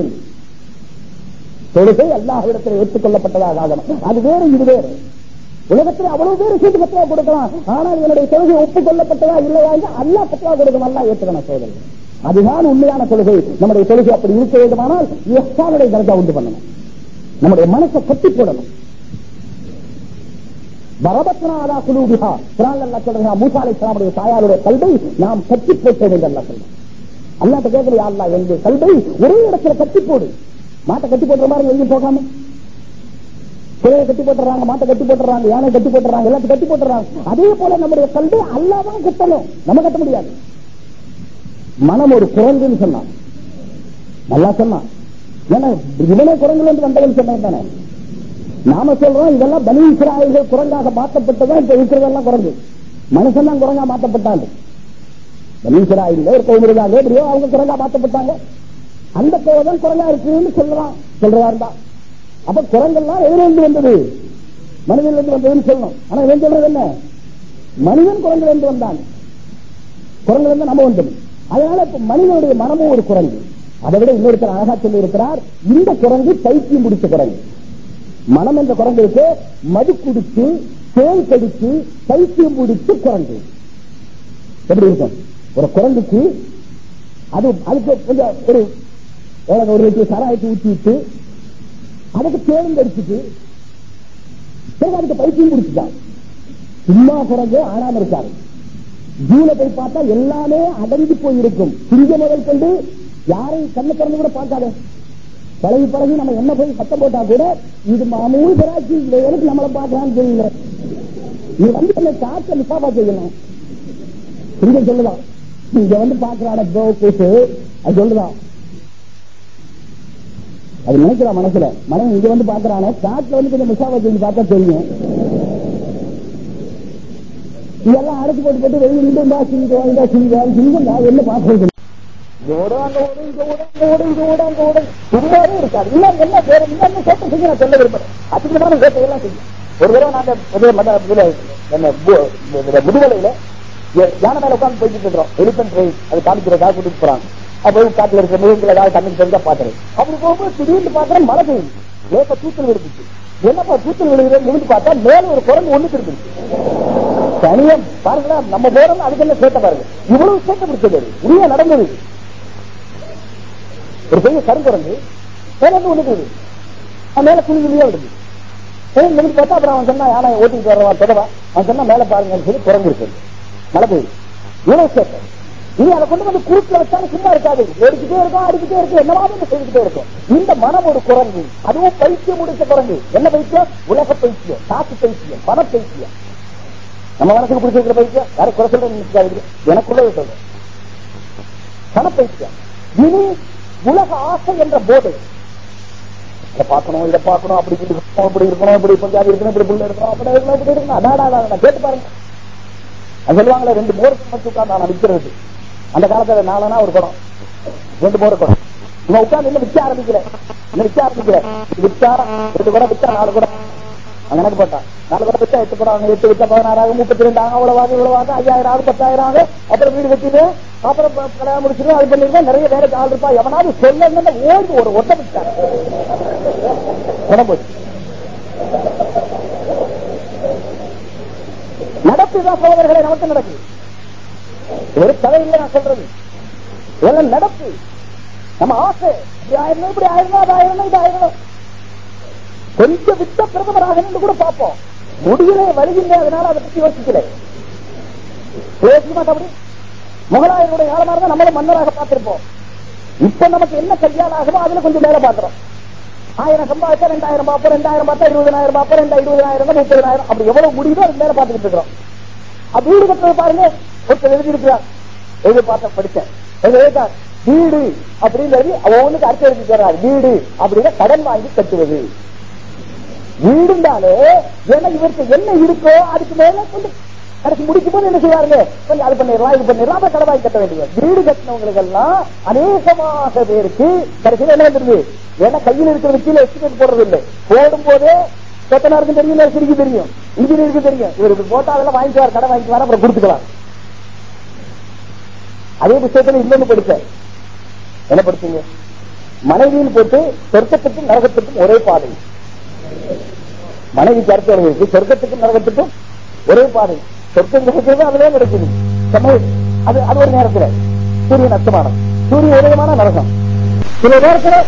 தொழுகை அல்லாஹிடத்தில் ஏற்றுக்கொள்ளப்பட்டதாக ஆகணும். அது வேறு இது வேறு. உலகத்தில் அவ்வளவு பேர் சீட்டு பத்திரா கொடுக்கலாம். ஆனால் என்னுடைய தொழுகை ஒப்புக்கொள்ளப்பட்டதா இல்லையா என்று அல்லாஹ் பத்திரா கொடுக்கணும் அல்லா ஏற்றுக்கணும் சோதனை அதுதான் உண்மையான தொழுகை. நம்முடைய தொழுகை அப்படி இருக்க வேண்டுமானால் எஸ்டானுடைய தர்ஜா உண்டு பண்ணணும். நம்முடைய மனசை கட்டி போடணும். வரபத்னாதா குலூபிகா குரான் அல்லா சொல்றா. மூசா அலைஹிஸ்ஸலாமுடைய தாயாருடைய கல்வை நாம் கட்டி போட்டோம் என்று அல்லா சொல்றான் அல்லாட்ட கேட்கலையா அல்லா எங்க கல்வை ஒரே இடத்துல கட்டி போடு. மாட்டை கட்டி போடுற மாதிரி எங்கேயும் போகாம. குழையை கட்டி போட்டுறாங்க மாட்டை கட்டி போட்டுறாங்க யானை கட்டி போட்டுறாங்க எல்லாத்தையும் கட்டி போட்டுறாங்க அதே போல நம்முடைய கல்வி அல்லாதான் கட்டணும். நம்ம கட்ட முடியாது. மனம் ஒரு குரங்குன்னு சொன்னான். நல்லா சொன்னான். ஏன்னா இவனே குரங்குல இருந்து வந்தவன் சொன்னேன் தானே. நாம சொல்றோம் இதெல்லாம் பனி இஸ்ராயல்கள் குரங்காக மாற்றப்பட்டதான் இப்ப இருக்கிறதெல்லாம் குரங்கு. மனுஷன் தான் குரங்கா மாற்றப்பட்டாங்க. பனி இஸ்ராயல்ல ஒரு கோவில் இருந்தாங்க எப்படியோ அவங்க குரங்கா மாற்றப்பட்டாங்க. அந்த கோவம் குரங்கா இருக்குன்னு சொல்லலாம் சொல்றதா இருந்தா. அப்ப குரங்கெல்லாம் எதிரிலிருந்து வந்தது. மனிதனிலிருந்து வந்ததுன்னு சொல்லணும். ஆனா இவன் சொல்றது என்ன? மனிதன் குரங்கிலிருந்து வந்தான். குரங்கிலிருந்து நம்ம வந்தது. அதனால இப்ப மனிதனுடைய மனமும் ஒரு குரங்கு. அதை விட இன்னொருத்தர் அழகா சொல்லி இருக்கிறார் இந்த குரங்கு பைத்தியம் முடிச்ச குரங்கு. மனம் என்ற குரங்குக்கு மது குடித்து தேன் கடித்து பைத்தியம் பிடித்து குரங்கு. எப்படி இருக்கும்? ஒரு குரங்குக்கு அது அதுக்கு கொஞ்சம் ஒரு ஒரு லிட்டர் சராயத்தை ஊற்றி விட்டு அதுக்கு தேன் கடிச்சிட்டு பிறகு அதுக்கு பைத்தியம் பிடிச்சிட்டான் சும்மா குரங்கு ஆடாம இருக்காரு ஜூல போய் பார்த்தா எல்லாமே அடங்கி போயிருக்கும். சிங்க முதல் கொண்டு யாரையும் கண்ணு திறந்து கூட பார்க்காத. பழகி பழகி நம்ம என்ன போய் சத்தம் போட்டா கூட இது மாமூல் கராச்சி இந்த எனக்கு நம்மளை பார்க்கலாம்னு தெரியல. இது வந்து என்ன காக்க நிசாபா செய்யணும்? இங்க சொல்லுதான். இங்க வந்து பாக்குறான கூட்டு அது சொல்லுதான். அது நினைக்கிறா மனசுல. மனம் இங்க வந்து பாக்குறான காட்டுல வந்து கொஞ்சம் மிசாவா செஞ்சு பார்த்தா தெரியும். இதெல்லாம் அடைச்சு போட்டு போட்டு வெளியே நின்று இந்தா சிங்கம் இந்தா சிங்கம் சிங்கம் என்ன பாக்குறது ஓட அங்க ஓடு இங்க ஓட அங்க ஓடு இங்க ஓட அங்க ஓடு இதுவாரே இருக்காது. இன்னும் என்ன வேற இன்னும் சேர்த்து செய்ய நான் சொல்ல விரும்புறேன். அதிகமான சேட்டை எல்லாம் செய்யும் ஒரு தடவை நாங்க இதுல என்ன பு- ஏ- யானை மேல உட்கார்ந்து போயிட்டு இருக்கிறோம். எலிபென்ட் ரைஸ் அது காமிக்கிறதா கூட்டிட்டு போறாங்க. அப்ப போய் காட்டுல இருக்கிற மிருகங்கள் ஏதாவது கண்ணுக்கு தெரிஞ்சா பாக்குறேன் அப்படி போகும்போது திடீர்னு பாக்குறேன் மழை பெய்யுது. லேசா தூத்தல் விழுந்துச்சு. என்னப்பா தூத்தல் விழுகுது? விழுந்து பார்த்தா மேல ஒரு குரங்கு ஒண்ணு திருப்பிடுச்சு தனியா பாருங்களா நம்ம பேரம் அதுக்கு என்ன சேட்டை பாருங்க. இவ்வளவு சேட்டை பிடிச்சது உரிய நடந்தது ஒரு பெரிய கருங்குரங்கு மேல இருந்து ஒண்ணு அவன் மேல குழி குழியா விடுது ஏன் பார்த்தா அப்புறம் அவன் சொன்னா யானை ஓட்டிட்டு வரவா தொடவா? அவன் சொன்னா மேல பாருங்கன்னு சொல்லி குரங்கு இருக்கு மழை பெய்யுது. இவ்வளவு சேர்த்து நீ அதை கொண்டு வந்து குறுக்கில் வச்சாலும் சும்மா இருக்காது. ஓடிக்கிட்டே இருக்கும் அடிக்கிட்டே இருக்கும் என்னவாவது செய்துக்கிட்டே இருக்கும். இந்த மனம் ஒரு குரங்கு. அதுவும் பைத்தியம் முடிச்ச குரங்கு. என்ன பைத்தியம்? உலக பைத்தியம் காசு பைத்தியம் பண பைத்தியம். நம்ம மனசுக்கு பிடிச்சிருக்கிற பைத்தியம்? யாரும் குறை சொல்றது எனக்குள்ள சொல்றேன். பண பைத்தியம். இனி உலக ஆசை என்ற போதை. இதை பார்க்கணும் இதை பார்க்கணும் அப்படி இருக்கணும் இப்படி இருக்கணும் இப்படி பஞ்சாபி இருக்கணும் இப்படி இருக்கணும் அப்படி இருக்கணும் இப்படி இருக்கணும். கேட்டு பாருங்க. சொல்லுவாங்களே ரெண்டு மோர் வச்சு உட்கார்ந்து நான் விற்கிறது அந்த காலத்துல நாலனா ஒரு குடம் ரெண்டு மோர் குடம் இவன் இன்னும் விற்க ஆரம்பிக்கல. இன்னும் விற்க ஆரம்பிக்கல. விற்றா ரெண்டு குடம் விற்றா நாலு குடம் அவன் கணக்கு போட்டான் நாலு குடம் விற்றா எட்டு குடம் எட்டு விற்றா பதினாறாக முப்பத்தி ரெண்டு ஆகும் அவ்வளவாக இவ்வளவாக ஐயாயிரம் ஆகும் பத்தாயிரம் ஆகும் அப்புறம் வீடு வச்சுட்டு அப்புறம் கல்யாணம் முடிச்சிருக்கோம் அது பண்ணிருக்கோம் நிறைய வேலைக்கு ஆள் இருப்பா. எவனாவது சொல்லுங்க ஓடி ஒரு ஒட்ட விட்டார் குடம் போச்சு நடப்புதான் சோதர்களை நமக்கு நடக்குது. ஒரு கதை நான் சொல்றது. இதெல்லாம் நடப்பு. நம்ம ஆசை. இப்படி ஆயிரணும் இப்படி ஆயிரணும் அது ஆயிரணும் இது ஆயிரணும். கொஞ்சம் வித்த பிரதமராக கூட பார்ப்போம். முடியல வருகின்ற அதனால அதை பற்றி யோசிக்கல. பேச மாட்டோம் அப்படி முகலாயருடைய காலமாக இருந்தா நம்மளும் மன்னராக பார்த்திருப்போம். இப்ப நமக்கு என்ன கையால் ஆகுமோ அதுல கொஞ்சம் மேல பாக்குறோம் ஆயிரம் சம்பாதிச்சா ரெண்டாயிரம் பார்ப்போம் ரெண்டாயிரம் பார்த்தா இருபதாயிரம் பார்ப்போம் ரெண்டா இருபதாயிரம் முப்பதாயிரம் அப்படி எவ்வளவு முடியுதோ அது மேல பாத்துக்கிட்டு இருக்கிறோம். அது வீடு கட்டுறது பாருங்க. ஒருத்தர் எழுதி இருக்கிறார் எழுதி பார்த்த படிச்சேன் வீடு எழுதிட்டார் வீடு அப்படிங்கிறது அவனுக்கு அர்த்தம் எழுதி தர்றாரு. வீடு அப்படின்னா கடன் வாங்கி கட்டுவது. இருந்தாலே ஏன்னா இவருக்கு என்ன இருக்கோ அதுக்கு மேல கொஞ்சம் கடைசி முடிக்கும் போது என்ன செய்வாருங்க? கொஞ்சம் அது பண்ணிடலாம் இது பண்ணிடலாம் அப்புறம் கட்ட வேண்டியது. வீடு கட்டினவங்களுக்கு எல்லாம் அநேகமாக பேருக்கு கடைசியில் என்ன வந்துருது? ஏன்னா கையில் இருக்கிற கீழே எஸ்டிமேட் போடுறது இல்லை போடும் போதே கொத்தனாருக்கு தெரியும் நர்சரிக்கு தெரியும். இன்ஜினியருக்கு தெரியும். இவர் இப்படி போட்டா அதெல்லாம் வாங்கிக்குவார் கடை வாங்கிக்குவார் அப்புறம் கொடுத்துக்கலாம். அதே புத்தகத்துல இன்னொன்னு படித்தேன் என்ன படிச்சீங்க? மனைவியில் போட்டு சொர்க்கத்துக்கும் நரகத்துக்கும் ஒரே பாதை. மனைவி கருத்து இருக்கு. சொர்க்கத்துக்கும் நரகத்துக்கும் ஒரே பாதை. சொர்க்கம் கிடைக்கிறது அதுவே கிடைக்குது அது அது ஒரு நேரத்தில். சூரிய நஷ்டமான சூரிய உதயமான நரகம். சில நேரத்தில்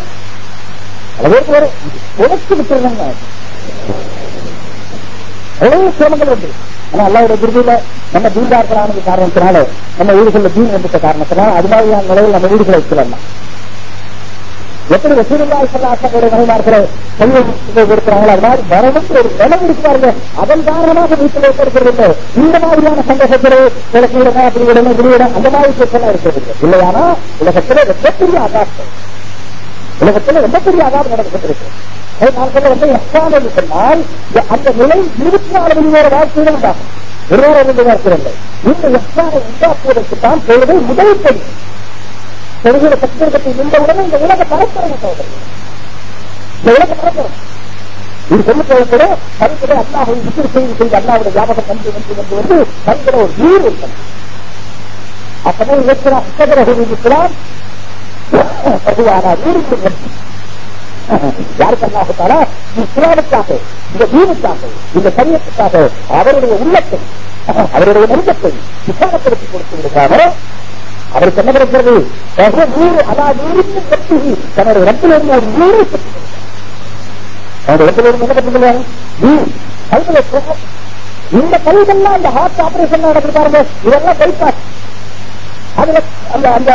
உழைச்சு விட்டுருந்தாங்க எவ்வளவு சிரமங்கள் வந்து ஆனா அல்லாவுடைய திருப்பியில நம்ம தீண்டார்களானது காரணத்தினால நம்ம வீடுகளில் தீன் வந்துட்ட காரணத்தினால அது மாதிரியான நிலையில் நம்ம வீடுகளை வச்சுக்கலாம். எப்படி ரசூலுல்லாஹி ஸல்லல்லாஹு மனைமார்களை செல்வம் கொடுக்கிறாங்களோ அது மாதிரி வரணும் ஒரு நிலம் இருக்கிறாங்க அதன் காரணமாக வீட்டில் இருக்கிறது இந்த மாதிரியான சந்தோஷத்திலே எனக்கு விடணும் அப்படி விடணும் இப்படி விட அந்த மாதிரி பிரச்சனை இருக்கிறது இல்லையானா உலகத்திலே ரொம்ப பெரிய ஆகாசம் உலகத்தில் ரொம்ப பெரிய ஆகாரம் நடந்துட்டு நான் சொல்ல வந்து எஸ்ஸான் என்று சொன்னால் அந்த நிலை இருபத்தி நாலு மணி நேர வாழ்க்கையில உண்டாகும். ஒரு நேரம் ரெண்டு நேரத்தில் இந்த எஸ்ஸானை உண்டாக்குவதற்கு தான் தொழுகை முதல் படி பெருகிற சத்திரத்தை நின்றவுடனே இந்த உலக பரப்புறது சோதனை இந்த உலக பரப்புறது இது சொல்லும்போது கூட கருத்துல அல்லாஹை விசிறு செய்து செய்து அல்லாவுடைய வியாபகம் வந்து வந்து வந்து வந்து கருத்துல ஒரு நீர் இருக்கணும் அப்பதான் இருக்கிற அக்கதரகு இருக்கிறான் பொதுவான ஊருக்கு யாருக்கு அல்லாஹால இஸ்லாமுக்காக இந்த தீனுக்காக இந்த சரியத்துக்காக அவருடைய உள்ளத்தை அவருடைய நெருக்கத்தை விசாரப்படுத்தி கொடுத்து விடுகிறாரோ அவருக்கு என்ன கிடைக்கிறது தன்னோட அலா நூறுக்கு தன்னுடைய ரத்திலிருந்து ஒரு நூறு அவருடைய ரத்திலிருந்து என்ன கட்டுகிறாங்க இந்த கல்வெல்லாம் இந்த ஹார்ட் ஆபரேஷன் நடக்குது பாருங்க. இதெல்லாம் பைபாஸ் அதுல அந்த அந்த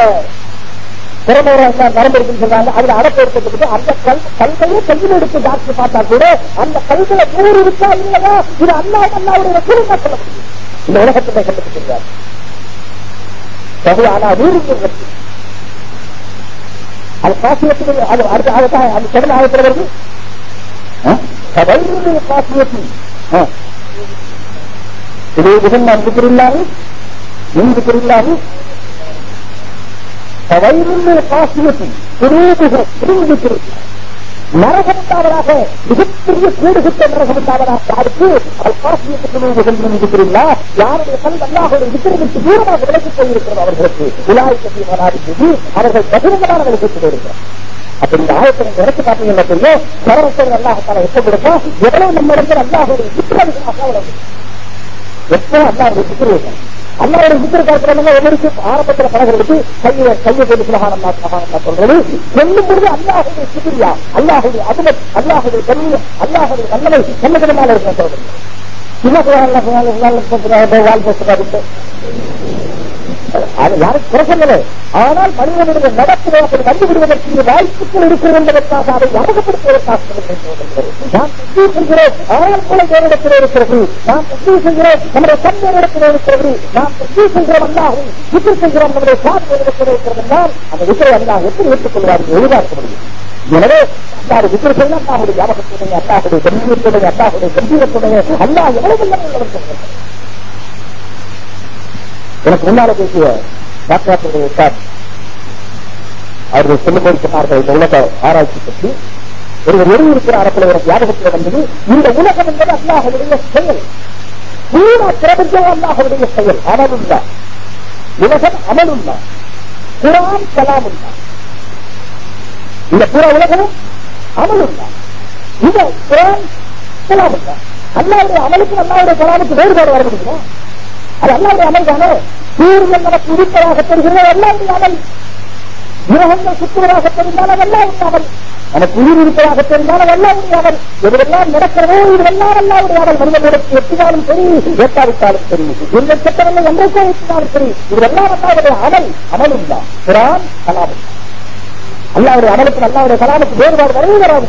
திறமை நரம்பு இருக்குன்னு சொல்றாங்க. அதுல அடப்பு எடுத்துக்கிட்டு அந்த கல் கல்வையே கையில் எடுத்து டாக்டர் பார்த்தா கூட அந்த கல்வில நூறு இருக்கா இல்லையா? இது அண்ணா அண்ணாவுடைய குடும்ப சொல்ல முடியும் இந்த உலகத்திலே கண்டுபிடிச்சிருக்காரு. சரி ஆனா நூறு இருக்கு அது காசியத்துக்கு அது அடுத்த அதுக்காக அந்த கடல் ஆயத்தில் வருது கதையினுடைய காசியத்தில் இது இதன் நான் இருக்கிறில்லாது நீங்க இருக்கிறில்லாது காசியத்தில் திருவுகள் திருவுகள் நரகமுண்டாவதாக மிகப்பெரிய கூடுகிட்ட நரகமுண்டாவதாக யாருக்கு காசியத்துக்கு யாருடைய கல் அல்லாஹுடைய விக்கிரமிற்கு தூரமாக விலகிப் போயிருக்கிறது அவர்களுக்கு. விழாய் கட்டி வராது அவர்கள் பகிரங்கமான விலகி போயிருக்கிறார் அப்ப இந்த ஆயத்தை நீங்க எடுத்து பார்த்தீங்கன்னா தெரியும் சரவசர் அல்லாஹால எப்ப கொடுப்பா எவ்வளவு நம்ம இடத்துல அல்லாஹுடைய விக்கிரமிகமாக அவ்வளவு எப்போ அல்லாஹ் விக்கிரமிகள் அல்லாவுடைய மித்திர எவருக்கும் ஆரம்பத்தில் பழகிறதுக்கு கையை கையை கொண்டு சுலகானந்தா சுலகானந்தா சொல்றது. சொல்லும் பொழுது அல்லாஹுடைய சிபிரியா அல்லாஹுடைய அதுமத் அல்லாஹுடைய கண்ணியம் அல்லாஹுடைய வல்லமை சம்மதமாக இருக்க சொல்றது சின்ன குழந்தை வாழ்க்கை பேசுறாரு அது யாரும் குறைசல்ல ஆனால் மனிதனுடைய நடப்பிலே அப்படி வந்துவிடுவதற்கு வாய்ப்புகள் இருக்கிறது என்பதற்காக அதை ஞாபகப்படுத்துவதற்காக நாம் தஸ்மீ செய்கிறோம் ஆனால் கூட தேவனிடத்தில் இருக்கிறது. நாம் தஸ்மீ செய்கிறோம் நம்முடைய கண் தேவனிடத்தில் இருக்கிறது. நாம் தஸ்மீ செய்கிறோம் அல்லாஹும் விக்கிர் செய்கிறோம் நம்முடைய சார் தேவனிடத்தில் இருக்கிறது. என்றால் அந்த விஷயம் அல்லாஹ் எப்படி ஏற்றுக்கொள்வார்கள் எதிர்பார்க்க முடியும். எனவே அல்லாறு விக்கிர செய்ய அல்லாவுடைய ஞாபகத்துடைய அல்லாவுடைய கம்பீரத்துடைய அல்லாவுடைய கம்பீரத்துடைய அல்லா எவ்வளவு எல்லாம் எனக்கு முன்னால பேசிய டாக்டர் சார் அவர்கள் சொல்லும்போது சொன்னார்கள் இந்த உலக ஆராய்ச்சி பற்றி. ஒருவர் எழுதி அரப்பில் ஒரு எனக்கு வந்தது இந்த உலகம் என்பது அல்லாஹுடைய செயல். பூரா பிரபஞ்சம் அல்லாஹுடைய செயல். அமலுல்லா. உலகம் அமலுல்லா. குரான் கலாமுல்லா. இந்த பூரா உலகமும் அமலுல்லா. இந்த குரான் கலாமுல்லா. அல்லாவுடைய அமலுக்கு அல்லாவுடைய கலாமுக்கு வேறுபாடு வர முடியுமா? அது அல்லாவுடைய அமல் தானே? சூரியன் நமக்கு உதிப்பதாக தெரிகிறது அல்லாவுடைய அமல் கிரகங்கள் சுற்றுவதாக தெரிந்தால் தெரிந்தாலும் அல்லாவுடைய அமல் நமக்கு உயிர் இருப்பதாக தெரிந்தாலும் அல்லாவுடைய அமல் எதுவெல்லாம் நடக்கிறதோ இதுவெல்லாம் அல்லாவுடைய அமல் மனிதர்களுக்கு எட்டினாலும் சரி ஏற்காவிட்டாலும் சரி இந்த சட்டங்களை என்றைக்கோ எட்டினாலும் சரி இதுவெல்லாம் அல்லாவுடைய அமல் அமலும் தான் குரான் கலாமும் அல்லாவுடைய அமலுக்கு அல்லாவுடைய கலாமுக்கு வேறுபாடு வரவே வராது.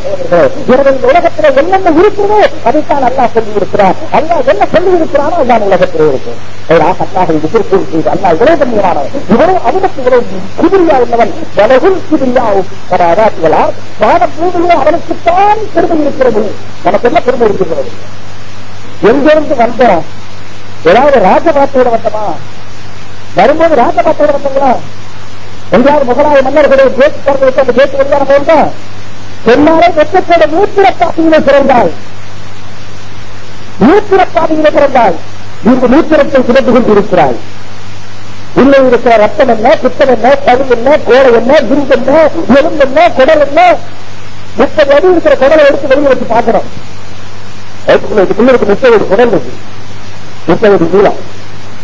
எனவே இந்த உலகத்தில் என்னென்ன இருக்கிறதோ அதைத்தான் அல்லாஹ் சொல்லி இருக்கிறார் அல்லாஹ் என்ன சொல்லி இருக்கிறானோ அதான் உலகத்திலே இருக்கு அல்லாஹ் விசிறு செய்து அல்லாஹ் இவ்வளவு கண்ணியமானவன் இவ்வளவு அவனுக்கு இவ்வளவு கிபிரியா உள்ளவன் வலகுல் கிபிரியாவும் பராதாத்துகளால் வான பூமியிலே அவனுக்குத்தான் பெருமை இருக்கிறது. நமக்கு என்ன பெருமை இருக்கிறது? எங்கிருந்து வந்தோம்? ஏதாவது ராஜபாத்தையோட வந்தமா? வரும்போது ராஜபாத்தையோட வந்தோங்களா? எங்கேயாவது முகலாய மன்னர்களுடைய கேட்டு திறந்து அந்த பேச்சு வழியான போன்றான் சொன்னாலே வெற்றத்தோட மூத்திரப்பாதையிலே பிறந்தாள் மூத்திரப்பாதையிலே பிறந்தாள் இந்த மூத்திரத்தை சுமந்து கொண்டிருக்கிறாள். உள்ளே இருக்கிற ரத்தம் என்ன குத்தம் என்ன கரு என்ன கோடை என்ன விருந்து என்ன எலும்பு என்ன குடல் என்ன? முப்பது அடி இருக்கிற குடலை எடுத்து வெளியே வச்சு பார்க்கிறோம் அதுக்குள்ள இதுக்குள்ள இருக்கு முப்பது குடல் இருக்கு. முப்பது அடி நீளம்.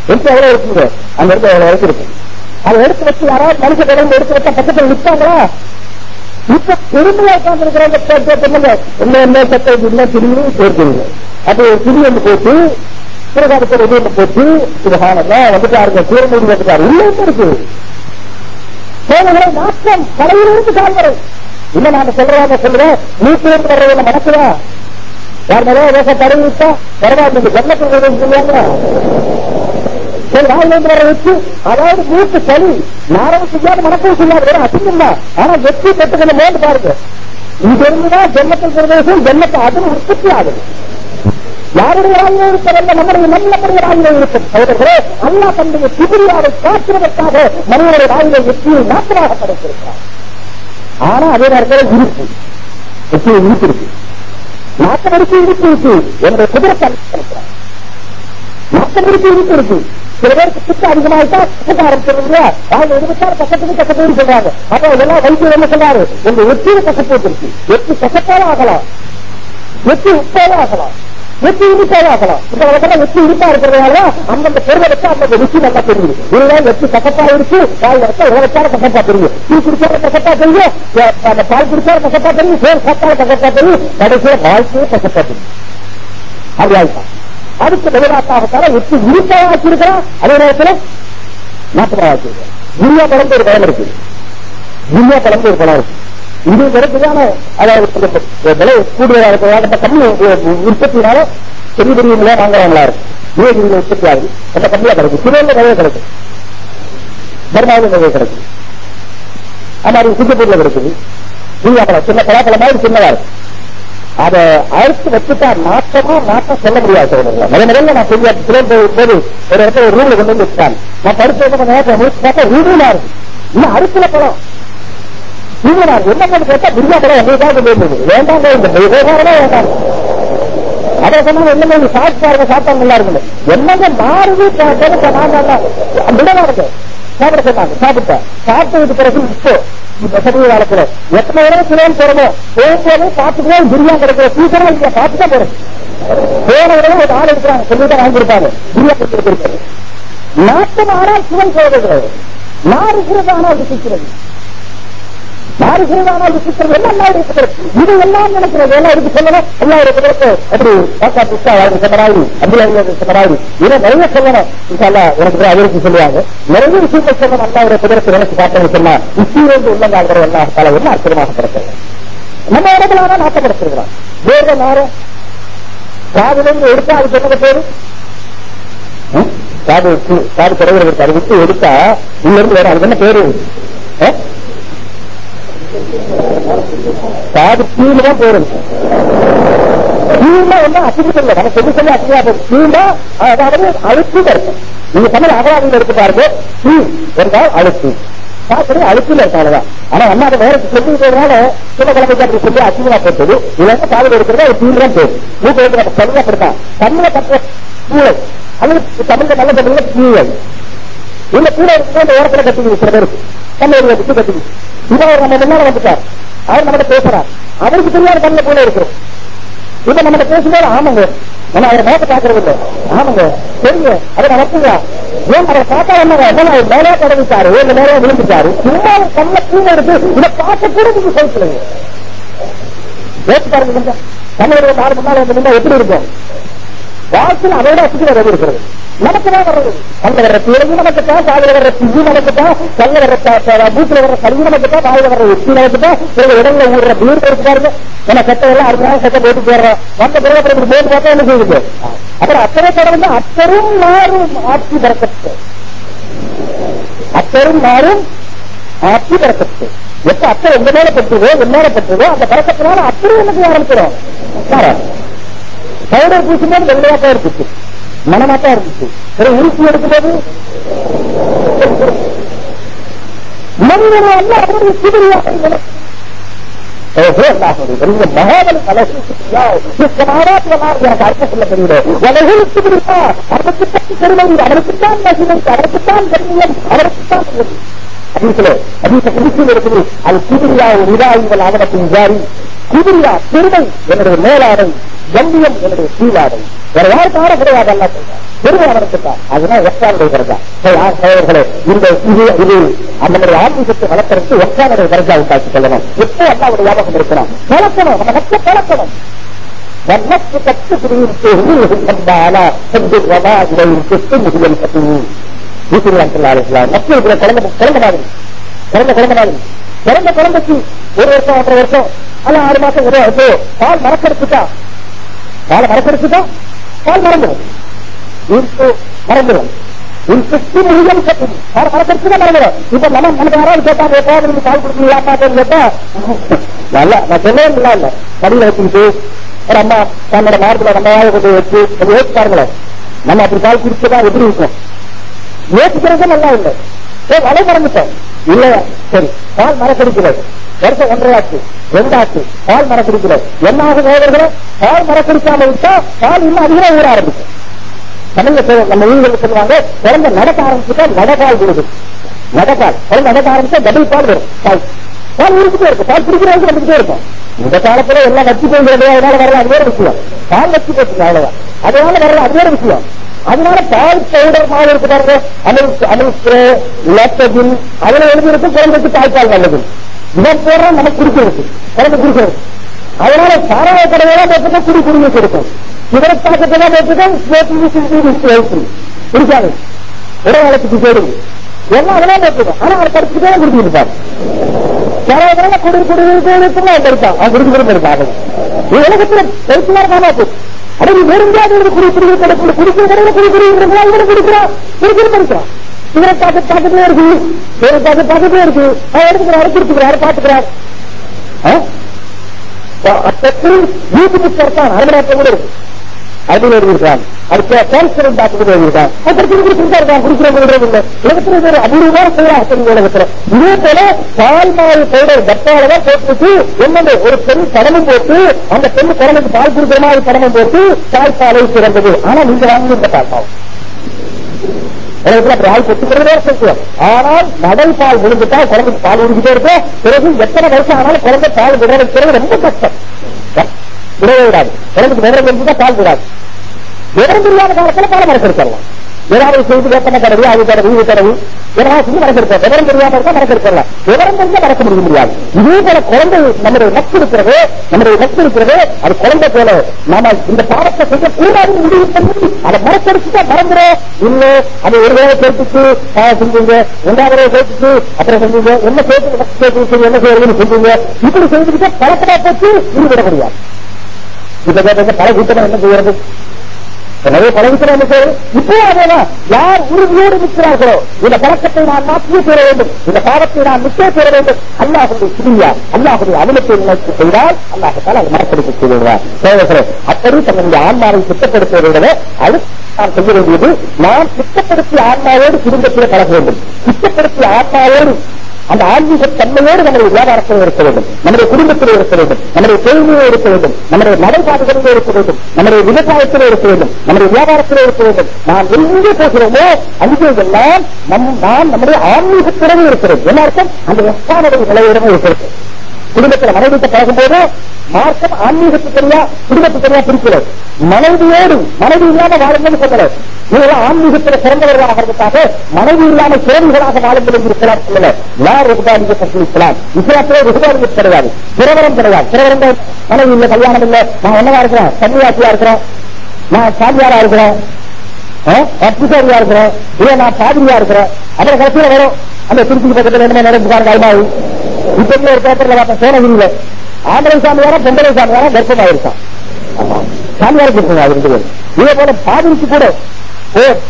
எட்டு எவ்வளவு இருக்குங்க அங்க இருந்து எவ்வளவு இருக்கு. அதை எடுத்து வச்சு யாராவது மனுஷ குடல் எடுத்து வச்சா பக்கத்தில் நிற்பாங்களா இப்ப பெருமையா உட்கார்ந்து இருக்கிறவங்க சொன்னாங்க என்ன என்ன சட்டை என்ன திரும்பி சேர்க்கிறீங்க. அப்ப திரு ஒன்று போட்டு பிரகாரத்தில் இது ஒன்று போட்டு சுபகானந்தா வந்துட்டாருங்க. சூரமூடி வந்துட்டாரு. இல்ல இருக்கு? சேவைகளை நாட்டம் கலையிலிருந்து கால்வரை இல்ல நாங்க சொல்றதாக சொல்றேன். நீட்டிலிருந்து வர்றவங்க மனசுதான் யார் நிறைய வேக தடவி விட்டா பரவாயில்ல இந்த ஜன்னத்தில் சொல்லுவாங்க சரி வாயிலிருந்து வச்சு அதாவது மூட்டு சளி நாரம் செய்யாத மனசும் செய்யாது வேற அசிங்கம் ஆனா வெற்றி பெற்றுக்கொள்ள மோண்டு பாருங்க. இங்க இருந்துதான் ஜென்மத்தில் பிரதேசம் ஜென்மத்தை அதில் உற்பத்தி ஆகுது. யாருடைய வாயில இருப்பதல்ல நம்முடைய நல்லபடிய வாயில இருக்கும் அவர்களே அல்லா தன்னுடைய திபிரியாவை காட்டுவதற்காக மனிதனுடைய ஆயுத வெற்றியை நாட்டமாக படைத்திருக்கிறார். ஆனா அதே நேரத்தில் இருப்பு. வெற்றியை இருப்பு இருக்கு இருக்கு இருப்பு இருக்கு என்னுடைய குதிரை அளிக்கிறார் இருக்கு இருப்பு இருக்கு சில பேருக்கு சுத்த அதிகமாயிட்டா சுத்த ஆரம்பிச்சிருந்தா அவங்க இருபத்தாறு கசப்புக்கு கசப்போடு சொல்றாங்க. அப்ப இதெல்லாம் வைத்தியம் என்ன சொல்றாரு உங்க வெற்றியில கசப்போட்டு இருக்கு வெற்றி கசப்பாலும் ஆகலாம். வெற்றி உப்பாலும் ஆகலாம். வெற்றி இனிப்பாலும் ஆகலாம். இந்த வழக்கம் வெற்றி இனிப்பா இருக்கிறதுனால அந்தந்த பொருளை வச்சு அந்த ருச்சி நல்லா தெரியுது. இல்ல வெற்றி கசப்பா இருக்கு. பால் வச்சா உலகத்தால கசப்பா தெரியும். டீ குடிச்சாலும் கசப்பா தெரியும். அந்த பால் குடிச்சாலும் கசப்பா தெரியும். சேர் சாப்பிட்டாலும் கசப்பா தெரியும். கடைசியில வாழ்க்கையே கசப்பா தெரியும். அப்படி ஆயிட்டான் அதுக்கு வெளிநாட்டாகத்தால எட்டு உருப்பாக வச்சிருக்கிறான்? அதே நேரத்தில் நாட்டுமாக வச்சிருக்கிறான். துரியா பழந்து ஒரு படம் இருக்கு. துரியா பழந்து ஒரு படம் இருக்கு. இது கிடைக்குதான அதாவது விலை கூடுதலாக இருக்கிறதா கம்மி உற்பத்தினால பெரிய பெரிய நிலையா வாங்குறவங்களா இருக்கு. நீலகிரியில் உற்பத்தி ஆகுது. அந்த கம்மியா கிடைக்கும். சிறையில் நிறைய கிடைக்கும். பர்மாவில் நிறைய கிடைக்கும். அது மாதிரி சிங்கப்பூர்ல கிடைக்குது. துரியா பழம் சின்ன பலாப்பழம் மாதிரி சின்னதா இருக்கும் அதை அழுத்து வச்சுட்டா நாட்டமா மாற்றம் சொல்ல முடியாது சோதனை முதல் முதல்ல நான் செய்ய திறன் போது ஒரு இடத்துல ரூம்ல கொண்டு வந்து வச்சுட்டாங்க நான் படுத்து நேரத்தில் முடிச்சு பார்த்தா ரூமிலா இருக்கு. இன்னும் அறுத்துல படம் ரூமிலா இருக்கு. என்ன பண்ணி கேட்டா புரியா படம் எங்களுக்காக போயிருந்தது வந்தது வேண்டாங்க இந்த விவகாரமே வேண்டாம். அதை சொன்னாங்க என்ன நீங்க சாப்பிட்டாங்க நல்லா இருக்குங்க என்னங்க மாறுது விடவா இருக்கு. சாப்பிட சொன்னாங்க. சாப்பிட்டேன் சாப்பிட்டதுக்கு பிறகு இப்போ வசதி காலத்துல எத்தனை தடவை சிலையும் போறோமோ? போகும்போது பார்த்துக்கலாம் பிரியாணி கிடைக்கிற சீக்கிரம் இங்க பார்த்துதான் போறேன். போன தடவை ஒரு ஆள் எடுக்கிறாங்க சொல்லிட்டு வாங்கியிருப்பாங்க. பிரியாணி கொடுத்துருக்காரு நாட்டம் ஆனால் சிவன் போகிறது நான் இருக்கிறது ஆனால் அது ருசிக்கிறது யாரு செய்வானால் ருசிக்கிறது எல்லாம் அல்லாவுடைய குதிரை இது எல்லாம் நினைக்கிறது எல்லாம் இருக்கு சொல்லணும். அல்லாவுடைய இருக்கிறது அப்படி காக்கா புத்தா அவருக்கு சொன்னராயி அப்துல்லாஹி சொன்னராயி இதை நிறைய சொல்லணும். இன்ஷால்லா எனக்கு அவருக்கு சொல்லுவாங்க. நிறைய விஷயத்தை சொல்லணும். அல்லா ஒரு குதிரத்தை நினைச்சு பார்த்தேன்னு சொன்னா இசையிலிருந்து உள்ளங்கால்கிற எல்லா காலம் அற்புதமாக பிறக்கிறது நம்ம இடத்துல ஆனா நாட்டப்படுத்திருக்கிறோம் வேற நேரம் காதிலிருந்து எடுத்தா அது சொன்னது பேரு? காது காது குறைகிறது அதை விட்டு எடுத்தா உள்ள இருந்து வேற அதுக்கு என்ன பேரு? காது கீழே தான் போறது. கீழே வந்து அசுத்தம் இல்லை நம்ம சொல்லி சொல்லி அசுத்தா போகுது. கீழே அதாவது அழுத்து இருக்கும் நீங்க சொன்ன அகராதியில் எடுத்து பாருங்க. கீழ் என்றால் அழுத்து. பார்க்கறது அழுத்துல இருக்காங்கதான் ஆனா அம்மா அதை வேற சொல்லி சொல்லிக்கிறதுனால சில கிழமைக்கு அப்படி சொல்லி அசுத்தமா போட்டது. இல்லைன்னா காதல் எடுக்கிறது அது கீழ் தான் போகுது. மூக்கு எடுத்து நம்ம சொல்ல அப்படித்தான் கண்ணில் கட்டுற கீழே. அது தமிழ்ல நல்ல தமிழ்ல கீழே. இந்த கூட இருக்கும்போது அந்த ஓரத்துல கட்டிக்குது சில பேருக்கு. கண்ணூர் வச்சு கட்டிக்கு இவன் அவர் நம்ம முன்னால வந்துட்டார். அவர் நம்மகிட்ட பேசுறார். அவருக்கு தெரியாத கண்ணில் கூட இருக்கிறோம் இப்ப நம்ம பேசும்போது ஆமாங்க நம்ம அவரை நோக்க பாக்குறது இல்ல ஆமாங்க தெரியுங்க அதை நடத்துங்க ஏன் அவரை பார்த்தா என்னங்க என்ன மேலே கடந்துட்டாரு இந்த மேலே விழுந்துட்டாரு. சும்மா கண்ண கூட கீழே இருக்கு. இதை பார்க்க கூட நீங்க சொல்லுங்க. யோசிச்சு பாருங்க கொஞ்சம் ஒரு வந்து ஆறு முன்னால வந்து எப்படி இருக்கும்? வாழ்க்கையில் அதோட அசுக்கிற ரவி இருக்கிறது. நமக்கு தான் வர்றது. கல்ல வர்ற தீரையும் நமக்கு தான் வர்ற பிஜி நமக்கு கல்ல வர்ற பூத்துல வர்ற கல்வி நமக்கு தான் வாயில வர்ற உச்சி நமக்கு தான் சில இடங்கள்ல ஊடுற பீர் இருக்கு பாருங்க. நம்ம எல்லாம் அடுத்த நாள் போட்டு போடுறோம் வந்த பிறகு அப்புறம் போட்டு பார்த்தா என்ன செய்யுது? அப்புறம் அத்தனை தொடர்ந்து அத்தரும் மாறும் ஆட்சி பறக்கத்து. அத்தரும் மாறும் ஆட்சி பறக்கத்து. எப்ப அத்தனை எங்க மேல பெற்றதோ என் மேல பெற்றதோ அந்த பறக்கத்தினால அத்தரும் எனக்கு ஆரம்பிக்கிறோம்? மாறாது பவுடர் பூசும்போது வெள்ளையாத்தான் இருந்துச்சு மனமாக்கா இருந்துச்சு பிறகு உருக்கி எடுக்கும்போது மனிதனை அல்ல அவருடைய சிதறியாக மகாபலி எனக்கு பெருமை அவனுக்குத்தான் மகிமை அவனுக்குத்தான் கண்ணியம் அவனுக்குத்தான் அதீசிலே இருக்குது. அது குதிரியா ஒரு இதாயுங்கள் ஆவணத்தின் குதிரியா பெருமை என்னுடைய மேலாடை கம்பியம் என்னுடைய கீழாடை. வேற யாருக்கு ஆட கிடையாது அல்ல பெருமை அவருக்கு தான். அதுதான் ஒற்றானுடைய கருதா சோழர்களே இந்த இது இது நம்மளுடைய ஆன்மீகத்தை வளர்ப்பதற்கு ஒற்றானுடைய கருதா உண்டாக்கி கொள்ளணும். எப்போ அல்லாவுடைய ஞாபகம் இருக்கணும் பழக்கணும் நம்ம மக்கள் பழக்கணும் வர்ணத்து கற்று குறிப்பிட்டு மத்திய குழந்தை குழந்தை மாதிரி. குழந்தை குழந்தை மாதிரி. பிறந்த குழந்தைக்கு ஒரு வருஷம் ஒன்றரை வருஷம் அல்ல ஆறு மாசம் ஒரு இப்போ பால் மறக்கெடுத்துட்டா பால் மறக்கெடுத்துட்டா பால் மறந்துடும் மறந்துடும் இன்சுத்தி முடியும் பால் மறக்கெடுத்துதான் மறந்துடும் இப்ப நம்ம நமக்கு யாராவது கேட்டாங்க எப்போது பால் கொடுக்கணும் ஏமாத்தேன்னு கேட்டா நல்லா நான் சொல்லவே இல்லை இல்ல கடையில வச்சுக்கிட்டு ஒரு அம்மா தன்னோட மார்பில் நம்ம கொண்டு வச்சு யோசிச்சு பாருங்களேன். நம்ம அப்படி பால் குடிச்சுதான் எப்படி இருக்கும்? நேற்றுக்கிறது நல்லா இல்லை. ஏ வலை மறந்துட்டோம் இல்லையா சரி பால் மரக்கடிக்கிறது. வருஷம் ஒன்றையாச்சு ரெண்டாச்சு பால் மரக்கடிக்கிறது. என்ன ஆகும் நேரர்களே பால் மரக்கடிக்காம விட்டா பால் இன்னும் அதிகமா ஊற ஆரம்பிக்கும். தமிழ்ல நம்ம ஊர்கள் சொல்லுவாங்க குழந்தை நடக்க ஆரம்பிச்சுட்டா நடக்கால் விடுது நடக்கால் குழந்தை நடக்க ஆரம்பிச்சா டபுள் பால் வரும். பால் பால் உருக்கிட்டே இருக்கும். பால் குடிக்கிறவங்க வந்துகிட்டே இருக்கும். இந்த காலத்துல எல்லாம் வச்சு போகிறது அதனால வரலாம். அது வேற விஷயம். பால் வச்சு போச்சுங்க அவ்வளவுதான். அதனால வரலாம். அது வேற விஷயம். அதனால பால் பவுடர் மாவு இருக்கு பாருங்க அமில் அமில்ஸ்ப்ரே லேக்டஜின் அதுல எழுதி குழந்தைக்கு தாய்ப்பால் நல்லது இதை போடுற நமக்கு குடிக்கிறது குழந்தை குடிக்கிறது அதனால சாராய கடையெல்லாம் போட்டுக்க குடி குடிமை கொடுக்கும் சிகரெட் பாக்கெட்டெல்லாம் போட்டுக்க குடிக்காது உடல்நலத்துக்கு போடுது எல்லாம் அதெல்லாம் போட்டுக்கும் ஆனா அவர் படிச்சுட்டே குடிச்சிட்டு இருப்பார் சாராய கடையில குடி குடி குடிக்கலாம் அவன் அவன் குடிச்சு குடி உலகத்துல பயிற்சியா இருக்காம அடங்கி அட நீ வேறுங்காவது குடி குடி கடை குடி குடிக்கிற கடையில குடி குடிக்கிறா இவரு குடிக்கிறான் குடிக்கிற படிக்கிறான் சிகரெட் பாக்கெட் இருக்கு. இவரை பாக்கெட் பாக்கெட்லயே இருக்கு. அவன் எடுத்துக்கிறாரு குடிச்சுக்கிறாரு பாத்துக்கிறாரு வீட்டு புத்தகம் இருக்கான் கூட இருக்கு. அப்படின்னு எழுதியிருக்கான் அதுக்கு கேன்சர் டாக்டர் இருக்கான் இல்லை. உலகத்துல ஒரு அபூர்வமான செயலாக உலகத்துல இதே போல பால் மாவு பவுடர் போட்டுட்டு என்னது? ஒரு பெண் கடமும் போட்டு அந்த பெண் குழந்தைக்கு பால் கொடுக்கிற மாதிரி கடமும் போட்டு தாய்ப்பாலை சிறந்தது ஆனா நீங்க வாங்கி இந்த தாய்ப்பால் உலகத்துல ஆள் சொல்லுவோம் ஆனால் நடல் பால் விழுந்துட்டா குழந்தைக்கு பால் விழுந்துட்டே இருக்கும். பிறகு எத்தனை வருஷம் ஆனாலும் குழந்தை பால் விட வைக்கிறது ரொம்ப கஷ்டம். விடவே விடாது. உடம்புக்கு விவரம் தெரிஞ்சுதான் பால் விடாது. விவரம் தெரியாத காலத்துல பால் மறைச்சிருக்கலாம் ஏதாவது செய்து வேப்பன கடவு அது கடவு இது கடவு ஏதாவது செஞ்சு மறக்க விவரம் தெரியாம இருக்கா மறக்க விவரம் தெரிஞ்சா மறக்க முடிய முடியாது இதே போல குழந்தை நம்முடைய நட்பு இருக்கிறது நம்முடைய நட்பு இருக்கிறது அது குழந்தை போல நாம இந்த பாவத்தை செய்ய கூடாது முடிவு பண்ணி அதை மறக்கடிச்சுட்டா மறந்துடும் இல்ல அது ஒரு வேலை கேட்டுச்சு செஞ்சீங்க. ரெண்டாவது வேலை கேட்டுச்சு அப்புறம் செஞ்சீங்க. என்ன கேட்டு கேட்டு என்ன செய்யறதுன்னு செஞ்சீங்க. இப்படி செஞ்சுக்கிட்டே பழக்கமா போச்சு ஈடுபட முடியாது. இப்ப கேட்டீங்க பல கூட்டம் என்ன செய்யறது? எனவே பழகிக்கிற என்ன செய்யறது? இப்போ அதேதான். யார் உறுதியோடு நிற்கிறார்களோ இந்த பழக்கத்தை நான் மாற்றியே பெற வேண்டும். இந்த பாவத்தை நான் நிச்சய பெற வேண்டும். அல்லாஹுடைய சிறியா அல்லாஹுடைய அனுமத்தை நினைத்து செய்தால் அல்லாஹத்தால் அதை மறக்கடிக்க செய்துவிடுவார். சகோதரர்களே அப்படி தன்னுடைய ஆன்மாவை சுத்தப்படுத்துவதை விட அடுத்து நாம் செய்ய வேண்டியது நாம் சுத்தப்படுத்திய ஆன்மாவோடு குடும்பத்தில் பழக வேண்டும். சுத்தப்படுத்திய ஆன்மாவோடு அந்த ஆன்மீக தன்மையோடு நம்முடைய வியாபாரத்தில் இருக்க வேண்டும். நம்முடைய குடும்பத்தில் இருக்க வேண்டும். நம்முடைய தொழிலிலே இருக்க வேண்டும். நம்முடைய நடைபாடுகளிலே இருக்க வேண்டும். நம்முடைய விவசாயத்தில் இருக்க வேண்டும். நம்முடைய வியாபாரத்தில் இருக்க வேண்டும். நாம் எங்கே போகிறோமோ அங்கே எல்லாம் நம் நாம் நம்முடைய ஆன்மீகத்துடன் இருக்கிறது எல்லாருக்கும் அர்த்தம்? அந்த எஸ்தானுடைய நிலையிடமும் இருக்கிறது. குடும்பத்தில் மனைவிட்டு பழகும் போது மார்க்கம் ஆன்மீகத்துக்கு தெரியா தெரியா பிரிக்கிறது. மனைவியோடு மனைவி இல்லாம வாழுங்கள் சொல்லல. நீங்க ஆன்மீகத்தில் சிறந்தவர்களாக ஆகிறதுக்காக மனைவி இல்லாம சிறந்தவர்களாக வாழுங்கள் என்று இஸ்லாம் சொல்லல. யார் ருகுபானிக பற்றி இஸ்லாம். இஸ்லாத்திலே ருகுபானிக கிடையாது. சிறவரம் கிடையாது. சிறவரம் மனைவி இல்லை கல்யாணம் இல்ல. நான் என்னவா இருக்கிறேன்? சன்னியாசியா இருக்கிறேன். நான் சாமியாரா இருக்கிறேன். அற்புசாரியா இருக்கிறேன். இல்ல நான் பாதிரியா இருக்கிறேன். அப்புறம் கடைசியில வரும். அந்த திருச்சி பக்கத்துல என்ன நடந்து பாருங்க ஐமாவு. இப்படி ஒரு பேப்பர்ல பார்த்தேன் சோனகிரியில ஆம்பளை சாமியாரா பொம்பளை சாமியாரா கர்ப்பமாயிருக்கான். சாமியாருக்கு கர்ப்பம் அது ரெண்டு பேரும் இதே போல பாதிரிக்கு கூட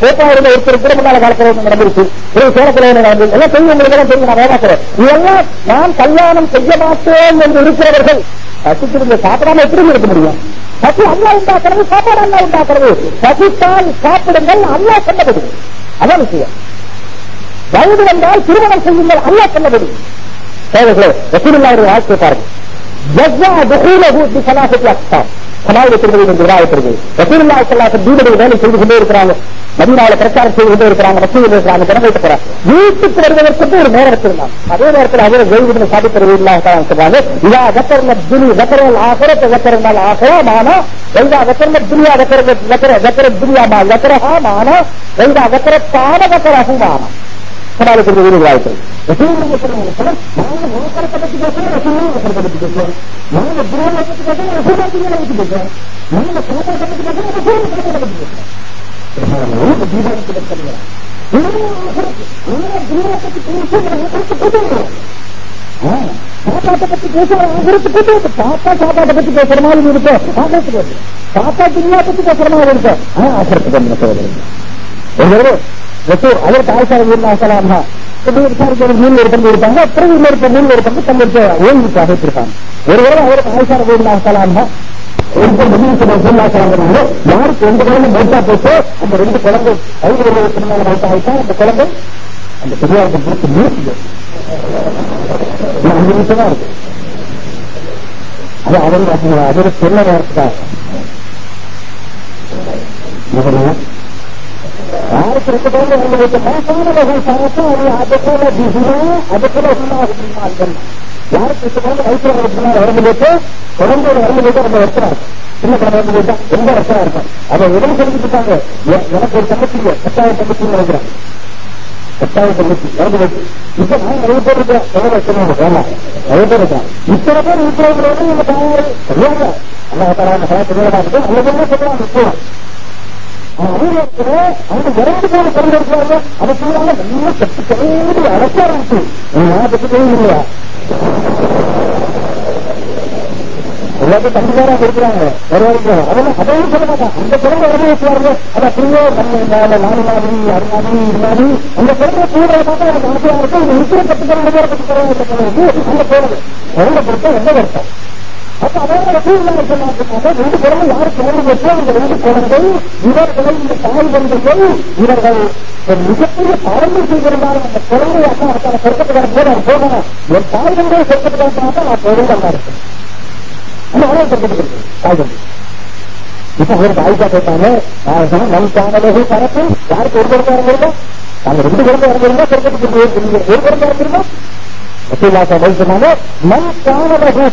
போட்டாயிரம் ஒருத்தர் கூட முன்னால காலத்துல நடந்துருச்சு. ஒரு சேலத்துல ஒண்ணு எல்லாம் தெரியும் உங்களுக்கு தெரியும் நான் வேணாக்கிறேன் இதெல்லாம் நான் கல்யாணம் செய்ய மாட்டேன் என்று இருக்கிறவர்கள் பசிச்சிருந்த சாப்பிடாம எப்படி இருக்க முடியும்? பசி அல்லா உண்டாக்குறது சாப்பாடு அல்லா உண்டாக்குறது. பசித்தால் சாப்பிடுங்கள் அல்லா சொன்னபடி. அதான் விஷயம். வயது வந்தால் திருமணம் செய்யுங்கள் அல்லா சொன்னபடி. தேவைகளே ரசூலுல்லாவுடைய வாழ்க்கையை பாருங்க. எவ்வா துகூலகு பி ஸலாஹத்தி சமாதி திருமதி என்று விவாதிக்கிறது ரசூலுல்லா ஸல்லல்லாஹு அலைஹி வேலை செய்து கொண்டே இருக்கிறாங்க. மதீனாவுல பிரச்சாரம் செய்து கொண்டே இருக்கிறாங்க. மசூதியில் இருக்கிறாங்க ஜனங்களுக்கு போறாங்க. வீட்டுக்கு வருவதற்கு ஒரு நேரம் எடுத்திருந்தாங்க அதே நேரத்தில் அதே ஜெயிவின் சாதிப்பது இல்லாம சொல்றாங்க இதா கத்தர்ல துணி கத்தரல் ஆகரத்தை கத்தரனால் ஆகரா மானா வைதா கத்தர்ல துனியா கத்தர கத்தர கத்தர துனியா மா கத்தரஹா மானா வைதா கத்தர தான கத்தரஹு மானா சமாளிக்கிறது வீடு வாய்ப்பு நாங்க நோக்கரத்தை பத்தி பேசுறோம் நோக்கரத்தை பத்தி பேசுறோம். நாங்க துரோகத்தை பத்தி பேசுறோம் ரசூலுல்லாஹி பத்தி பேசுறோம். நாங்க கோபத்தை பத்தி பேசுறோம் ரசூலுல்லாஹி பத்தி பேசுறோம். சாப்பாட்டை பத்தி பேசுற பாப்பா சாப்பாட்டை பத்தி பேசுற மாதிரி இருக்கும் ஆகத்துக்கு பாப்பா துணியா பத்தி பேசுற மாதிரி இருக்கும் ஆசிரத்துக்கு வந்து சொல்றது ரசூர் அதற்கு ஆயிஷா வீரலாம் விசாரிக்கிற மீன் ஒரு பங்கு இருப்பாங்க அப்புறம் இன்னொரு மீன் ஒரு பங்கு தங்களுக்கு ஓய்வுக்காக வச்சிருப்பாங்க ஒருவேளை தடவை அவருக்கு ஆயிஷா வீரலாம் யாருக்கு ரெண்டு குழந்தை மௌத்தா போச்சோ? அந்த ரெண்டு குழந்தை ஐந்து வருடத்துக்கு முன்னால மௌத்தா ஆயிட்டா? அந்த குழந்தை அந்த பெரியாருக்கு பிடிச்சி நிறுத்தி அஞ்சு நிமிஷம் தான் இருக்கு. அது அவர் அதோட சொல்ல நேரத்துக்காக யாருக்கு ரெண்டு குழந்தை வந்து வைக்க மாசானவர்கள் சாப்பிட்டு அது அதை போல பிசினா அதை போல சொன்னா யாருக்கு ரெண்டு குழந்தை வயிற்று வரும்போது குழந்தை வரும்போது நம்ம வைக்கிறாங்க சின்ன குழந்தை ரொம்ப ரசமா இருக்கும் அதை உடனே சொல்லிக்கிட்டாங்க எனக்கு ஒரு தங்கச்சிங்க கட்டாய தங்கச்சின்னு நினைக்கிறேன் கட்டாய தங்கச்சி இறந்து போச்சு இப்ப நான் நிறைய பேர் இருக்கேன் சொல்ல வேணாம் நிறைய பேர் இருக்கேன் இத்தனை பேர் இருக்கிறவங்க எங்க தாயாரு சொல்லுவாங்க அல்லா தரான சகாயத்தை இருக்கு அந்த சொல்லுவாங்க இப்போ அவங்க இறந்து போன குழந்தை இருக்கிறாங்க அதை சொல்லுவாங்க நல்லா கட்டு கழுவி அடைக்க ஆரம்பிச்சு நான் பற்றி இல்லையா எல்லாத்தையும் கண்டிப்பாக கொடுக்குறாங்க வருவாங்க அதெல்லாம் அதையும் சொல்ல மாட்டான் அந்த குழந்தை உடனே வச்சுவாருங்க அது அப்படியே நம்ம நாலு மாதிரி அது மாதிரி இது மாதிரி அந்த குழந்தை கூட பார்த்தா எனக்கு ஆசையா இருக்கும் இந்த இருக்கிற பத்து குழந்தை பேரை பத்தி குழந்தை அந்த குழந்தை குழந்தை பொறுத்தா எந்த வருத்தம்? அப்ப அதோட சூழ்நிலை சொன்னாங்க ரெண்டு குழந்தை யாரு குழந்தை அந்த ரெண்டு குழந்தை இவர்களை இந்த தாய் வந்தர்கள் இவர்கள் ஒரு மிகப்பெரிய பாரம்பரிய செய்திருந்தாலும் அந்த குழந்தை அப்பா அவர்களை சொர்க்கத்துக்கு போது அவர் போகணும் என் தாய் வந்தே சொர்க்கத்துக்கு பார்த்தா நான் குழந்தை இருக்கேன் அந்த சொர்க்கத்துக்கு தாய் வந்து இப்ப ஒரு ஆயிஷா கேட்டாங்க நம் தானலகு பரப்பு யாருக்கு ஒரு குழந்தை இறங்கிருந்தா நாங்க ரெண்டு குழந்தை இறங்கிருந்தா சொர்க்கத்துக்கு ஒரு குழந்தை இறங்கிருந்தா சொன்னாங்க மண் காணவகு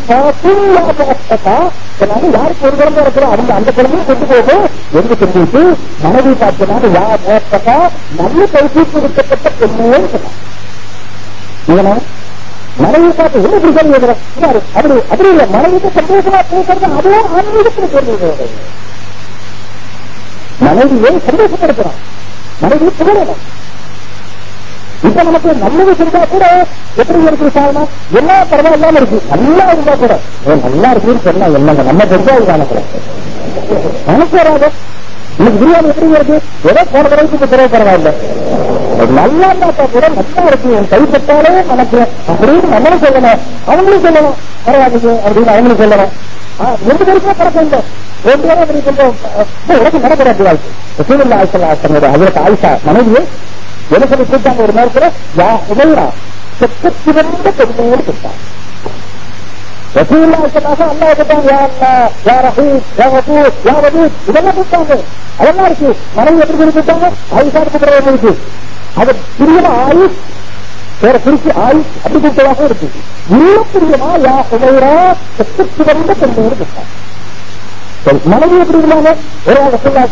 சொன்னாங்க யாருக்கு ஒரு குழந்தை இருக்கிறோம் அவங்க அந்த குழந்தையும் கொண்டு சொல்லிட்டு மனைவி பார்த்தினாங்க யார் நல்ல கொடுக்கப்பட்ட பெண்மையே சொன்னாங்க மனைவி பார்த்து என்ன பிடிக்கிறது இருக்கிறாரு அப்படி அப்படி இல்ல மனைவிக்கு சந்தோஷமா பேசுறது அதுவும் ஆன்மீகத்தில் கேள்வி மனைவியை சந்தோஷப்படுத்துறான் மனைவி புகழணும் இப்ப நமக்கு நல்லது செஞ்சா கூட எப்படி இருக்கு சாதனா எல்லா பரவாயில்லாம இருக்கு. நல்லா இருந்தா கூட. நல்லா இருக்குன்னு சொன்னா என்னங்க? நம்ம தெரிஞ்சா இது காணக்கூடாது நமக்கு வராது. இன்னைக்கு பிரியாணி எப்படி இருக்கு ஏதோ போன தடவைக்கு இப்ப தடவை பரவாயில்ல. நல்லா இருந்தா கூட நல்லா இருக்கு. என் கைப்பட்டாலே நமக்கு அப்படின்னு நம்மளும் சொல்லணும். அவங்களும் சொல்லணும். பரவாயில்லைங்க அப்படின்னு அவங்களும் சொல்லணும். ரெண்டு பேருக்குமே பழக்கம் இல்லை ரெண்டு பேரும் அப்படி நடக்கிறாரு வாழ்க்கை. சூழ்நிலை ஆயிஷா தன்னோட அதற்கு ஆயிஷா மனைவியை என்ன சொல்லி கூட்டாங்க ஒரு நேரத்தில் யா உமைரா செத்த சிறந்த பெண்மையோடு கூட்டாங்க ரசூல்லா சொன்னாங்க அல்லா கேட்டாங்க யா அல்லா யா யா வதூத் யா வதூத் இதெல்லாம் கூட்டாங்க. அதெல்லாம் இருக்கு. மனைவி எப்படி சொல்லி கூட்டாங்க கூப்பிடுறது இருக்கு. அது பிரியமா ஆயுஷ்? வேற குறிச்சு ஆயுஷ் அப்படி கூட்டதாக இருக்கு. இன்னும் பிரியமா யா உமைரா செத்த சிறந்த பெண்மையோடு கூட்டாங்க சரி மனைவி எப்படி இருந்தாங்க? ஒரு ஆள் ரசூல்லா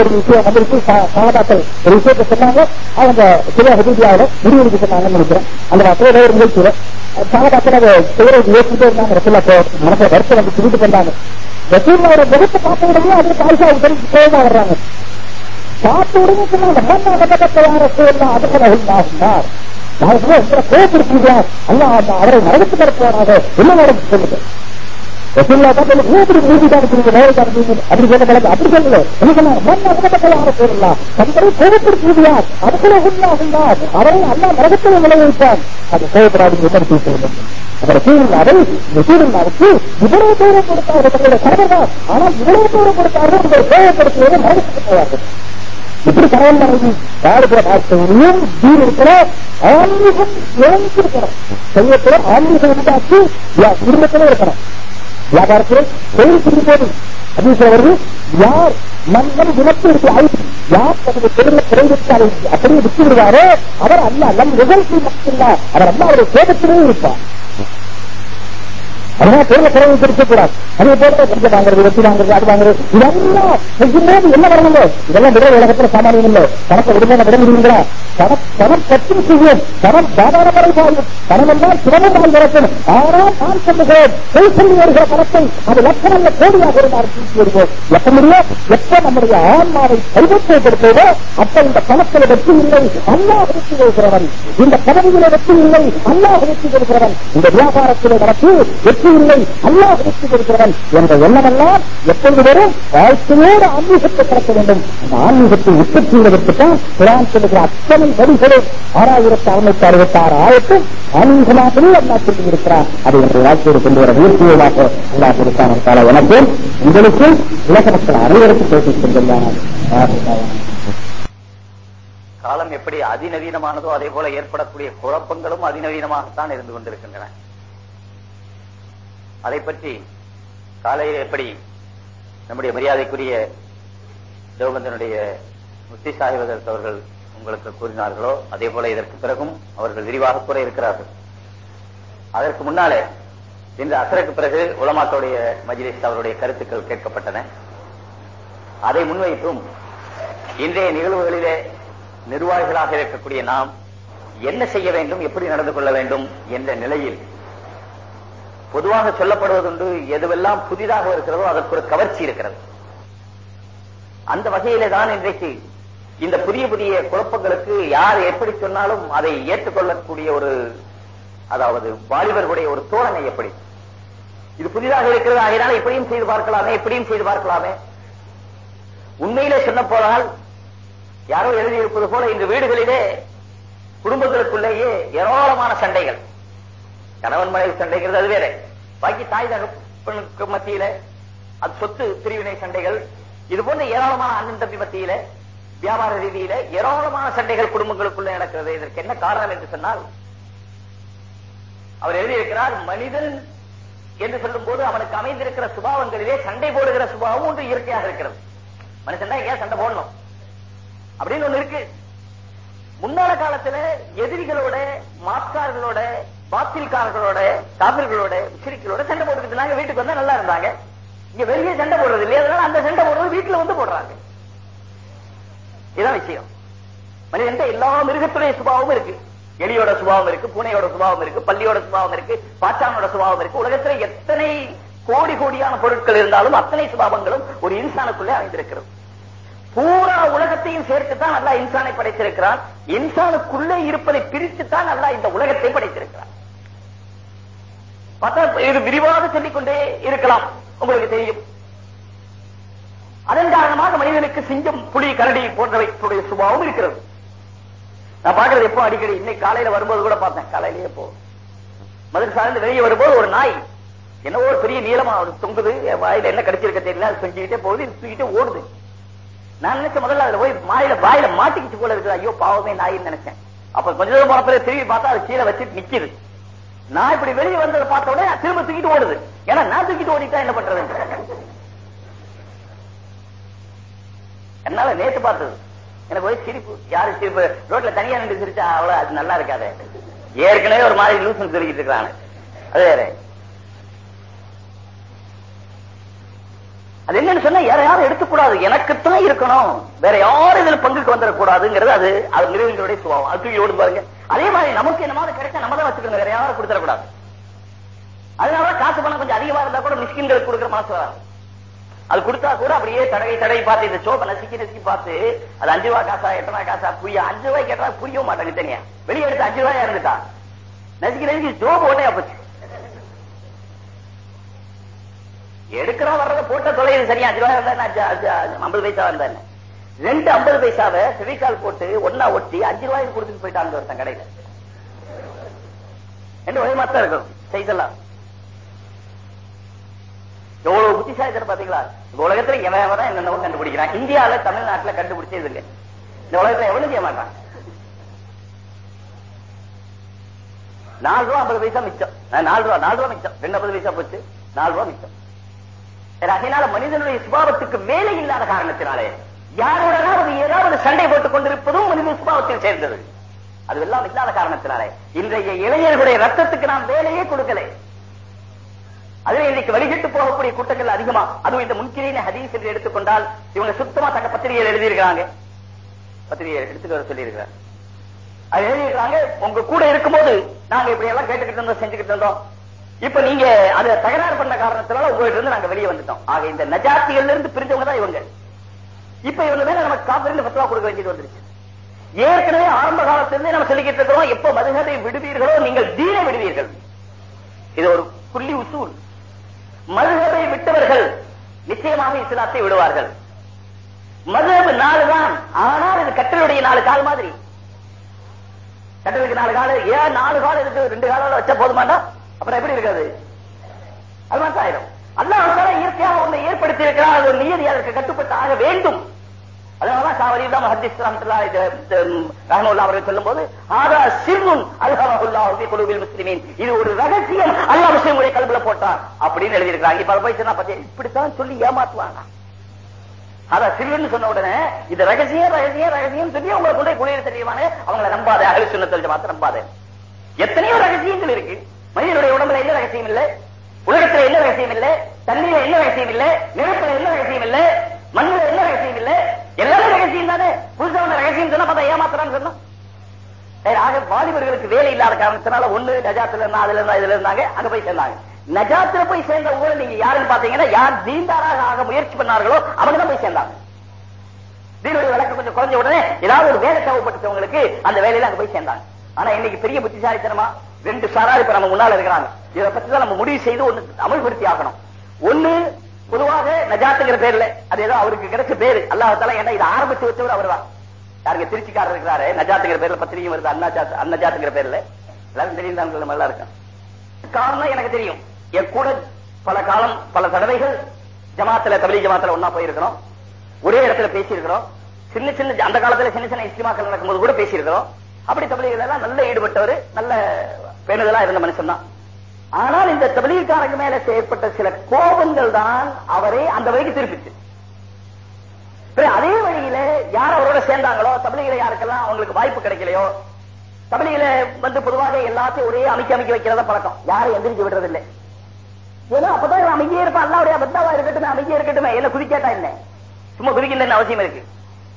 ஒரு விஷயம் வந்துருக்கு. சாதாக்கள் ஒரு விஷயத்தை சொன்னாங்க. அவங்க சில ஹதீபியாவில முடிவெடுக்க சொன்னாங்கன்னு நினைக்கிறேன். அந்த வார்த்தையில ஒரு நிகழ்ச்சியில சாதாக்கள் அதை செய்யறது யோசிச்சுட்டே இருந்தாங்க. ரசூல்லா மனசை வருஷம் வந்து சொல்லிட்டு பண்ணாங்க ரசூல்லாவோட முகத்தை பார்த்த உடனே அதுக்கு ஆயிஷா தெரிஞ்சு கோபமா வர்றாங்க. பார்த்த உடனே சொன்னாங்க மண்ணா நடக்கத்தை யார சொல்லலாம் அதுக்கு நான் உங்களை கோபப்படுத்தீங்க அல்ல அவரை நரகத்துக்கு நடத்துவாராக என்ன நடந்து சொல்லுங்க. ரசூல்லா பார்த்து ஊப்படி மூடி காமிக்கிறீங்க நேரம் காமிக்கிறீங்க அப்படி சொல்ல கலந்து அப்படி சொல்லல என்ன சொன்னாங்க மண் நரகத்தை யார தங்களை கோபப்படுத்தீங்க அதுக்குள்ள உண்மை உண்டா அவரை அல்லா நரகத்தில் விளைவிப்பான் அது கோபப்படாது என்ன சொல்லுங்க அவர் சூழ்நிலை இந்த சூழ்நிலைக்கு இவ்வளவு தூரம் கொடுத்தார் தங்களுடைய கணவர் ஆனால் இவ்வளவு தூரம் கொடுத்தார்கள் உங்களை கோபப்படுத்துவதை நரகத்துக்கு போவார்கள். இப்படி கடவுள் மனைவி யாருக்கிற வாழ்க்கையிலையும் தீர் இருக்கிற ஆன்மீகம் இழந்திருக்கணும் செய்யக்கூட ஆன்மீகம் உண்டாக்கி குடும்பத்திலே இருக்கணும் வியாபாரத்தில் தொழில் செய்யும் போது அப்படின்னு யார் மன்னன் குணத்திற்கு இருக்கு யார் தனது தொழிலை குறைவிட்டு அதை அப்படியே விட்டு விடுவாரோ அவர் அல்ல. நம் நிகழ்ச்சி மட்டுமில்ல அவர் அல்ல அவருடைய சேதத்திலே இருப்பார். அதனால பொருளை குறைவு பிடிக்கக்கூடாது அதே போல கொஞ்சம் வாங்குறது வெட்டி வாங்குறது அது வாங்குறது. இதெல்லாம் செய்யும்போது என்ன வரணுங்க? இதெல்லாம் விட உலகத்துல சாமானியம் இல்லை. பணத்தை விடுங்க விட முடியுங்களா? பணம் பணம் பற்றி செய்யும். பணம் சாதாரண முறை பாயும் பணம் எல்லாம் சிரமமாய் நடக்கும். ஆனால் நான் சொல்லுகிறேன் பொய் சொல்லி வருகிற பணத்தை அது லட்சணம் கோடியாக இருந்தாலும் தூக்கி வருவோம். எப்ப முடியும் எப்ப நம்முடைய ஆன்மாவை கைவற்றப்படுத்துவதோ அப்ப இந்த பணத்தில் வெற்றி இல்லை அல்லாஹ் வெற்றி கொடுக்கிறவன் இந்த பதவியில வெற்றி இல்லை அல்லாஹ் வெற்றி கொடுக்கிறவன் இந்த வியாபாரத்திலே நடத்தி வெற்றி இல்லை. அல்லாஹ் வெற்றி கொடுக்கிறவன். என்ற எண்ணமெல்லாம் எப்பொழுது வரும்? வாழ்க்கையோடு ஆன்மீகத்தை கடக்க வேண்டும். அந்த ஆன்மீகத்தை உற்பத்தி செய்வதற்குத்தான் குரான் சொல்லுகிற அத்தனை வழிகளும் ஆறாயிரத்தி அறுநூத்தி அறுபத்தி ஆறு ஆயிரத்தும் ஆன்மீகமாகவே அல்லா சொல்லி இருக்கிறார் அது என்ற வாழ்க்கையோடு கொண்டு வர முயற்சியமாக அல்லா கொடுத்தான எனக்கும் உங்களுக்கும் உலக மக்கள் அனைவருக்கும் பேசிக் கொண்டிருந்தார்கள் காலம் எப்படி அதிநவீனமானதோ அதே போல ஏற்படக்கூடிய குழப்பங்களும் அதிநவீனமாகத்தான் இருந்து கொண்டிருக்கின்றன. அதை பற்றி காலையில் எப்படி நம்முடைய மரியாதைக்குரிய தேவபந்தனுடைய முத்தி சாஹிபதர் அவர்கள் உங்களுக்கு கூறினார்களோ அதே போல இதற்கு பிறகும் அவர்கள் விரிவாக கூற இருக்கிறார்கள். அதற்கு முன்னாலே இந்த அசருக்கு பிறகு உலமாக்களுடைய மஜ்லிஸ் அவருடைய கருத்துக்கள் கேட்கப்பட்டன. அதை முன்வைத்தும் இன்றைய நிகழ்வுகளிலே நிர்வாகிகளாக இருக்கக்கூடிய நாம் என்ன செய்ய வேண்டும் எப்படி நடந்து கொள்ள வேண்டும் என்ற நிலையில் பொதுவாக சொல்லப்படுவதுண்டு எதுவெல்லாம் புதிதாக இருக்கிறதோ அதற்கு ஒரு கவர்ச்சி இருக்கிறது. அந்த வகையிலே தான் இன்றைக்கு இந்த புதிய புதிய குழப்பங்களுக்கு யார் எப்படி சொன்னாலும் அதை ஏற்றுக்கொள்ளக்கூடிய ஒரு அதாவது வாலிபர்களுடைய ஒரு தோரணை எப்படி? இது புதிதாக இருக்கிறது ஆகினால எப்படியும் செய்து பார்க்கலாமே எப்படியும் செய்து பார்க்கலாமே. உண்மையிலே சொன்ன போனால் யாரோ எழுதியிருப்பது போல இந்த வீடுகளிலே குடும்பங்களுக்குள்ளேயே ஏராளமான சண்டைகள். கணவன் மனைவி சண்டைங்கிறது அது வேற. பாக்கி தாய் தகப்பனுக்கு மத்தியில அது சொத்து பிரிவினை சண்டைகள். இது போன்ற ஏராளமான அண்ணன் தம்பி மத்தியில வியாபார ரீதியில ஏராளமான சண்டைகள் குடும்பங்களுக்குள்ள நடக்கிறது. இதற்கு என்ன காரணம் என்று சொன்னால் அவர் எழுதியிருக்கிறார் மனிதன் என்று சொல்லும் போது அவனுக்கு அமைந்திருக்கிற சுபாவங்களிலே சண்டை போடுகிற சுபாவம் ஒன்று இயற்கையாக இருக்கிறது. மனுஷன் தான் ஏன் சண்டை போடணும்? அப்படின்னு ஒண்ணு இருக்கு. முன்னால காலத்துல எதிரிகளோட மாஸ்கார்களோட பாத்தில்காரர்களோட காபிர்களோட முஸ்லிக்களோட சண்டை போட்டுக்கிட்டு இருந்தாங்க. வீட்டுக்கு வந்தா நல்லா இருந்தாங்க. இங்க வெளியே சண்டை போடுறது இல்லையா? அதனால அந்த சண்டை போடுறது வீட்டுல வந்து போடுறாங்க. இதுதான் விஷயம். மனிதன் எல்லா மிருகத்துடைய சுபாவமும் இருக்கு. எலியோட சுபாவம் இருக்கு பூனையோட சுபாவம் இருக்கு பள்ளியோட சுபாவம் இருக்கு பாச்சானோட சுபாவம் இருக்கு. உலகத்துல எத்தனை கோடி கோடியான பொருட்கள் இருந்தாலும் அத்தனை சுபாவங்களும் ஒரு இன்சானுக்குள்ளே அமைந்திருக்கிறது. பூரா உலகத்தையும் சேர்த்து தான் நல்லா இன்சானை படைத்திருக்கிறான். இன்சானுக்குள்ளே இருப்பதை பிரித்து தான் நல்லா இந்த உலகத்தை படைத்திருக்கிறான். என்று விரிவாக சொல்லிக்கொண்டே இருக்கலாம். உங்களுக்கு தெரியும். அதன் காரணமாக மனிதனுக்கு சிங்கம் புலி கரடி போன்றவைடைய சுபாவம் இருக்கிறது. நான் பாக்குறது எப்போ அடிக்கடி. இன்னைக்கு காலையில வரும்போது கூட பார்த்தேன். காலையிலேயே போ. மதுரை சார்ந்து வெளியே வரும்போது ஒரு நாய் என்னவோ ஒரு பெரிய நீளமா தொங்குது. வாயில என்ன கடிச்சிருக்க தெரியல. அது செஞ்சுக்கிட்டே போகுது. தூக்கிட்டே ஓடுது. நான் நினைச்ச முதல்ல அதுல போய் வாயில வாயில மாட்டிக்கிச்சு போல இருக்குது. ஐயோ பாவமே நாயின்னு நினைச்சேன். அப்ப கொஞ்ச தூரம் போன பிறகு திரும்பி பார்த்தா அது கீழே வச்சு நிக்குது. நான் இப்படி வெளியே வந்ததை பார்த்த உடனே திரும்ப தூக்கிட்டு ஓடுது. ஏன்னா நான் தூக்கிட்டு ஓடிட்டா என்ன பண்றது? என்னால நேத்து பார்த்தது. எனக்கு போய் சிரிப்பு. யாரு சிரிப்பு? ரோட்ல தனியா நின்று சிரிச்சா அவ்வளவு அது நல்லா இருக்காது. ஏற்கனவே ஒரு மாதிரி லூசன் தெரிவிட்டு இருக்கிறாங்க அது வேற. அது என்னன்னு சொன்னா யார யாரும் எடுத்துக்கூடாது. எனக்குத்தான் இருக்கணும். வேற யாரும் இதுல பங்குக்கு வந்துடக்கூடாதுங்கிறது அது அது மிருகங்களுடைய சுபாவம். அது தூக்கி ஓடு பாருங்க. அதே மாதிரி நமக்கு என்னமாவது கிடைச்சா நம்ம தான் வச்சுக்கணும். வேற யாரும் கொடுத்துடக்கூடாது. அதனால காசு பணம் கொஞ்சம் அதிகமா இருந்தா கூட மிஸ்கின்களுக்கு கொடுக்குற மனசு வராது. அது கொடுத்தா கூட அப்படியே தடவை தடவை பார்த்து இந்த சோப்பை நசுக்கி நசுக்கி பார்த்து அது அஞ்சு ரூபா காசா எட்டு ரூபா காசா புரியும் அஞ்சு ரூபாய் கேட்டா புரியவும் மாட்டாங்க தனியா. வெளியே எடுத்து அஞ்சு ரூபாயா இருந்துட்டா? நசுக்கி நசுக்கி சோப்பு உடனே போச்சு. எடுக்கிறா வர்றத போட்ட தொலைது சரியா? அஞ்சு ரூபாய் இருந்தா ஐம்பது பைசா இருந்தா ரெண்டு ஐம்பது பைசாவை செவிக்கால் போட்டு ஒன்னா ஒட்டி அஞ்சு ரூபாய்க்கு கொடுத்துட்டு போயிட்டாங்க ஒருத்தன் கடையில. ரெண்டு ஒரே மாதிரி தான் இருக்கும் செய்தலாம் எவ்வளவு எவ்வளவு தர பாத்தீங்களா இந்த உலகத்துல எவன் தான் என்னென்ன கண்டுபிடிக்கிறான். இந்தியால தமிழ்நாட்டுல கண்டுபிடிச்சது இல்லை. இந்த உலகத்துல எவ்வளவு செய்ய மாட்டான். நாலு ரூபா ஐம்பது பைசா மிச்சம். நாலு ரூபா நாலு ரூபா மிச்சம். ரெண்டு ஐம்பது பைசா போச்சு. நாலு ரூபா மிச்சம். அதனால மனிதனுடைய சுபாவத்துக்கு வேலை இல்லாத காரணத்தினாலே யாரோடனாவது ஏதாவது சண்டை போட்டுக் கொண்டிருப்பதும் மனித சுபாவத்தில் சேர்ந்தது. அது எல்லாம் இல்லாத காரணத்தினாலே இன்றைய இளைஞர்களுடைய ரத்தத்துக்கு நாம் வேலையே கொடுக்கலை. அதுல இன்னைக்கு வழிகட்டு போகக்கூடிய கூட்டங்கள் அதிகமா. அதுவும் இந்த முன்கிரின ஹதீஸ் என்று எடுத்துக்கொண்டால் இவங்க சுத்தமா தங்க பத்திரிகையில் எழுதியிருக்கிறாங்க. பத்திரிகை எடுத்துட்டு வர சொல்லியிருக்கிறாங்க அது எழுதியிருக்கிறாங்க உங்க கூட இருக்கும்போது நாங்க இப்படி எல்லாம் கேட்டுக்கிட்டு இருந்தோம் செஞ்சுக்கிட்டு இருந்தோம். இப்ப நீங்க அதை தகராறு பண்ண காரணத்தினால உங்ககிட்ட இருந்து நாங்க வெளியே வந்துட்டோம். ஆக இந்த நஜாத்திகள் இருந்து பிரிஞ்சவங்க தான் இவங்க. இப்ப இவங்க மேல நமக்கு காப்பிருந்து பத்துவா கொடுக்க வேண்டியது வந்துருச்சு. ஏற்கனவே ஆரம்ப காலத்திலிருந்தே நம்ம சொல்லிக்கிட்டு இருக்கிறோம் எப்ப மதுகதை விடுவீர்களோ நீங்கள் தீனை விடுவீர்கள். இது ஒரு புள்ளி உசூல். மதுகதை விட்டவர்கள் நிச்சயமாக இஸ்லாத்தை விடுவார்கள். மதுகபு நாலு தான் ஆனால் இது கட்டளுடைய நாலு கால் மாதிரி. கட்டளுக்கு நாலு கால ஏன் நாலு கால் இருக்கு? ரெண்டு காலம் வச்சா போதுமாண்டா? அப்புறம் எப்படி இருக்காது அது மாதிரி ஆயிரும் அல்லாஹ் இயற்கையாக ஒன்றை ஏற்படுத்தி இருக்கிறார் அது ஒரு நியதி அதற்கு கட்டுப்பட்டு ஆக வேண்டும் அதனாலதான் சாவரி சாவலிதான் ஹதீஸ் ரஹமுல்லா அவர்கள் சொல்லும் போது ஆதா சிறுன் அல்ஹமஹுல்லாஹு குழுவில் முஸ்லிமின். இது ஒரு ரகசியம். அல்லா முஸ்லிமுடைய கல்வில போட்டார் அப்படின்னு எழுதியிருக்கிறாங்க. இப்ப போய் சொன்னா பத்தி இப்படித்தான் சொல்லி ஏமாத்துவாங்க அதான் சிறுவன் சொன்ன உடனே இது ரகசியம் ரகசியம் ரகசியம் சொல்லி அவங்களை கொண்டே போய் குளிர் தெரியுமானே அவங்களை நம்பாத அகல் சுண்ணத்தில் மாத்த நம்பாத. எத்தனையோ ரகசியங்கள் இருக்கு. மனிதனுடைய உடம்புல என்ன ரகசியம் இல்ல? உலகத்துல என்ன ரகசியம் இல்ல? தண்ணியில என்ன ரகசியம் இல்ல? நிலத்துல என்ன ரகசியம் இல்ல? மண்ணுல என்ன ரகசியம் இல்ல? எல்லாமே ரகசியம் தானே? புதுசா ஒண்ணு ரகசியம் சொன்னா பார்த்தா ஏமாத்துறான்னு சொன்னா. ஆக வாலிபர்களுக்கு வேலை இல்லாத காரணத்தினால ஒண்ணு நஜாத்துல இருந்தா அதுல இருந்தா இதுல இருந்தாங்க அங்க போய் சேர்ந்தாங்க. நஜாத்துல போய் சேர்ந்த ஊரை நீங்க யாருன்னு பாத்தீங்கன்னா யார் தீன்தாராக ஆக முயற்சி பண்ணார்களோ அவங்க தான் போய் சேர்ந்தாங்க. தீனுடைய விளக்கம் கொஞ்சம் குறைஞ்ச உடனே ஏதாவது ஒரு வேலை தேவைப்பட்டவங்களுக்கு அந்த வேலையில அங்க போய் சேர்ந்தாங்க. ஆனா இன்னைக்கு பெரிய புத்திசாலித்தனமா ரெண்டு சாரார் இப்ப நம்ம முன்னால இருக்கிறாங்க. இதை பத்தி தான் நம்ம முடிவு செய்து ஒண்ணு அமல்படுத்தி ஆகணும். ஒண்ணு பொதுவாக நஜாத்துங்கிற பேர்ல அது ஏதோ அவருக்கு கிடைச்ச பேரு. அல்லாஹால ஏன்னா இதை ஆரம்பிச்சு வச்சவர் அவர் தான். யாருங்க திருச்சிக்காரர் இருக்கிறாரு? நஜாத்துங்கிற பேர்ல பத்திரிக்கை வருது அண்ணாஜாத் அண்ணஜாத்துங்கிற பேர்ல. எல்லாரும் தெரியும் தான் நல்லா இருக்கும் காரணம் எனக்கு தெரியும். என் கூட பல காலம் பல தடவைகள் ஜமாத்துல தமிழ் ஜமாத்துல ஒன்னா போயிருக்கிறோம். ஒரே இடத்துல பேசியிருக்கிறோம். சின்ன சின்ன அந்த காலத்துல சின்ன சின்ன இஸ்லிமாக்கள் நடக்கும்போது கூட பேசியிருக்கிறோம். அப்படி தமிழர்கள் எல்லாம் நல்ல ஈடுபட்டவர் நல்ல பேணுதலா இருந்த மனுஷன் தான். ஆனால் இந்த தபிலீர்காரங்க மேல செயற்பட்ட சில கோபங்கள் தான் அவரை அந்த வழிக்கு திருப்பிச்சு. அதே வழியில யார் அவரோட சேர்ந்தாங்களோ தமிழில யாருக்கெல்லாம் அவங்களுக்கு வாய்ப்பு கிடைக்கலையோ தமிழில வந்து பொதுவாக எல்லாத்தையும் ஒரே அமைக்க அமைக்க வைக்கிறத பழக்கம். யாரும் எந்திரிச்சு விடுறது இல்லை ஏன்னா அப்பதான் இவன் அமைதியே இருப்பான். அல்லாவுடைய பத்தாவா இருக்கட்டும் அமைதியே இருக்கட்டும். என்ன குதிக்காட்டா என்ன? சும்மா குதிக்கலன்னு அவசியம் இருக்கு.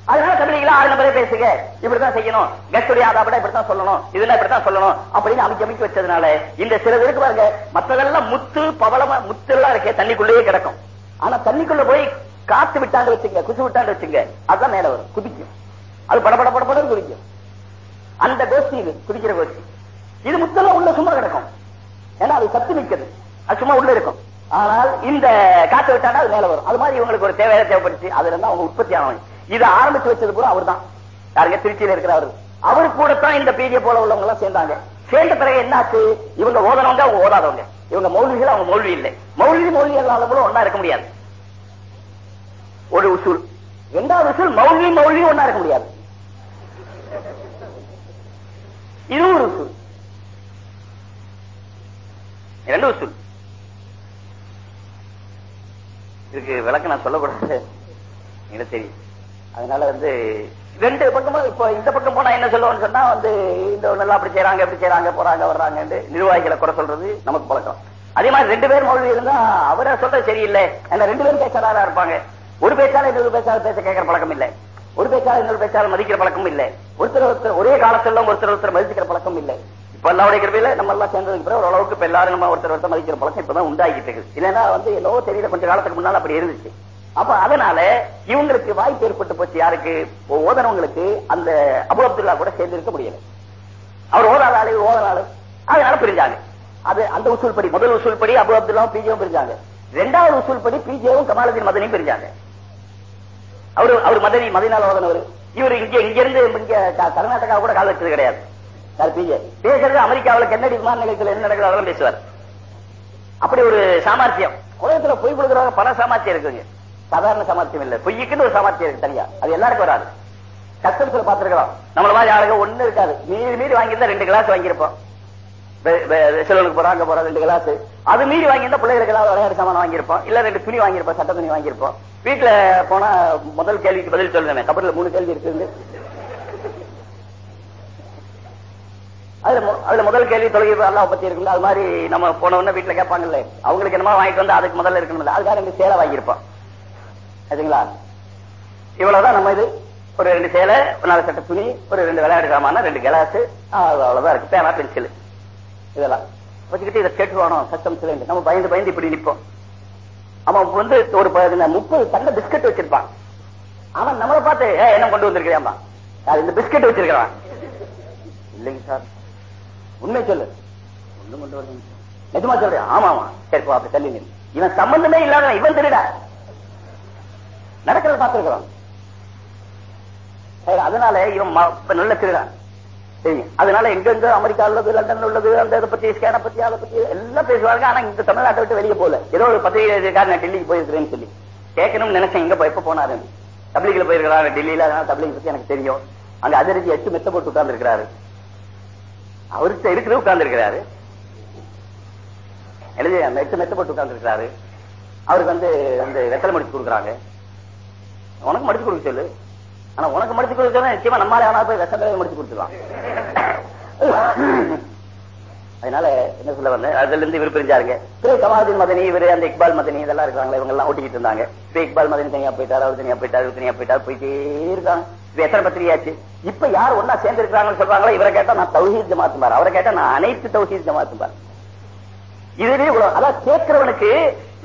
அதனால தமிழில ஆறு நம்பரே பேசுங்க. இப்படித்தான் செய்யணும். கஸ்டுடைய ஆதாபட இப்படித்தான் சொல்லணும். இதுல இப்படித்தான் சொல்லணும். அப்படின்னு அமைக்க அமைக்க வச்சதுனால இந்த சில இருக்கு பாருங்க மற்றதெல்லாம் முத்து பவளமா முத்து எல்லாம் இருக்கே தண்ணிக்குள்ளேயே கிடக்கும். ஆனா தண்ணிக்குள்ள போய் காத்து விட்டாங்க வச்சுங்க குசு விட்டாங்க வச்சுங்க அதுதான் மேல வரும். குதிக்கும். அது படபட படபடன்னு குதிக்கும். அந்த கோஷ்டி இது குதிக்கிற கோஷ்டி. இது முத்தெல்லாம் உள்ள சும்மா கிடக்கும். ஏன்னா அது சத்து நிற்குது அது சும்மா உள்ள இருக்கும். ஆனால் இந்த காத்து விட்டாண்டா அது மேல வரும். அது மாதிரி இவங்களுக்கு ஒரு தேவையான தேவைப்படுச்சு. அதுல இருந்தா அவங்க உற்பத்தி ஆனவங்க. இதை ஆரம்பிச்சு வச்சது பூரா அவர் தான் யாருங்க? திருச்சியில இருக்கிறவர் அவரு. கூட தான் இந்த பீடிய போல உள்ளவங்க எல்லாம் சேர்ந்தாங்க. சேர்ந்த பிறகு என்னாச்சு? இவங்க ஓதனவங்க அவங்க ஓதாதவங்க. இவங்க மௌலிகள் அவங்க மௌல்வி இல்லை. மௌல்வி மௌல்வி கூட ஒன்னா இருக்க முடியாது. ஒரு உசூல். ரெண்டாவது உசூல்? மௌல்வி மௌல்வி ஒன்னா இருக்க முடியாது. இது ஒரு உசூல். ரெண்டு உசூல். இதுக்கு விளக்கம் நான் சொல்லக்கூடாது. எனக்கு தெரியும். அதனால வந்து ரெண்டு பக்கமும் இப்போ இந்த பக்கம் போனா என்ன சொல்லுவோம்னு சொன்னா வந்து இந்த ஒண்ணெல்லாம் அப்படி செய்யறாங்க அப்படி செய்யறாங்க போறாங்க வர்றாங்க நிர்வாகிகளை குறை சொல்றது நமக்கு பழக்கம். அதே மாதிரி ரெண்டு பேர் மொழி இருந்தா அவரை சொல்றது சரியில்லை. ஏன்னா ரெண்டு பேரும் பேச்சாளரா இருப்பாங்க. ஒரு பேச்சாளர் இன்னொரு பேச்சாளர் பேச கேட்கிற பழக்கம் இல்லை. ஒரு பேச்சாளர் இன்னொரு பேச்சாளர் மதிக்கிற பழக்கம் இல்லை. ஒருத்தர் ஒருத்தர் ஒரே காலத்துல ஒருத்தர் ஒருத்தர் மதிக்கிற பழக்கம் இல்லை. இப்ப எல்லாம் கிருபையில நம்ம எல்லாம் சேர்ந்ததுக்கு பிறகு ஓரளவுக்கு இப்ப எல்லாரும் நம்ம ஒருத்தர் ஒருத்தர் மதிக்கிற பழக்கம் இப்பதான் உண்டாகிட்டு இருக்கு இல்லைன்னா வந்து ஏதோ தெரியல கொஞ்ச காலத்துக்கு முன்னால அப்படி இருந்துச்சு. அப்ப அதனால இவங்களுக்கு வாய்ப்பு ஏற்பட்டு போச்சு யாருக்கு? ஓதனவங்களுக்கு அந்த அபு அப்துல்லா கூட சேர்ந்து இருக்க முடியல. அவர் ஓதாத ஆளு ஓதாத ஆளு. அதனால பிரிஞ்சாங்க. அது அந்த உசூல் படி முதல் உசூல் படி அபு அப்துல்லாவும் பிஜேவும் பிரிஞ்சாங்க. ரெண்டாவது உசூல் படி பிஜேவும் கமாலதீன் மதனையும் பிரிஞ்சாங்க. அவரு அவர் மதனி மதினால ஓதனவர். இவர் இங்க இங்க இருந்து இங்க கர்நாடகா கூட கால் வச்சது கிடையாது. பிஜே பேசுறது அமெரிக்காவுல கென்னடி விமான நிலையத்தில் என்ன நடக்குது அதெல்லாம் பேசுவார். அப்படி ஒரு சாமர்த்தியம். உலகத்துல போய் கொடுக்குறவங்க பல சாமர்த்தியம் இருக்குங்க சாதாரண சாமர்த்தியம் இல்ல. பொய்க்குன்னு ஒரு சாமர்த்தியம் இருக்கு தனியா. அது எல்லாருக்கும் வராது. கஸ்டம்ஸ்ல பாத்துருக்கலாம் நம்மள மாதிரி ஆளுங்க ஒண்ணு இருக்காது. மீறி மீறி வாங்கியிருந்தா ரெண்டு கிளாஸ் வாங்கியிருப்போம். சிலவனுக்கு போறோம் அங்க போறோம் ரெண்டு கிளாஸ் அது மீறி வாங்கியிருந்தா பிள்ளைகளுக்கு ஏதாவது விளையாட்டு சாமான வாங்கியிருப்போம். இல்ல ரெண்டு துணி வாங்கியிருப்போம் சட்ட துணி வாங்கியிருப்போம். வீட்டுல போனா முதல் கேள்விக்கு பதில் சொல்லுவேன் கபடியில மூணு கேள்வி இருக்குது அதுல அதுல முதல் கேள்வி தொழுகை அல்லாஹ் பத்தி இருக்குல்ல அது மாதிரி நம்ம போன உடனே வீட்டுல கேட்பாங்கல்ல. அவங்களுக்கு என்னமா வாங்கிட்டு வந்து அதுக்கு முதல்ல இருக்கணும் அதுக்காக ரெண்டு சேலை வாங்கியிருப்போம். சரிங்களா? இவ்வளவுதான் நம்ம இது. ஒரு ரெண்டு சேலை ஒரு நாலு சட்ட துணி ஒரு ரெண்டு விளையாட்டு சாமான ரெண்டு கிளாஸ். அவ்வளவுதான் இருக்கு. பேனா பென்சில். இதெல்லாம். வச்சுக்கிட்டு இதை கேட்டுவானோ சத்தம் சிலைண்டு நம்ம பயந்து பயந்து இப்படி நிப்போம் அவன் வந்து ஒரு முப்பது தண்ட பிஸ்கட் வச்சிருப்பான். அவன் நம்மளை பார்த்து என்ன கொண்டு வந்திருக்கிறியாமா அது இந்த பிஸ்கட் வச்சிருக்கிறான் இல்லைங்க சார். உண்மை சொல்லு. ஒண்ணும் கொண்டு வரலைங்க நிஜமா சொல்றேன் ஆமா ஆமா சரி அப்படி தள்ளி இவன் சம்பந்தமே இல்லாத இவன் திருடா. நடக்கிறத பார்த்திருக்கிறோம். அதனால இவன் நல்ல திருடான். அதனால எங்கெங்க அமெரிக்கா உள்ளது லண்டன் உள்ளது அந்த இதை பத்தி ஸ்கேனை பத்தி அதை பத்தி எல்லாம் பேசுவாங்க. ஆனா இந்த தமிழ்நாட்டை விட்டு வெளியே போல ஏதோ ஒரு பத்திரிகை நான் டெல்லிக்கு போயிருக்கிறேன்னு சொல்லி. கேட்கணும்னு நினைச்சேன் எங்க போய் எப்ப போனாரு தப்லீக்ல போயிருக்கிறாரு டெல்லியில அதனால தப்லீக் பத்தி எனக்கு தெரியும். அங்க அதிர்ச்சி எட்டு மெத்த போட்டு உட்கார்ந்து இருக்கிறாரு அவருக்கு இருக்கிறது உட்கார்ந்து இருக்கிறாரு எழுதி அந்த எட்டு மெத்த போட்டு உட்கார்ந்து இருக்கிறாரு அவருக்கு வந்து வந்து வெத்தலை முடிச்சு கொடுக்குறாங்க. உனக்கு மடிச்சு கொடுக்க சொல்லு. ஆனா உனக்கு மடிச்சு கொடுக்க சொன்னா நிச்சயமா நம்மளால ஆனா போய் வெத்தலை முடிச்சு கொடுத்துருவான். அதனால என்ன சொல்ல வந்தேன்? அதுல இருந்து இவர் பிரிஞ்சாருங்க. பிறகு கமாலுதீன் மதனி இவரு அந்த இக்பால் மதனி இதெல்லாம் இருக்காங்களே இவங்க எல்லாம் ஓட்டிக்கிட்டு இருந்தாங்க. இப்ப இக்பால் மதனி தனியா போயிட்டாரு அவர் தனியா போயிட்டாரு இவர் தனியா போயிட்டாரு போயிட்டே இருக்காங்க. இப்ப எத்தனை பத்திரிகையாச்சு இப்ப யார் ஒன்னா சேர்ந்து இருக்காங்கன்னு சொல்றாங்களோ இவரை கேட்டா நான் தௌஹீத் ஜமாத்து பாரு அவரை கேட்டா நான் அனைத்து தௌஹீத் ஜமாத்து பாரு இதுவே இவ்வளவு அதான் கேட்கிறவனுக்கு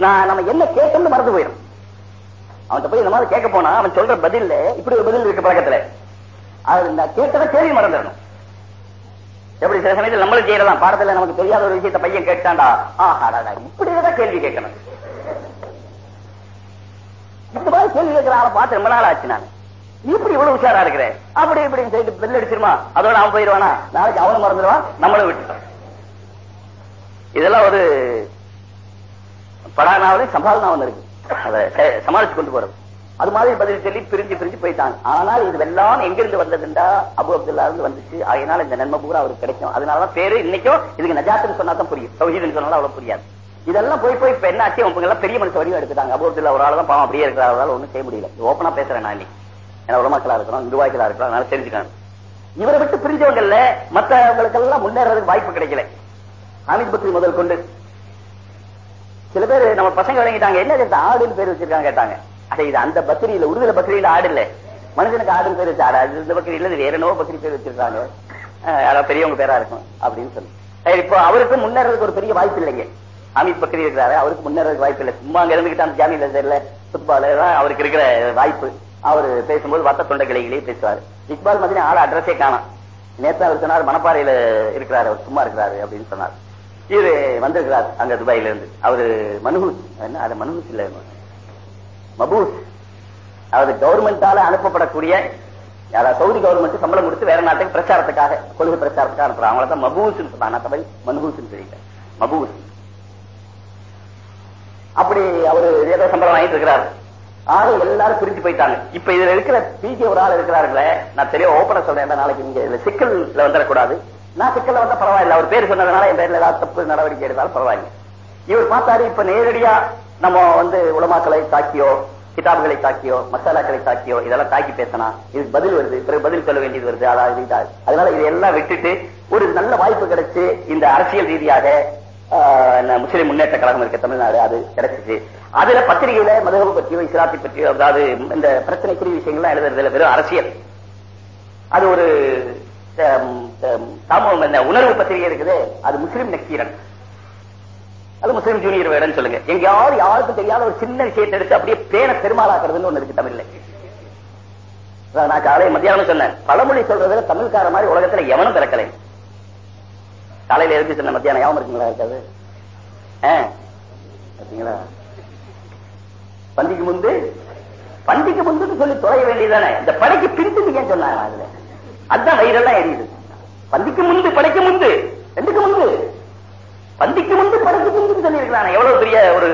நான் நம்ம என்ன கேட்கணும்னு மறந்து போயிடும். அவன்கிட்ட போய் இந்த மாதிரி கேட்க போனா அவன் சொல்ற பதில்ல இப்படி ஒரு பதில் இருக்கு பழக்கத்துல. அது நான் கேட்டதை கேள்வி மறந்துடணும். எப்படி சில சமயத்தில் நம்மளும் செய்யறதான். பாடத்துல நமக்கு தெரியாத ஒரு விஷயத்தை பையன் கேட்டான்டா. ஆஹாடா இப்படி தான் கேள்வி கேட்கணும். இந்த மாதிரி கேள்வி கேட்கிற ஆளை பார்த்து ரொம்ப நாள் ஆச்சு நான். இப்படி இவ்வளவு உஷாரா இருக்கிற? அப்படி இப்படின்னு சொல்லிட்டு பெல் அடிச்சிருமா? அதோட அவன் போயிருவானா நாளைக்கு அவனும் மறந்துடுவான் நம்மளும் விட்டுட்டான் இதெல்லாம் ஒரு படானாவிலே சம்பாதனா இருக்கு. அதை சமாளிச்சு கொண்டு போறது. அது மாதிரி பதில் சொல்லி பிரிஞ்சு பிரிஞ்சு போயிட்டாங்க. ஆனால் இது எல்லாம் எங்கிருந்து வந்ததுண்டா? அபு அப்துல்லா இருந்து வந்துச்சு. அதனால இந்த நன்மை பூரா அவருக்கு கிடைக்கும். அதனாலதான் பேரு இன்னைக்கும் இதுக்கு நஜாத்துன்னு சொன்னா தான் புரியும். தௌஹீதுன்னு சொன்னாலும் அவ்வளவு புரியாது. இதெல்லாம் போய் போய் இப்ப என்ன ஆச்சு அவங்க எல்லாம் பெரிய மனுஷ வடிவம் எடுத்துட்டாங்க. அபு அப்துல்லா ஒரு ஆள் தான் பாவம் அப்படியே இருக்கிற அவரால் ஒண்ணும் செய்ய முடியல. ஓப்பனா பேசுறேன் நான் இன்னைக்கு. ஏன்னா உலமாக்களா இருக்கிறோம் நிர்வாகிகளா இருக்கிறோம் அதனால தெரிஞ்சுக்கணும். இவரை விட்டு பிரிஞ்சவங்கல்ல மத்தவங்களுக்கெல்லாம் முன்னேறதுக்கு வாய்ப்பு கிடைக்கல. ஹாமித் பக்ரி முதல் கொண்டு சில பேர் நம்ம பசங்க விளங்கிட்டாங்க என்ன ஆடுன்னு பேர் வச்சிருக்காங்க கேட்டாங்க. அட இது அந்த பக்ரியில உருதுல பக்ரியில ஆடு இல்ல. மனுஷனுக்கு ஆடுன்னு பேர் வச்சு ஆடாது இந்த பக்ரி இல்ல வேற என்னவோ பக்ரி பேர் வச்சிருக்காங்க. யாராவது பெரியவங்க பேரா இருக்கும் அப்படின்னு சொல்லி. இப்போ அவருக்கு முன்னேறதுக்கு ஒரு பெரிய வாய்ப்பு இல்லைங்க. அமித் பக்ரி இருக்கிறாரு அவருக்கு முன்னேறதுக்கு வாய்ப்பு இல்லை. சும்மா அங்க இருந்துகிட்டு அந்த ஜாமீன்ல தெரியல. ஃபுட்பால் அவருக்கு இருக்கிற வாய்ப்பு. அவர் பேசும்போது வத்த தொண்டை கிளைகளே பேசுவார். இக்பால் மதினி ஆள் அட்ரஸே காணும். நேற்று அவர் சொன்னார் மணப்பாறையில இருக்கிறாரு அவர் சும்மா இருக்கிறாரு அப்படின்னு சொன்னார். இது வந்திருக்கிறார் அங்க துபாயில இருந்து. அவரு மனுஹூஸ் என்ன அது மனுஹூஸ் இல்ல. மபூஸ். அதாவது கவர்மெண்டால அனுப்பப்படக்கூடிய யாராவது சவுதி கவர்மெண்ட் சம்பளம் கொடுத்து வேற நாட்டுக்கு பிரச்சாரத்துக்காக கொள்கை பிரச்சாரத்துக்காக அனுப்புறாங்க. அவங்கள தான் மபூஸ் சொன்னாங்க. தமிழ் மனுஹூஸ் தெரியல மபூஸ். அப்படி அவரு ஏதோ சம்பளம் வாங்கிட்டு இருக்கிறார். ஆக எல்லாரும் பிரிஞ்சு போயிட்டாங்க. இப்ப இதுல இருக்கிற பிஜி ஒரு ஆள் இருக்கிறாருங்களே நான் தெரிய ஓபன சொல்றேன். நாளைக்கு நீங்க இதுல சிக்கல்ல வந்துடக்கூடாது. நான் சிக்கல வந்தா பரவாயில்ல. அவர் பேர் சொன்னதுனால என் பேர்ல ஏதாவது தப்பு நடவடிக்கை எடுத்தாலும் பரவாயில்லை. இவர் பார்த்தாரு இப்ப நேரடியா நம்ம வந்து உலமாக்களை தாக்கியோ கிதாபுகளை தாக்கியோ மசாலாக்களை தாக்கியோ இதெல்லாம் தாக்கி பேசினா இதுக்கு பதில் வருது. பிறகு பதில் சொல்ல வேண்டியது வருது. அதாவது அதனால இதெல்லாம் விட்டுட்டு ஒரு நல்ல வாய்ப்பு கிடைச்சு இந்த அரசியல் ரீதியாக ஆஹ், முஸ்லிம் முன்னேற்ற கழகம் இருக்க தமிழ்நாடு அது கிடைச்சிச்சு. அதுல பத்திரிகையில மதுகபு பற்றியோ இஸ்லாத்தை பற்றியோ அதாவது இந்த பிரச்சனைக்குரிய விஷயங்கள்லாம் எழுதுறதுல வெறும் அரசியல். அது ஒரு சமூகம் என்ன உணர்வு பத்திரிகை இருக்குது. அது முஸ்லிம் நக்கீரன். அது முஸ்லிம் ஜூனியர் வேடன்னு சொல்லுங்க. எங்கேயாவது யாருக்கும் தெரியாத ஒரு சின்ன விஷயத்தை எடுத்து அப்படியே பேன பெருமாளாக்குறதுன்னு ஒண்ணு இருக்கு தமிழ்ல. அதான் நான் காலையில மத்தியானம் சொன்னேன். பழமொழி சொல்றதுல தமிழ்கார மாதிரி உலகத்துல எவனும் பிறக்கலை. காலையில எழுதி சொன்ன மத்தியானம் யாவும் இருக்குங்களா இருக்காது ஆ, பாத்தீங்களா பந்திக்கு முந்து பந்திக்கு முந்துன்னு சொல்லி தொலைய வேண்டியதானே இந்த படைக்கு பிரித்து ஏன் சொன்னாங்க அதுல? அதுதான் வயிறெல்லாம் எரியுது. பந்திக்கு முந்து படைக்கு முந்து ரெண்டுக்கு முந்து பந்திக்கு முந்து படைக்கு முந்து சொல்லியிருக்கிறான். எவ்வளவு பெரிய ஒரு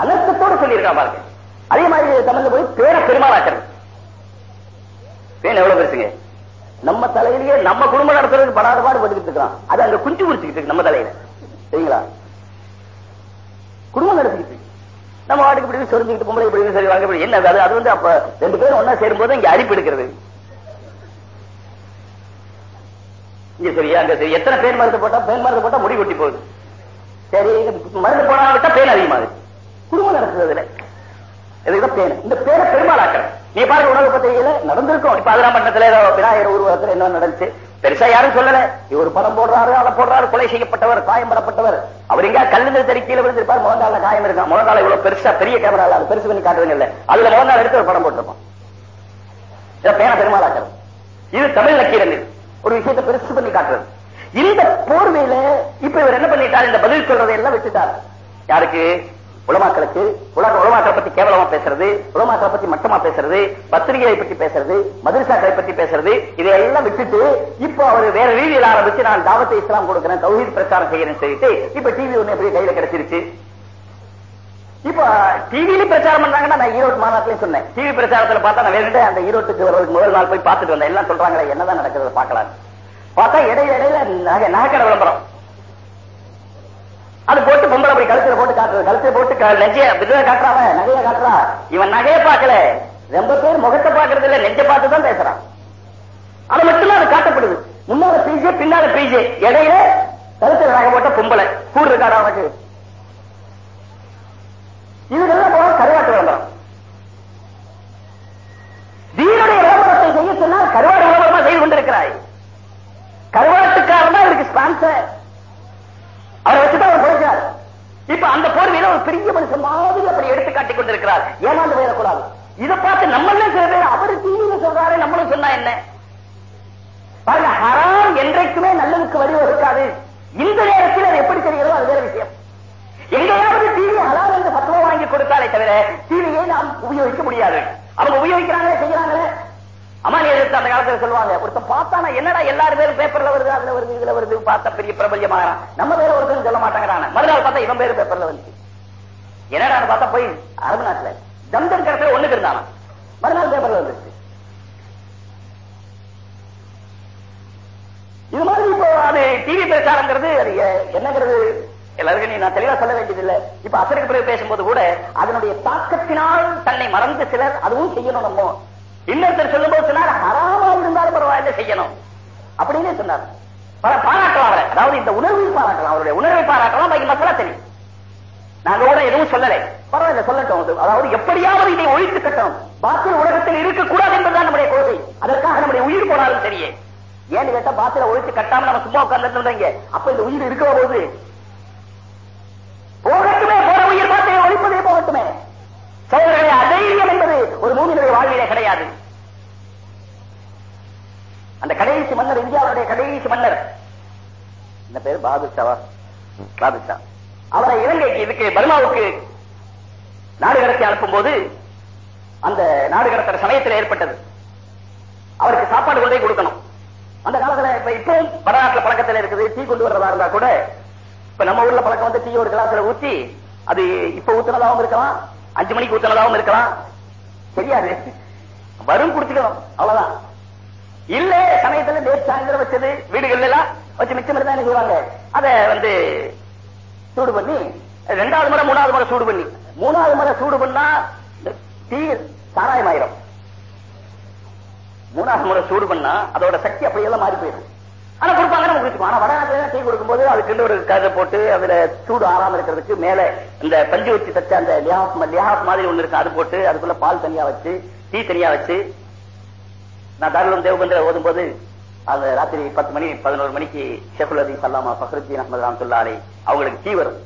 அனர்த்தத்தோட சொல்லியிருக்கான் பாருங்க. அதே மாதிரி தமிழ்ல போய் பேர பெருமாளாக்கிறது பேன் எவ்வளவு பெருசுங்க? நம்ம தலையிலேயே நம்ம குடும்பம் நடத்துறதுக்கு படாத பாடு பட்டுக்கிட்டு இருக்கிறான். அது அங்க குஞ்சு குடிச்சுக்கிட்டு இருக்கு நம்ம தலையில. சரிங்களா? குடும்பம் நடத்திக்கிட்டு இருக்கு. நம்ம வாட்டுக்கு இப்படி சொரிஞ்சுக்கிட்டு பொம்பளை இப்படி சரி வாங்க என்ன அது? அது வந்து அப்ப ரெண்டு பேரும் ஒன்னா சேரும்போது இங்க அரிப்பு எடுக்கிறது. இங்க சரியா அங்க சரி. எத்தனை பேன் மருந்து போட்டா பேன் மருந்து போட்டா முடி கொட்டி போகுது. சரி மருந்து போனா விட்டா பேன் அதிகமாகுது. குடும்பம் நடத்துறதுல இதுதான் பேன். இந்த பேரை பெருமாளாக்கிற நீ பாருங்க உணவு பத்திரிகையில நடந்திருக்கும். இப்ப அதெல்லாம் ஏதோ விநாயகர் உருவத்துல என்ன நடந்துச்சு? பெருசா யாரும் சொல்லல. இவர் பணம் போடுறாரு அதை போடுறாரு கொலை செய்யப்பட்டவர் காயம்படப்பட்டவர். அவர் எங்க கல்லுந்த தெருக்கையில விழுந்திருப்பார்? முழங்கால காயம் இருக்கா? முழங்கால இவ்வளவு பெருசா பெரிய கேமரா அது பெருசு பண்ணி காட்டுறதுங்க இல்ல. அதுல முழங்கால எடுத்து ஒரு படம் போட்டிருப்போம் இதை பேன பெருமாளாக்கிறோம் இது தமிழ் நக்கீரன் இது. ஒரு விஷயத்தை பெருசு பண்ணி காட்டுறது. இந்த போர்வையில இப்ப இவர் என்ன பண்ணிட்டார்? இந்த பதில் சொல்றதை எல்லாம் விட்டுட்டார். யாருக்கு? உலமாக்களுக்கு. உலக உலமாக்களை பத்தி கேவலமா பேசுறது உலமாக்களை பத்தி மட்டமா பேசுறது பத்திரிகையை பத்தி பேசுறது மதுரசாக்களை பத்தி பேசுறது இதையெல்லாம் விட்டுட்டு இப்போ அவர் வேற ரீதியில் ஆரம்பிச்சு நான் தாவத்தை இஸ்லாம் கொடுக்கிறேன் தௌஹீத் பிரச்சாரம் செய்யறேன்னு சொல்லிட்டு இப்ப டிவி ஒண்ணு எப்படி கையில கிடைச்சிருச்சு இப்ப டிவியில பிரச்சாரம் பண்றாங்கன்னா நான் ஈரோடு மாநாட்டிலையும் சொன்னேன். டிவி பிரச்சாரத்துல பார்த்தா நான் வேணுட்டு அந்த ஈரோட்டுக்கு வரதுக்கு முதல் நாள் போய் பார்த்துட்டு வந்தேன். எல்லாம் சொல்றாங்களே என்னதான் நடக்குது பார்க்கலாம் பார்த்தா இடையில இடையில நகை நகைக்கடை விளம்பரம். அது போட்டு பொம்பளை அப்படி கழுத்துல போட்டு காட்டுறது. கழுத்துல போட்டு க- நெஞ்சைய விதவை காட்டுறாவ நகைய காட்டுறா இவன் நகைய பார்க்கல. ரொம்ப பேர் முகத்தை பாக்குறது இல்ல நெஞ்ச பார்த்து தான் பேசுறான். அது மட்டும்தான் அது காட்டப்படுது. முன்னால பீஜே பின்னால பீஜே இடையில கழுத்துல நகை போட்ட பொம்பளை. கூடு இருக்காடா அவனுக்கு இதுக்கெல்லாம் போக கருவாட்டு விளம்பரம். தீனுடைய விளம்பரத்தை செய்ய சொன்னால் கருவாடு விளம்பரமா செய்து கொண்டிருக்கிறாய். கருவாட்டுக்காரன் தான் இவருக்கு ஸ்பான்சர் அவரை வச்சுதான் அவர் போயிட்டார் இப்ப அந்த போர்வையில ஒரு பெரிய மனுஷன் மாதிரி அப்படி எடுத்து காட்டிக் கொண்டிருக்கிறார். ஏமாந்து போயிடக்கூடாது. இதை பார்த்து நம்மளே சில பேர் அவரு தீவிர சொல்றாரு நம்மளும் சொன்னா என்ன? பாருங்க ஹராம் என்றைக்குமே நல்லதுக்கு வழி இருக்காது இந்த நேரத்தில் அது எப்படி தெரிகிறதோ அது வேற விஷயம். எங்கேயாவது டிவி ஹலால் என்று பத்துவம் வாங்கி கொடுத்தாலே தவிர டிவியை நாம் உபயோகிக்க முடியாது. அவங்க உபயோகிக்கிறாங்களே செய்யறாங்களே? அமானிய அந்த காலத்துல சொல்லுவாங்க? ஒருத்தன் பார்த்தானா என்னடா எல்லாரும் பேரும் பேப்பர்ல வருது அதுல வருது இதுல வருது பார்த்தா பெரிய பிரபல்யமாகறான். நம்ம பேர் ஒருத்தன் சொல்ல மாட்டாங்கிறான. மறுநாள் பார்த்தா இவன் பேரு பேப்பர்ல வந்துச்சு. என்னடா பார்த்தா போய் அரபு நாட்டுல ஜம்தன் கடத்துல ஒண்ணுக்கு இருந்தானா? மறுநாள் பேப்பர்ல வந்துருச்சு. இது மாதிரி இப்போ அது டிவி பிரச்சாரங்கிறது அது என்னங்கிறது எல்லாருக்கும் நீ நான் தெளிவா சொல்ல வேண்டியதில்லை. இப்ப அசருக்கு பிறகு பேசும்போது கூட அதனுடைய தாக்கத்தினால் தன்னை மறந்து சிலர் அதுவும் செய்யணும் நம்ம. இன்னொருத்தர் சொல்லும்போது சொன்னார் ஹராமா இருந்தாலும் பரவாயில்ல செய்யணும். அப்படின்னு சொன்னார். பல பாராட்டலாம் அவரை. அதாவது இந்த உணர்வை பாராட்டலாம் அவருடைய உணர்வை பாராட்டலாம் பாக்கி மக்களா தெரியும் நாங்க கூட எதுவும் சொல்லலை. பரவாயில்ல சொல்லட்டும் அது. அதாவது எப்படியாவது இதை ஒழித்து கட்டணும். பாத்திர உலகத்தில் இருக்கக்கூடாது என்பதுதான் நம்முடைய கொள்கை அதற்காக நம்முடைய உயிர் போனாலும் சரியே. ஏன்னு கேட்டா பாத்திர ஒழித்து கட்டாம நம்ம சும்மா உட்கார்ந்து அப்ப இந்த உயிர் இருக்கிற போது போகட்டுமே போற உயிர் பாத்திரை ஒழிப்பதே போகட்டுமே. சோதரர்களே அதைரியம் என்பது ஒரு மூமியினுடைய வாழ்விலே கிடையாது. அந்த கடைசி மன்னர் இந்தியாவுடைய கடைசி மன்னர். இந்த பேர்? பாதுஷாவா? பாதுஷா. அவரை இலங்கைக்கு இதுக்கு பர்மாவுக்கு நாடு கடத்தி அனுப்பும் போது அந்த நாடு கடத்துற சமயத்தில் ஏற்பட்டது. அவருக்கு சாப்பாடு கொண்டே கொடுக்கணும். அந்த காலத்துல இப்ப இப்பவும் வடநாட்டுல பழக்கத்தில் இருக்குது. டீ கொண்டு வர்றதா இருந்தா கூட இப்ப நம்ம ஊர்ல பழக்கம் வந்து டீ ஒரு கிளாஸ்ல ஊத்தி அது இப்ப ஊத்துனதாகவும் இருக்கலாம் அஞ்சு மணிக்கு ஊத்துனதாகவும் இருக்கலாம். தெரியாது. வரும் குடிச்சுக்கணும். அவ்வளவுதான். இல்ல சமயத்துல நேற்று சாயந்தரம் வச்சது வீடுகள்ல எல்லாம் வச்சு மிச்சம் இருந்தா என்ன செய்வாங்க? அதை வந்து சூடு பண்ணி ரெண்டாவது முறை மூணாவது முறை சூடு பண்ணி. மூணாவது முறை சூடு பண்ணா டீ சாராயம் ஆயிரும் மூணாவது முறை சூடு பண்ணா அதோட சக்தி அப்படியெல்லாம் மாறி போயிடும். ஆனா கொடுப்பாங்க நம்ம குடிச்சுக்கோம் ஆனா வடநாட்டுல டீ கொடுக்கும்போது அதுக்கு ஒரு கதை போட்டு அதுல சூடு ஆறாம இருக்கிறதுக்கு மேல இந்த பஞ்சு வச்சு தச்ச அந்த லியாப் லியாப் மாதிரி ஒண்ணு இருக்கு. அது போட்டு அதுக்குள்ள பால் தனியா வச்சு டீ தனியா வச்சு நான் தாராளம் தேவபந்திர ஓதும் போது அந்த ராத்திரி பத்து மணி பதினோரு மணிக்கு ஷெகுல் அதி சல்லாமா ஃபஹருத்தீன் அஹமது ரஹமத்துல்லாலே அவங்களுக்கு டீ வரும்.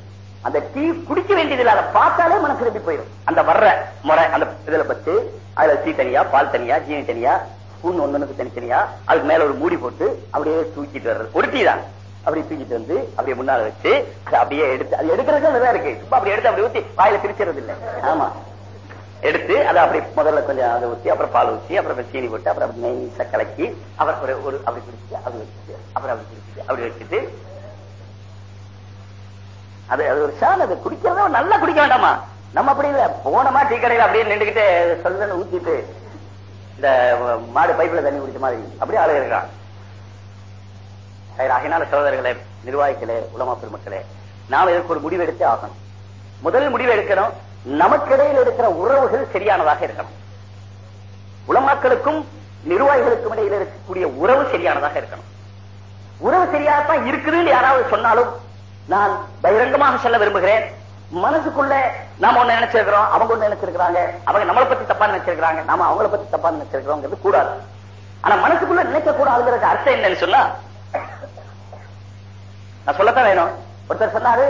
அந்த டீ குடிக்க வேண்டியதில்லை. அதை பார்த்தாலே மனசு எப்படி போயிடும். அந்த வர்ற முறை அந்த இதுல பத்து அதுல டீ தனியா பால் தனியா ஜீனி தனியா ஸ்பூன் ஒண்ணுக்கு தனித்தனியா அதுக்கு மேல ஒரு மூடி போட்டு அப்படியே தூக்கிட்டு வர்றது. ஒரு டீ தான். அப்படியே தூக்கிட்டு வந்து அப்படியே முன்னால வச்சு அதை அப்படியே எடுத்து அது எடுக்கிறதுக்கு அதுதான் இருக்கு. சும்மா அப்படி எடுத்து அப்படி ஊத்தி வாயில பிரிச்சுறது இல்லை. ஆமா. எடுத்து அதை அப்படி முதல்ல கொஞ்சம் அதை ஊத்தி அப்புறம் பால் ஊத்தி அப்புறம் சீனி போட்டு அப்புறம் அப்படி கலக்கி அப்புறம் ஒரு ஒரு அப்படி குடிச்சு அப்படி வச்சுட்டு அப்புறம் அப்படி குடிச்சு அப்படி வச்சுட்டு அது அது ஒரு ஷான் அது குடிக்கிறத நல்லா குடிக்க வேண்டாமா? நம்ம அப்படி இல்ல. போனமா டீ கடையில் அப்படியே நின்றுகிட்டு சொல்லுன்னு ஊத்திட்டு இந்த மாடு பைப்ல தண்ணி குடிச்ச மாதிரி. அப்படியே ஆளு இருக்கான் சரி, சோதரர்களே நிர்வாகிகளே உலமா பெருமக்களே நாம் இதற்கு ஒரு முடிவு ஆகணும். முதல் முடிவு எடுக்கணும் நமக்கிடையில் இருக்கிற உறவுகள் சரியானதாக இருக்கணும். உலமாக்களுக்கும் நிர்வாகிகளுக்கும் இடையில் இருக்கக்கூடிய உறவு சரியானதாக இருக்கணும். உறவு சரியாகத்தான் இருக்குதுன்னு யாராவது சொன்னாலும் நான் பகிரங்கமாக சொல்ல விரும்புகிறேன். மனசுக்குள்ள நாம ஒண்ணு நினைச்சிருக்கிறோம் அவங்க ஒண்ணு நினைச்சிருக்கிறாங்க அவங்க நம்மளை பத்தி தப்பா நினைச்சிருக்கிறாங்க நாம அவங்கள பத்தி தப்பா நினைச்சிருக்கிறோங்கிறது கூடாது. ஆனா மனசுக்குள்ள நினைக்க கூடாதுங்கிறது அர்த்தம் என்னன்னு சொன்னா நான் சொல்லத்தான் வேணும். ஒருத்தர் சொன்னாரு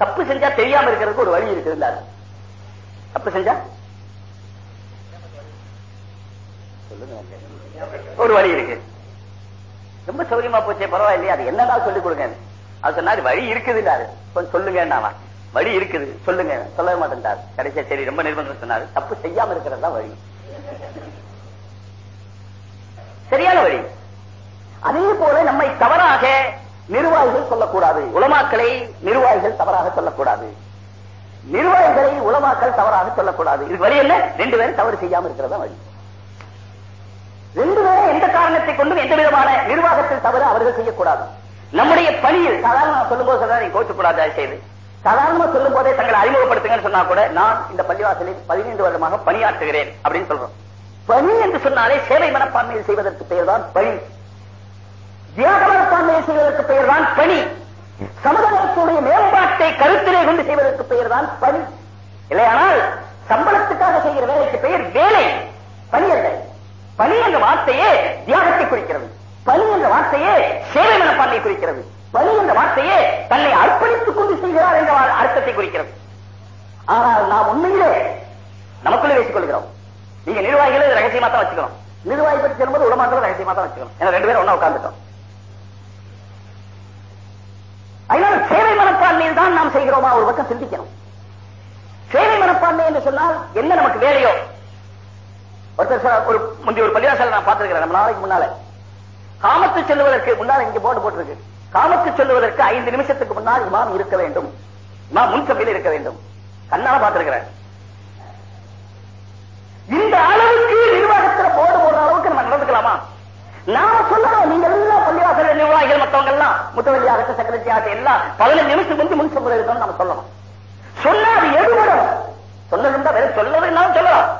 தப்பு செஞ்சா தெரியாம இருக்கிறதுக்கு ஒரு வழி இருக்குதுந்தாரு தப்பு செஞ்சா? சொல்லுங்க ஒரு வழி இருக்கு. ரொம்ப சௌரியமா போச்சே பரவாயில்லையா அது என்னதான் சொல்லிக் கொடுங்க. அது சொன்னாரு வழி இருக்குது கொஞ்சம் சொல்லுங்க நான் வழி இருக்குது. சொல்லுங்க. சொல்லவே மாட்டேன்டார் கடைசியா சரி ரொம்ப நிர்பந்தம் சொன்னாரு. தப்பு செய்யாம இருக்கிறது தான் வழி. சரியான வழி. அதே போல நம்மை தவறாக நிர்வாகிகள் சொல்லக்கூடாது. உலமாக்களை நிர்வாகிகள் தவறாக சொல்லக்கூடாது. நிர்வாகிகளை உலமாக்கள் தவறாக சொல்லக்கூடாது. இது வழி என்ன? ரெண்டு பேரும் தவறு செய்யாம இருக்கிறதா வழி. ரெண்டு பேரும் எந்த காரணத்தை கொண்டும் எந்த விதமான நிர்வாகத்தில் தவறு அவர்கள் செய்யக்கூடாது. நம்முடைய பணியில் சாதாரண சொல்லும் போது சொல்றா கோச்சக்கூடாது செய்து சாதாரணமா சொல்லும் போதே தங்களை அறிமுகப்படுத்துங்கன்னு சொன்னா கூட நான் இந்த பள்ளிவாசலில் பதினைந்து வருடமாக பணியாற்றுகிறேன் அப்படின்னு சொல்றோம். பணி என்று சொன்னாலே சேவை மனப்பான்மையில் செய்வதற்கு பெயர் தான் பணி. தியாக மனப்பான்மையை செய்வதற்கு பெயர் தான் பணி சமுதாயத்துடைய மேம்பாட்டை கருத்திலே கொண்டு செய்வதற்கு பெயர் தான் பணி. இல்லையானால் சம்பளத்துக்காக செய்கிற வேலைக்கு பெயர் வேலை. பணி அல்ல. பணி என்ற வார்த்தையே தியாகத்தை குறிக்கிறது. பணி என்ற வார்த்தையே சேவை மனப்பான்மையை குறிக்கிறது. பணி என்ற வார்த்தையே தன்னை அர்ப்பணித்துக் கொண்டு செய்கிறார் என்ற அர்த்தத்தை குறிக்கிறது. ஆனால் நாம் உண்மையிலே நமக்குள்ளே வைத்துக் கொள்கிறோம் நீங்க நிர்வாகிகளை ரகசியமா தான் வச்சுக்கணும். நிர்வாகி பற்றி சொல்லும்போது உலமாக்களை ரகசியமா தான் வச்சுக்கணும். ஏன்னா ரெண்டு பேரும் ஒன்னா உட்கார்ந்துட்டோம். அதனால சேவை மனப்பான்மையில் தான் நாம் செய்கிறோமா? ஒரு பக்கம் சிந்திக்கணும். சேவை மனப்பான்மை என்று சொன்னால் என்ன நமக்கு வேலையோ? ஒருத்தர் ஒரு முந்தைய ஒரு பள்ளிவாசல் நான் பார்த்திருக்கிறேன் நம்ம நாளைக்கு முன்னால. காமத்து செல்வதற்கு முன்னால் இங்க போர்டு போட்டிருக்கு. காமத்து சொல்லுவதற்கு ஐந்து நிமிஷத்துக்கு முன்னால் இமாம் இருக்க வேண்டும். இமாம் முன் சபையில் இருக்க வேண்டும். கண்ணால பார்த்திருக்கிறேன் இந்த அளவுக்கு நிர்வாகத்தில் போர்டு போடுற அளவுக்கு நம்ம நடந்துக்கலாமா? நாம சொல்லணும் நீங்க எல்லாம் பள்ளிவாசல் நிர்வாகிகள் மற்றவங்க எல்லாம் முத்தவள்ளி அரசு செக்ரட்டரி ஆகிய எல்லாம் பதினஞ்சு நிமிஷம் வந்து முன் சபையில் இருக்கணும் நம்ம சொல்லணும். சொன்னா அது எடுபடும். சொல்லணும் வேற சொல்லதுனாலும் சொல்லலாம்.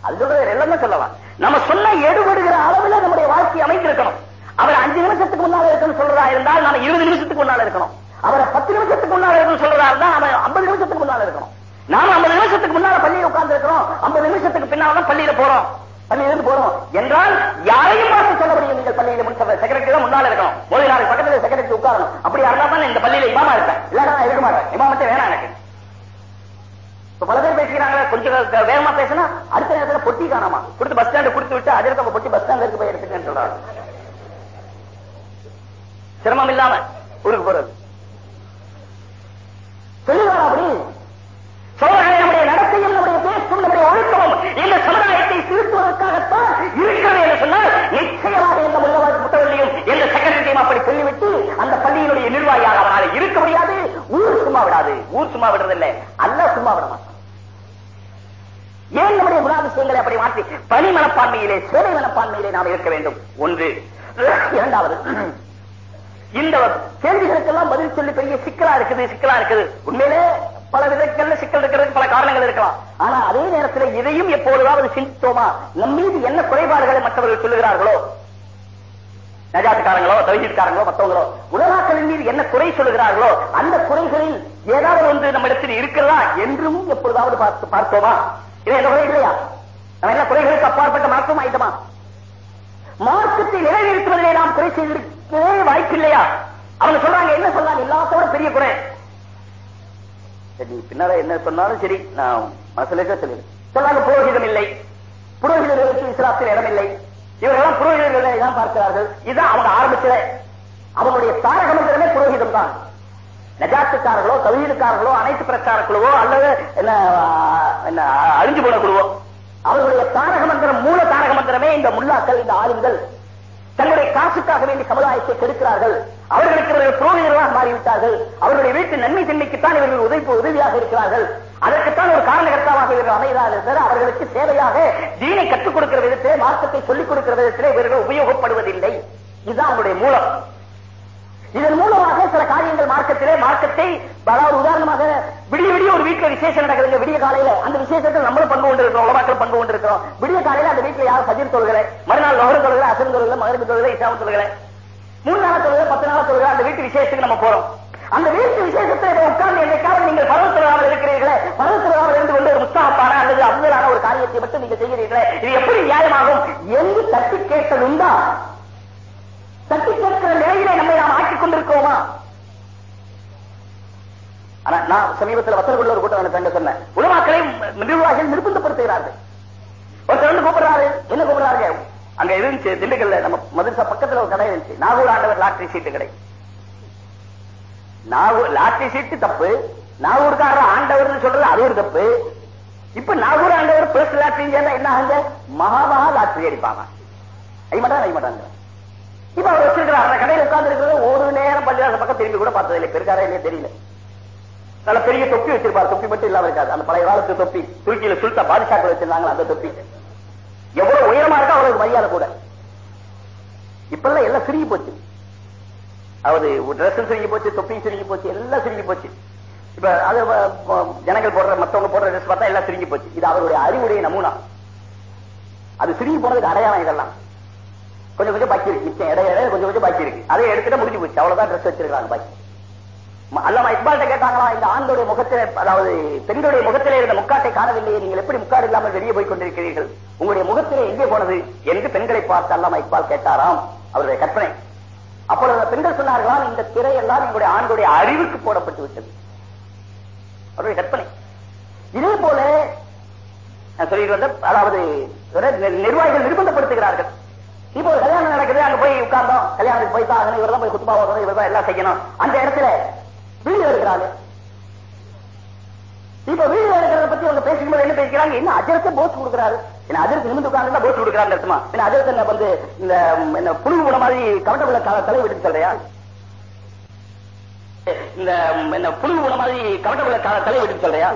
அது சொல்றது எல்லாமே சொல்லலாம். நம்ம சொன்ன எடுபடுகிற அளவுல நம்முடைய வாழ்க்கை அமைந்திருக்கணும். அவர் அஞ்சு நிமிஷத்துக்கு முன்னால இருக்கணும் சொல்றதா இருந்தால் நாம இருபது நிமிஷத்துக்கு முன்னால இருக்கணும். அவரை பத்து நிமிஷத்துக்கு முன்னால இருக்கணும் சொல்றதா இருந்தா நாம ஐம்பது நிமிஷத்துக்கு முன்னால இருக்கணும். நாம ஐம்பது நிமிஷத்துக்கு முன்னால பள்ளியில உட்கார்ந்து இருக்கிறோம் ஐம்பது நிமிஷத்துக்கு பின்னால பள்ளியில போறோம். பள்ளியில இருந்து போறோம். என்றால் யாரையும் பார்த்து சொல்ல முடியும் நீங்கள் பள்ளியில முன் செக்ரட்டரி தான் முன்னால இருக்கணும். ஒரு நாளைக்கு பக்கத்துல செக்ரட்டரி உட்காரணும். அப்படி இருந்தா தான் இந்த பள்ளியில இமாமா இருப்பேன். இல்லன்னா நான் இருக்க மாட்டேன். இமாமத்தை வேணாம் எனக்கு. இப்ப பல பேர் பேசிக்கிறாங்க கொஞ்சம் வேகமா பேசினா அடுத்த நேரத்துல பொட்டி காணாமா. கொடுத்து பஸ் ஸ்டாண்டு கொடுத்து விட்டு அதற்கு பொட்டி பஸ் ஸ்டாண்ட்ல இருக்கு போய் எடுத்துக்கன்னு சொல்றாங்க. சிரமம் இல்லாம ஊருக்கு போறது. அப்படி சோழர்களே நம்முடைய நடத்தையும் நம்முடைய பேசும் நம்முடைய ஒழுக்கமும் இந்த சமுதாயத்தை திருத்துவதற்காகத்தான் இருக்கிறது என்று சொன்னால் நிச்சயமாக இந்த முள்ளவ- முத்தவள்ளியும் எந்த செக்ரட்டரியும் அப்படி சொல்லிவிட்டு அந்த பள்ளியினுடைய நிர்வாகியாக அவரால் இருக்க முடியாது. ஊர் சும்மா விடாது. ஊர் சும்மா விடுறதில்லை அல்ல சும்மா விட மாட்டான். ஏன் நம்முடைய குணாதிசயங்களை அப்படி மாற்றி பணி மனப்பான்மையிலே சேவை மனப்பான்மையிலே நாம் இருக்க வேண்டும்? ஒன்று. இரண்டாவது இந்த கேள்விகளுக்கெல்லாம் பதில் சொல்லி பெரிய சிக்கலா இருக்குது சிக்கலா இருக்குது. உண்மையிலே பல விதங்கள்ல சிக்கல் இருக்கிறதுக்கு பல காரணங்கள் இருக்கலாம். ஆனா அதே நேரத்தில் இதையும் எப்பொழுதாவது சிந்தித்தோமா? நம் மீது என்ன குறைபாடுகளை மற்றவர்கள் சொல்லுகிறார்களோ? நஜாத்துக்காரங்களோ தவிஜித்காரங்களோ மற்றவங்களோ உலகாக்களின் மீது என்ன குறை சொல்லுகிறார்களோ அந்த குறைகளில் ஏதாவது ஒன்று நம்ம இடத்தில் இருக்கிறதா என்றும் எப்பொழுதாவது பார்த்து பார்த்தோமா? இது என்ன குறை இல்லையா? நம்ம என்ன குறைகளுக்கு அப்பாற்பட்ட மாற்றம் ஆயிட்டோமா? மார்க்கத்தை நிறைவேற்றுவதிலே நாம் குறை செய்திருக்கவே வாய்ப்பில்லையா? அவங்க சொல்றாங்க என்ன சொல்றாங்க எல்லாத்தோட பெரிய குறை. சரி பின்னால என்ன சொன்னாலும் சரி நான் மனசுல சொல்லுங்க சொன்னாங்க புரோகிதம் இல்லை. புரோகிதர்களுக்கு இஸ்லாத்தில் இடம் இல்லை. இவர்களெல்லாம் புரோகிதர்களை தான் பார்க்கிறார்கள். இதுதான் அவங்க ஆரம்பிச்சத அவங்களுடைய தாரக மந்திரமே புரோகிதம் தான். நஜாத்துக்காரர்களோ தவீதுக்காரர்களோ அனைத்து பிரச்சார குழுவோ அல்லது என்ன என்ன அழிஞ்சு போன குழுவோ. அவர்களுடைய தாரக மந்திரம் மூல தாரக மந்திரமே இந்த முல்லாக்கள் இந்த ஆளுங்கள் தன்னுடைய காசுக்காக வேண்டி சமுதாயத்தை கெடுக்கிறார்கள். அவர்களுக்கு இவர்கள் புரோகிதர்களாக மாறிவிட்டார்கள். அவருடைய வீட்டு நன்மை தன்மைக்குத்தான் இவர்கள் உதவி உதவியாக இருக்கிறார்கள். அதற்குத்தான் ஒரு காரணகர்த்தாவாக இவர்கள் அமைகிறார்கள். தவிர அவர்களுக்கு சேவையாக தீனை கற்றுக் கொடுக்கிற விதத்திலே மார்க்கத்தை சொல்லிக் கொடுக்கிற விதத்திலே இவர்கள் உபயோகப்படுவதில்லை. இதுதான் அவருடைய மூலம். இதன் மூலமாக சில காரியங்கள் மார்க்கத்திலே மார்க்கத்தை அதாவது உதாரணமாக விடிய விடிய ஒரு வீட்டுல விசேஷம் நடக்குதுங்க. விடிய காலையில அந்த விசேஷத்தில் நம்மளும் பங்கு கொண்டு இருக்கிறோம் உலமாக்கள் பங்கு கொண்டு இருக்கிறோம் விடிய காலையில அந்த வீட்டுல யாரும் பதிர் தொழுகிற மறுநாள் லோகர் தொழுகிற அசன் தொழுகிற மகரிபு தொழுகிற இசாம தொழுகிற மூணு நாள் தொழுகிற பத்து நாள் தொழுகிற அந்த வீட்டு விசேஷத்துக்கு நம்ம போறோம். அந்த வீட்டு விசேஷத்தை உட்கார்ந்து என்னைக்காவது நீங்கள் பருவத்திலாமல் இருக்கிறீர்களே பருவத்திலாமல் இருந்து கொண்டு ஒரு முஸ்தாப்பான அல்லது அப்துலான ஒரு காரியத்தை மட்டும் நீங்க செய்கிறீர்களே இது எப்படி நியாயமாகும்? எங்கு தட்டி கேட்டதுண்டா? தட்டி கேட்கிற நிலையிலே நம்மை நாம் ஆக்கிக் கொண்டிருக்கோமா ஆனா நான் சமீபத்தில் வசனக்குள்ள ஒரு கூட்டம் என்ன சொன்னேன். உலமாக்களை நிர்வாகிகள் நிர்பந்தப்படுத்துகிறார்கள். ஒருத்தர் வந்து கூப்பிடுறாரு. என்ன கூப்பிடுறாங்க அங்க இருந்துச்சு திண்டுக்கல்ல. நம்ம மதுரசா பக்கத்துல ஒரு கடை இருந்துச்சு. நாகூர் ஆண்டவர் லாட்டரி சீட்டு கடை. நாகூர் லாட்டரி சீட்டு தப்பு. நாகூர்காரர் ஆண்டவர்னு சொல்றது அது ஒரு தப்பு. இப்ப நாகூர் ஆண்டவர் பர்ஸ் லாட்டரி என்ன ஆகுங்க? மகா மகா லாட்டரி அடிப்பாங்க. ஐ மாட்டாங்க ஐ இப்ப அவர் வச்சிருக்கிறார். அந்த கடையில் உட்கார்ந்து இருக்கிறது ஒரு நேரம் பள்ளிவாசல் பக்கம் திரும்பி கூட பார்த்தது இல்லை. பெருக்காரா இல்லையே தெரியல. நல்ல பெரிய தொப்பி வச்சிருப்பார். தொப்பி மட்டும் இல்லாம இருக்காது. அந்த பழைய காலத்து தொப்பி. துருக்கியில சுல்தா பாதுஷாக்கள் வச்சிருந்தாங்க அந்த தொப்பி? எவ்வளவு உயரமா இருக்கா அவருக்கு மரியாதை கூட. இப்பெல்லாம் எல்லாம் சிரிக்கி போச்சு. அதாவது ட்ரெஸ் சுருங்கி போச்சு தொப்பியும் சிரிக்கி போச்சு எல்லாம் சிரிக்கி போச்சு. இப்ப அது ஜனங்கள் போடுற மத்தவங்க போடுற ட்ரெஸ் பார்த்தா எல்லாம் சிரிங்கி போச்சு. இது அவருடைய அறிவுடைய நமூனா. அது சுருங்கி போனதுக்கு அடையாளம் இதெல்லாம். கொஞ்சம் கொஞ்சம் பாக்கி இருக்கு. மிச்சம் இடைய இடைய கொஞ்சம் கொஞ்சம் பாக்கி இருக்கு. அதை எடுத்துட்டு முடிஞ்சு போச்சு. அவ்வளவுதான் ட்ரெஸ் வச்சிருக்காங்க பாக்கி. அல்லாம இக்பால்ட்ட கேட்டாங்களா இந்த ஆண்களுடைய முகத்திலே அதாவது பெண்களுடைய முகத்திலே இருந்த முக்காட்டை காணவில்லையே நீங்கள் எப்படி முக்காடு இல்லாமல் வெளியே போய் கொண்டிருக்கிறீர்கள்? உங்களுடைய முகத்திலே எங்கே போனது என்று பெண்களை பார்த்து அல்லாம இக்பால் கேட்டாராம். அவருடைய கற்பனை. அப்பொழுது பெண்கள் சொன்னார்களாம் இந்த திரையெல்லாம் எங்களுடைய ஆண்களுடைய அறிவுக்கு போடப்பட்டு விட்டது. அவருடைய கற்பனை. இதே போல நான் சொல்லிட்டு வந்த அதாவது நிர்வாகிகள் நிர்பந்தப்படுத்துகிறார்கள். இப்போ ஒரு கல்யாணம் நடக்குது அங்க போய் உட்கார்ந்தோம். கல்யாணத்துக்கு போய் தான் ஆகணும். இவர் தான் போய் குத்துபா ஓதணும் இவர் தான் எல்லாம் செய்யணும். அந்த இடத்துல வீடியோ எடுக்கிறாங்க. இப்ப வீடியோ எடுக்கிறத பத்தி அவங்க பேசிக்கும்போது என்ன பேசிக்கிறாங்க? என்ன அஜரத்தை போஸ் கொடுக்குறாரு? என்ன அஜரத்து நிமிந்து உட்கார்ந்து போஸ் கொடுக்குறாரு அர்த்தமா? என்ன அஜரத்தை என்ன வந்து இந்த என்ன புழு போன மாதிரி கவட்டக்குள்ள தலை விட்டு சொல்றியா? இந்த என்ன புழு போன மாதிரி கவட்டக்குள்ள த- தலை விட்டு சொல்றியா?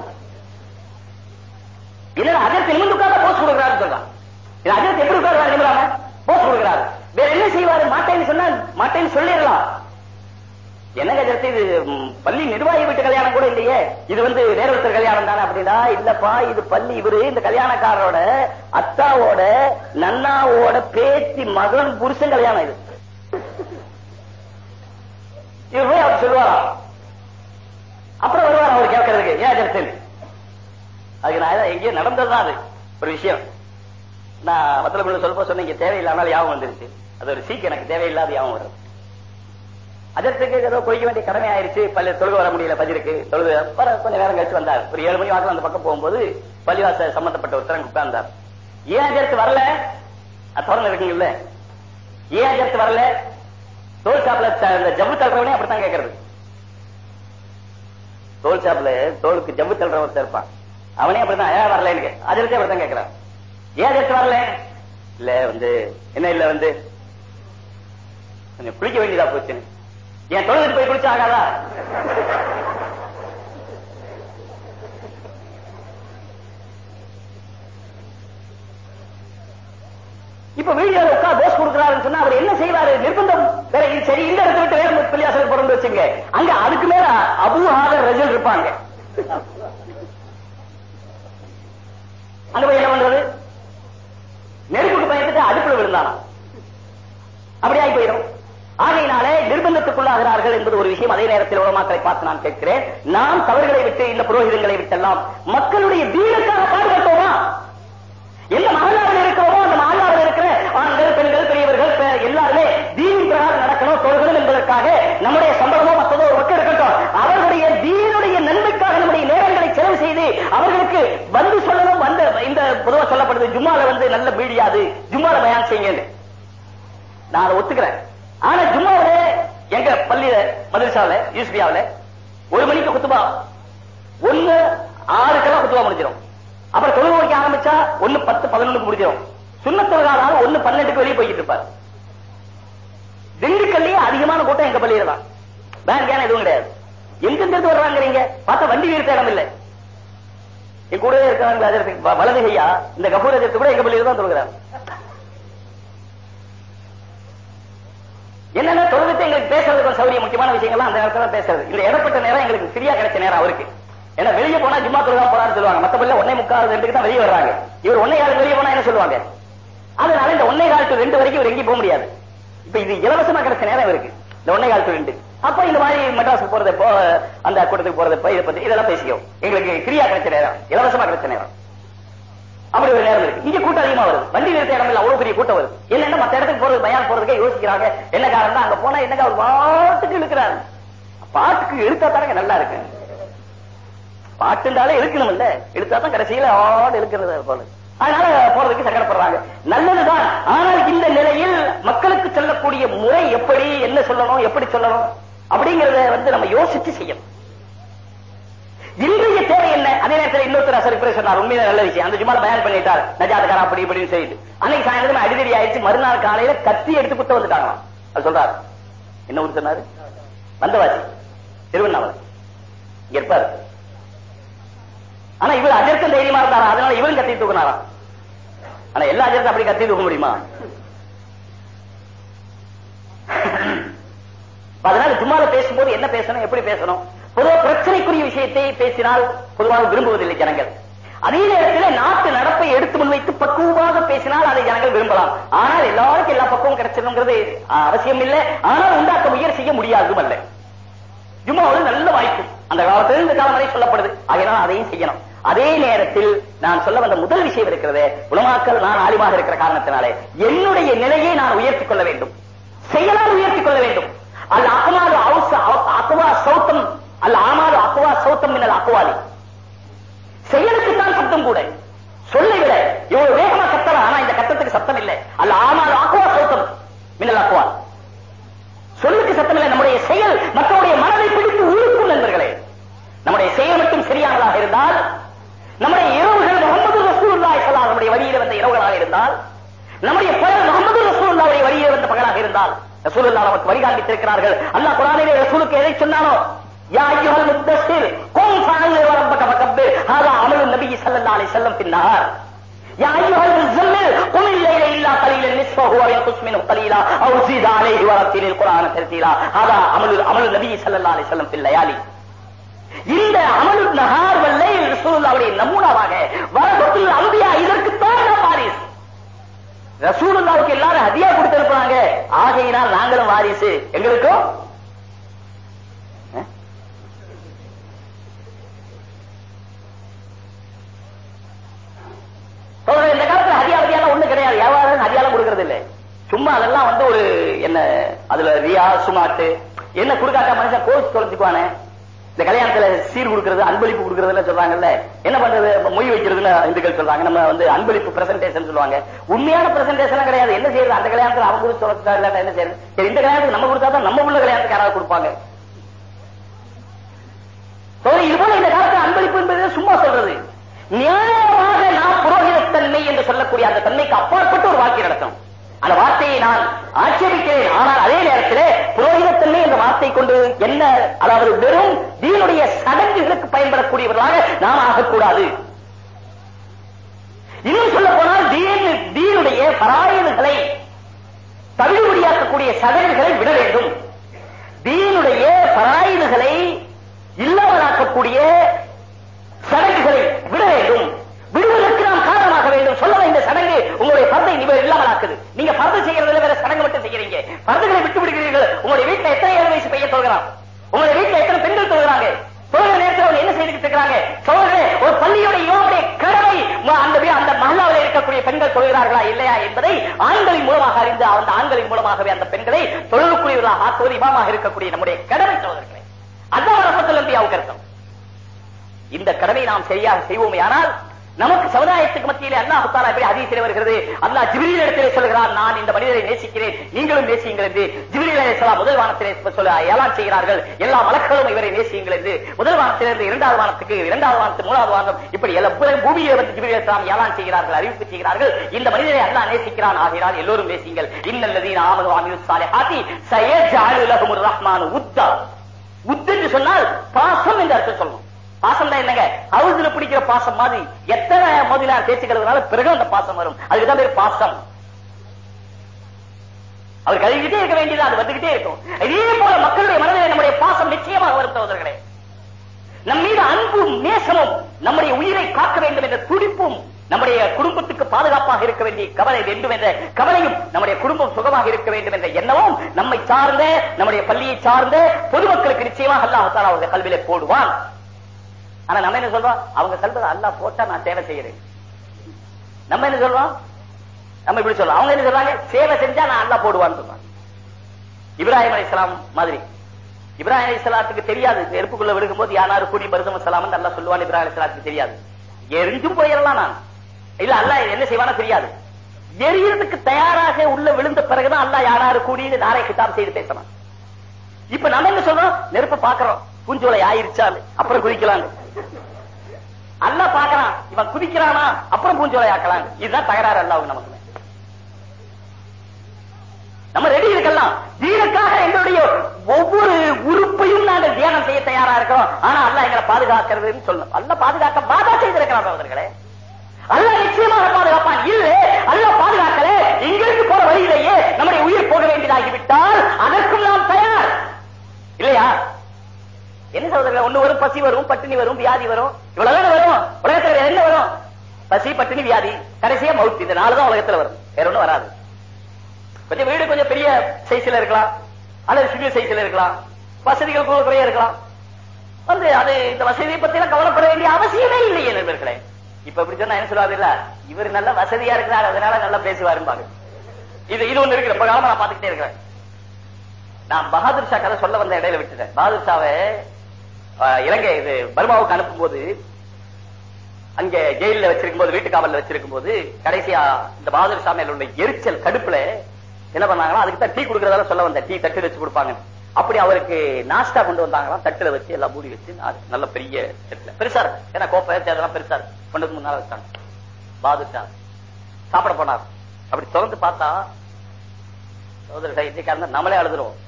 இல்ல அஜரத்தை நிமிந்து உட்கார்ந்து போஸ் கொடுக்குறாரு சொல்றான். இது அஜரத்தை எப்படி உட்காருவாரு நிமிடாம போட்டு கொடுக்கிறார். வேற என்ன செய்வாரு? மாட்டேன்னு சொன்னா மாட்டேன்னு சொல்லிடலாம். என்ன கஜரத்து இது பள்ளி நிர்வாகி வீட்டு கல்யாணம் கூட இல்லையே? இது வந்து வேற ஒருத்தர் கல்யாணம் தானே அப்படின்னா இல்லப்பா இது பள்ளி இவரு இந்த கல்யாணக்காரரோட அத்தாவோட நன்னாவோட பேத்தி மகன் புருஷன் கல்யாணம் இது. இவர் போய் அவர் சொல்லுவாராம் அப்புறம் வருவார் அவர் கேட்கறதுக்கு? ஏன் அஜர்த்தன் அதுக்கு நான் எங்கேயோ நடந்ததுதான் அது. ஒரு விஷயம். நான் மத்தல சொல்ல சொன்னீங்க தேவையில்லாமல் யாபம் வந்துருச்சு. அது ஒரு சீக்கு எனக்கு தேவையில்லாத யாபம் வரும். அதற்கு ஏதோ குளிக்க வேண்டிய கடமை ஆயிருச்சு பள்ளி தொழுக வர முடியல பதிருக்கு தொழுது வர கொஞ்ச நேரம் கழிச்சு வந்தார். ஒரு ஏழு மணி வாக்கில் அந்த பக்கம் போகும்போது பள்ளிவாச சம்பந்தப்பட்ட ஒருத்தர் உட்கார்ந்தார். ஏன் அஜர்த்து வரல? அது திறந்து இருக்கீங்கல்ல. ஏன் அஜர்த்து வரல? தோல் ஷாப்ல இந்த ஜம்மு தள்ளுறவனே அப்படித்தான் கேட்கறது. தோல் ஷாப்ல தோலுக்கு ஜம்மு தள்ளுறவன் இருப்பான். அவனே அப்படித்தான் ஏன் வரலன்னு அஜர்த்தே அப்படித்தான் கேட்கறான். ஏன் அஜர்த்து வரல? இல்ல வந்து என்ன இல்ல வந்து? கொஞ்சம் குளிக்க வேண்டியதா போச்சு. என் தொழிலுக்கு போய் குளிச்சா ஆகாதா இப்ப வீடியோல உட்கார் போஸ் கொடுக்கிறாருன்னு சொன்னா அவர் என்ன செய்வாரு? நிர்பந்தம். வேற இது சரி இந்த இடத்தை விட்டு வேற பள்ளியாசல் பிறந்து வச்சுங்க அங்க அதுக்கு மேல அபூஹாத ரஜல் இருப்பாங்க. அங்க போய் என்ன பண்றது? நெருப்புக்கு பயந்துட்டு அடுப்புல விழுந்தாராம். அப்படி ஆகி போயிடும். ஆகையினாலே நிர்பந்தத்துக்குள்ளாகிறார்கள் என்பது ஒரு விஷயம். அதே நேரத்தில் உலமாக்களை பார்த்து நான் கேட்கிறேன். நாம் தவறுகளை விட்டு இந்த புரோகிதங்களை விட்டெல்லாம் மக்களுடைய தீனுக்காக பாடுபட்டோமா? எந்த மகளாவில் இருக்கிறோமோ அந்த மகளாவில் இருக்கிற ஆண்கள் பெண்கள் பெரியவர்கள் எல்லாருமே தீனின் பிரகாரம் நடக்கணும் தொழுகணும் என்பதற்காக நம்முடைய சம்பளமோ மற்றதோ ஒரு மக்கள் இருக்கட்டும். அவர்களுடைய தீனுடைய நன்மைக்காக நம்முடைய நேரங்களை செலவு செய்து அவர்களுக்கு வந்து சொல்ல சொல்லப்படுது ஜும்மால வந்து நல்ல மீடியாது ஜும்மால பயான் செய்யுங்க நான் அதை ஒத்துக்கிறேன். ஆனா ஜும்மாவில எங்க பள்ளியில மதுரசாவில யூஸ்பியாவில ஒரு மணிக்கு குத்துபா. ஒண்ணு ஆறுக்கெல்லாம் குத்துபா முடிஞ்சிடும். அப்புறம் தொழில் வைக்க ஆரம்பிச்சா ஒண்ணு பத்து பதினொன்னுக்கு முடிஞ்சிடும். சுண்ணத்தொழுகாதாலும் ஒண்ணு பன்னெண்டுக்கு வெளியே போய்கிட்டு இருப்பார். திண்டுக்கல்லையே அதிகமான கூட்டம் எங்க பள்ளியில தான். பேங்கான எதுவும் கிடையாது. எங்கிருந்து வர்றாங்கிறீங்க? பார்த்தா வண்டி வீடு இடம் இல்லை. என் கூடவே இருக்கிறாங்க அஜரத்துக்கு வலது கையா? இந்த கபூர் அஜரத்து கூட எங்க பள்ளியில தான் தொழுகிறார். என்னன்னா தொழுதுட்டு எங்களுக்கு பேசுறதுக்கு ஒரு சௌரிய முக்கியமான விஷயங்கள்லாம் அந்த நேரத்துல பேசுறது. இந்த இடப்பட்ட நேரம் எங்களுக்கு ஃப்ரீயா கிடைச்ச நேரம் அவருக்கு. ஏன்னா வெளியே போனா ஜும்மா தொழுதா போறான்னு சொல்லுவாங்க. மத்த ஒன்னே முக்கால் ரெண்டுக்கு தான் வெளியே வர்றாங்க. இவர் ஒன்னே காலுக்கு வெளியே போனா என்ன சொல்லுவாங்க? அதனால இந்த ஒன்னே கால் டு ரெண்டு வரைக்கும் இவர் எங்கேயும் போக முடியாது. இப்ப இது இலவசமா கிடைச்ச நேரம் இருக்கு இந்த ஒன்னே கால் ரெண்டு. அப்ப இந்த மாதிரி மெட்ராஸுக்கு போறது எப்போ அந்த கூட்டத்துக்கு போறது எப்போ இதை பத்தி இதெல்லாம் பேசிக்கோ. எங்களுக்கு ஃப்ரீயா கிடைச்ச நேரம் இலவசமா கிடைச்ச நேரம். அப்படி ஒரு நேரம் இருக்கு. இங்க கூட்டம் அதிகமா வருது. வண்டி நிறுத்த இடம் இல்ல அவ்வளவு பெரிய கூட்டம் வருது. என்ன மத்த இடத்துக்கு போறது பயான் போறதுக்கே யோசிக்கிறாங்க. என்ன காரணம் அங்க போனா என்னங்க அவர் பாட்டுக்கு இழுக்கிறாரு. பாட்டுக்கு இழுத்தா தானங்க நல்லா இருக்கு. பாட்டுண்டாலே இழுக்கணும் இல்ல இழுத்தா தான் கடைசியில ஆடு இழுக்கிறது போல. அதனால போறதுக்கு சங்கடப்படுறாங்க. நல்லதுதான். ஆனால் இந்த நிலையில் மக்களுக்கு சொல்லக்கூடிய முறை எப்படி என்ன சொல்லணும் எப்படி சொல்லணும்? அப்படிங்கறத வந்து நம்ம யோசிச்சு செய்யணும். இன்றைய தேவை என்ன? அதே நேரத்தில் இன்னொருத்தர் அசர் சொன்னார். உண்மையில நல்ல விஷயம். அந்த ஜும்மால பயன் பண்ணிட்டார். நஜாதக்காரா அப்படி இப்படின்னு செய்து அன்னைக்கு சாயந்தரம் அடிதடி ஆயிடுச்சு. மறுநாள் காலையில கத்தி எடுத்து குத்த வந்துட்டாங்களாம். அது சொல்றாரு. என்ன ஊர் சொன்னாரு? வந்தவாசி. திருவண்ணாமலை. இருப்பாரு. ஆனா இவர் அஜர்த்தம் தைரியமா இருந்தாரா? அதனால இவரும் கத்தி தூக்கினாராம். ஆனா எல்லா அஜர்த்தும் அப்படி கத்தி தூக்க முடியுமா? அதனால ஜும்மால பேசும்போது என்ன பேசணும் எப்படி பேசணும்? பொதுவாக பிரச்சனைக்குரிய விஷயத்தை பேசினால் பொதுவாக விரும்புவதில்லை ஜனங்கள். அதே நேரத்தில் நாட்டு நடப்பை எடுத்து முன்வைத்து பக்குவமாக பேசினால் அதை ஜனங்கள் விரும்பலாம். ஆனால் எல்லாருக்கும் எல்லா பக்குவம் கிடைச்சிருங்கிறது அவசியம் இல்லை. ஆனால் உண்டாக்க முயற்சி செய்ய முடியாதும் அல்ல. ஜும்மாவில் நல்ல வாய்ப்பு. அந்த காலத்தில் இந்த காலம் வரை சொல்லப்படுது. ஆகையினால் அதையும் செய்யணும். அதே நேரத்தில் நான் சொல்ல வந்த முதல் விஷயம் இருக்கிறது உலமாக்கள் நான் ஆலிமாக இருக்கிற காரணத்தினாலே என்னுடைய நிலையை நான் உயர்த்திக் கொள்ள வேண்டும். செயலால் உயர்த்திக் கொள்ள வேண்டும். அல்ல அகமாது அக்குவா சௌத்தம். அல்ல ஆமாறு அக்குவா சௌத்தம் மின்னல் அக்குவாலி செயலுக்குத்தான் சத்தம் கூட. சொல்லை விட இவ்வளவு வேகமா கத்தலாம் ஆனா இந்த கத்தத்துக்கு சத்தம் இல்லை. அல்ல ஆமாது அக்குவா சௌத்தம் மின்னல் அக்குவா சொல்லுக்கு சத்தம் இல்லை. நம்முடைய செயல் மற்றவருடைய மனதை பிடித்து உழுக்கும் நண்பர்களே. நம்முடைய செயல் மட்டும் சரியானதாக இருந்தால் நம்முடைய இரவுகள் முகமது ரசூலுல்லாஹி ஸல்லல்லாஹு நம்முடைய வழியில் வந்த இரவுகளாக இருந்தால் நம்முடைய பகல் முகமது ரசூல்லாவுடைய வழியில் வந்த பகலாக இருந்தால் ரசூலுல்லா நமக்கு வழிகாட்டித்திருக்கிறார்கள். அல்லாஹ் குரானிலே ரசூலுக்கு எதை சொன்னானோ? யா ஐயுஹல் முத்தஸ்ஸிர் கும் ஃபஅல் ரப்பக ஃபகப்பர். ஹதா அமலு நபி ஸல்லல்லாஹு அலைஹி வஸல்லம் பின்னார். யா ஐயுஹல் முஸ்ஸில் கும் இல்லைல இல்லா கலீலன் நிஸ்ஃபஹு வ யன்குஸ் மின்ஹு கலீலா. அவ் ஸீத் அலைஹி வ ரத்திலில் குர்ஆன தர்தீலா. ஹதா அமலு அமலு நபி ஸல்லல்லாஹு அலைஹி வஸல்லம் ஃபில் லயாலி. இந்த அமலு நஹார் வல்லை ரசூலுல்லாஹ்வுடைய நமூனாவாக வரகத்துல் அம்பியா இதற்கு தோன்ற பாரிஸ். ரசூலுல்லாவுக்கு எல்லாரும் அதிகா கொடுத்திருப்பாங்க. ஆகையினால் நாங்களும் வாரிசு. எங்களுக்கும் இந்த காலத்துல அதிகாவதியால ஒண்ணு கிடையாது. வியாபாரம் அதிகால கொடுக்கறது இல்லை சும்மா அதெல்லாம் வந்து ஒரு என்ன அதுல ரியா சுமாட்டு என்ன குடுக்காட்ட மனுஷன் கோர்ஸ் தொலைச்சுக்குவானே? இந்த கல்யாணத்துல சீர் கொடுக்கறது அன்பளிப்பு கொடுக்கறதுல சொல்றாங்கல்ல. என்ன பண்றது? மொய் வைக்கிறதுல இந்துக்கள் சொல்றாங்க. நம்ம வந்து அன்பளிப்பு பிரசன்டேஷன் சொல்லுவாங்க. உண்மையான பிரசன்டேஷன் கிடையாது. என்ன செய்யறது? அந்த கல்யாணத்துல அவங்க கொடுத்து சொல்ல இல்லாட்டா என்ன செய்யறது? சரி இந்த கல்யாணத்துக்கு நம்ம கொடுத்தா தான் நம்ம உள்ள கல்யாணத்துக்கு யாராவது கொடுப்பாங்க? இது போல இந்த காலத்துல அன்பளிப்பு என்பது சும்மா சொல்றது. நியாயமாக புரோஹின தன்மை என்று சொல்லக்கூடிய அந்த தன்மைக்கு அப்பாற்பட்டு ஒரு வாழ்க்கை நடத்தணும். அந்த வார்த்தையை நான் ஆட்சேபிக்கிறேன். ஆனால் அதே நேரத்தில் புரோகிதத்தன்மை என்ற வார்த்தை கொண்டு என்ன அதாவது வெறும் தீனுடைய சடங்குகளுக்கு பயன்படக்கூடியவர்களாக நாம் ஆகக்கூடாது. இன்னும் சொல்ல போனால் தீன் தீனுடைய பராயணங்களை தள்ளுபடியாக்கக்கூடிய சடங்குகளை விட வேண்டும். தீனுடைய பராயணங்களை இல்லாமலாக்கக்கூடிய சடங்குகளை விட வேண்டும். விடுவதற்கு நாம் காரணமாக வேண்டும் இந்த சடங்கு உங்களுடைய பரதை இல்லாமல் ஆக்குது நீங்க பரதை செய்யறதுல வேற சடங்கு மட்டும் செய்யறீங்க. பரதுகளை விட்டு விடுகிறீர்கள். உங்களுடைய வீட்டுல எத்தனை ஏழு வயசு பையன் தொழுகிறான் உங்களுடைய வீட்டுல எத்தனை பெண்கள் தொழுகிறாங்க தொழுகிற நேரத்தில் அவங்க என்ன செய்துட்டு இருக்கிறாங்க? சோழர்களே ஒரு பள்ளியோட இவனுடைய கடமை அந்த அந்த மகளாவில் இருக்கக்கூடிய பெண்கள் தொழுகிறார்களா இல்லையா என்பதை ஆண்களின் மூலமாக அறிந்து அந்த ஆண்களின் மூலமாகவே அந்த பெண்களை தொழிலுக்குரியவர்களாக ஆக்குவது இமாமாக இருக்கக்கூடிய நம்முடைய கடமை சோதர்களே அதான் ரசத்தில் அம்பியாவுக்கு அர்த்தம். இந்த கடமை நாம் சரியாக செய்வோமே ஆனால் நமக்கு சமுதாயத்துக்கு மத்தியிலே அல்லாஹ் தாலா எப்படி அதிசயம் வருகிறது? அல்லாஹ் ஜிப்ரீல் இடத்திலே சொல்கிறார் நான் இந்த மனிதரை நேசிக்கிறேன் நீங்களும் நேசியுங்கள் என்று. ஜிப்ரீல் அலைஹிஸ்ஸலாம் முதல் வானத்திலே சொல்ல ஏலாம் செய்கிறார்கள் எல்லா மலக்களும் இவரை நேசியுங்கள் என்று. முதல் வானத்திலிருந்து இரண்டாவது வானத்துக்கு இரண்டாவது வானத்து மூணாவது வானம் இப்படி எல்லா பூமியை வந்து ஜிப்ரீல் அலைஹிஸ்ஸலாம் ஏலாம் செய்கிறார்கள் அறிவிப்பு செய்கிறார்கள் இந்த மனிதரை அல்லாஹ் நேசிக்கிறான் ஆகிறான் எல்லோரும் நேசியுங்கள். இன்னல்லதீன ஆமனு அமிலு சாலிஹாத்தி சயஜஅலு லஹுமுர் ரஹ்மான் உத்தா. உத்துன்னு சொன்னால் பாசம் என்று அர்த்தம் சொல்லணும் பாசம் தான் என்னங்க? ஹவுஸ்ல பிடிக்கிற பாசம் மாதிரி எத்தனை மோதினார் தேய்ச்சி பிறகு அந்த பாசம் வரும். அதுக்குதான் பேர் பாசம். அவர் கழுவிக்கிட்டே இருக்க வேண்டியது அது வந்துகிட்டே இருக்கும். இதே போல மக்களுடைய மனதில் நம்முடைய பாசம் நிச்சயமாக வரும் சகோதரர்களே நம் மீது அன்பும் நேசமும் நம்முடைய உயிரை காக்க வேண்டும் என்ற துடிப்பும் நம்முடைய குடும்பத்துக்கு பாதுகாப்பாக இருக்க வேண்டிய கவலை வேண்டும் என்ற கவலையும் நம்முடைய குடும்பம் சுகமாக இருக்க வேண்டும் என்ற எண்ணமும் நம்மை சார்ந்த நம்முடைய பள்ளியை சார்ந்த பொதுமக்களுக்கு நிச்சயமாக அல்லாஹால அவர்கள் கல்வியில போடுவான். ஆனா நம்ம என்ன சொல்றோம்? அவங்க சொல்றது அல்லாஹ் போட்டா நான் சேவை செய்யறேன். நம்ம என்ன சொல்றோம்? நம்ம இப்படி சொல்றோம். அவங்க என்ன சொல்றாங்க? சேவை செஞ்சா நான் அல்லா போடுவான்னு சொல்றாங்க. இப்ராஹிம் அலைஹிஸ்ஸலாம் மாதிரி. இப்ராஹிம் இஸ்லாத்துக்கு தெரியாது. நெருப்புக்குள்ள விடுக்கும்போது யானாரு கூடி மருதம் சலாம் நல்லா சொல்லுவான் இப்ராஹிம் இஸ்லாத்துக்கு தெரியாது. எரிஞ்சும் போயிடலாம் நான். இல்ல அல்லாஹ் என்ன செய்வானா தெரியாது. எரியறதுக்கு தயாராக உள்ள விழுந்த பிறகுதான் அல்லா யாராரு கூடி நாரை கிட்டாப் செய்து பேசணும் இப்ப நம்ம என்ன சொல்றோம்? நெருப்பு பாக்குறோம் பூஞ்சோலை ஆயிருச்சா அப்புறம் குதிக்கலாம் அல்ல பாக்குறான் இவன் குதிக்கிறானா? அப்புறம் பூஞ்சோலை ஆக்கலாம். இதுதான் தகராறு அல்லாவுக்கு நமக்கு நம்ம ரெடி இருக்கலாம் தீனுக்காக எங்களுடைய ஒவ்வொரு உறுப்பையும் நாங்கள் தியானம் செய்ய தயாரா இருக்கிறோம். ஆனா அல்ல எங்களை பாதுகாக்கிறதுன்னு சொல்லணும். அல்ல பாதுகாக்க பாதா செய்திருக்கிறான் அவர்களே அல்ல நிச்சயமாக பாதுகாப்பான். இல்ல அல்ல பாதுகாக்கல. இங்கிருந்து போற வழியிலேயே நம்முடைய உயிர் போக வேண்டியதாகிவிட்டால் அதற்கும் நாம் தயார். இல்லையா? என்ன சகோதரர்கள் ஒண்ணு வரும் பசி வரும் பட்டினி வரும் வியாதி வரும். இவ்வளவு வரும்? உலகத்துல என்ன வரும்? பசி பட்டினி வியாதி. கடைசியா மவுத். இந்த நாலு தான் உலகத்துல வரும். வேற ஒண்ணும் வராது. கொஞ்சம் வீடு கொஞ்சம் பெரிய சைஸ்ல இருக்கலாம். அல்லது சிறிய சைஸ்ல இருக்கலாம். வசதிகள் கூட குறைய இருக்கலாம். வந்து அது இந்த வசதியை பத்தி எல்லாம் கவலைப்பட வேண்டிய அவசியமே இல்லையே நண்பர்களே. இப்ப இப்படி சொன்னா என்ன சொல்லுவாங்க இல்ல இவர் நல்ல வசதியா இருக்கிறார் அதனால நல்லா பேசுவாரும்பாங்க. இது இது ஒண்ணு இருக்கு ரொம்ப காலமா நான் பாத்துக்கிட்டே இருக்கிறேன். நான் பகதூர் ஷா கதை சொல்ல வந்த இடையில விட்டுட்டேன். பகதூர் ஷாவை இலங்கை இது பர்மாவுக்கு அனுப்பும் போது அங்க ஜெயில வச்சிருக்கும் போது வீட்டு காவல்ல வச்சிருக்கும் போது கடைசியா இந்த பகதூர் சாமியில் உள்ள எரிச்சல் கடுப்புல என்ன பண்ணாங்கன்னா அதுக்கு தான் டீ கொடுக்கறதால சொல்ல வந்தேன். டீ தட்டு வச்சு கொடுப்பாங்க அப்படி அவருக்கு நாஸ்டா கொண்டு வந்தாங்களாம் தட்டுல வச்சு எல்லாம் மூடி வச்சு நல்ல பெரிய தட்டுல. பெருசா இருக்கு ஏன்னா கோப்பை அதெல்லாம் பெருசா இருக்கு கொண்டு வந்து முன்னால வச்சாங்க. பகதூர் ஷா சாப்பிட போனார். அப்படி திறந்து பார்த்தா சகோதரர் நம்மளே அழுதுருவோம்.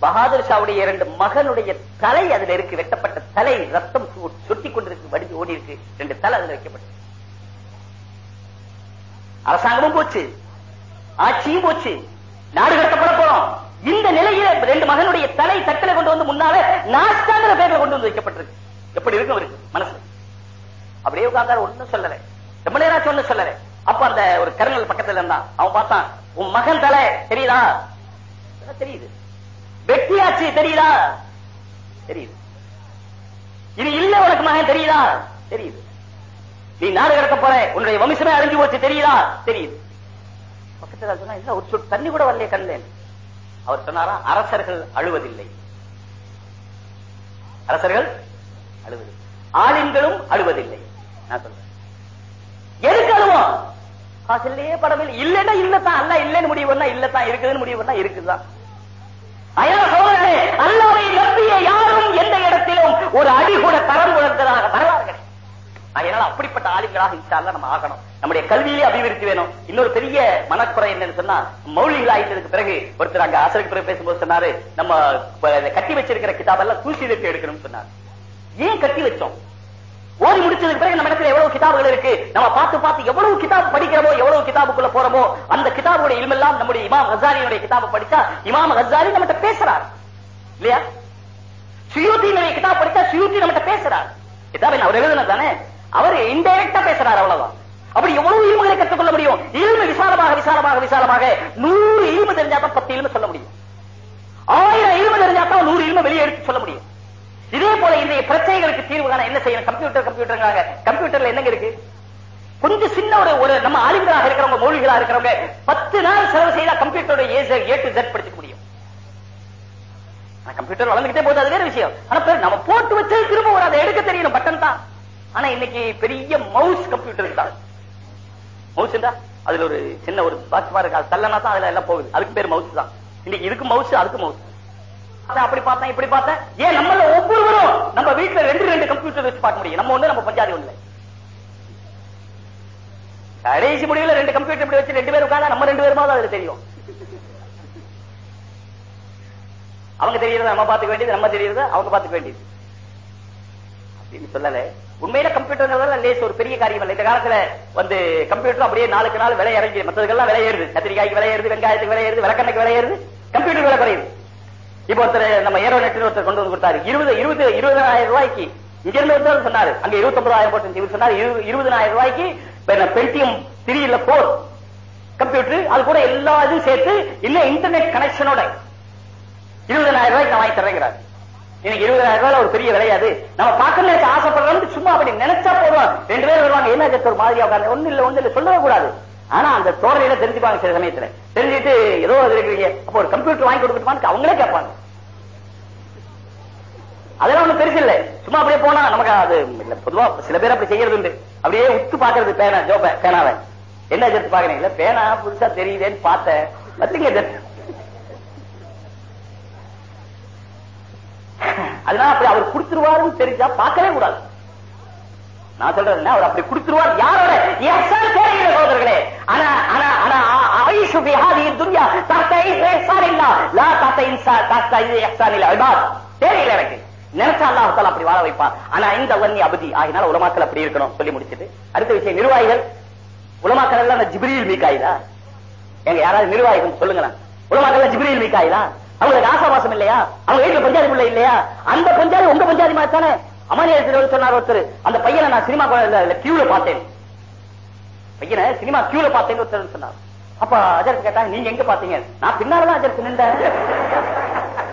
பகாதூர் ஷாவுடைய இரண்டு மகனுடைய தலை அதுல இருக்கு வெட்டப்பட்ட தலை ரத்தம் சுட்டி கொண்டிருக்கு வடிஞ்சு ஓடி இருக்கு ரெண்டு தலை அதுல வைக்கப்பட்டு. அரசாங்கமும் போச்சு. ஆட்சியும் போச்சு. நாடு கட்டப்பட போறோம். இந்த நிலையில ரெண்டு மகனுடைய தலை தட்டில கொண்டு வந்து முன்னால நாஸ்தாங்கிற பேர்ல கொண்டு வந்து வைக்கப்பட்டிருக்கு. எப்படி இருக்கும் அவருக்கு? மனசு. அப்படியே உட்கார்ந்தாரு ஒண்ணும் சொல்லல. ரொம்ப நேரம் ஒண்ணும் சொல்லல. அப்ப அந்த ஒரு கர்னல் பக்கத்துல இருந்தான். அவன் பார்த்தான் உன் மகன் தலை தெரியுதா? தெரியுது. வெட்டியாச்சு தெரியுதா? தெரியுது. இது இல்ல உனக்கு மகன் தெரியுதா? தெரியுது. நீ நாடு கடத்த போற உன்னுடைய வம்சமே அழிஞ்சு போச்சு தெரியுதா? தெரியுது. பக்கத்தில் சொன்னா இல்ல ஒரு சொல் தண்ணி கூட வரலையே கண்டேன் அவர் சொன்னாரா அரசர்கள் அழுவதில்லை. அரசர்கள் அழுவதில்லை. ஆளின்களும் அழுவதில்லை. நான் சொல்றேன். எதுக்கு அழுவோம்? காசிலேயே படமில்லை இல்லைன்னா இல்லத்தான் அல்ல இல்லைன்னு முடிவு பண்ணா இல்லத்தான் இருக்குதுன்னு முடிவு பண்ணா இருக்குதுதான். அயல சோழர்களே அல்லாவை நம்பிய யாரும் எந்த இடத்திலும் ஒரு அடி கூட தரம் உணர்ந்ததாக வரலாறுகள் அதனால அப்படிப்பட்ட ஆளுங்களாக இன்ஷால்ல நம்ம ஆகணும். நம்முடைய கல்வியிலே அபிவிருத்தி வேணும். இன்னொரு பெரிய மனக்குறை என்னன்னு சொன்னா மௌலிகள் ஆயிட்டதுக்கு பிறகு ஒருத்தர் அங்க ஆசிரியர் பிறகு பேசும்போது சொன்னாரு நம்ம கட்டி வச்சிருக்கிற கிதாபெல்லாம் தூசி தட்டி எடுக்கணும்னு சொன்னார். ஏன் கட்டி வச்சோம்? ஓதி முடிச்சதுக்கு பிறகு நம்ம இடத்துல எவ்வளவு கிதாபுகள் இருக்கு? நம்ம பார்த்து பார்த்து எவ்வளவு கிதாப் படிக்கிறோமோ எவ்வளவு கிதாபுக்குள்ள போறோமோ அந்த கிதாபுடைய இல்மெல்லாம் நம்முடைய இமாம் ஹசாரியுடைய கிதாபை படிச்சா இமாம் ஹசாரி நம்மகிட்ட பேசுறார். இல்லையா? சுயூத்தினுடைய கிதாப் படிச்சா சுயூத்தி நம்மகிட்ட பேசுறார். கிதாப் அவர் எழுதுனது தானே? அவர் இன்டைரக்டா பேசுறார் அவ்வளவுதான். அப்படி எவ்வளவு இல்முகளை கற்றுக்கொள்ள முடியும்? இல்மு விசாலமாக விசாலமாக விசாலமாக நூறு இல்மு தெரிஞ்சாதான் பத்து இல்மு சொல்ல முடியும். ஆயிரம் இல்மு தெரிஞ்சாதான் நூறு இல்மு வெளியே எடுத்து சொல்ல முடியும். இதே போல இன்றைய பிரச்சனைகளுக்கு தீர்வு காண என்ன செய்யணும்? கம்ப்யூட்டர் கம்ப்யூட்டர்ங்கிறாங்க கம்ப்யூட்டர்ல என்னங்க இருக்கு? கொஞ்சம் சின்ன ஒரு ஒரு நம்ம ஆளுநராக இருக்கிறவங்க மொழிகளா இருக்கிறவங்க பத்து நாள் செலவு செய்தா கம்ப்யூட்டரோட ஏ டு ஜெட் படிச்சுக்க முடியும். ஆனா கம்ப்யூட்டர் வளர்ந்துகிட்டே போகுது அது வேற விஷயம். ஆனா பேர் நம்ம போட்டு வச்சது திரும்ப ஒரு அதை எடுக்க தெரியணும் பட்டன் தான். ஆனா இன்னைக்கு பெரிய மவுஸ் கம்ப்யூட்டர் தான் மவுஸ் அதுல ஒரு சின்ன ஒரு பாக்ஸ் மாதிரி இருக்கு? அது தள்ளனா தான் அதுல எல்லாம் போகுது. அதுக்கு பேர் மவுஸ் தான். இன்னைக்கு இதுக்கு மவுஸ் அதுக்கு மவுஸ் அப்படி பார்த்தேன் இப்படி பார்த்தேன். ஏன் நம்மள ஒவ்வொருவரும் நம்ம வீட்டுல ரெண்டு ரெண்டு கம்ப்யூட்டர் வச்சு பார்க்க முடியும். நம்ம ஒண்ணு நம்ம பஞ்சாதி ஒண்ணு கடைசி முடியல ரெண்டு கம்ப்யூட்டர் இப்படி வச்சு ரெண்டு பேரும் உட்காந்து நம்ம ரெண்டு பேருமா அதுல தெரியும். அவங்க தெரியறது நம்ம பார்த்துக்க வேண்டியது நம்ம தெரியறது அவங்க பார்த்துக்க வேண்டியது. அப்படின்னு சொல்லல. உண்மையில கம்ப்யூட்டர் லேஸ் ஒரு பெரிய காரியம் இல்லை. இந்த காலத்துல வந்து கம்ப்யூட்டர் அப்படியே நாளுக்கு நாள் விலை இறங்கி மற்றதுக்கெல்லாம் விலை ஏறுது. கத்திரிக்காய்க்கு விலை ஏறுது வெங்காயத்துக்கு விலை ஏறுது விளக்கண்ணைக்கு விலை ஏறுது. கம்ப்யூட்டர் விலை குறையுது. இப்ப ஒருத்தர் நம்ம ஏரோ நெட்டில் ஒருத்தர் கொண்டு வந்து கொடுத்தாரு. இருபது இருபது இருபதாயிரம் ரூபாய்க்கு. இங்க இருந்து ஒருத்தர் சொன்னாரு. அங்க இருபத்தி ஒன்பதாயிரம் போட்டு இவர் சொன்னாரு இருபதாயிரம் ரூபாய்க்கு பென்டிஎம் திரியில இல்ல போர். கம்ப்யூட்டர் அது கூட எல்லா இதுவும் சேர்த்து இல்ல இன்டர்நெட் கனெக்ஷனோட இருபதாயிரம் ரூபாய்க்கு நான் வாங்கி தரேங்கிறாரு. இன்னைக்கு இருபதாயிரம் ரூபாய் ஒரு பெரிய விளையாது நம்ம பார்க்கணும் ஆசைப்படுறோம் சும்மா அப்படி நினைச்சா போதும். ரெண்டு பேர் வருவாங்க என்ன ஒரு மாதிரியா உட்காந்து ஒண்ணு இல்ல ஒண்ணு இல்ல சொல்லவே கூடாது. ஆனா அந்த தோரணையில தெரிஞ்சுப்பாங்க சில சமயத்துல. தெரிஞ்சுட்டு ஏதோ அது இருக்கிறீங்க அப்போ ஒரு கம்ப்யூட்டர் வாங்கி கொடுக்கட்டுமான்னு அவங்களே கேட்பாங்க. அதெல்லாம் ஒண்ணு பெருசு இல்ல. சும்மா அப்படியே போனா நமக்கு அது இல்ல. பொதுவா சில பேர் அப்படி செய்யறது உண்டு. அப்படியே உத்து பாக்குறது பேனா ஜோப பேனாவை. என்ன ஜெட் பாக்குறீங்க இல்ல பேனா புதுசா தெரியுதேன்னு பார்த்தேன். பத்திங்க அதனால அப்படி அவர் கொடுத்துருவாருன்னு தெரிஞ்சா பார்க்கவே கூடாது. நான் சொல்றது என்ன, அவர் அப்படி கொடுத்துருவார். யாரோட? எஹ்சான் தேவையில்லை சோதர்களே ஆனா ஆனா ஆனா ஆயிஷு பி துன்யா. தஹ்த இஹ்சான் லா தஹ்த இன்சா தஹ்த இஹ்சான் இல்ல இபாத் தேவையில்லை எனக்கு. நினைச்சா அல்லாஹ் அப்படி வாழ வைப்பார் ஆனா இந்த வன்னி அபதி. ஆகினால உலமாக்கள் அப்படி இருக்கணும். சொல்லி முடிச்சிட்டு. அடுத்த விஷயம் நிர்வாகிகள். உலமாக்கள் எல்லாம் அந்த ஜிப்ரீல் ஆயுதா எங்க யாராவது நிர்வாகிகள் சொல்லுங்களேன். உலமாக்கள் ஜிப்ரீல் மீகாயிலா அவங்களுக்கு ஆசாவாசம் இல்லையா? அவங்க வீட்டுல பஞ்சாதி பிள்ளை இல்லையா? அந்த பஞ்சாதி உங்க பஞ்சாதி மாதிரி தானே அமானியத்தில் சொன்னார் ஒருத்தர். அந்த பையனை நான் சினிமா கியூல பார்த்தேன். பையனை சினிமா கியூல பார்த்தேன்னு ஒருத்தர் சொன்னார். அப்ப அஜர் கேட்டாங்க நீங்க எங்க பாத்தீங்க நான் பின்னாலதான் அஜர்த்து நின்றேன்.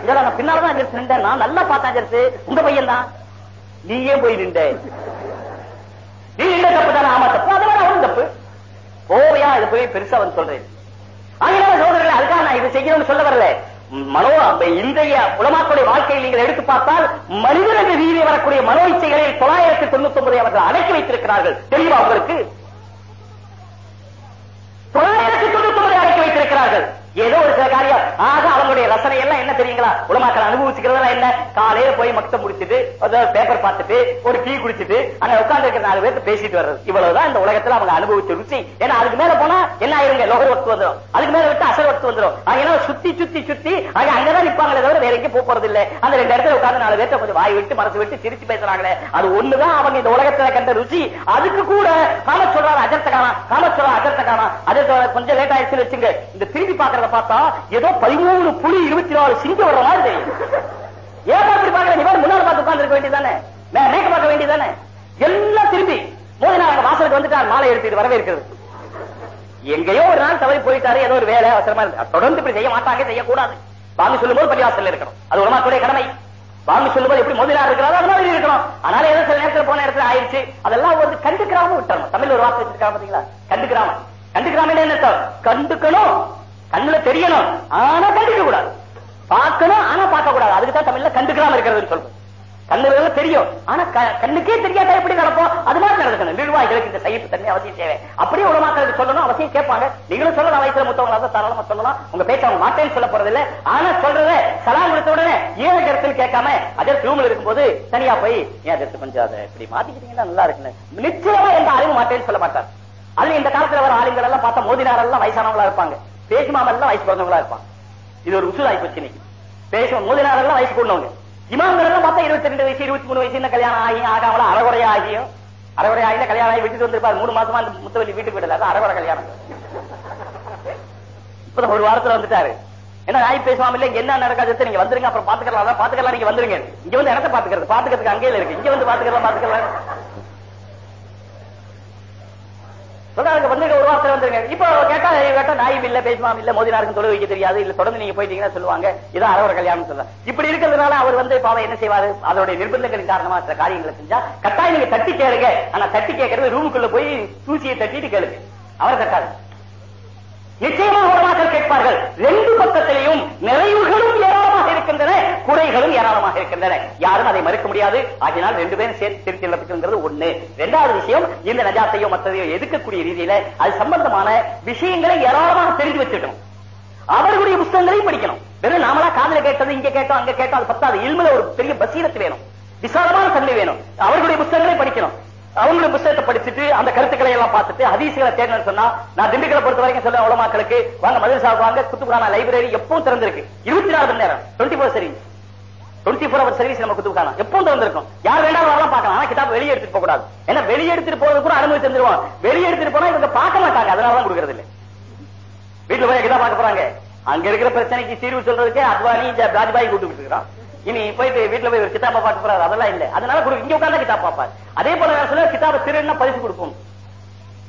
இதெல்லாம் நான் பின்னாலதான் அஜர்த்து நின்றேன். நான் நல்லா பார்த்தேன் அஜர்த்து உங்க பையன் தான் நீ ஏன் போய் நின்ற? நீ நின்ற தப்பு தானே. ஆமா தப்பு. அதனால அவன் தப்பு. போவையா இது போய் பெருசா வந்து சொல்றேன். ஆகினால சோதரர்கள் அதுக்காக நான் இது செய்யணும்னு சொல்ல வரல. மனோ இன்றைய உலமாக்களுடைய வாழ்க்கையில் நீங்கள் எடுத்து பார்த்தால் மனிதனுக்கு ரீதியில் வரக்கூடிய மனோ இச்சைகளை தொள்ளாயிரத்தி தொண்ணூத்தி ஒன்பதை அவர்கள் அடக்கி வைத்திருக்கிறார்கள். தெரியுமா உங்களுக்கு? தொள்ளாயிரத்தி தொண்ணூத்தி ஒன்பதை அடக்கி வைத்திருக்கிறார்கள். ஏதோ ஒரு சில காரியம். ஆக அவங்களுடைய ரசனை எல்லாம் என்ன தெரியுங்களா? உலமாக்கள் அனுபவிச்சுக்கிறதெல்லாம் என்ன? காலையில போய் மக்தம் முடிச்சுட்டு பேப்பர் பார்த்துட்டு ஒரு டீ குடிச்சிட்டு அங்க உட்கார்ந்து இருக்கிற நாலு பேர்த்து பேசிட்டு வர்றது. இவ்வளவுதான் இந்த உலகத்துல அவங்க அனுபவிச்ச ருச்சி ஏன்னா அதுக்கு மேல போனா என்ன ஆயிருங்க? லோகர் வத்து வந்துடும் அதுக்கு மேல விட்டு அசல் வத்து வந்துடும் அதனால சுத்தி சுத்தி சுத்தி அங்க அங்கதான் நிப்பாங்களே தவிர வேற எங்கேயும் போறது இல்ல அந்த ரெண்டு இடத்துல உட்கார்ந்து நாலு பேர்த்த கொஞ்சம் வாய் விட்டு மனசு விட்டு சிரிச்சு பேசுறாங்களே. அது ஒண்ணுதான் அவங்க இந்த உலகத்துல கண்ட ருச்சி அதுக்கு கூட காம சொல்றாரு அஜர்த்த காணா காம சொல்றாரு அஜர்த்த காணா அஜர்த்த கொஞ்சம் லேட் ஆயிடுச்சுன்னு வச்சுங்க. இந்த திரும்பி பாக்குறத பார்த்தா ஏதோ பதிமூணு புலி இருபத்தி நாலு சிங்கம் வர்ற மாதிரி தெரியும் ஏன் அப்படி பாக்குற நீ முன்னாடி பார்த்து உட்கார்ந்து இருக்க வேண்டியதானே ரேக்க பார்க்க வேண்டியதானே எல்லாம் திரும்பி மோதி நாங்க வாசலுக்கு வந்துட்டார் மாலை எடுத்துட்டு வரவேற்கிறது. எங்கேயோ ஒரு நாள் தவறி போயிட்டாரு ஏதோ ஒரு வேலை அவசரமா இருக்கு. தொடர்ந்து இப்படி செய்ய மாட்டாங்க செய்யக்கூடாது. வாங்க சொல்லும்போது பள்ளிவாசல் இருக்கணும். அது உலமாக்குடைய கடமை. வாங்க சொல்லும்போது எப்படி மோதினார் இருக்கிறாரோ அது மாதிரி இருக்கணும். அதனால ஏதோ சில நேரத்தில் போன இடத்துல ஆயிடுச்சு. அதெல்லாம் வந்து கண்டுக்கிறாம விட்டுறணும். தமிழ் ஒரு வார்த்தை வச்சிருக்காங்க பாத்தீங்களா? கண்டுக்கிறாம. கண்டுக்கிறாம என்ன கண்டுக்கணும். கண்ணுல தெரியணும். ஆனா கண்டுக்க கூடாது. பார்க்கணும் ஆனா பார்க்க கூடாது. அதுக்கு தான் தமிழ்ல கண்டுக்கலாம் இருக்கிறதுன்னு சொல்றோம். கண்ணுல தெரியும். ஆனா க- கண்ணுக்கே தெரியாத எப்படி நடப்போம்? அது மாதிரி நடக்கணும். நிர்வாகிகளுக்கு இந்த சகிப்பு தன்மை அவசியம் தேவை. அப்படியே உலமாக்களுக்கு சொல்லணும் அவசியம் கேட்பாங்க. நீங்களும் சொல்லலாம் வயசுல முத்தவங்களா தான் தாராளமா சொல்லலாம். உங்க பேச்சு அவங்க மாட்டேன்னு சொல்ல போறது இல்ல ஆனா சொல்றத சலாம் கொடுத்த உடனே ஏன் கருத்துன்னு கேட்காம அதே ரூம்ல இருக்கும்போது தனியா போய் ஏன் அதற்கு கொஞ்சம் அதை இப்படி மாத்திக்கிட்டீங்கன்னா நல்லா இருக்குன்னு. நிச்சயமா எந்த அறிவு மாட்டேன்னு சொல்ல மாட்டார். அதுல இந்த காலத்துல வர ஆளுங்கள் எல்லாம் பார்த்தா மோதினார் எல்லாம் வயசானவங்களா இருப்பாங்க. பேசுமாமல் எல்லாம் வயசு பிறந்தவங்களா இருப்பான் இது ஒரு உசுராய் போச்சு பேசும் மோதினார் எல்லாம் வயசு கூடவங்க இமாம்கள் பார்த்தா இருபத்தி ரெண்டு வயசு இருபத்தி மூணு வயசு கல்யாணம் ஆகி ஆகாமல அறகுறையா ஆகியும் அறகுறை ஆகி கல்யாணம் ஆகி விட்டுட்டு வந்திருப்பாரு. மூணு மாசமா அந்த முத்தவள்ளி வீட்டுக்கு விடல அது அறகுறை கல்யாணம். இப்பதான் ஒரு வாரத்துல வந்துட்டாரு. என்ன நாய் பேசுவாம இல்ல என்ன நடக்காது? நீங்க வந்துருங்க. அப்புறம் பாத்துக்கலாம் பாத்துக்கலாம் நீங்க வந்துருங்க. இங்க வந்து இடத்த பாத்துக்கிறது. பாத்துக்கிறதுக்கு அங்கேயே இருக்கு. இங்க வந்து பாத்துக்கலாம் பாத்துக்கலாம் சொல்றாங்க வந்துருங்க ஒரு வாரத்துல வந்துருங்க. இப்போ கேட்டா கேட்டா நாயும் இல்ல பேசுவாம் இல்ல மோதினாருக்கும் தொழில் வைக்க தெரியாது. இல்ல தொடர்ந்து நீங்க போயிட்டீங்கன்னா சொல்லுவாங்க. இதான் அறவர கல்யாணம் சொல்ல. இப்படி இருக்கிறதுனால அவர் வந்து பாவம் என்ன செய்வாரு? அதனுடைய நிர்பந்தங்களின் காரணமா சில காரியங்களை செஞ்சா கட்டாயம் நீங்க தட்டி கேளுங்க. ஆனா தட்டி கேட்கறது ரூமுக்குள்ள போய் தூசியை தட்டிட்டு கேளுங்க. அவரை தட்டாது நிச்சயமாக உலமாக்கள் கேட்பார்கள். ரெண்டு பக்கத்திலையும் நிறைவுகளும் ஏராளமாக இருக்கின்றன குறைகளும் ஏராளமாக இருக்கின்றன. யாரும் அதை மறுக்க முடியாது. ஆகினால் ரெண்டு பேரும் சேர்த்து திருத்தி நடத்துக்கிறது ஒண்ணு. ரெண்டாவது விஷயம் இந்த நஜாத்தையோ மற்றதையோ எதிர்க்கக்கூடிய ரீதியில அது சம்பந்தமான விஷயங்களை ஏராளமாக தெரிஞ்சு வச்சுக்கணும். அவர்களுடைய புத்தகங்களையும் படிக்கணும். வெறும் நாமளா காதல கேட்டது இங்க கேட்டோம் அங்க கேட்டோம் அது பத்தாது. இல்மல ஒரு பெரிய பசீரத்து வேணும். விசாலமான தன்மை வேணும். அவர்களுடைய புத்தகங்களை படிக்கணும். அவங்கள புத்தகத்தை படிச்சுட்டு அந்த கருத்துக்களை எல்லாம் பார்த்துட்டு ஹதீசுகளை தேடணும்னு சொன்னா நான் திண்டுக்கலை பொறுத்த வரைக்கும் சொல்ல உலமாக்களுக்கு வாங்க மதுரை வாங்க குத்துக்கான லைப்ரரி எப்பவும் திறந்திருக்கு. இருபத்தி நாலு மணி நேரம் twenty four service twenty four hour service நம்ம குத்துக்கான எப்பவும் திறந்திருக்கும். யார் வேண்டாம் வரலாம் பார்க்கலாம். ஆனா கிதாப் வெளியே எடுத்துட்டு போக கூடாது. ஏன்னா வெளியே எடுத்துட்டு போறது கூட அனுமதி தந்துருவோம் வெளியே எடுத்துட்டு போனா இவங்க பார்க்க மாட்டாங்க. அதனாலதான் கொடுக்கறது இல்லை. வீட்டுல போய் கிதா பார்க்க போறாங்க. அங்க இருக்கிற பிரச்சனைக்கு தீர்வு சொல்றதுக்கே அத்வானி ஜ- வாஜ்பாய் கூப்பிட்டு இருக்கிறான் இனி போயிட்டு வீட்டுல போய் ஒரு கிதாபா பார்க்க போறாரு. அதெல்லாம் இல்ல. அதனால கொடு- இங்க உட்கார்ந்தா கிதாப் பார்ப்பார். அதே போல வேற சொல்ல கிதாப திருடுனா பரிசு கொடுப்போம்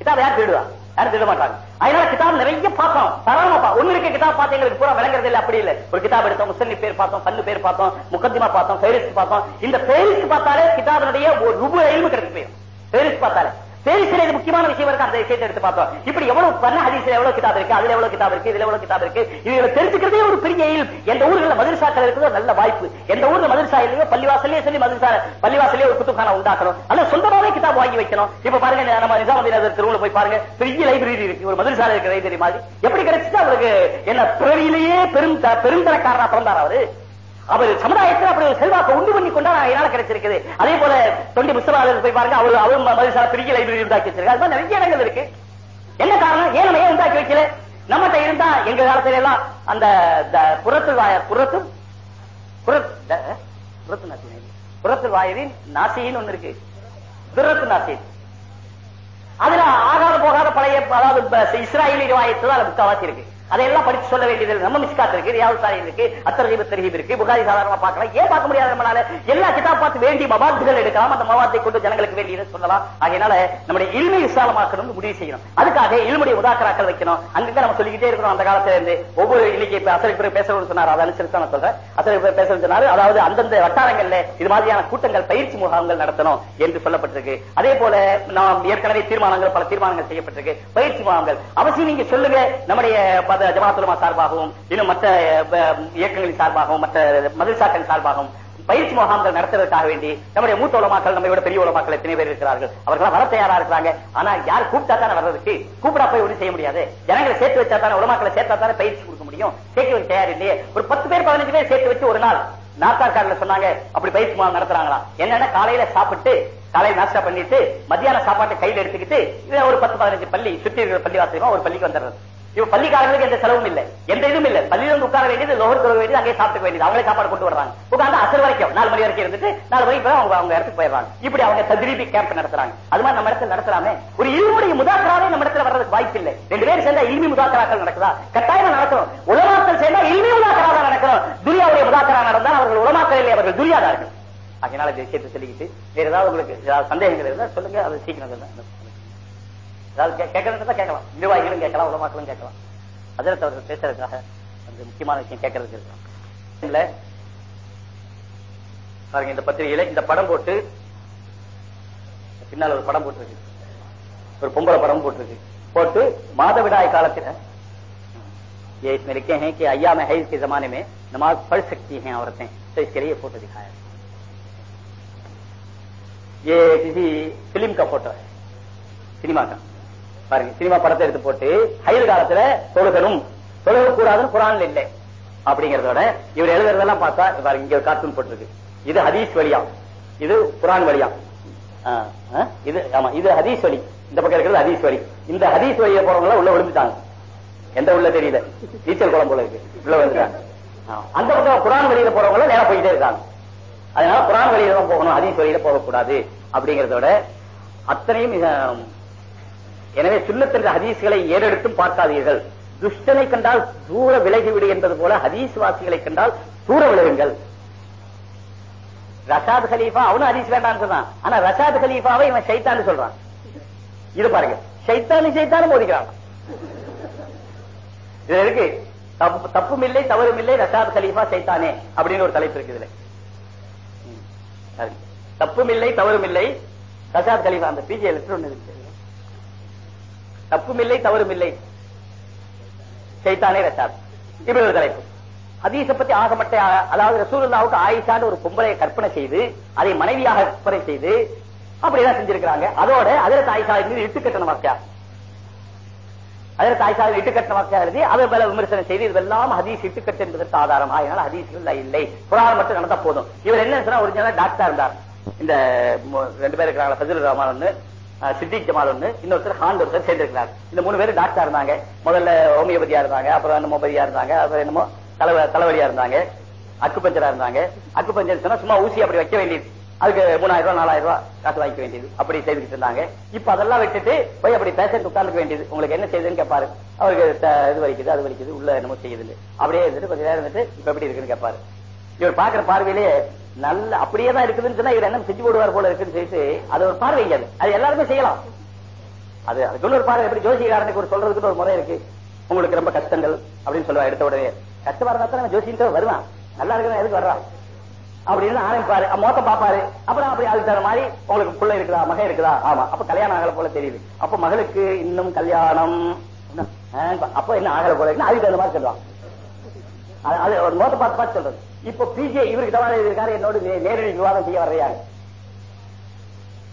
கிதாப் யார் திருடுவா? யாரும் திருட மாட்டாங்க. அதனால கிதாப் நிறைய பார்த்தோம் தரமா ஒண்ணு இருக்க கிதாப் பார்த்து எங்களுக்கு பூரா விளங்குறது இல்ல. அப்படி இல்ல. ஒரு கிதாப் எடுத்தோம் முசல்லி பேர் பார்த்தோம் பல்லு பேர் பார்த்தோம் முக்கத்திமா பார்த்தோம் ஃபெரிஸ்ட் பார்த்தோம். இந்த ஃபெரிஸ்ட் பார்த்தாலே கிதாபினுடைய ஒரு ரூபு எலும்பு கிடைச்சு போயிடும். ஃபெரிஸ்ட் பார்த்தாலே. ஃபெரிஸ்ட்ல முக்கியமான விஷயம் இருக்கு. அந்த விஷயத்தை எடுத்து பார்த்தோம். இப்படி எவ்வளவு பண்ண ஹதீஸ்ல எவ்வளவு கிதாப் இருக்கு? அதுல எவ்வளவு கிதாப் இருக்கு? இதுல எவ்வளவு கிதாப் இருக்கு? இவங்களை தெரிஞ்சுக்கிறதே ஒரு பெரிய இயல் எந்த ஊர்ல மதுரசாக்கள் இருக்குதோ நல்ல வாய்ப்பு. எந்த ஊர்ல மதுரசா இல்லையோ பள்ளிவாசலே சொல்லி மதுரசா பள்ளிவாசலே ஒரு குத்துக்கான உண்டாக்கணும். அல்ல சொந்தமாவே கிதாப் வாங்கி வைக்கணும். இப்ப பாருங்க நம்ம நிஜாமுதீன் திருவுல போய் பாருங்க. பெரிய லைப்ரரி இருக்கு. ஒரு மதுரசால இருக்கிற லைப்ரரி மாதிரி. எப்படி கிடைச்சிட்டு அவருக்கு? என்ன பிறவியிலேயே பெரும் பெருந்தரக்காரனா பிறந்தார் அவரு. அவர் சமுதாயத்தில் அப்படி ஒரு செல்வாக்கு உண்டு பண்ணி கொண்டா என்னால கிடைச்சிருக்குது. அதே போல தொண்டி முஸ்தபாவில் போய் பாருங்க அவர் அவர் மதுசார பெரிய லைப்ரரி உண்டாக்கி வச்சிருக்காரு. அது மாதிரி நிறைய இடங்கள் இருக்கு. என்ன காரணம்? ஏன் நம்ம ஏன் உண்டாக்கி வைக்கல? நம்மகிட்ட இருந்தா எங்க காலத்துல எல்லாம் அந்த த- புறத்து வாய புறத்து புறத்து நாசி புறத்து வாயுவின் நாசின்னு ஒண்ணு இருக்கு. துரத்து நாசி அதுல ஆகாத போகாத பழைய அதாவது இஸ்ராயலி வாயத்து தான் அதுல முக்காவாசி இருக்கு. அதையெல்லாம் படித்து சொல்ல வேண்டியது இல்லை. நம்ம மிஸ்காத் இருக்கு ரியாவு சாலின் இருக்கு அத்தரகீப தரகீப் இருக்கு புகாரி சாதாரணமா பார்க்கலாம். ஏன் பார்க்க முடியாது நம்மளால எல்லா கிதாப் பார்த்து வேண்டிய மவாத்துகள் எடுக்கலாம் அந்த மவாத்தை கொண்டு ஜனங்களுக்கு வேண்டியதை சொல்லலாம். ஆகையினால நம்முடைய இல்மை விசாலமாக்கணும்னு முடிவு செய்யணும். அதுக்காக இல்முடைய உதாக்கராக்கள் வைக்கணும். அங்கங்க நம்ம சொல்லிக்கிட்டே இருக்கணும் அந்த காலத்துல இருந்து. ஒவ்வொரு இன்னைக்கு இப்ப அசலுக்கு பிறகு பேசணும்னு சொன்னார் அதை அனுசரித்து நான் சொல்றேன். அசலுக்கு பேர் பேச சொன்னாரு அதாவது அந்தந்த வட்டாரங்கள்ல இது மாதிரியான கூட்டங்கள் பயிற்சி முகாம்கள் நடத்தணும் என்று சொல்லப்பட்டிருக்கு. அதே போல நாம் ஏற்கனவே தீர்மானங்கள் பல தீர்மானங்கள் செய்யப்பட்டிருக்கு. பயிற்சி முகாம்கள். அவசியம் நீங்க சொல்லுங்க நம்முடைய பத- ஜமாத்துலமா சார்பாகவும் இன்னும் மற்ற இயக்கங்களின் சார்பாகவும் மற்ற மதுசாக்களின் சார்பாகவும் பயிற்சி முகாம்கள் நடத்துவதற்காக வேண்டி நம்முடைய மூத்த உலமாக்கள் நம்மை விட பெரிய உலமாக்கள் எத்தனை பேர் இருக்கிறார்கள்? அவர்கள் வர தயாரா இருக்கிறாங்க. ஆனா யார் கூப்பிட்டா தானே வர்றதுக்கு? கூப்பிடா போய் ஒன்றும் செய்ய முடியாது. ஜனங்களை சேர்த்து வச்சா தானே உலமாக்களை சேர்த்தா தானே பயிற்சி கொடுக்க முடியும். சேர்க்க தயார் இல்லையே. ஒரு பத்து பேர் பதினஞ்சு பேர் சேர்த்து வச்சு ஒரு நாள் நாத்தாக்காரில் சொன்னாங்க அப்படி பயிற்சி முகாம் நடத்துறாங்களா? என்னன்னா காலையில சாப்பிட்டு காலையில நாஸ்டா பண்ணிட்டு மத்தியான சாப்பாட்டை கையில எடுத்துக்கிட்டு ஒரு பத்து பதினஞ்சு பள்ளி சுற்றி இருக்கிற பள்ளி வாசகமா ஒரு பள்ளிக்கு வந்துடுறது. இவன் பள்ளிக்காரங்களுக்கு எந்த செலவும் இல்லை. எந்த இதுவும் இல்லை. பள்ளியில வந்து உட்கார வேண்டியது லோகர் தொழுக வேண்டியது அங்கே சாப்பிட்டுக்க வேண்டியது. அவங்களே சாப்பாடு கொண்டு வர்றாங்க உட்கார்ந்து அசல் வரைக்கும் நாலு மணி வரைக்கும் இருந்துட்டு நாலு மணிக்கு பிறகு அவங்க அவங்க இடத்துக்கு போயிடுறாங்க. இப்படி அவங்க தத்ரீபி கேம்ப் நடத்துறாங்க. அது மாதிரி நம்ம இடத்துல நடத்துறாமே. ஒரு இருமுடைய முதாக்கராவே நம்ம இடத்துல வர்றதுக்கு வாய்ப்பு இல்லை. ரெண்டு பேரும் சேர்ந்தா இல்மி முதாக்கராக்கள் நடக்குதா? கட்டாயம் நடக்கணும். உலமாக்கள் சேர்ந்தா இல்மி முதாக்கராக நடக்கணும்? துரியாவுடைய முதாக்கரா நடந்தால் அவர்கள் உலமாக்கள் இல்லை அவர்கள் துரியாதார்கள். அதனால விஷயத்தை சொல்லிக்கிட்டு வேற ஏதாவது உங்களுக்கு ஏதாவது சந்தேகங்கள் இருந்தா சொல்லுங்க அது சீக்கிரம் சொல்லுங்க. ஏதாவது கே- கேட்கறதுக்கு கேட்கலாம் நிர்வாகிகளும் கேட்கலாம் உலமாக்களும் கேட்கலாம் அதில் அவர்கள் பேசுறதுக்காக அந்த முக்கியமான விஷயம் கேட்கறதுக்கு இருக்கலாம் இல்ல பாருங்க இந்த பத்திரிகையில இந்த படம் போட்டு பின்னால ஒரு படம் போட்டிருக்கு ஒரு பொம்பளை படம் போட்டிருக்கு போட்டு மாதவிடாய் காலத்துல ये इसमें लिखे हैं कि अय्याम हैज के जमाने में नमाज पढ़ सकती हैं औरतें तो इसके लिए ये फोटो दिखाया ये किसी फिल्म का फोटो है சினிமா தான் பாருங்க சினிமா படத்தை எடுத்து போட்டு ஹைர் காலத்துல தொழுகணும். தொழுக கூடாதுன்னு குரான்ல இல்லை. அப்படிங்கறதோட இவர் எழுதுறதெல்லாம் பார்த்தா பாருங்க இங்க கார்ட்டூன் போட்டிருக்கு. இது ஹதீஸ் வழியா. இது குரான் வழியா. இது ஆமா இது ஹதீஸ் வழி. இந்த பக்கம் இருக்கிறது ஹதீஸ் வழி. இந்த ஹதீஸ் வழியை போறவங்க எல்லாம் உள்ள விழுந்துட்டாங்க. எந்த உள்ள தெரியல. நீச்சல் குளம் போல இருக்கு. உள்ள விழுந்துட்டாங்க. அந்த பக்கம் குரான் வழியில போறவங்க எல்லாம் போயிட்டே இருக்காங்க. அதனால குரான் வழியில தான் போகணும் ஹதீஸ் வழியில போகக்கூடாது. அப்படிங்கறதோட அத்தனையும் எனவே சுண்ணத்தின் ஹதீஸ்களை ஏறெடுத்தும் பார்க்காதீர்கள். துஷ்டனை கண்டால் தூர விலகிவிடு என்பது போல ஹதீஸ் வாசிகளை கண்டால் தூர விலகுங்கள். ரஷாத் ஹலீஃபா அவனும் ஹதீஸ் வேண்டாம் சொன்னான். ஆனா ரஷாத் ஹலீஃபாவை இவன் சைத்தான்னு சொல்றான். இது பாருங்க. சைத்தானு சைத்தானு மோதிக்கிறான். இதுல இருக்கு. தப்பு தப்பும் இல்லை தவறும் இல்லை ரஷாத் ஹலீஃபா சைத்தானே அப்படின்னு ஒரு தலைப்பு இருக்கு இதுல. தப்பும் இல்லை தவறும் இல்லை ரஷாத் ஹலீஃபா அந்த பிஜே லெட்டர் ஒண்ணு இருக்கு. தப்பும் இல்லை தவறும் இல்லை சைத்தானே ரசாத் இப்படி ஒரு தலைப்பு ஹதீஸ பத்தி ஆகமட்டை அதாவது ரசூலுல்லாவுக்கு ஆயிஷான்னு ஒரு பொம்பளையை கற்பனை செய்து அதை மனைவியாக கற்பனை செய்து அப்படிதான் செஞ்சிருக்கிறாங்க. அதோட அதில் ஆயிஷா மீது இட்டுக்கட்டண வாக்கியா? அதற்கு ஆயிஷா இட்டுக்கட்டண வாக்கியா எழுதி அதை மேல விமர்சனம் செய்து இதெல்லாம் ஹதீஸ் இட்டுக்கட்டு என்பதற்கு ஆதாரம். அதனால ஹதீஸ்கள் இல்லை. புராணம் மட்டும் நடந்தா போதும். இவர் என்ன சொன்னா ஒரிஜினலா டாக்டர் இருந்தார். இந்த ரெண்டு பேர் இருக்கிறாங்க ஃபஜல் ரஹ்மான் சித்திக் ஜமால் ஒண்ணு இன்னொருத்தர் ஹான் ஒருத்தர் சேர்ந்திருக்கிறார். இந்த மூணு பேர் டாக்டரா இருந்தாங்க. முதல்ல ஹோமியோபதியா இருந்தாங்க அப்புறம் என்னமோபதியா இருந்தாங்க அப்புறம் என்னமோ தலை தலைவலியா இருந்தாங்க அக்குபஞ்சரா இருந்தாங்க. அக்குபஞ்சர் சொன்னா சும்மா ஊசி அப்படி வைக்க வேண்டியது. அதுக்கு மூணாயிரம் ரூபாய் நாலாயிரம் ரூபாய் காசு வாங்கிக்க வேண்டியது. அப்படி செய்துக்கிட்டு இருந்தாங்க. இப்ப அதெல்லாம் விட்டுட்டு போய் அப்படி பேஷண்ட் உட்கார்ந்துக்க வேண்டியது. உங்களுக்கு என்ன செய்யுதுன்னு கேட்பாரு அவருக்கு இது வலிக்குது அது வலிக்குது உள்ள என்னமோ செய்யுது அப்படியே இருந்துட்டு கொஞ்ச நேரம் இருந்துட்டு இப்ப எப்படி இருக்குன்னு கேட்பாரு இவர் பாக்குற பார்வையிலேயே நல்ல அப்படியே தான் இருக்குதுன்னு சொன்னா இவர் என்ன செஞ்சு போடுவார் போல இருக்குன்னு சொல்லிட்டு அது ஒரு பார்வை அது. அது எல்லாருமே செய்யலாம். அது அதுக்குள்ள ஒரு பார்வை எப்படி ஜோசிகாரனுக்கு ஒரு சொல்றதுக்கு ஒரு முறை இருக்கு. உங்களுக்கு ரொம்ப கஷ்டங்கள் அப்படின்னு சொல்லுவா எடுத்த உடனே. கஷ்டமா இருந்தா தான் ஜோசியன் வருவான். நல்லா இருக்கிற எதுக்கு வர்றான் அப்படின்னு ஆரம்பிப்பாரு மோத்த பாப்பாரு. அப்புறம் அப்படி அதுக்கு தகுந்த மாதிரி உங்களுக்கு பிள்ளை இருக்குதா மகன் இருக்குதா? ஆமா அப்ப கல்யாணம் ஆகல போல தெரியுது. அப்ப மகளுக்கு இன்னும் கல்யாணம். ஆஹ் அப்ப என்ன ஆகல போல அதுக்கு தகுந்த மாதிரி சொல்லுவான். அது- அது ஒரு மோத்த பார்த்து பார்த்து சொல்றது. இப்ப பிஜே இவருக்கு தவால் எழுதியிருக்காரு என்னோட நேரடி விவாதம் செய்ய வர்றாங்க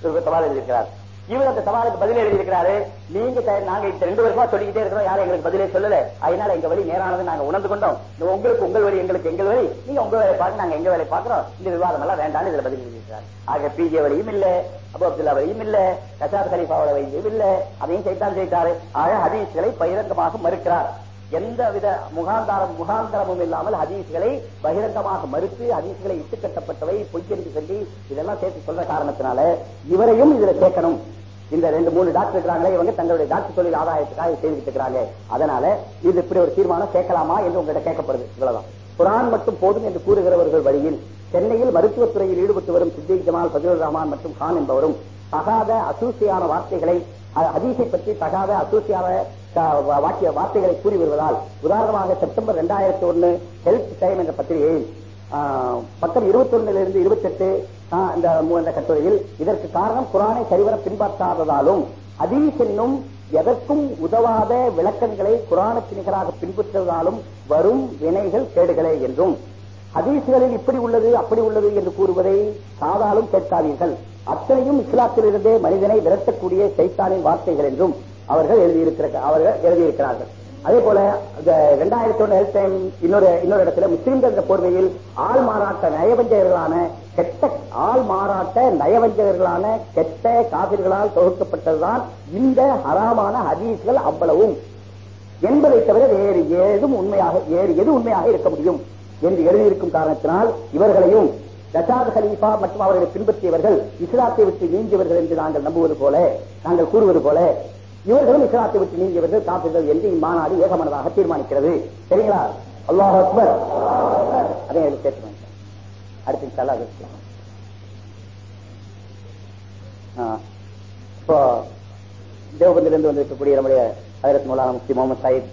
இவருக்கு தவால் எழுதியிருக்கிறார். இவர் அந்த சவாலுக்கு பதில் எழுதியிருக்கிறாரு. நீங்க நாங்க இந்த ரெண்டு வருஷமா சொல்லிக்கிட்டே இருக்கிறோம் யாரும் எங்களுக்கு பதிலே சொல்லல. அதனால எங்க வழி நேரானது நாங்க உணர்ந்து கொண்டோம். உங்களுக்கு உங்கள் வழி எங்களுக்கு எங்கள் வழி நீங்க உங்க வேலை பாருங்க நாங்க எங்க வேலை பாக்குறோம் இந்த விவாதம் எல்லாம் வேண்டாம்னு இதுல பதில் எழுதியிருக்கிறார். ஆக பிஜே வழியும் இல்ல அபு அப்துல்லா வழியும் இல்ல கசாத் கலீஃபாவோட வழியும் இல்ல அதையும் செய்தான் செய்தாரு. ஆக ஹதீஸ்களை பகிரங்கமாக மறுக்கிறார். எந்த வித முகாந்தாரம் முகாந்தரமும் இல்லாமல் ஹதீஸ்களை பகிரங்கமாக மறுத்து ஹதீஸ்களை இட்டு கட்டப்பட்டவை பொய் சொல்லி இதெல்லாம் சேர்த்து சொல்ற காரணத்தினால இவரையும் இதுல சேர்க்கணும். இந்த ரெண்டு மூணு டாக்டர் இருக்கிறாங்களே இவங்க தங்களுடைய டாக்டர் தொழில் ஆதாயத்துக்காக செய்துட்டு இருக்கிறாங்க. அதனால இது இப்படி ஒரு தீர்மானம் சேர்க்கலாமா என்று உங்ககிட்ட கேட்கப்படுது. இவ்வளவுதான். குரான் மட்டும் போதும் என்று கூறுகிறவர்கள் வழியில் சென்னையில் மருத்துவத் துறையில் ஈடுபட்டு வரும் சித்தி ஜமால் ஃபஜலுர் ரஹ்மான் மற்றும் கான் என்பவரும் தகாத அசூசியான வார்த்தைகளை அதிசை ஹதீஸை பற்றி தகாத அசூசியான வாக்கிய வார்த்தைகளை கூறி வருவதால் உதாரணமாக செப்டம்பர் இரண்டாயிரத்தி ஒன்னு ஹெல்த் டைம் என்ற பத்திரிகையில் பக்கம் இருபத்தி ஒன்னிலிருந்து இருபத்தி எட்டு இந்த கட்டுரையில் இதற்கு காரணம் குரானை சரிவர பின்பற்றாததாலும் ஹதீஸ் என்னும் எதற்கும் உதவாத விளக்கங்களை குரானுக்கு நிகராக பின்பற்றுவதாலும் வரும் வினைகள் கேடுகளே என்றும் ஹதீஸ்களில் இப்படி உள்ளது அப்படி உள்ளது என்று கூறுவதை சாதாலும் கேட்காதீர்கள். அத்தனையும் இஸ்லாத்திலிருந்தே மனிதனை விரட்டக்கூடிய சைத்தானின் வார்த்தைகள் என்றும் அவர்கள் எழுதியிருக்கிற அவர்கள் எழுதியிருக்கிறார்கள். அதே போல இரண்டாயிரத்தி ஒன்று ஹெல்த் டைம் இன்னொரு இன்னொரு இடத்துல முஸ்லீம்கள் என்ற போர்வையில் ஆள் மாறாட்ட நயவஞ்சகர்களான கெட்ட ஆள் மாறாட்ட நயவஞ்சகர்களான கெட்ட காவிர்களால் தொகுக்கப்பட்டதுதான் இந்த ஹராமான ஹதீஸ்கள் அவ்வளவும். என்பதை தவிர வேறு ஏதும் உண்மையாக வேறு எது உண்மையாக இருக்க முடியும் என்று எழுதியிருக்கும் காரணத்தினால் இவர்களையும் ரஷாத் ஹலீஃபா மற்றும் அவர்களை பின்பற்றியவர்கள் இஸ்லாத்தை விட்டு நீங்கியவர்கள் என்று நாங்கள் நம்புவது போல நாங்கள் கூறுவது போல இவர்களும் இஸ்லாத்தை விட்டு நீங்கியவர்கள் காப்பீர்கள் என்று இம்மாநாடு ஏகமனதாக தீர்மானிக்கிறது. சரிங்களா? அல்லாஹ் அக்பர். அதே அதில் சேர்த்து அடுத்து இன்ஷா இப்போ தேவபந்திலிருந்து வந்திருக்கக்கூடிய நம்முடைய ஹதரத் மௌலானா முஃப்தி முகமது சாயித்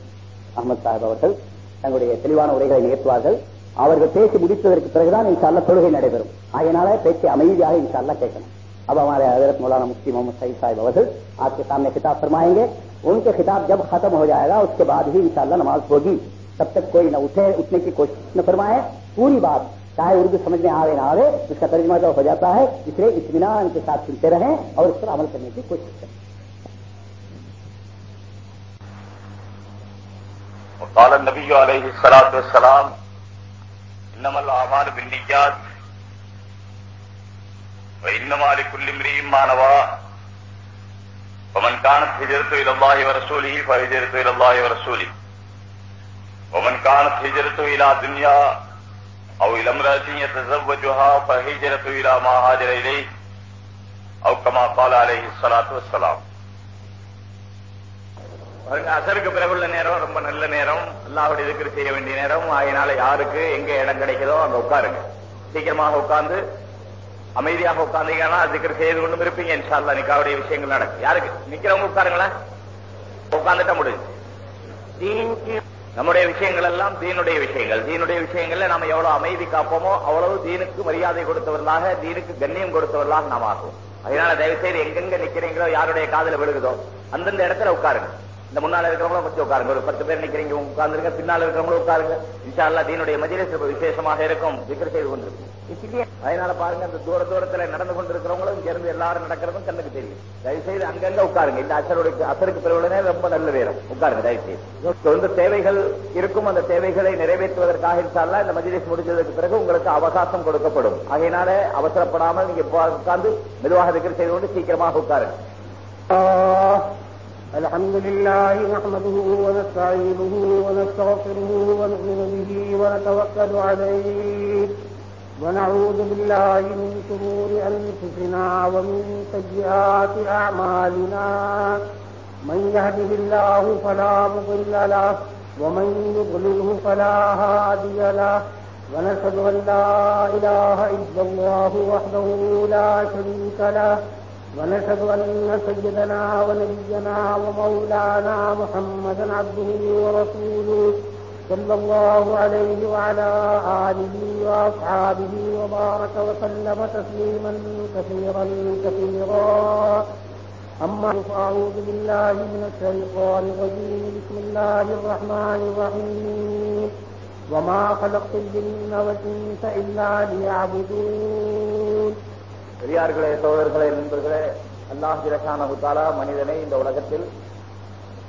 அகமது சாஹிப் அவர்கள் தங்களுடைய தெளிவான உரைகளை நிகழ்த்துவார்கள். அவர்கள் பேசி முடித்ததற்கு பிறகுதான் இன்ஷால்லா தொழுகை நடைபெறும். அதனால பேச்சு அமைதியாக இன்ஷால்லா கேட்கணும். اب ہمارے حضرت مولانا مفتی محمد سعید صاحب اوزر آپ کے سامنے خطاب فرمائیں گے۔ ان کے خطاب جب ختم ہو جائے گا، اس کے بعد ہی انشاءاللہ نماز ہوگی۔ تب تک کوئی نہ اٹھے، اٹھنے کی کوشش نہ فرمائے۔ پوری بات چاہے اردو سمجھ میں آوے نہ آوے، اس کا ترجمہ جو ہو جاتا ہے، اس لیے اطمینان کے ساتھ سنتے رہیں اور اس پر عمل کرنے کی کوشش کریں۔ قال النبي عليه الصلاة والسلام إنما الأعمال بالنيات وإنما لكل امرئ ما نوى ومن كانت هجرته إلى الله ورسوله فهجرته إلى الله ورسوله ومن كانت هجرته إلى دنيا أو إلى امرأة يتزوجها فهجرته إلى ما هاجر إليه أو كما قال عليه الصلاة والسلام பாருங்க அசருக்கு பிறகுள்ள நேரம் ரொம்ப நல்ல நேரம் அல்லாஹுடைய இதுக்கு செய்ய வேண்டிய நேரம் அதனால யாருக்கு எங்க இடம் கிடைக்குதோ அங்க உட்காருங்க சீக்கிரமாக உட்கார்ந்து அமைதியாக உட்கார்ந்தீங்கன்னா அதுக்கு செய்து கொண்டும் இருப்பீங்க. இன்ஷால்லா நிக்காவுடைய விஷயங்கள் நடக்கும். யாருக்கு? நிக்கிறவங்க உட்காருங்களேன் உட்கார்ந்துட்டா முடிஞ்சு நம்முடைய விஷயங்கள் எல்லாம் தீனுடைய விஷயங்கள். தீனுடைய விஷயங்கள்ல நாம எவ்வளவு அமைதி காப்போமோ அவ்வளவு தீனுக்கு மரியாதை கொடுத்தவர்களாக தீனுக்கு கண்ணியம் கொடுத்தவர்களாக நாம் ஆகுவோம் அதனால தயவு செய்து எங்கெங்க நிக்கிறீங்களோ யாருடைய காதுல விழுகுதோ அந்தந்த இடத்துல உட்காருங்க. இந்த முன்னால இருக்கிறவங்களும் கொஞ்சம் உட்காருங்க. ஒரு பத்து பேர் நிக்கிறீங்க உட்கார்ந்துருங்க. பின்னால இருக்கிறவங்களும் உட்காருங்க. இன்ஷா அல்லாஹ் தீனுடைய மஜிலிஸ் விசேஷமாக இருக்கும். திக்ர் செய்து கொண்டிருக்கும். அதனால பாருங்க அந்த தூர தூரத்துல நடந்து கொண்டிருக்கிறவங்களும் சேர்ந்து எல்லாரும் நடக்கிறதும் கண்ணுக்கு தெரியும். தயவு செய்து அங்கங்க உட்காருங்க. இந்த அசருடைய அசருக்கு பிறவுடனே ரொம்ப நல்ல வேறும் உட்காருங்க தயவு செய்து தொண்டு தேவைகள் இருக்கும் அந்த தேவைகளை நிறைவேற்றுவதற்காக இருந்தாலும் இந்த மஜிலிஸ் முடிஞ்சதற்கு பிறகு உங்களுக்கு அவகாசம் கொடுக்கப்படும். அதனால அவசரப்படாமல் நீங்க உட்கார்ந்து மெதுவாக இருக்கிற செய்து கொண்டு சீக்கிரமாக உட்காருங்க. الحمد لله نحمده ونستعينه ونستغفره ونؤمن به ونتوكل عليه ونعوذ بالله من شرور أنفسنا ومن سيئات أعمالنا. من يهده الله فلا مضل له ومن يضلله فلا هادي له. ونشهد أن لا إله إلا الله وحده لا شريك له. ونشهد أن سيدنا ونبينا ومولانا محمدا عبده ورسوله. صلى الله عليه وعلى آله وأصحابه وبارك وسلم تسليما كثيرا كثيرا أما فأعوذ بالله من الشيطان الرجيم بسم الله الرحمن الرحيم وما خلقت الجن والإنس إلا ليعبدون பெரியார்களே சோதர்களே நண்பர்களே அல்லாஹ் ஜிரசானகுத்தாலா மனிதனை இந்த உலகத்தில்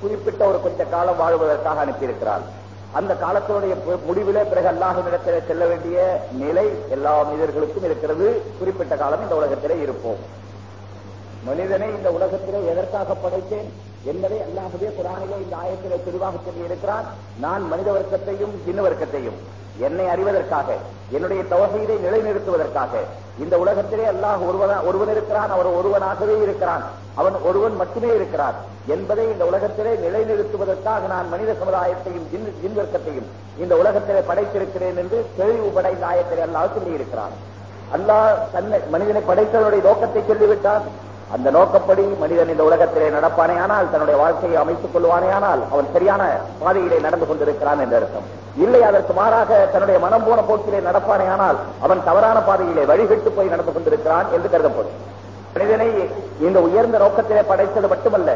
குறிப்பிட்ட ஒரு கொஞ்ச காலம் வாழ்வதற்காக அனுப்பியிருக்கிறார் அந்த காலத்தினுடைய பு- முடிவிலே பிறகு அல்லாஹிடத்தில் செல்ல வேண்டிய நிலை எல்லா மனிதர்களுக்கும் இருக்கிறது. குறிப்பிட்ட காலம் இந்த உலகத்திலே இருப்போம். மனிதனை இந்த உலகத்திலே எதற்காக படைத்தேன் என்பதை அல்லாஹவே குரானிலே இந்த ஆயத்திலே தெளிவாக சொல்லி இருக்கிறான் நான் மனித வர்க்கத்தையும் ஜின்ன வர்க்கத்தையும். என்னை அறிவதற்காக என்னுடைய தவசையை நிலைநிறுத்துவதற்காக. இந்த உலகத்திலே அல்லாஹ் ஒருவன ஒருவன் இருக்கிறான் அவர் ஒருவனாகவே இருக்கிறான். அவன் ஒருவன் மட்டுமே இருக்கிறான். என்பதை இந்த உலகத்திலே நிலைநிறுத்துவதற்காக நான் மனித சமுதாயத்தையும் ஜின் வர்க்கத்தையும் இந்த உலகத்திலே படைத்திருக்கிறேன் என்று தெளிவுபட படைந்த ஆயத்திலே அல்லாஹ் சொல்லியிருக்கிறான் அல்லாஹ் தன்னை மனிதனை படைத்தவனுடைய நோக்கத்தை சொல்லிவிட்டான். அந்த நோக்கப்படி மனிதன் இந்த உலகத்திலே நடப்பானே ஆனால் தன்னுடைய வாழ்க்கையை அமைத்துக் கொள்வானே ஆனால் அவன் சரியான பாதையிலே நடந்து கொண்டிருக்கிறான் என்ற அர்த்தம். இல்லை அதற்கு மாறாக தன்னுடைய மனம் போன போக்கிலே நடப்பானே ஆனால் அவன் தவறான பாதையிலே வழிவிட்டு போய் நடந்து கொண்டிருக்கிறான் என்று கருதப்படும். மனிதனை இந்த உயர்ந்த நோக்கத்திலே படைத்தது மட்டுமல்ல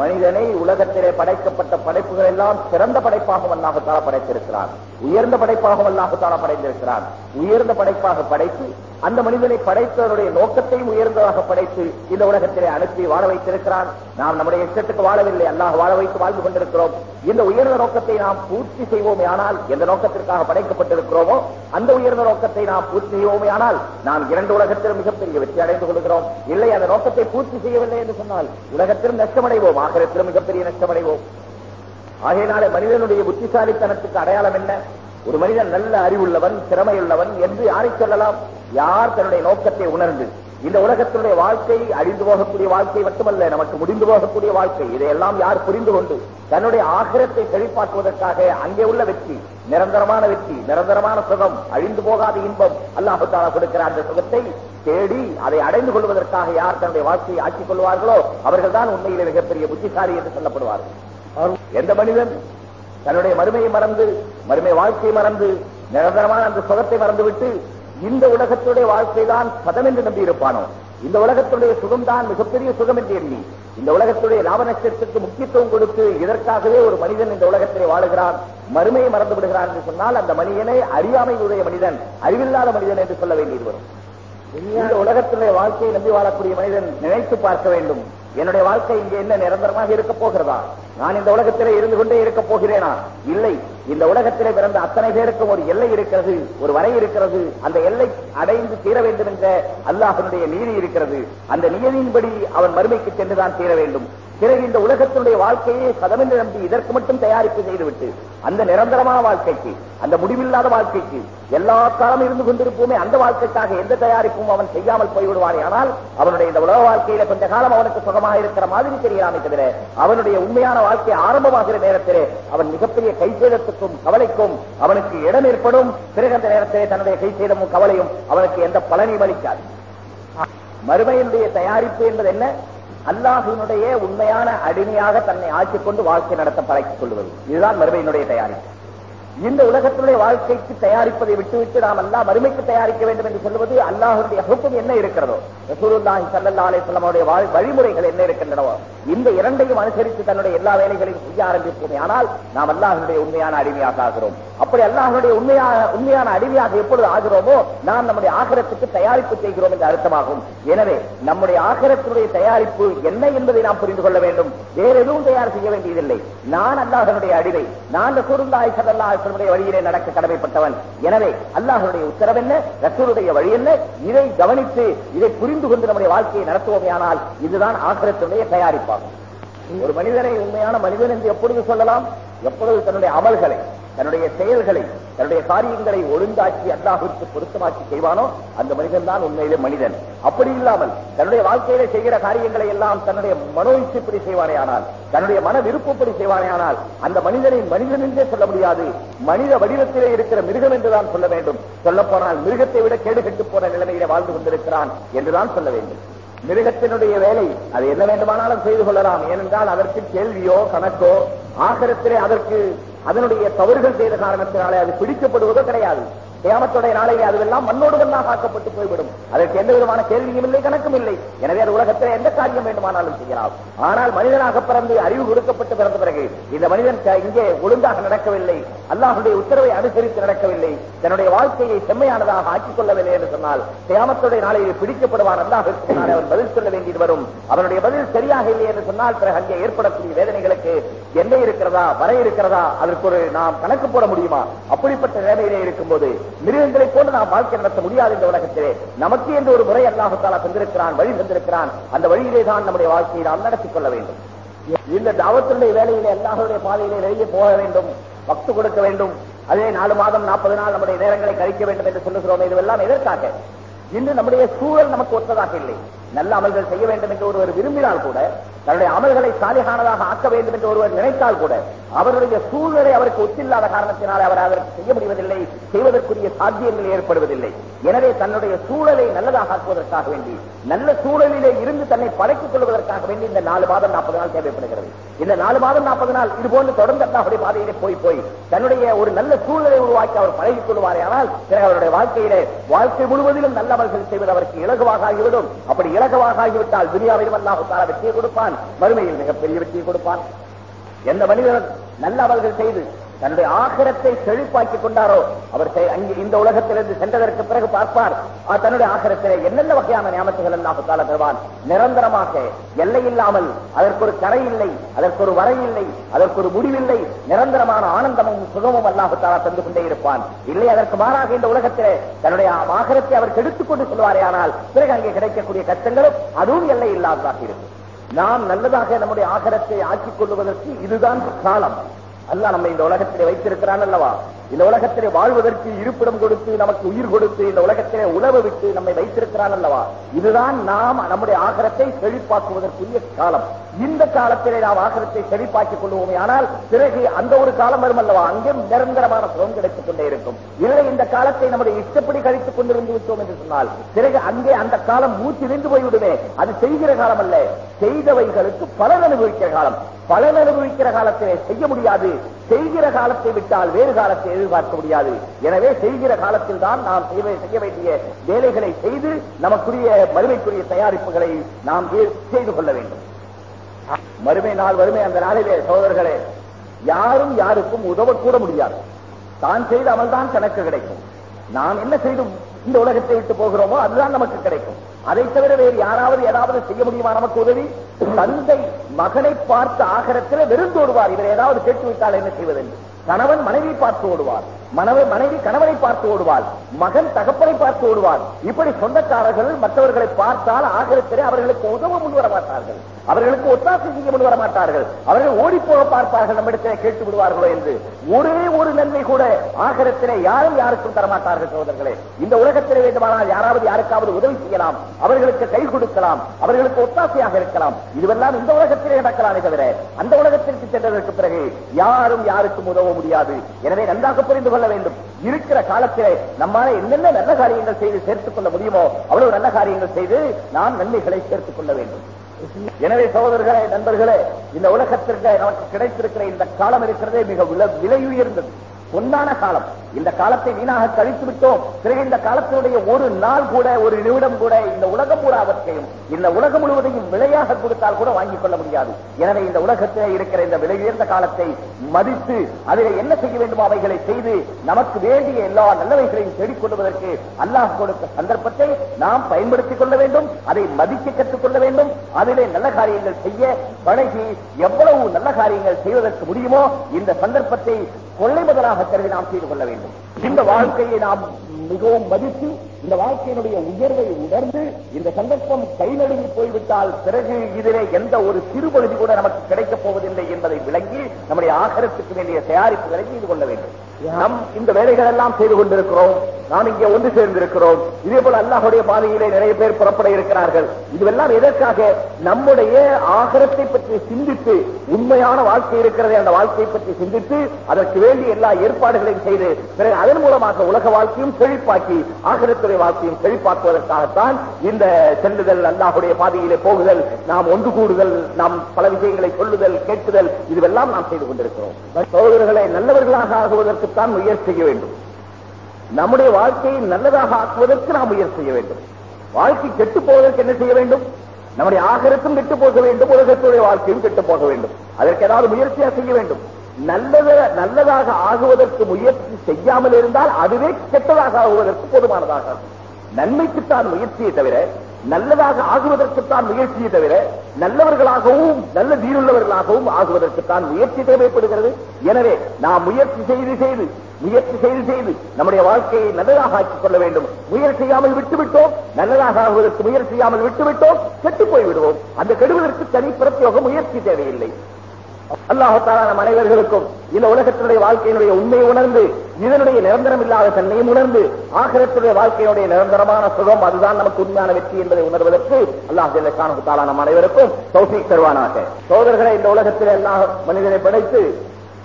மனிதனை உலகத்திலே படைக்கப்பட்ட படைப்புகள் எல்லாம் சிறந்த படைப்பாகவும் அல்லாஹுத்தாலா படைத்திருக்கிறான். உயர்ந்த படைப்பாகவும் அல்லாஹுத்தாலா படைத்திருக்கிறான். உயர்ந்த படைப்பாக படைத்து அந்த மனிதனை படைத்தவருடைய நோக்கத்தையும் உயர்ந்ததாக படைத்து இந்த உலகத்திலே அனுப்பி வாழ வைத்திருக்கிறான். நாம் நம்முடைய இஷ்டத்துக்கு வாழவில்லை அல்லாஹ் வாழ வைத்து வாழ்ந்து கொண்டிருக்கிறோம். இந்த உயர்ந்த நோக்கத்தை நாம் பூர்த்தி செய்வோமே ஆனால் எந்த நோக்கத்திற்காக படைக்கப்பட்டிருக்கிறோமோ அந்த உயர்ந்த நோக்கத்தை நாம் பூர்த்தி செய்வோமே ஆனால் நாம் இரண்டு உலகத்திலும் மிகப்பெரிய வெற்றி அடைந்து கொள்கிறோம். இல்லை அந்த நோக்கத்தை பூர்த்தி முயற்சி செய்யவில்லை என்று சொன்னால் உலகத்திலும் நஷ்டமடைவோம் ஆகரத்திலும் மிகப்பெரிய நஷ்டமடைவோம். ஆகையினாலே மனிதனுடைய புத்திசாலித்தனத்துக்கு அடையாளம் என்ன? ஒரு மனிதன் நல்ல அறிவுள்ளவன் திறமையுள்ளவன் என்று யாரை சொல்லலாம்? யார் தன்னுடைய நோக்கத்தை உணர்ந்து இந்த உலகத்தினுடைய வாழ்க்கை அழிந்து போகக்கூடிய வாழ்க்கை மட்டுமல்ல நமக்கு முடிந்து போகக்கூடிய வாழ்க்கை இதையெல்லாம் யார் புரிந்து கொண்டு தன்னுடைய ஆகிரத்தை செழிப்பாக்குவதற்காக அங்கே உள்ள வெற்றி நிரந்தரமான வெற்றி நிரந்தரமான சுகம் அழிந்து போகாத இன்பம் அல்லாஹு தாலா கொடுக்கிற அந்த சுகத்தை தேடி அதை அடைந்து கொள்வதற்காக யார் தன்னுடைய வாழ்க்கையை ஆக்கிக் கொள்வார்களோ அவர்கள் தான் உண்மையிலே மிகப்பெரிய புத்திசாலி என்று சொல்லப்படுவார்கள். எந்த மனிதன் தன்னுடைய மறுமையை மறந்து மறுமை வாழ்க்கையை மறந்து நிரந்தரமான அந்த சுகத்தை மறந்துவிட்டு இந்த உலகத்துடைய வாழ்க்கை தான் சதம் என்று நம்பி இருப்பானோ இந்த உலகத்துடைய சுகம்தான் மிகப்பெரிய சுகம் என்று எண்ணி இந்த உலகத்துடைய லாப நஷ்டத்திற்கு முக்கியத்துவம் கொடுத்து இதற்காகவே ஒரு மனிதன் இந்த உலகத்திலே வாழுகிறான் மறுமையை மறந்து விடுகிறான் என்று சொன்னால் அந்த மனிதனை அறியாமையுடைய மனிதன் அறிவில்லாத மனிதன் என்று சொல்ல வேண்டியது வரும். இந்த உலகத்திலே வாழ்க்கையை நம்பி வாழக்கூடிய மனிதன் நினைத்து பார்க்க வேண்டும். என்னுடைய வாழ்க்கை இங்கே என்ன நிரந்தரமாக இருக்க போகிறதா? நான் இந்த உலகத்திலே இருந்து கொண்டே இருக்க போகிறேனா? இல்லை. இந்த உலகத்திலே பிறந்த அத்தனை பேருக்கும் ஒரு எல்லை இருக்கிறது. ஒரு வரை இருக்கிறது. அந்த எல்லை அடைந்து தீர வேண்டும் என்ற அல்லாஹனுடைய நீதி இருக்கிறது. அந்த நியதியின்படி அவன் மறுமைக்கு சென்றுதான் தீர வேண்டும். பிறகு இந்த உலகத்தினுடைய வாழ்க்கையை சதமென்று நம்பி இதற்கு மட்டும் தயாரிப்பு செய்துவிட்டு அந்த நிரந்தரமான வாழ்க்கைக்கு அந்த முடிவில்லாத வாழ்க்கைக்கு எல்லா காலம் இருந்து கொண்டிருப்போமே அந்த வாழ்க்கைக்காக எந்த தயாரிப்பும் அவன் செய்யாமல் போய்விடுவானே. ஆனால் அவனுடைய இந்த உலக வாழ்க்கையில கொஞ்ச காலம் அவனுக்கு சுகமாக இருக்கிற மாதிரி தெரியலாமே தவிர அவனுடைய உண்மையான வாழ்க்கை ஆரம்பமாகிற நேரத்திலே அவன் மிகப்பெரிய கைசேதத்துக்கும் கவலைக்கும் அவனுக்கு இடம் ஏற்படும். பிறகு அந்த நேரத்திலே தன்னுடைய கைசேதமும் கவலையும் அவனுக்கு எந்த பலனையும் அளிக்காது. மறுமையினுடைய தயாரிப்பு என்பது என்ன? அல்லாஹினுடைய உண்மையான அடிமையாக தன்னை ஆக்கிக் கொண்டு வாழ்க்கை நடத்த பழக்கிக் கொள்வது. இதுதான் மறுமையினுடைய தயாரிப்பு. இந்த உலகத்தினுடைய வாழ்க்கைக்கு தயாரிப்பதை விட்டுவிட்டு நாம் அல்லா மறுமைக்கு தயாரிக்க வேண்டும் என்று சொல்வது அல்லாஹருடைய ஹுக்கும் என்ன இருக்கிறதோ? ரசூலுல்லாஹி சல்லா அலைஹி வழிமுறைகள் என்ன இருக்கின்றனவோ? இந்த இரண்டையும் அனுசரித்து தன்னுடைய எல்லா வேலைகளையும் செய்ய ஆரம்பிப்போமே. ஆனால் நாம் அல்லாஹனுடைய உண்மையான அடிமையாக ஆகிறோம். அப்படி அல்லாஹனுடைய உண்மையான உண்மையான அடிமையாக எப்பொழுது ஆகிறோமோ நாம் நம்முடைய ஆகரத்துக்கு தயாரிப்பு செய்கிறோம் என்று அர்த்தமாகும். எனவே நம்முடைய ஆகரத்தினுடைய தயாரிப்பு என்ன என்பதை நாம் புரிந்து கொள்ள வேண்டும். வேற எதுவும் தயார் செய்ய வேண்டியதில்லை. நான் அல்லாஹனுடைய அடிமை. நான் ரசூலுல்லாஹி சல்லா அலைஹி வழியிலே நடக்க கடமைப்பட்டவன். எனவே அல்லாஹனுடைய உத்தரவு என்ன? ரசூருடைய வழி என்ன? இதை கவனித்து இதை புரிந்து கொண்டு நம்முடைய வாழ்க்கையை நடத்துவோமையானால் இதுதான் ஆகரத்தினுடைய தயாரிப்பாகும். ஒரு மனிதனை உண்மையான மனிதன் என்று எப்பொழுது சொல்லலாம்? எப்பொழுது தன்னுடைய அமல்களை தன்னுடைய செயல்களை தன்னுடைய காரியங்களை ஒழுங்காக்கி அல்லாஹிற்கு பொருத்தமாக்கி செய்வானோ அந்த மனிதன் தான் உண்மையிலே மனிதன். அப்படி இல்லாமல் தன்னுடைய வாழ்க்கையில செய்கிற காரியங்களை எல்லாம் தன்னுடைய மனோ இச்சைப்படி செய்வானே ஆனால் தன்னுடைய மன விருப்பப்படி செய்வானே ஆனால் அந்த மனிதனை மனிதன் என்றே சொல்ல முடியாது. மனித வடிவத்திலே இருக்கிற மிருகம் என்றுதான் சொல்ல வேண்டும். சொல்ல போனால் மிருகத்தை விட கேடு கெட்டு போன நிலைமையில வாழ்ந்து கொண்டிருக்கிறான் என்றுதான் சொல்ல வேண்டும். மிருகத்தினுடைய வேலை அது என்ன வேண்டுமானாலும் செய்து கொள்ளலாம். ஏனென்றால் அதற்கு கேள்வியோ கணக்கோ ஆகரத்திலே அதற்கு அதனுடைய தவறுகள் செய்த காரணத்தினாலே அது பிடிக்கப்படுவதோ கிடையாது. கியாமத்துடைய நாளையிலே அதுவெல்லாம் மண்ணோடு மண்ணாக ஆக்கப்பட்டு போய்விடும். அதற்கு எந்த விதமான கேள்வியும் இல்லை கணக்கும் இல்லை. எனவே அது உலகத்தில் எந்த காரியம் வேண்டுமானாலும் செய்யலாம். ஆனால் மனிதனாக பிறந்து அறிவு கொடுக்கப்பட்டு பிறந்த பிறகு இந்த மனிதன் இங்கே ஒழுங்காக நடக்கவில்லை. அல்லாஹுடைய உத்தரவை அனுசரித்து நடக்கவில்லை. தன்னுடைய வாழ்க்கையை செம்மையானதாக ஆக்கிக் கொள்ளவில்லை என்று சொன்னால் கியாமத்துடைய நாளையிலே பிடிக்கப்படுவான் அல்லாஹிற்கு முன்னாலே அவன் பதில் சொல்ல வேண்டியது வரும். அவனுடைய பதில் சரியாக இல்லை என்று சொன்னால் பிறகு அங்கே ஏற்படக்கூடிய வேதனைகளுக்கு என்ன இருக்கிறதா வர இருக்கிறதா அதற்கு ஒரு நாம் கணக்கு போட முடியுமா? அப்படிப்பட்ட நிலைமையிலே இருக்கும்போது மிருகங்களை போன்று நாம் வாழ்க்கை நடத்த முடியாது இந்த உலகத்திலே. நமக்கு என்று ஒரு முறை அல்லாஹாலா தந்திருக்கிறான் வழி தந்திருக்கிறான். அந்த வழியிலே தான் நம்முடைய வாழ்க்கையை நாம் நடத்திக் கொள்ள வேண்டும். இந்த தாவத்தினுடைய வேலையிலே அல்லாஹருடைய பாதையிலே நிறைய போக வேண்டும் பக்து கொடுக்க வேண்டும். அதே நாலு மாதம் நாற்பது நாள் நம்முடைய நேரங்களை கழிக்க வேண்டும் என்று சொல்லுகிறோம் இதுவெல்லாம் எதற்காக? இன்று நம்முடைய சூழல் நமக்கு ஒத்ததாக இல்லை. நல்ல அமல்கள் செய்ய வேண்டும் என்று ஒருவர் விரும்பினால் கூட தன்னுடைய அமல்களை சாலிகானதாக ஆக்க வேண்டும் என்று ஒருவர் நினைத்தால் கூட அவருடைய சூழ்நிலை அவருக்கு ஒத்தில்லாத காரணத்தினால் அவர் அதற்கு செய்ய முடிவதில்லை செய்வதற்குரிய சாத்தியங்கள் ஏற்படுவதில்லை. எனவே தன்னுடைய சூழலை நல்லதாக ஆக்குவதற்காக வேண்டி நல்ல சூழலிலே இருந்து தன்னை படைத்துக் கொள்வதற்காக வேண்டி இந்த நாலு மாதம் நாற்பது நாள் தேவைப்படுகிறது. இந்த நாலு மாதம் நாற்பது நாள் இது போன்று தொடர்ந்து அல்லாஹுடைய பாதையிலே போய் போய் தன்னுடைய ஒரு நல்ல சூழலை உருவாக்கி அவர் பழகிக் கொள்வாரே ஆனால் பிறகு அவருடைய வாழ்க்கையிலே வாழ்க்கை முழுவதிலும் நல்ல அமல்கள் செய்வது அவருக்கு இலகுவாக ஆகிவிடும். அப்படி இலகுவாக ஆகிவிட்டால் துனியாவிலும் அல்லாஹு தாரா வெற்றியை கொடுப்பான். மறுமையில் மிகப்பெரிய வெற்றியை கொடுப்பான். எந்த மனிதர் நல்ல அவர்கள் செய்து தன்னுடைய ஆகரத்தை செழிப்பாக்கிக் கொண்டாரோ? அவர் அங்கு இந்த உலகத்திலிருந்து சென்றதற்கு பிறகு பார்ப்பார். தன்னுடைய ஆகரத்திலே என்னென்ன வகையான நியமத்துகள் எல்லாம் கால தருவான்? நிரந்தரமாக எல்லை இல்லாமல் அதற்கு ஒரு கரை இல்லை அதற்கு ஒரு வரை இல்லை அதற்கு ஒரு முடிவில்லை நிரந்தரமான ஆனந்தமும் சுகமும் அல்லாஹு தந்து கொண்டே இருப்பான். இல்லை அதற்கு மாறாக இந்த உலகத்திலே தன்னுடைய ஆகரத்தை அவர் கெடுத்துக் கொண்டு செல்வாரே ஆனால் பிறகு அங்கே கிடைக்கக்கூடிய கஷ்டங்களும் அதுவும் எல்லை இல்லாததாக இருக்கும். நாம் நல்லதாக நம்முடைய ஆகரத்தை ஆக்கிக் கொள்வதற்கு இதுதான் காலம். அல்லாஹ் நம்ம இந்த உலகத்திலே வைத்திருக்கிறான் அல்லவா? இந்த உலகத்திலே வாழ்வதற்கு இருப்பிடம் கொடுத்து நமக்கு உயிர் கொடுத்து இந்த உலகத்திலே உணவு விட்டு நம்மை வைத்திருக்கிறான் அல்லவா? இதுதான் நாம் நம்முடைய ஆகரத்தை செழிப்பாக்குவதற்குரிய காலம். இந்த காலத்திலே நாம் ஆகரத்தை செழிப்பாக்கிக் கொள்வோமே. ஆனால் பிறகு அந்த ஒரு காலம் வரும் அல்லவா? அங்கே நிரந்தரமான சுகம் கிடைத்துக் கொண்டே இருக்கும். இல்லை இந்த காலத்தை நம்முடைய இஷ்டப்படி கழித்துக் கொண்டிருந்து விட்டோம் என்று சொன்னால் பிறகு அங்கே அந்த காலம் மூச்சு நின்று போய்விடுமே. அது செய்கிற காலம் அல்ல. செய்தவைகளுக்கு பலன் அனுபவிக்கிற காலம். பலன் அனுபவிக்கிற காலத்திலே செய்ய முடியாது. செய்கிற காலத்தை விட்டால் வேறு காலத்தை எதிர்பார்க்க முடியாது. எனவே செய்கிற காலத்தில் தான் நாம் செய்ய செய்ய வேண்டிய வேலைகளை செய்து நமக்குரிய மறுமைக்குரிய தயாரிப்புகளை நாம் ஏ- செய்து கொள்ள வேண்டும். மறுமை நாள் வறுமை அந்த நாளிலே சோதர்களே யாரும் யாருக்கும் உதவக்கூட முடியாது. தான் செய்த அமல்தான் கணக்கு கிடைக்கும். நாம் என்ன செய்து இந்த உலகத்தை விட்டு போகிறோமோ அதுதான் நமக்கு கிடைக்கும். அதை தவிர வேறு யாராவது ஏதாவது செய்ய முடியுமா நமக்கு உதவி? தந்தை மகனை பார்த்து ஆகரத்தில் வெறுந்தோடுவார் இவர் ஏதாவது கேட்டு விட்டால் என்ன செய்வதென்று? கணவன் மனைவி பார்த்து ஓடுவார். மனைவி மனைவி கணவனை பார்த்து ஓடுவார் மகன் தகப்பனை பார்த்து ஓடுவார் இப்படி சொந்தக்காரர்கள் மற்றவர்களை பார்த்தால் ஆகரத்திலே அவர்களுக்கு உதவ முன்வர மாட்டார்கள். அவர்களுக்கு ஒத்தாசை செய்ய வர மாட்டார்கள் அவர்கள் ஓடி போக பார்ப்பார்கள் நம்மிடத்தில் கேட்டு விடுவார்களோ என்று. ஒரே ஒரு நன்மை கூட ஆகரத்திலே யாரும் யாருக்கும் தரமாட்டார்கள் சோதர்களே இந்த உலகத்திலே வேண்டுமானால் யாராவது யாருக்காவது உதவி செய்யலாம். அவர்களுக்கு கை கொடுக்கலாம். அவர்களுக்கு ஒத்தாசையாக இருக்கலாம். இதுவெல்லாம் இந்த உலகத்திலே நடக்கலாம் தவிர அந்த உலகத்திற்கு சென்றதற்கு பிறகு யாரும் யாருக்கும் உதவ முடியாது. எனவே நன்றாக புரிந்து கொள்ள வேண்டும். இருக்கிற காலத்திலே நம்மால என்னென்ன நல்ல காரியங்கள் செய்து சேர்த்துக் கொள்ள முடியுமோ அவ்வளவு நல்ல காரியங்கள் செய்து நாம் நன்மைகளை சேர்த்துக் கொள்ள வேண்டும். எனவே சகோதரர்களே நண்பர்களே இந்த உலகத்திற்கு நமக்கு கிடைத்திருக்கிற இந்த காலம் இருக்கிறதே மிக விலை- விலை உயர்ந்தது பொன்னான காலம். இந்த காலத்தை வீணாக கழித்து விட்டோம் பிறகு இந்த காலத்தினுடைய ஒரு நாள் கூட ஒரு நிமிடம் கூட இந்த உலகம் பூராவற்றையும் இந்த உலகம் முழுவதையும் விலையாக கொடுத்தால் கூட வாங்கிக் கொள்ள முடியாது. எனவே இந்த உலகத்தில் இருக்கிற இந்த விலை உயர்ந்த காலத்தை மதித்து அதில் என்ன செய்ய வேண்டுமோ அவைகளை செய்து நமக்கு வேண்டிய எல்லா நல்லவைகளையும் தேடிக் கொள்வதற்கு அல்லாஹ் கொடுத்த சந்தர்ப்பத்தை நாம் பயன்படுத்திக் கொள்ள வேண்டும் அதை மதிக்க கற்றுக்கொள்ள வேண்டும். அதிலே நல்ல காரியங்கள் செய்ய பழகி எவ்வளவு நல்ல காரியங்கள் செய்வதற்கு முடியுமோ இந்த சந்தர்ப்பத்தை கொள்ளை முதலாக கருதி நாம் செய்து கொள்ள வேண்டும். இந்த வாழ்க்கையை நாம் மிகவும் மதித்து இந்த வாழ்க்கையினுடைய உயர்வை உணர்ந்து இந்த சந்தர்ப்பம் கை போய்விட்டால் பிறகு இதிலே எந்த ஒரு சிறுபகுதி கூட நமக்கு கிடைக்கப் போவதில்லை என்பதை விளங்கி நம்முடைய ஆகரத்துக்கு வேண்டிய தயாரிப்புகளை செய்து கொள்ள வேண்டும். நாம் இந்த வேலைகள் எல்லாம் செய்து கொண்டிருக்கிறோம். நாம் இங்கே ஒன்று சேர்ந்திருக்கிறோம். இதே போல அல்லாஹுடைய பாதையிலே நிறைய பேர் புறப்பட இருக்கிறார்கள். இதுவெல்லாம் எதற்காக? நம்முடைய ஆகரத்தை பற்றி சிந்தித்து உண்மையான வாழ்க்கை இருக்கிறது அந்த வாழ்க்கையை பற்றி சிந்தித்து அதற்கு வேண்டிய எல்லா ஏற்பாடுகளையும் செய்து பிறகு அதன் மூலமாக உலக வாழ்க்கையும் செழிப்பாக்கி ஆகரத்துறை வாழ்க்கையும் செழிப்பாக்குவதற்காகத்தான் இந்த செல்லுதல் அல்லாஹுடைய பாதையிலே போகுதல் நாம் ஒன்று கூடுதல் நாம் பல விஷயங்களை சொல்லுதல் கேட்குதல் இதுவெல்லாம் நாம் செய்து கொண்டிருக்கிறோம். சகோதரர்களை நல்லவர்களாக ஆகுவதற்கு ஆகுவதற்குத்தான் முயற்சி செய்ய வேண்டும். நம்முடைய வாழ்க்கையை நல்லதாக ஆக்குவதற்கு நாம் முயற்சி செய்ய வேண்டும். வாழ்க்கை கெட்டு போவதற்கு என்ன செய்ய வேண்டும்? நம்முடைய ஆகரத்தும் கெட்டு போக வேண்டும் உலகத்துடைய வாழ்க்கையும் கெட்டு போக வேண்டும். அதற்கு ஏதாவது முயற்சியா செய்ய வேண்டும். நல்லத நல்லதாக ஆகுவதற்கு முயற்சி செய்யாமல் இருந்தால் அதுவே கெட்டதாக ஆகுவதற்கு போதுமானதாக நன்மைக்குத்தான் முயற்சியை தவிர நல்லதாக ஆகுவதற்குத்தான் முயற்சியை தவிர நல்லவர்களாகவும் நல்ல தீருள்ளவர்களாகவும் ஆகுவதற்குத்தான் முயற்சி தேவைப்படுகிறது. எனவே நாம் முயற்சி செய்து செய்து முயற்சி செய்து செய்து நம்முடைய வாழ்க்கையை நல்லதாக ஆக்கிக் கொள்ள வேண்டும். முயற்சி செய்யாமல் விட்டுவிட்டோம் நல்லதாக ஆகுவதற்கு முயற்சி செய்யாமல் விட்டுவிட்டோம் கெட்டு போய் விடுவோம் அந்த கெடுவதற்கு தனி பிரத்யோக முயற்சி தேவையில்லை. அல்லாஹால நம் அனைவர்களுக்கும் இந்த உலகத்தினுடைய வாழ்க்கையினுடைய உண்மையை உணர்ந்து இதனுடைய நிரந்தரம் இல்லாத தன்மையும் உணர்ந்து ஆகரத்துடைய வாழ்க்கையினுடைய நிரந்தரமான சுகம் அதுதான் நமக்கு உண்மையான வெற்றி என்பதை உணர்வதற்கு அல்லாஹ் ஜெல்லஷானு தாலா நம் அனைவருக்கும் தௌஃபீக் தருவானாக. சோதர்களை இந்த உலகத்தில் எல்லாம் மனிதனை படைத்து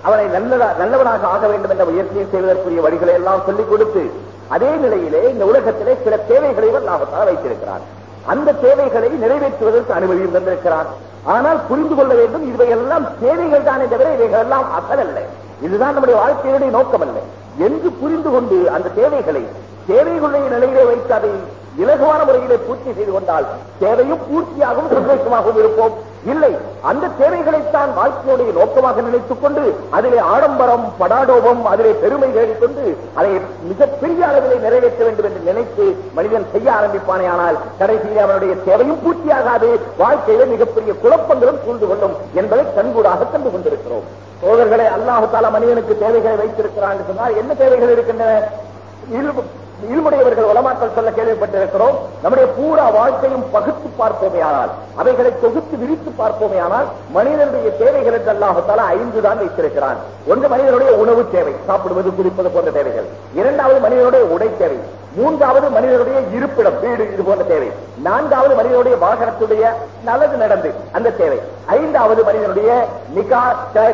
அவனை நல்லதா நல்லவனாக ஆக வேண்டும் என்ற முயற்சியை செய்வதற்குரிய வழிகளை எல்லாம் சொல்லிக் கொடுத்து அதே நிலையிலே இந்த உலகத்திலே சில தேவைகளை அல்லாஹத்தால் வைத்திருக்கிறார் அந்த தேவைகளை நிறைவேற்றுவதற்கு அனுமதியும் தந்திருக்கிறார் ஆனால் புரிந்து கொள்ள வேண்டும் இவையெல்லாம் தேவைகள் தானே தவிர இவைகள் எல்லாம் அசல் அல்ல இதுதான் நம்முடைய வாழ்க்கையினுடைய நோக்கம் அல்ல என்று புரிந்து கொண்டு அந்த தேவைகளை தேவைகளுடைய நிலையிலே வைத்து அதை இலகுவான முறையிலே பூர்த்தி செய்து கொண்டால் தேவையும் பூர்த்தியாகவும் சந்தோஷமாகவும் இருப்போம். இல்லை அந்த தேவைகளைத்தான் வாழ்க்கையுடைய நோக்கமாக நினைத்துக் கொண்டு அதிலே ஆடம்பரம் படாடோபம் அதிலே பெருமை தேடிக்கொண்டு அதை மிகப்பெரிய அளவிலே நிறைவேற்ற வேண்டும் என்று நினைத்து மனிதன் செய்ய ஆரம்பிப்பானே ஆனால் கடைசியில் அவனுடைய தேவையும் பூர்த்தியாகாது. வாழ்க்கையில மிகப்பெரிய குழப்பங்களும் சூழ்ந்து கொள்ளும் என்பதை கண்கூடாக கண்டு கொண்டிருக்கிறோம். சோதர்களை அல்லாஹு தாலா மனிதனுக்கு தேவைகளை வைத்திருக்கிறான் என்று சொன்னால் என்ன தேவைகள் இருக்கின்றன? இல்முடையவர்கள் வளமாக்கல் சொல்ல கேள்விப்பட்டிருக்கிறோம் நம்முடைய பூரா வாழ்க்கையும் பகுத்து பார்ப்போமே ஆனால் அவைகளை தொகுத்து விரித்து பார்ப்போமேயானால் மனிதனுடைய தேவைகளுக்கு என்று அல்லாஹால ஐந்து தான் வைத்திருக்கிறான். ஒன்று மனிதனுடைய உணவு தேவை சாப்பிடுவது குடிப்பது போன்ற தேவைகள். இரண்டாவது மனிதனுடைய உடை தேவை. மூன்றாவது மனிதனுடைய இருப்பிடம் வீடு இது போன்ற தேவை. நான்காவது மனிதனுடைய வாகனத்துடைய நல்லது நடந்து அந்த தேவை. ஐந்தாவது மனிதனுடைய நிகா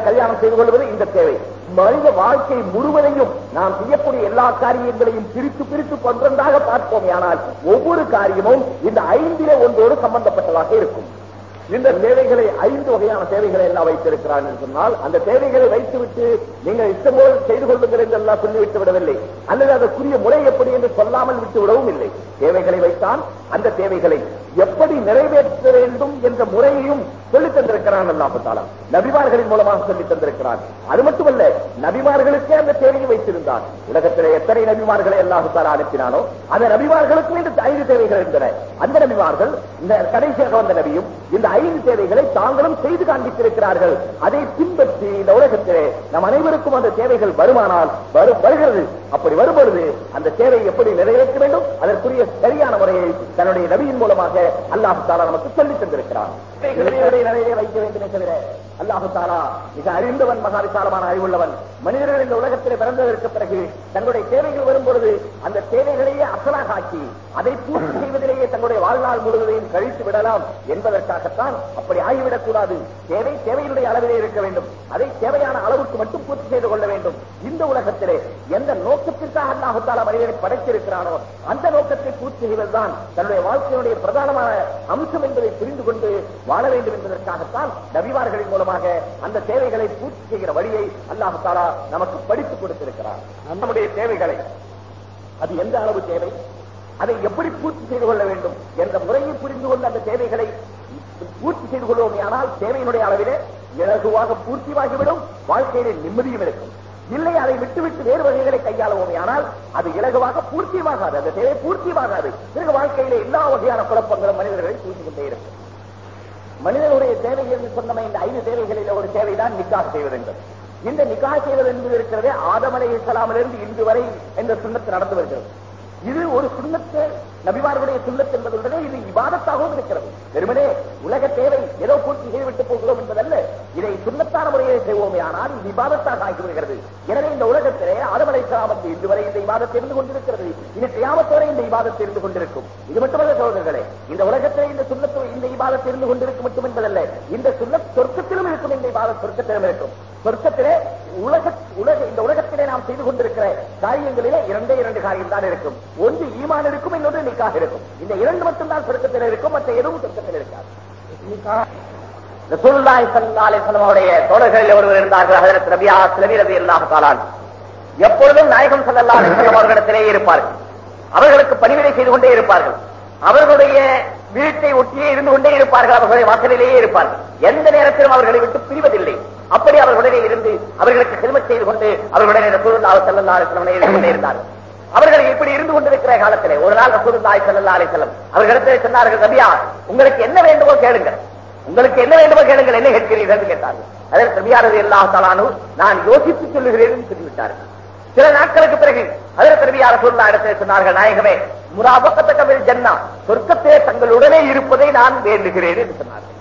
கல்யாணம் செய்து கொள்வது இந்த தேவை. மனித வாழ்க்கை முழுவதையும் நாம் செய்யக்கூடிய எல்லா காரியங்களையும் பிரித்து பிரித்து ஒன்றொன்றாக பார்ப்போம் ஆனால் ஒவ்வொரு காரியமும் இந்த ஐந்தில ஒன்றோடு சம்பந்தப்பட்டதாக இருக்கும். இந்த தேவைகளை ஐந்து வகையான தேவைகளை எல்லாம் வைத்திருக்கிறார் என்று சொன்னால் அந்த தேவைகளை வைத்துவிட்டு நீங்கள் இஷ்டம் செய்து கொள்ளுங்கள் என்று எல்லாம் சொல்லிவிட்டு விடவில்லை. அல்லது அதற்குரிய முறை எப்படி என்று சொல்லாமல் விட்டு விடவும் இல்லை. தேவைகளை வைத்தான் அந்த தேவைகளை எப்படி நிறைவேற்ற வேண்டும் என்ற முறையையும் சொல்லித் தந்திருக்கிறான் அல்லாஹு நபிமார்களின் மூலமாக சொல்லித் தந்திருக்கிறான். அது மட்டுமல்ல நபிமார்களுக்கே அந்த தேவையை வைத்திருந்தான் உலகத்திலே எத்தனை நபிமார்களை அல்லாஹு தாலா அனுப்பினானோ அந்த நபிமார்களுக்கும் இந்த ஐந்து தேவைகள் இருந்தன. அந்த நபிமார்கள் இந்த கடைசியாக வந்த நபியும் இந்த ஐந்து தேவைகளை தாங்களும் செய்து காண்பித்திருக்கிறார்கள். அதை பின்பற்றி இந்த உலகத்திலே நம் அனைவருக்கும் அந்த தேவைகள் வருமானால் வரு- வருகிறது. அப்படி வரும்பொழுது அந்த தேவை எப்படி நிறைவேற்ற வேண்டும்? அதற்குரிய சரியான முறையை தன்னுடைய நபியின் மூலமாக அல்லாஹு தாலா நமக்கு சொல்லித் தந்திருக்கிறார் நிறைய வைக்க வேண்டுமே தவிர அல்லாஹு தாலா மிக அறிந்தவன் மகாவிசாலமான அறிவுள்ளவன். மனிதர்கள் இந்த உலகத்திலே பிறந்ததற்கு பிறகு தங்களுடைய தேவைகள் வரும்பொழுது அந்த தேவைகளையே அசலாக ஆக்கி அதை பூர்த்தி செய்வதிலேயே தங்களுடைய வாழ்நாள் முழுவதையும் கழித்து விடலாம் என்பதற்காகத்தான் அப்படி ஆகிவிடக் கூடாது தேவை தேவையினுடைய அளவிலே இருக்க வேண்டும். அதை தேவையான அளவுக்கு மட்டும் பூர்த்தி செய்து கொள்ள வேண்டும். இந்த உலகத்திலே எந்த நோக்கத்திற்காக அல்லாஹு மனிதனை படைத்திருக்கிறானோ அந்த நோக்கத்தை பூர்த்தி செய்வதுதான் தன்னுடைய வாழ்க்கையினுடைய பிரதானமான அம்சம் என்பதை புரிந்து கொண்டு வாழ வேண்டும் என்பதற்காகத்தான் மூலம் மூலமாக அந்த தேவைகளை பூர்த்தி செய்கிற வழியை அல்லாஹு தாலா நமக்கு படித்து கொடுத்திருக்கிறார். நம்முடைய தேவைகளை. அது எந்த அளவு தேவை? அதை எப்படி பூர்த்தி செய்து கொள்ள வேண்டும் என்ற முறையை புரிந்து கொண்டு அந்த தேவைகளை பூர்த்தி செய்து கொள்வோமே ஆனால் தேவையினுடைய அளவிலே இலகுவாக பூர்த்தியாகிவிடும் வாழ்க்கையிலே நிம்மதியும் இருக்கும். இல்லை அதை விட்டுவிட்டு வேறு வகைகளை கையாளுவோமே ஆனால் அது இலகுவாக பூர்த்தியமாகாது. அந்த தேவை பூர்த்தியமாகாது. பிறகு வாழ்க்கையிலே எல்லா வகையான குழப்பங்களும் மனிதர்களை தூக்கி கொண்டே இருக்கும். மனிதனுடைய தேவை என்று சொன்னமை இந்த ஐந்து தேவைகளில் ஒரு தேவைதான் நிக்காக செய்வது என்பது. இந்த நிக்காக செய்வது என்பது இருக்கிறதே ஆதமலை இஸ்லாமிலிருந்து இன்று வரை என்ற சுண்ணத்து நடந்து வருகிறது. இது ஒரு சுண்ணத்து நபிமார்களுடைய சுண்ணத் என்பதுடனே இது விவாதத்தாகவும் இருக்கிறது. வெறுமனே உலக தேவை ஏதோ பூர்த்தி செய்துவிட்டு போகிறோம் என்பதல்ல. இதை சுண்ணத்தான முறையில் செய்வோமே ஆனால் இது விவாதத்தாக ஆகி வருகிறது எனவே இந்த உலகத்திலே ஆதமலை இஸ்லாமத்து இன்று வரை இந்த இபாதத்தை இருந்து கொண்டிருக்கிறது. இது கியாமத்தோரை இந்த விவாதம் இருந்து கொண்டிருக்கும். இது மட்டுமல்ல சோதர்களே இந்த உலகத்திலே இந்த சுண்ணத்து இந்த இபாதத்தை இருந்து கொண்டிருக்கும் மட்டும் என்பதல்ல. இந்த சுண்ணத் சொர்க்கத்திலும் இருக்கும் இந்த இபாதத் சொர்க்கத்திலும் இருக்கும். சொர்க்கத்திலே உலக உலக இந்த உலகத்திலே நாம் செய்து கொண்டிருக்கிற காரியங்களிலே இரண்டே இரண்டு காரியம் தான் இருக்கும். ஒன்று ஈமான் இருக்கும் இன்னொன்று நிக்காக இருக்கும். இந்த இரண்டு மட்டும்தான் சொர்க்கத்தில் இருக்கும் மற்ற எதுவும் சொர்க்கத்தில் இருக்காது. ரசூலுல்லாஹி ஸல்லல்லாஹு அவருடைய தோழர்களில் ஒருவர் இருந்தார்கள் ஹஜரத் ரபியா ஸ்லமி ரலியல்லாஹு தஆலா எப்பொழுதும் நாயகம் ஸல்லல்லாஹு அவர்களிடத்திலே இருப்பார்கள். அவர்களுக்கு பணிவிடை செய்து கொண்டே இருப்பார்கள். அவர்களுடைய வீட்டை ஒட்டியே இருந்து கொண்டே இருப்பார்கள் அவர்களுடைய வாசலிலேயே இருப்பார்கள். எந்த நேரத்திலும் அவர்களை விட்டு பிரிவதில்லை. அப்படி அவர்களுடனே இருந்து அவர்களுக்கு ஹெல்மெட் செய்து கொண்டு அவர்களுடைய ரசூலுல்லாஹி ஸல்லல்லாஹு அலைஹி வஸல்லம் இருந்து கொண்டே இருந்தார்கள். அவர்கள் இப்படி இருந்து கொண்டிருக்கிற காலத்திலே ஒரு நாள் ரசூலுல்லாஹி ஸல்லல்லாஹு அலைஹி வஸல்லம் அவர்களிடத்திலே சொன்னார்கள் ரபியா உங்களுக்கு என்ன வேண்டுமோ கேளுங்கள். உங்களுக்கு என்ன வேண்டுமோ கேளுங்கள். என்ன கேட்கிறீர்கள் என்று கேட்டார்கள். அதற்கு ரபியா ரவி அல்லா தலானு நான் யோசித்து சொல்லுகிறேன் என்று சொல்லிவிட்டார்கள். சில நாட்களுக்கு பிறகு அதற்கு ரபியார சொல்லா இடத்தில் சொன்னார்கள் நாயகமே முராபக்கத்தக்கவில் ஜன்னா சொர்க்கத்தே தங்களுடனே இருப்பதை நான் வேண்டுகிறேன் என்று சொன்னார்கள்.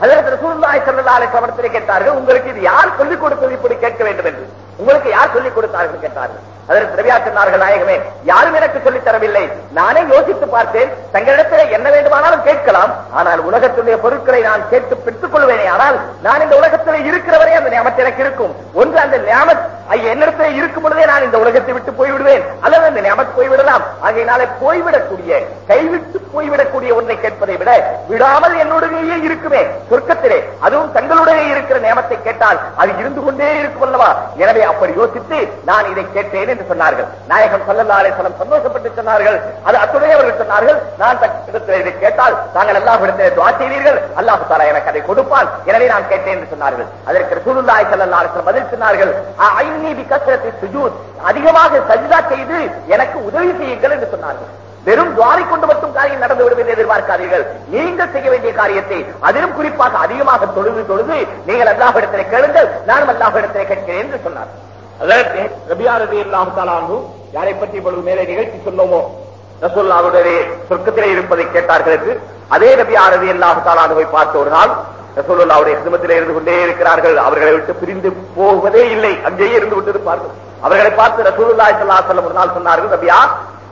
அதற்கு ரசூலுல்லாஹி ஸல்லல்லாஹு அலைஹி கேட்டார்கள் உங்களுக்கு இது யார் சொல்லிக் கொடுத்தது இப்படி கேட்க வேண்டும் என்று. உங்களுக்கு யார் சொல்லிக் கொடுத்தார்கள் கேட்டார்கள்? அதற்கு ரவியா சொன்னார்கள் நாயகமே யாரும் எனக்கு சொல்லித் தரவில்லை. நானே யோசித்து பார்த்தேன். தங்களிடத்தில் என்ன வேண்டுமானாலும் கேட்கலாம். ஆனால் உலகத்துடைய பொருட்களை நான் கேட்டு பெற்றுக் கொள்வேனே. ஆனால் நான் இந்த உலகத்தில் இருக்கிறவரே அந்த நியமத்தை எனக்கு இருக்கும். ஒன்று அந்த நியமத் என்னிடத்தில் இருக்கும் பொழுதே நான் இந்த உலகத்தை விட்டு போய்விடுவேன். அல்லது அந்த நியமத் போய்விடலாம். ஆகையினாலே போய்விடக்கூடிய கைவிட்டு போய்விடக்கூடிய ஒன்றை கேட்பதை விட விடாமல் என்னுடனேயே இருக்குமே. சொர்க்கத்திலே அதுவும் தங்களுடைய இருக்கிற நியமத்தை கேட்டால் அது இருந்து கொண்டே இருக்கும் அல்லவா? எனவே அப்படி யோசித்து நான் இதை கேட்டேன் என்று சொன்னார்கள். நாயகம் சல்லல்லா அலிஸ்லம் சந்தோஷப்பட்டு சொன்னார்கள். அது அத்துடைய அவர்கள் சொன்னார்கள். நான் தங்களிடத்தில் இதை கேட்டால் தாங்கள் எல்லா இடத்திலே துவா செய்வீர்கள். அல்லாஹு தாரா எனக்கு அதை கொடுப்பான். எனவே நான் கேட்டேன் என்று சொன்னார்கள். அதற்கு ரசூலுல்லாஹி ஸல்லல்லாஹு பதில் சொன்னார்கள். ஐன்னி பிகஸ்ரத்தி சுஜூத். அதிகமாக சஜிதா செய்து எனக்கு உதவி செய்யுங்கள் என்று சொன்னார்கள். வெறும் துவாரை கொண்டு மட்டும் காரியம் நடந்து விடும் என்று எதிர்பார்க்காதீர்கள். நீங்கள் செய்ய வேண்டிய காரியத்தை அதிலும் குறிப்பாக அதிகமாக தொழுது தொழுது நீங்கள் அல்லாஹ் இடத்திலே கேளுங்கள். நானும் அல்லாஹிடத்திலே கேட்கிறேன் என்று சொன்னார் ரபியாரதி எல்லாம் தாலாங்கு யாரை பற்றி இப்பொழுது மேலே நிகழ்ச்சி சொன்னோமோ? ரசூல்லாவுடைய சொர்க்கத்திலே இருப்பதை கேட்டார்கள் என்று அதே ரபியாரதி எல்லாம் தாலாங்குவை பார்த்த ஒரு நாள் ரசூலுல்லாவுடைய சிமத்திலே இருந்து கொண்டே இருக்கிறார்கள். அவர்களை விட்டு பிரிந்து போவதே இல்லை. அங்கேயே இருந்து கொண்டிருப்பார்கள் அவர்களை பார்த்து ரசூலுல்லாஹி ஸல்லல்லாஹு அலைஹி ஒரு நாள் சொன்னார்கள் ரபியா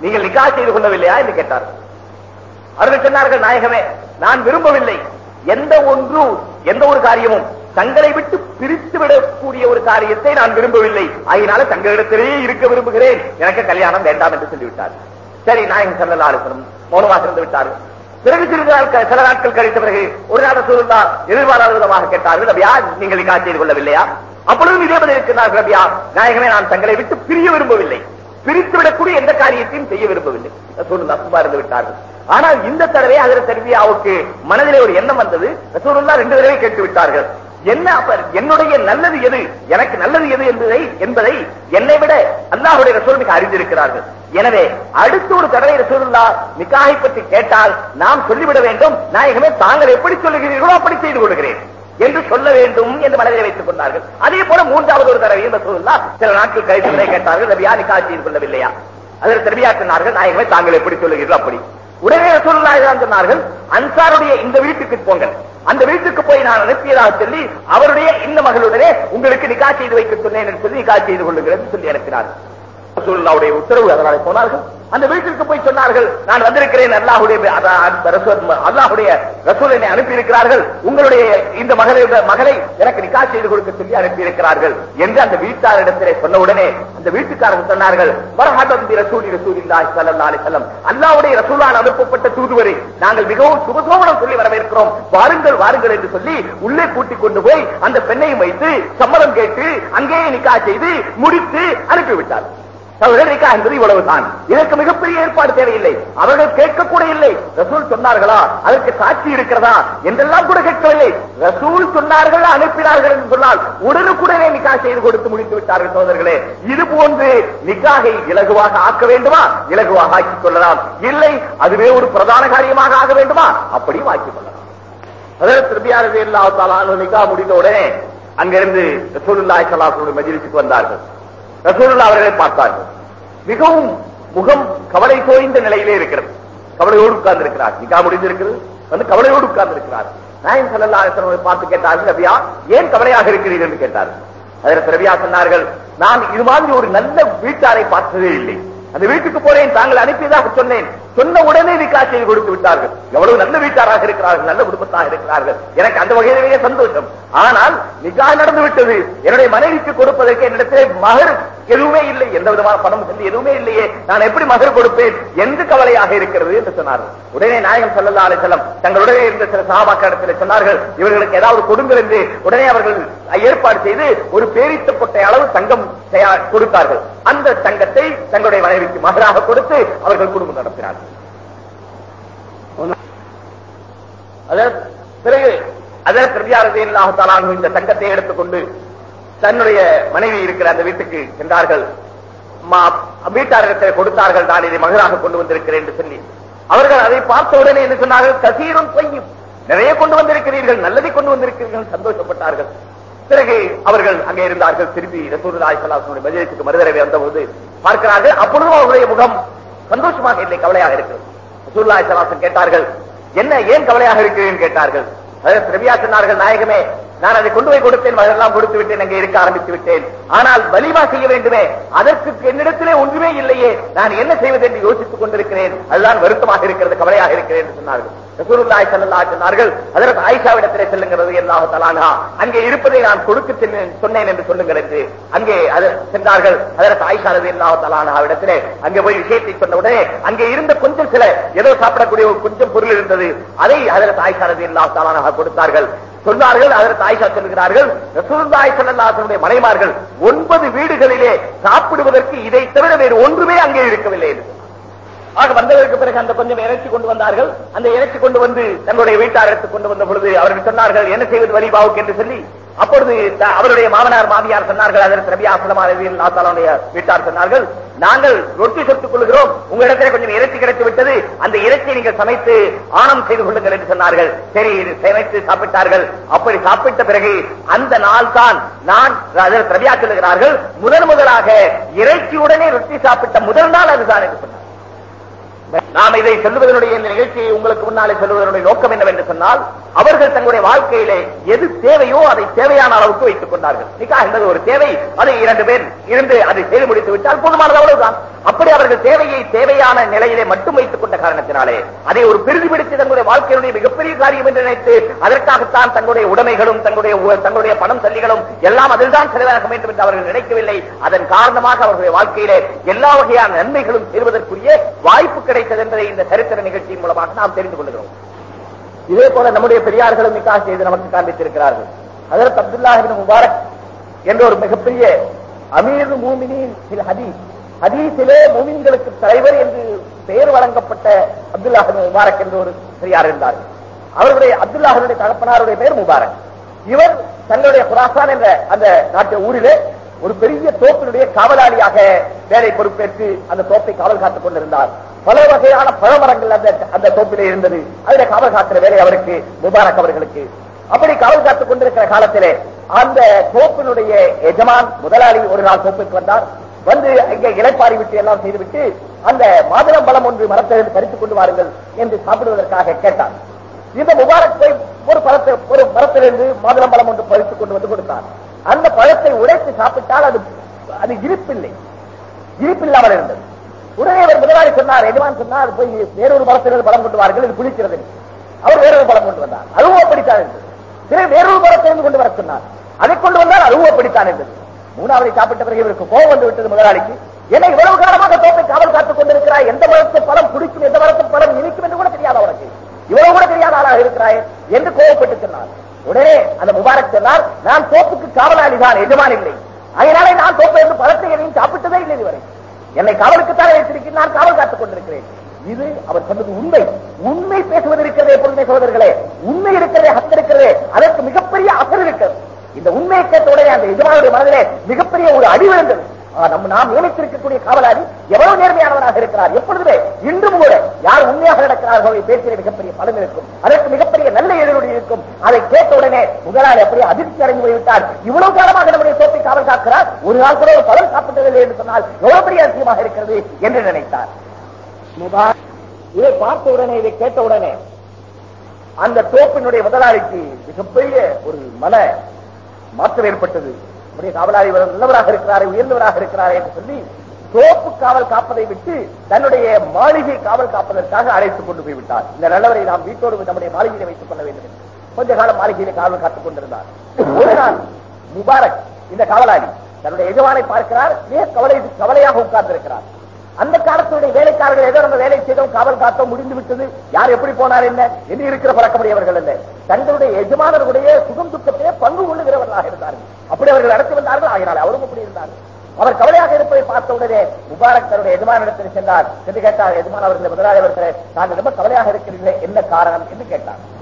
நீங்கள் நிக்கா செய்து கொள்ளவில்லையா என்று கேட்டார்கள். அவர்கள் சொன்னார்கள் நாயகமே நான் விரும்பவில்லை. எந்த ஒன்று எந்த ஒரு காரியமும் தங்களை விட்டு பிரித்து விடக்கூடிய ஒரு காரியத்தை நான் விரும்பவில்லை. அதனால தங்களிடத்திலேயே இருக்க விரும்புகிறேன். எனக்கு கல்யாணம் வேண்டாம் என்று சொல்லிவிட்டார். சரி நாயகம் செல்லல்லா அலுவலம் மௌனமாக இருந்து விட்டார்கள் பிறகு சிறிது நாட்கள் சில நாட்கள் கழித்த பிறகு ஒரு நாள் சூழ்ந்தா எதிர்பாராத விதமாக கேட்டார்கள் ரபியா நீங்கள் நிக்கா செய்து கொள்ளவில்லையா? அப்பொழுதும் இதே பதில் இருக்கிறார்கள் ரபியா நாயகமே நான் தங்களை விட்டு பிரிய விரும்பவில்லை. பிரித்து விடக்கூடிய எந்த காரியத்தையும் செய்ய விரும்பவில்லை. சூழ்நிலை சும்மா இருந்து விட்டார்கள். ஆனால் இந்த தடவை அதில் தர்பியாவுக்கு மனதிலே ஒரு எண்ணம் வந்தது. ரெண்டு தடவை கேட்டு விட்டார்கள். என்ன அப்ப என்னுடைய நல்லது எது? எனக்கு நல்லது எது என்பதை என்பதை என்னை விட அல்லாஹுடைய ரசூல் மிக அறிந்திருக்கிறார்கள். எனவே அடுத்த ஒரு தடவை ரசூல்லா நிக்காகை பற்றி கேட்டால் நாம் சொல்லிவிட வேண்டும். நாயகமே தாங்கள் எப்படி சொல்லுகிறீர்களோ அப்படி செய்து கொள்கிறேன் என்று சொல்ல வேண்டும் என்று மனதில் வைத்துக் கொண்டார்கள். அதே போல மூன்றாவது ஒரு தடவையும் ரசூல்லா சில நாட்கள் கழித்து கேட்டார்கள். ரபியா நிக்காக செய்து கொள்ளவில்லையா? அதில் திரும்பியா சொன்னார்கள் நாயகமே தாங்கள் எப்படி சொல்லுகிறீர்களோ அப்படி. உடனே ரசூலுல்லாஹி சொன்னார்கள் அன்சாருடைய இந்த வீட்டுக்கு போங்கள். அந்த வீட்டுக்கு போய் நான் அனுப்பியதாக சொல்லி அவருடைய இந்த மகளுடனே உங்களுக்கு நிக்கா செய்து வைக்க சொன்னேன் என்று சொல்லி நிக்கா செய்து கொள்ளுங்கள் சொல்லி அனுப்பினார்கள். ரசூலுல்லாவுடைய உத்தரவு அதனால போனார்கள். அந்த வீட்டிற்கு போய் சொன்னார்கள் நான் வந்திருக்கிறேன் அல்லாஹுடைய அல்லாஹுடைய ரசூல் அனுப்பி இருக்கிறார்கள் உங்களுடைய இந்த மகளை மகளை எனக்கு நிக்கா செய்து கொடுக்க சொல்லி அனுப்பி இருக்கிறார்கள் என்று அந்த வீட்டாரிடத்திலே சொன்ன உடனே அந்த வீட்டுக்காரர் சொன்னார்கள் வரஹாட்டி ரசூலி ரசூலில்லாஹி ஸல்லல்லாஹு அலைஹி வஸல்லம். அல்லாஹ்வுடைய ரசூலால் அனுப்பப்பட்ட தூதுவரை நாங்கள் மிகவும் சுபசோபனம் சொல்லி வரவேற்கிறோம். வாருங்கள் வாருங்கள் என்று சொல்லி உள்ளே கூட்டிக் கொண்டு போய் அந்த பெண்ணையும் வைத்து சம்மதம் கேட்டு அங்கேயே நிக்கா செய்து முடித்து அனுப்பிவிட்டார் சகோதரிக்கா என்பது இவ்வளவுதான். இதற்கு மிகப்பெரிய ஏற்பாடு தேவையில்லை. அவர்கள் கேட்கக்கூட இல்லை. ரசூல் சொன்னார்களா? அதற்கு சாட்சி இருக்கிறதா? என்றெல்லாம் கூட கேட்கவில்லை. ரசூல் சொன்னார்கள் அனுப்பினார்கள் என்று சொன்னால் உடனுக்குடனே நிக்கா செய்து கொடுத்து முடித்து விட்டார்கள் சோதர்களே இது போன்று நிக்காகை இலகுவாக ஆக்க வேண்டுமா? இலகுவாக ஆக்கிக் கொள்ளலாம். இல்லை அதுவே ஒரு பிரதான காரியமாக ஆக வேண்டுமா? அப்படியும் ஆக்கிக் கொள்ளலாம். அதில் திருப்பியாரது இல்லாத்தாலும் நிக்கா முடிந்த உடனே அங்கிருந்து ரசூலுல்லாஹி ஸல்லல்லாஹு மஜிலிசுக்கு வந்தார்கள். ரசூலுல்லா அவர்களை பார்த்தார்கள். மிகவும் முகம் கவலை தோய்ந்த நிலையிலே இருக்கிறது. கவலையோடு உட்கார்ந்து இருக்கிறார் நிக்கா முடிந்திருக்கிறது. வந்து கவலையோடு உட்கார்ந்து இருக்கிறார் நாயன் சல்லல்லா பார்த்து கேட்டார்கள் ரபியா ஏன் கவலையாக இருக்கிறீர்கள் என்று கேட்டார்கள். அதற்கு ரபியா சொன்னார்கள் நான் இது மாதிரி ஒரு நல்ல வீட்டாரை பார்த்ததே இல்லை. அந்த வீட்டுக்கு போறேன் தாங்கள் அனுப்பியதாக சொன்னேன். சொன்ன உடனே நிக்கா செய்து கொடுத்து விட்டார்கள். எவ்வளவு நல்ல வீட்டாராக இருக்கிறார்கள் நல்ல குடும்பத்தாக இருக்கிறார்கள். எனக்கு அந்த வகையிலேயே சந்தோஷம். ஆனால் நிகா நடந்து விட்டது என்னுடைய மனைவிக்கு கொடுப்பதற்கு என்னிடத்திலே மகர் எதுவுமே இல்லை. எந்த விதமான பணம் சொல்லி எதுவுமே இல்லையே. நான் எப்படி மகர் கொடுப்பேன்? என்று கவலையாக இருக்கிறது என்று சொன்னார்கள். உடனே நாயகம் செல்லல்லா அலிசலம் தங்களுடனே இருந்த சில சகாபாக்கிடத்தில் சொன்னார்கள் இவர்களுக்கு ஏதாவது கொடுங்கள் என்று. உடனே அவர்கள் ஏற்பாடு செய்து ஒரு பேரித்த கொட்டை அளவு தங்கம் தயார் கொடுத்தார்கள். அந்த தங்கத்தை தங்களுடைய மனைவி மனைவிக்கு மகராக கொடுத்து அவர்கள் குடும்பம் நடத்தினார்கள். பிறகு அதற்கு பிரதியாரதியில்லாஹாலும் இந்த தங்கத்தை எடுத்துக்கொண்டு தன்னுடைய மனைவி இருக்கிற அந்த வீட்டுக்கு சென்றார்கள். வீட்டாரிடத்தை கொடுத்தார்கள் நான் இதை மகராக கொண்டு வந்திருக்கிறேன் என்று சொல்லி. அவர்கள் அதை பார்த்த உடனே என்ன சொன்னார்கள்? கசீரும் பொய்யும் நிறைய கொண்டு வந்திருக்கிறீர்கள் நல்லதை கொண்டு வந்திருக்கிறீர்கள் சந்தோஷப்பட்டார்கள். பிறகு அவர்கள் அங்கே இருந்தார்கள். திரும்பி ரசூலுல்லாஹி ஸல்லல்லாஹு மஜலிஸுக்கு மறுதடவை வந்தபோது பார்க்கிறார்கள் அப்பொழுதும் அவருடைய முகம் சந்தோஷமாக இல்லை கவலையாக இருக்கிறது. ரசூலுல்லாஹி சலாசன் கேட்டார்கள் என்ன ஏன் கவலையாக இருக்கிறேன் கேட்டார்கள். சொன்னார்கள் நாயகமே நான் அதை கொண்டு போய் கொடுத்தேன் அதெல்லாம் கொடுத்து விட்டேன் அங்கே இருக்க ஆரம்பித்து விட்டேன். ஆனால் வலிமா செய்ய வேண்டுமே அதற்கு என்னிடத்திலே ஒன்றுமே இல்லையே நான் என்ன செய்வது என்று யோசித்துக் கொண்டிருக்கிறேன். அதுதான் வருத்தமாக இருக்கிறது கவலையாக இருக்கிறேன் என்று சொன்னார்கள். ரசூருல்லாய் ஸல்லல்லாஹு சொன்னார்கள் அதற்கு ஆயிஷாவிடத்திலே செல்லுங்கிறது எல்லாக தலானா அங்கே இருப்பதை நான் கொடுக்க சொன்னேன் என்று சொல்லுங்கள் என்று. அங்கே சென்றார்கள் அதற்கு ஆயிஷா சானதில்லா தலானா இடத்திலே அங்கே போய் விஷயத்தை சொன்ன உடனே அங்கே இருந்த கொஞ்சம் சில ஏதோ சாப்பிடக்கூடிய ஒரு கொஞ்சம் பொருள் இருந்தது அதை அதற்கு ஆயிஷா ரலியல்லாஹு தலானாக கொடுத்தார்கள். சொன்னார்கள் அதற்கு ஆயிஷா சொல்கிறார்கள் ரசூலுல்லாஹி ஸல்லல்லாஹு மனைமார்கள் ஒன்பது வீடுகளிலே சாப்பிடுவதற்கு இதை தவிர வேறு ஒன்றுமே அங்கே இருக்கவில்லை ஆக வந்ததற்கு பிறகு அந்த கொஞ்சம் இறைச்சி கொண்டு வந்தார்கள். அந்த இறைச்சி கொண்டு வந்து தங்களுடைய வீட்டார் எடுத்துக் கொண்டு வந்த பொழுது அவர்கள் சொன்னார்கள் என்ன செய்வது வலிபாவுக்கு என்று சொல்லி அப்பொழுது அவருடைய மாமனார் மாமியார் சொன்னார்கள் அதற்கு ரபியா சலமாவுடைய வீட்டார் சொன்னார்கள் நாங்கள் ரொட்டி சொத்துக் கொள்கிறோம் உங்களிடத்தில் கொஞ்சம் இறைச்சி கிடைத்து விட்டது அந்த இறைச்சியை நீங்கள் சமைத்து ஆணம் செய்து கொள்ளுங்கள் என்று சொன்னார்கள். சரி சமைத்து சாப்பிட்டார்கள். அப்படி சாப்பிட்ட பிறகு அந்த நாள் தான் நான் அதற்கு ரபியா சொல்லுகிறார்கள் முதன் முதலாக இறைச்சியுடனே ரொட்டி சாப்பிட்ட முதல் நாள் அதுதான் என்று சொன்னார் நாம் இதை சொல்லுவதனுடைய இந்த நிகழ்ச்சியை உங்களுக்கு முன்னாலே சொல்லுவதனுடைய நோக்கம் என்னவென்று சொன்னால் அவர்கள் தங்களுடைய வாழ்க்கையிலே எது தேவையோ அதை தேவையான அளவுக்கு வைத்துக் கொண்டார்கள். நிக்கா என்பது ஒரு தேவை அதை இரண்டு பேர் இருந்து அதை செய்து முடித்து விட்டால் போதுமானது அவ்வளவுதான். அப்படி அவர்கள் தேவையை தேவையான நிலையிலே மட்டும் வைத்துக் கொண்ட காரணத்தினாலே அதை ஒரு பெருதி பிடித்து தங்களுடைய வாழ்க்கையினுடைய மிகப்பெரிய காரியம் என்று நினைத்து அதற்காகத்தான் தங்களுடைய உடைமைகளும் தங்களுடைய தங்களுடைய பணம் சல்லிகளும் எல்லாம் அதில்தான் செலவாக வேண்டும் என்று அவர்கள் நினைக்கவில்லை. அதன் காரணமாக அவர்களுடைய வாழ்க்கையிலே எல்லா வகையான நன்மைகளும் பெறுவதற்குரிய வாய்ப்புகள் கிடைத்தது என்பதை இந்த சரித்திர நிகழ்ச்சியின் மூலமாக நாம் தெரிந்து கொள்கிறோம். இதே போல நம்முடைய பெரியார்களும் நிக்கா செய்து நமக்கு காண்பித்திருக்கிறார்கள். அதற்கு அப்துல்லாஹிபின் முபாரக் என்ற ஒரு மிகப்பெரிய அமீர் மூமினின் சில ஹதீஸ். ஹதீஸிலே மூமின்களுக்கு தலைவர் என்று பெயர் வழங்கப்பட்ட அப்துல்லாஹ் முபாரக் என்ற ஒரு பெரியார் இருந்தார். அவருடைய அப்துல்லாஹனுடைய தகப்பனாருடைய பெயர் முபாரக். இவர் தங்களுடைய குராசான் என்ற அந்த நாட்டு ஊரிலே ஒரு பெரிய தோப்பினுடைய காவலாளியாக வேலை பொறுப்பேற்று அந்த தோப்பை காவல் காத்துக் கொண்டிருந்தார். பல வகையான பழமரங்கள் அந்த அந்த தோப்பிலே இருந்தது. அதில் காவல் காக்கிற வேலை அவருக்கு முபாரக் அவர்களுக்கு. அப்படி காவல் காத்துக் கொண்டிருக்கிற காலத்திலே அந்த தோப்பினுடைய எஜமான் முதலாளி ஒரு நாள் தோப்புக்கு வந்தார். வந்து அங்கே இலைப்பாரி விட்டு எல்லாம் செய்துவிட்டு அந்த மாதுளம்பழம் ஒன்று மரத்திலிருந்து பறித்துக் கொண்டு வாருங்கள் என்று சாப்பிடுவதற்காக கேட்டார். இந்த முபாரத்தை ஒரு பழத்தை ஒரு மரத்திலிருந்து மாதுளம்பழம் ஒன்று பறித்துக் கொண்டு வந்து கொடுத்தார். அந்த பழத்தை உடைத்து சாப்பிட்டால் அது அது இருப்பில்லை இருப்பில்லாமல் இருந்தது. உடனே அவர் முதலாளி சொன்னார் எஜமான் சொன்னார் போய் வேறொரு மரத்திலிருந்து பலம் கொண்டு வார்கள் இது குளிக்கிறது அவர் வேறொரு பலம் கொண்டு வந்தார். அதுவும் அப்படித்தான் இருந்தது. பிறகு வேறொரு மரத்திலிருந்து கொண்டு வர சொன்னார். அதை கொண்டு வந்தால் அதுவும் அப்படித்தான் இருந்தது. மூணாவதை சாப்பிட்ட பிறகு இவருக்கு கோபம் வந்து விட்டது முதலாளிக்கு. என்னை இவ்வளவு காலமாக தோப்பை காவல் காத்துக் கொண்டிருக்கிறாய் எந்த மரத்து பழம் குடிக்கும் எந்த மரத்து பலம் இனிக்கும் என்று கூட தெரியாத உனக்கு? இவ்வளவு கூட தெரியாத ஆளாக இருக்கிறாய் என்று கோபப்பட்டு சொன்னார். உடனே அந்த முபாரக் சொன்னார் நான் தோப்புக்கு காவலாளி தான் எஜமான் இல்லை. அதனாலே நான் தோப்பை இருந்து பழத்தை எதையும் சாப்பிட்டதே இல்லை இதுவரை. என்னை காவலுக்குத்தான் வைத்திருக்கிறேன் நான் காவல் காத்துக் கொண்டிருக்கிறேன். இது அவர் சொன்னது உண்மை. உண்மை பேசுவது இருக்கிறதே எப்பொழுதுமே சோதர்களே உண்மை இருக்கிறதே ஹத்து இருக்கிறதே. அதற்கு மிகப்பெரிய அசர் இருக்கிறது. இந்த உண்மையை கேட்ட அந்த எஜமானுடைய மனதிலே மிகப்பெரிய ஒரு அடி விழுந்தது. நம்ம நாம் நியமித்திருக்கக்கூடிய காவலாளி எவ்வளவு நேர்மையானவராக இருக்கிறார்? எப்பொழுதுமே இன்றும் கூட யார் உண்மையாக நடக்கிறார்களோ பேசிய மிகப்பெரிய பலன் இருக்கும். அதற்கு மிகப்பெரிய நல்ல எதிரொலி இருக்கும். அதை கேட்ட உடனே முதலாளி அப்படியே அதிர்ச்சி அடைந்து போய்விட்டார். இவ்வளவு காலமாக நம்முடைய சோப்பை காவல் காக்கிறார். ஒரு நாள் கூட ஒரு பலன் சாப்பிட்டதில்லை என்று சொன்னால் எவ்வளவு பெரிய அதிசயமாக இருக்கிறது என்று நினைத்தார். இதை பார்த்த உடனே இதை கேட்ட உடனே அந்த தோப்பினுடைய முதலாளிக்கு மிகப்பெரிய ஒரு மன மாற்றம் ஏற்பட்டது. நம்முடைய காவலாளி இவர் நல்லவராக இருக்கிறாரே உயர்ந்தவராக இருக்கிறாரே என்று சொல்லி தோப்பு காவல் காப்பதை விட்டு தன்னுடைய மாளிகை காவல் காப்பதற்காக அழைத்துக் கொண்டு போய் விட்டார் இந்த நல்லவரை நாம் வீட்டோடு நம்முடைய மாளிகையை வைத்துக் கொள்ள வேண்டும் என்று. கொஞ்ச காலம் மாளிகையில காவல் காத்துக் கொண்டிருந்தார். ஒரு நாள் முபாரக் இந்த காவலாளி தன்னுடைய எஜமானை பார்க்கிறார் மிக கவலை கவலையாக உட்கார்ந்திருக்கிறார். அந்த காலத்துடைய வேலைக்காரர்கள் ஏதோ நம்ம வேலை செய்தோம் காவல் காத்தோம் முடிந்து விட்டது. யார் எப்படி போனார் என்ன? என்று இருக்கிற பழக்கமுடையவர்கள் அல்ல. தங்களுடைய எஜமானர்களுடைய சுகம் துக்கத்திலே பங்கு கொள்ளுகிறவர்களாக இருந்தார்கள். அப்படி அவர்கள் நடத்தி வந்தார்கள். ஆகினால் அவரும் அப்படி இருந்தார்கள். அவர் கவலையாக இருப்பதை பார்த்த உடனே முபாரக் தன்னுடைய எஜமானிடத்தில் சென்றார். என்று கேட்டார் எஜமான் அவர்களை முதலாளி அவர்களை நாங்கள் ரொம்ப கவலையாக இருக்கிறீர்களே. என்ன காரணம்? என்று கேட்டார்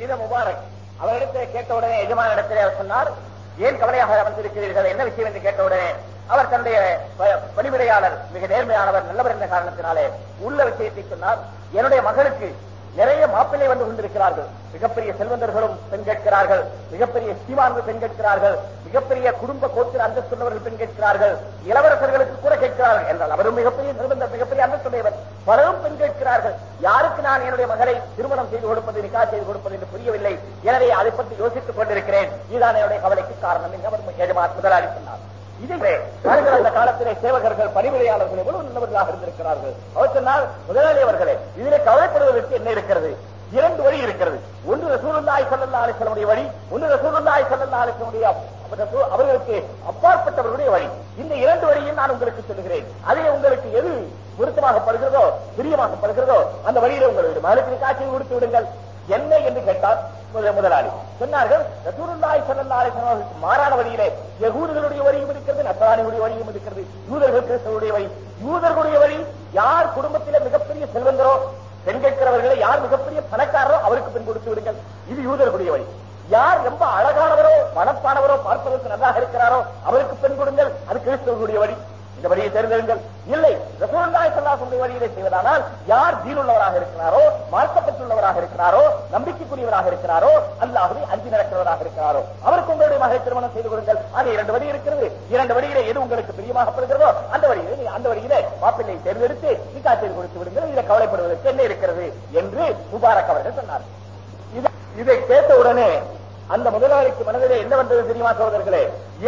இந்த முபாரக் அவரிடத்தை கேட்ட உடனே எஜமான இடத்திலே அவர் சொன்னார் ஏன் கவலையாக அமர்ந்திருக்கிறீர்கள்? என்ன விஷயம்? என்று கேட்ட உடனே அவர் தன்னுடைய பணிவிடையாளர் மிக நேர்மையானவர் நல்லவர் என்ற காரணத்தினாலே உள்ள விஷயத்தை சொன்னார். என்னுடைய மகளுக்கு நிறைய மாப்பிள்ளை வந்து கொண்டிருக்கிறார்கள். மிகப்பெரிய செல்வந்தர்களும் பெண் கேட்கிறார்கள். மிகப்பெரிய சீமான்கள் பெண் கேட்கிறார்கள். மிகப்பெரிய குடும்ப கோத்திர அந்தஸ்துள்ளவர்கள் பெண் கேட்கிறார்கள். இளவரசர்களுக்கு கூட கேட்கிறார்கள் என்றால் அவரும் மிகப்பெரிய நிர்பந்தம் மிகப்பெரிய அந்தஸ்துடையவர். பலரும் பெண் கேட்கிறார்கள். யாருக்கு நான் என்னுடைய மகளை திருமணம் செய்து கொடுப்பது நிக்கா செய்து கொடுப்பது என்று புரியவில்லை. எனவே அதை பற்றி யோசித்துக் கொண்டிருக்கிறேன். இதுதான் என்னுடைய கவலைக்கு காரணம். என்று அவர் முதலாளி சொன்னார். இதுவே அந்த காலத்திலே சேவகர்கள் பணிவிடையாளர்கள் எவ்வளவு நல்லவர்களாக இருந்திருக்கிறார்கள். அவர் சொன்னால் முதலாளி அவர்களே இதிலே கவலைப்படுவதற்கு என்ன இருக்கிறது? இரண்டு வழி இருக்கிறது. ஒன்று ரசூலுல்லாஹி ஸல்லல்லாஹு அலைஹி வழி ஒன்று ரசூலுல்லாஹி ஸல்லல்லாஹு அலைஹி அவர்களுக்கு அப்பாற்பட்டவர்களுடைய வழி. இந்த இரண்டு வழியும் நான் உங்களுக்கு சொல்லுகிறேன். அதில் உங்களுக்கு எது விருத்தமாகப்படுகிறதோ பிரியமாகப்படுகிறதோ அந்த வழியில உங்களுக்கு மகளுக்கு காட்சியை கொடுத்து விடுங்கள். என்ன என்று கேட்டால் முதலாளி. சொன்னார்கள் ரசூருல்லாய் ஸல்லல்லாஹு அலைஹி வஸல்லம் மாறான வழியிலே யகூதர்களுடைய வழியும் இருக்கிறது நசராணிகளுடைய வழியும் இருக்கிறது யூதர்கள் கிறிஸ்தவருடைய வழி. யூதர்களுடைய வழி யார் குடும்பத்திலே மிகப்பெரிய செல்வந்தரோ பெண் கேட்கிறவர்களை யார் மிகப்பெரிய பணக்காரரோ அவருக்கு பெண் கொடுத்து விடுங்கள். இது யூதர்களுடைய வழி. யார் ரொம்ப அழகானவரோ மனப்பானவரோ பார்ப்பதற்கு நன்றாக இருக்கிறாரோ அவருக்கு பெண் கொடுங்கள். அது கிறிஸ்தவர்களுடைய வழி. இந்த வழியை தேர்ந்தெடுங்கள். இல்லை ரசூலுல்லாஹி வழியிலே செய்வதானால் யார் தீனுள்ளவராக இருக்கிறாரோ மார்க்கப்பட்டுள்ளவராக இருக்கிறாரோ நம்பிக்கைக்குரியவராக இருக்கிறாரோ அல்லாஹுவை அஞ்சு நடக்கிறவராக இருக்கிறாரோ அவருக்கு உங்களுடைய மகளை திருமணம் செய்து கொடுங்கள். அது இரண்டு வழி இருக்கிறது. இரண்டு வழியிலே எது உங்களுக்கு பிரியமாகப்படுகிறதோ அந்த வழியிலே நீ அந்த வழியிலே மாப்பிள்ளை தேர்ந்தெடுத்து நிக்கா செய்து கொடுத்து விடுங்கள். இதில் கவலைப்படுவதற்கு என்ன இருக்கிறது என்று முபாரக் அவர்கள் சொன்னார் இது- இதை கேட்ட உடனே அந்த முதலாளிக்கு மனதிலே என்ன வந்தது தெரியுமா சகோதரர்களே?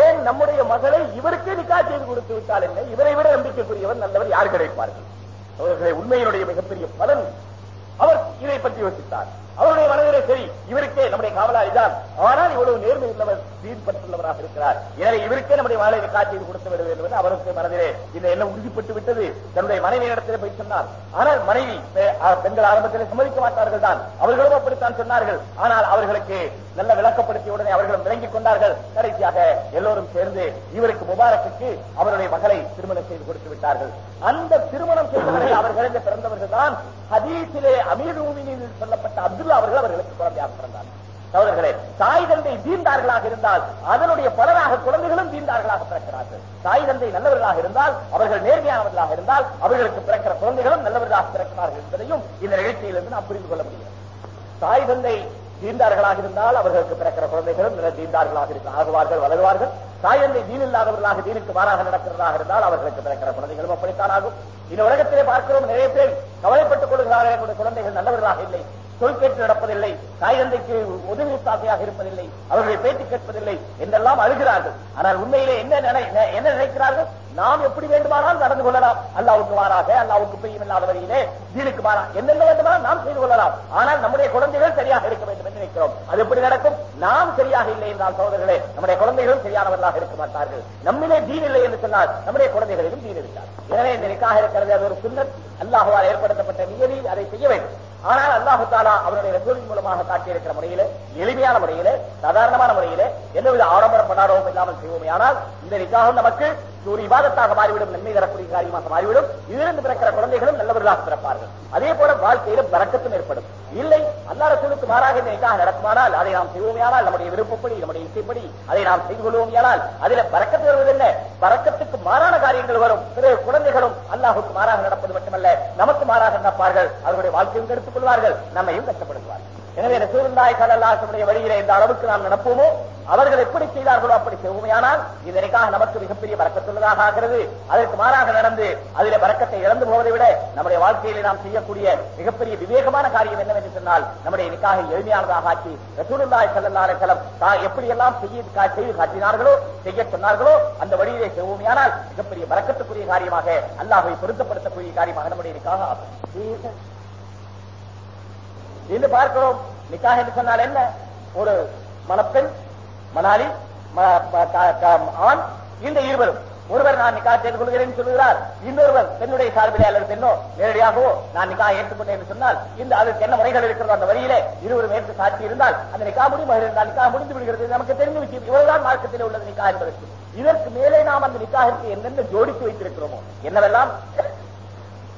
ஏன் நம்முடைய மகளை இவருக்கே நிக்கா செய்து கொடுத்து விட்டால் என்ன? இவரை விட நம்பிக்கைக்குரியவர் நல்லவர் யார் கிடைப்பார்கள்? சோதர்களே உண்மையினுடைய மிகப்பெரிய பலன் அவர் இதை பற்றி யோசித்தார். அவருடைய மனதிலே சரி இவருக்கே நம்முடைய காவலாளி தான் ஆனால் இவ்வளவு நேர்மை உள்ளவர் தீன் இருக்கிறார். எனவே இவருக்கே நம்முடைய மகளை காட்சி கொடுத்து விட வேண்டும் என்று அவருக்கு மனதிலே இந்த எண்ணம் உறுதிப்பட்டு விட்டது. தன்னுடைய மனைவி இடத்திலே போய் சொன்னார். ஆனால் மனைவி பெண்கள் ஆரம்பத்தில் சம்மதிக்க மாட்டார்கள் தான் அவர்களும் அப்படித்தான் சொன்னார்கள். ஆனால் அவர்களுக்கு நல்ல விளக்கப்படுத்திய உடனே அவர்களும் விளங்கிக் கொண்டார்கள். கடைசியாக எல்லோரும் சேர்ந்து இவருக்கு முபாரக்குக்கு அவருடைய மகளை திருமணம் செய்து கொடுத்து விட்டார்கள். அந்த திருமணம் செய்தவர்கள் அவர்களில் பிறந்தவர்கள் தான் ஹதீஸிலே அமீர் சொல்லப்பட்ட அப்துல்லா அவர்கள் அவர்களுக்கு குழந்தையாக பிறந்தார் சோதர்களே தாய் தந்தை தீண்டார்களாக இருந்தால் அதனுடைய பலராக குழந்தைகளும் தீண்டார்களாக பிறக்கிறார்கள். தாய் தந்தை நல்லவர்களாக இருந்தால் அவர்கள் நேர்மையானவர்களாக இருந்தால் அவர்களுக்கு பிறக்கிற குழந்தைகளும் நல்லவர்களாக பிறக்கிறார்கள் என்பதையும் இந்த நிகழ்ச்சியிலிருந்து நாம் புரிந்து கொள்ள முடியும் தாய் தந்தை தீண்டார்களாக இருந்தால் அவர்களுக்கு பிறக்கிற குழந்தைகளும் நல்ல தீண்டார்களாக இருக்க- ஆகுவார்கள் வளருவார்கள். தாயந்தை தீன் இல்லாதவர்களாக தீனுக்கு மாறாக நடக்கிறதாக இருந்தால் அவர்களுக்கு பிறக்கிற குழந்தைகளும் அப்படித்தான் ஆகும். இந்த உலகத்திலே பார்க்கிறோம் நிறைய பேர் கவலைப்பட்டுக் கொள்கிறார்கள். என்னுடைய குழந்தைகள் நல்லவர்களாக இல்லை. சொல் கேட்டு நடப்பதில்லை தாய் தந்தைக்கு உதவி சாசையாக இருப்பதில்லை அவர்களை பேச்சு கேட்பதில்லை என்றெல்லாம் அழுகிறார்கள். ஆனால் உண்மையிலே என்ன நினை- என்ன நினைக்கிறார்கள்? நாம் எப்படி வேண்டுமானால் நடந்து கொள்ளலாம். அல்லாவுக்கு மாறாக அல்லாவுக்கு பெய்யும் இல்லாத வழியிலே தீனுக்கு மாறா என்னென்ன வேண்டுமானால் நாம் செய்து கொள்ளலாம். ஆனால் நம்முடைய குழந்தைகள் சரியாக இருக்க வேண்டும் என்று நினைக்கிறோம். அது எப்படி நடக்கும்? நாம் சரியாக இல்லை என்றால் சோதர்களே நம்முடைய குழந்தைகளும் சரியானவர்களாக இருக்க மாட்டார்கள். நம்மிலே தீன் இல்லை என்று சொன்னால் நம்முடைய குழந்தைகளிலும் தீன் இருக்கார் எனவே இந்த நிக்காக இருக்கிறது அது ஒரு சுன்னத் அல்லாஹுவால் ஏற்படுத்தப்பட்ட நியதி அதை செய்ய வேண்டும். ஆனால் அல்லாஹு தாலா அவருடைய ரசூலின் மூலமாக காட்டியிருக்கிற முறையில எளிமையான முறையில சாதாரணமான முறையில எந்தவித ஆடம்பரம் கொண்டாடவும் இல்லாமல் செய்வோமே. ஆனால் இந்த நிக்காகம் நமக்கு ஒரு விவாதத்தாக மாறிவிடும் நன்மை தரக்கூடிய காரியமாக மாறிவிடும். இதிலிருந்து பிறக்கிற குழந்தைகளும் நல்லவர்களாக பிறப்பார்கள். அதே போல வாழ்க்கையிலும் பறக்கத்தும் ஏற்படும். இல்லை அல்லா ரசூலுக்கு மாறாக இந்த நிக்காக நடக்குமானால் அதை நாம் செய்வோமையானால் நம்முடைய விருப்பப்படி நம்முடைய இசைப்படி அதை நாம் செய்து கொள்வோமையானால் அதில் பறக்கத்து வருவது என்ன பறக்கத்துக்கு மாறான காரியங்கள் வரும். பிறகு குழந்தைகளும் அல்லாஹுக்கு மாறாக நடப்பது மட்டுமல்ல நமக்கு மாறாக நடப்பார்கள். அவருடைய வாழ்க்கையும் கெடுத்துக் கொள்வார்கள் நம்மையும் கஷ்டப்படுத்துவார்கள். எனவே ரசூலுல்லாஹி ஸல்லல்லாஹு வழியிலே இந்த அளவுக்கு நாம் நடப்போமோ அவர்கள் எப்படி செய்தார்களோ அப்படி செய்வோமையானால் இதற்காக நமக்கு மிகப்பெரிய பறக்கத்துள்ளதாக ஆகிறது. அதற்கு மாறாக நடந்து அதில பறக்கத்தை இழந்து போவதை விட நம்முடைய வாழ்க்கையிலே நாம் செய்யக்கூடிய மிகப்பெரிய விவேகமான காரியம் என்னவென்று சொன்னால் நம்முடைய நிக்காக எளிமையானதாக ஆக்கி ரசூலுல்லாஹி செல்லல்லாத செலம் எப்படியெல்லாம் செய்ய செய்து காட்டினார்களோ செய்ய சொன்னார்களோ அந்த வழியிலே செய்வோமையானால் மிகப்பெரிய பறக்கத்துக்குரிய காரியமாக அல்லாஹை பொருத்தப்படுத்தக்கூடிய காரியமாக நம்முடைய நிக்காக ஆகும். இன்று பார்க்கிறோம். நிக்காக என்று சொன்னால் என்ன? ஒரு மணப்பெண் மணாலி ஆண் இந்த இருவரும். ஒருவர் நான் நிக்கா செய்து கொள்கிறேன் சொல்லுகிறார் இன்னொருவர் பெண்ணுடைய சார்பிலே அல்லது பெண்ணோ நேரடியாகவோ நான் நிக்கா ஏற்றுக்கொண்டேன் என்று சொன்னால் இந்த அதற்கு என்ன முறைகள் இருக்கிறதோ அந்த வரியிலே இருவரும் ஏற்று சாட்சி இருந்தால் அந்த நிக்கா முடிவு இருந்தால் நிக்கா முடிந்து விடுகிறது நமக்கு தெரிந்து விஷயம் இவ்வளவுதான் மார்க்கத்தில் உள்ளது நிக்கா என்பதற்கு. இதற்கு மேலே நாம் அந்த நிக்காகிற்கு என்னென்ன ஜோடித்து வைத்திருக்கிறோமோ என்னவெல்லாம்?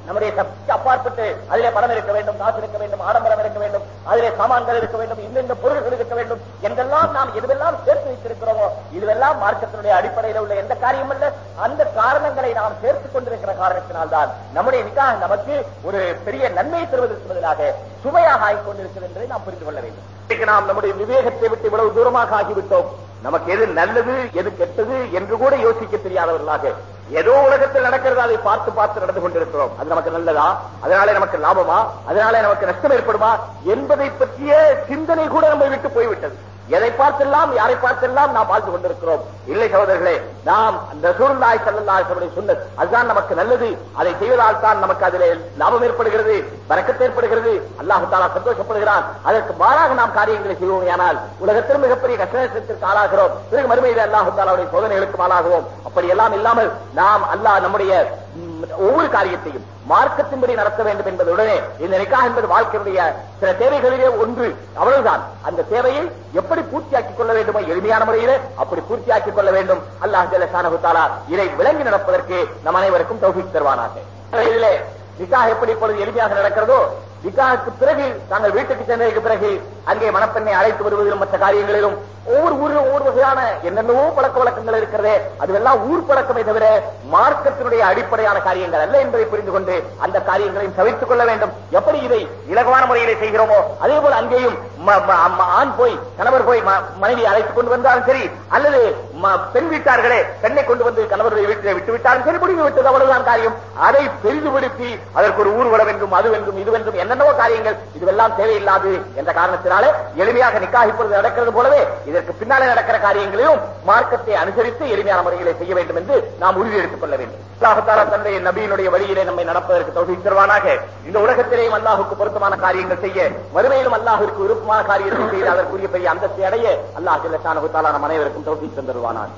நம்முடைய சக்திக்கு அப்பாற்பட்டு அதிலே பணம் இருக்க வேண்டும் காசு இருக்க வேண்டும் ஆடம்பரம் இருக்க வேண்டும் அதிலே சாமான்கள் இருக்க வேண்டும் இந்த பொருள்கள் இருக்க வேண்டும் என்றெல்லாம் நாம் எதுவெல்லாம் சேர்த்து வைத்திருக்கிறோமோ இதுவெல்லாம் மார்க்கத்தினுடைய அடிப்படையில் உள்ள எந்த காரியம் அல்ல அந்த காரணங்களை நாம் சேர்த்துக் கொண்டிருக்கிற காரணத்தினால்தான் நம்முடைய நிக்காக நமக்கு ஒரு பெரிய நன்மை தருவதற்கு பதிலாக சுமையாக ஆகிக் கொண்டிருக்கிறது என்பதை நாம் புரிந்து கொள்ள வேண்டும். நாம் நம்முடைய விவேகத்தை விட்டு இவ்வளவு தூரமாக ஆகிவிட்டோம். நமக்கு எது நல்லது எது கெட்டது என்று கூட யோசிக்க தெரியாதவர்களாக ஏதோ உலகத்தில் நடக்கிறது அதை பார்த்து பார்த்து நடந்து கொண்டிருக்கிறோம். அது நமக்கு நல்லதா? அதனாலே நமக்கு லாபமா? அதனாலே நமக்கு நஷ்டம் ஏற்படுமா? என்பதை பற்றிய சிந்தனை கூட நம்மை விட்டு போய்விட்டது. எதை பார்த்தெல்லாம் யாரை பார்த்தெல்லாம் நாம் வாழ்ந்து கொண்டிருக்கிறோம்? இல்லை சகோதரர்களே நாம் அந்த சூழ்நாய் செல்லல்லாசனுடைய சுண்ணத் அதுதான் நமக்கு நல்லது. அதை செய்வதால் தான் நமக்கு அதிலே லாபம் ஏற்படுகிறது வரக்கத்து ஏற்படுகிறது. அல்லாஹு தாலா சந்தோஷப்படுகிறான். அதற்கு மாறாக நாம் காரியங்களை செய்வோம் ஆனால் உலகத்தில் மிகப்பெரிய கஷ்டத்திற்கு ஆளாகிறோம். பிறகு மறுமையில் அல்லாஹு தாலாவுடைய சோதனைகளுக்கு ஆளாகுவோம் அப்படி எல்லாம் இல்லாமல் நாம் அல்லாஹ் நம்முடைய ஒவ்வொரு காரியத்தையும் மார்க்கத்தின்படி நடத்த வேண்டும் என்பதுடனே இந்த நிக்கா என்பது வாழ்க்கையுடைய சில தேவைகளிலே ஒன்று. அவ்வளவுதான். அந்த தேவையை எப்படி பூர்த்தியாக்கிக் கொள்ள வேண்டுமோ எளிமையான முறையிலே அப்படி பூர்த்தியாக்கிக் கொள்ள வேண்டும். அல்லாஹ் ஜல்ல இதை விளங்கி நடப்பதற்கு நம் அனைவருக்கும் தௌஃபீக் தருவானாக. இதிலே எப்படி இப்பொழுது எளிமையாக நடக்கிறதோ நிக்காஹுக்கு பிறகு தாங்கள் வீட்டுக்கு சென்றதற்கு பிறகு அங்கே மணப்பெண்ணை அழைத்து வருவதிலும் மற்ற காரியங்களிலும் ஒவ்வொரு ஊரிலும் ஒவ்வொரு வகையான என்னென்னவோ பழக்க வழக்கங்கள் இருக்கிறதே. அதுவெல்லாம் ஊர் பழக்கமே தவிர மார்க்கத்தினுடைய அடிப்படையான காரியங்கள் அல்ல என்பதை புரிந்து கொண்டு அந்த காரியங்களையும் தவிர்த்துக் கொள்ள வேண்டும். எப்படி இதை இலகுவான முறையிலே செய்கிறோமோ அதே போல அங்கேயும் ம- ஆண் போய் கணவர் போய் ம- மனைவி அழைத்துக் கொண்டு வந்தாலும் சரி அல்லது பெண் வீட்டார்களே பெண்ணை கொண்டு வந்து கணவருடைய வீட்டிலே விட்டு விட்டாலும் சரி முடிவு விட்டது அவ்வளவுதான் காரியம். அதை பெரிதுபடுத்தி அதற்கு ஒரு ஊர்வலம் என்றும் அது வென்றும் இது வென்றும் என்னென்னவோ காரியங்கள் இதுவெல்லாம் தேவையில்லாது என்ற காரணத்தினாலே எளிமையாக நிக்காகிப்பது நடக்கிறது போலவே இதற்கு பின்னாலே நடக்கிற காரியங்களையும் மார்க்கத்தை அனுசரித்து எளிமையான முறைகளை செய்ய வேண்டும் என்று நாம் உறுதி எடுத்துக் கொள்ள வேண்டும். அல்லாஹால தன்னுடைய நபியினுடைய வழியிலே நம்மை நடப்பதற்கு தொகுதி தருவானாக. இந்த உலகத்திலேயும் அல்லாஹுக்கு பொருத்தமான காரியங்கள் செய்ய மறுமையிலும் அல்லாஹிற்கு விருப்பமான காரியங்கள் செய்து அதற்குரிய பெரிய அந்தத்தை அடைய அல்லாஹ் ஜல்லஷானஹு தஆலா நம் அனைவருக்கும் தௌஃபீக் தந்தருவானார்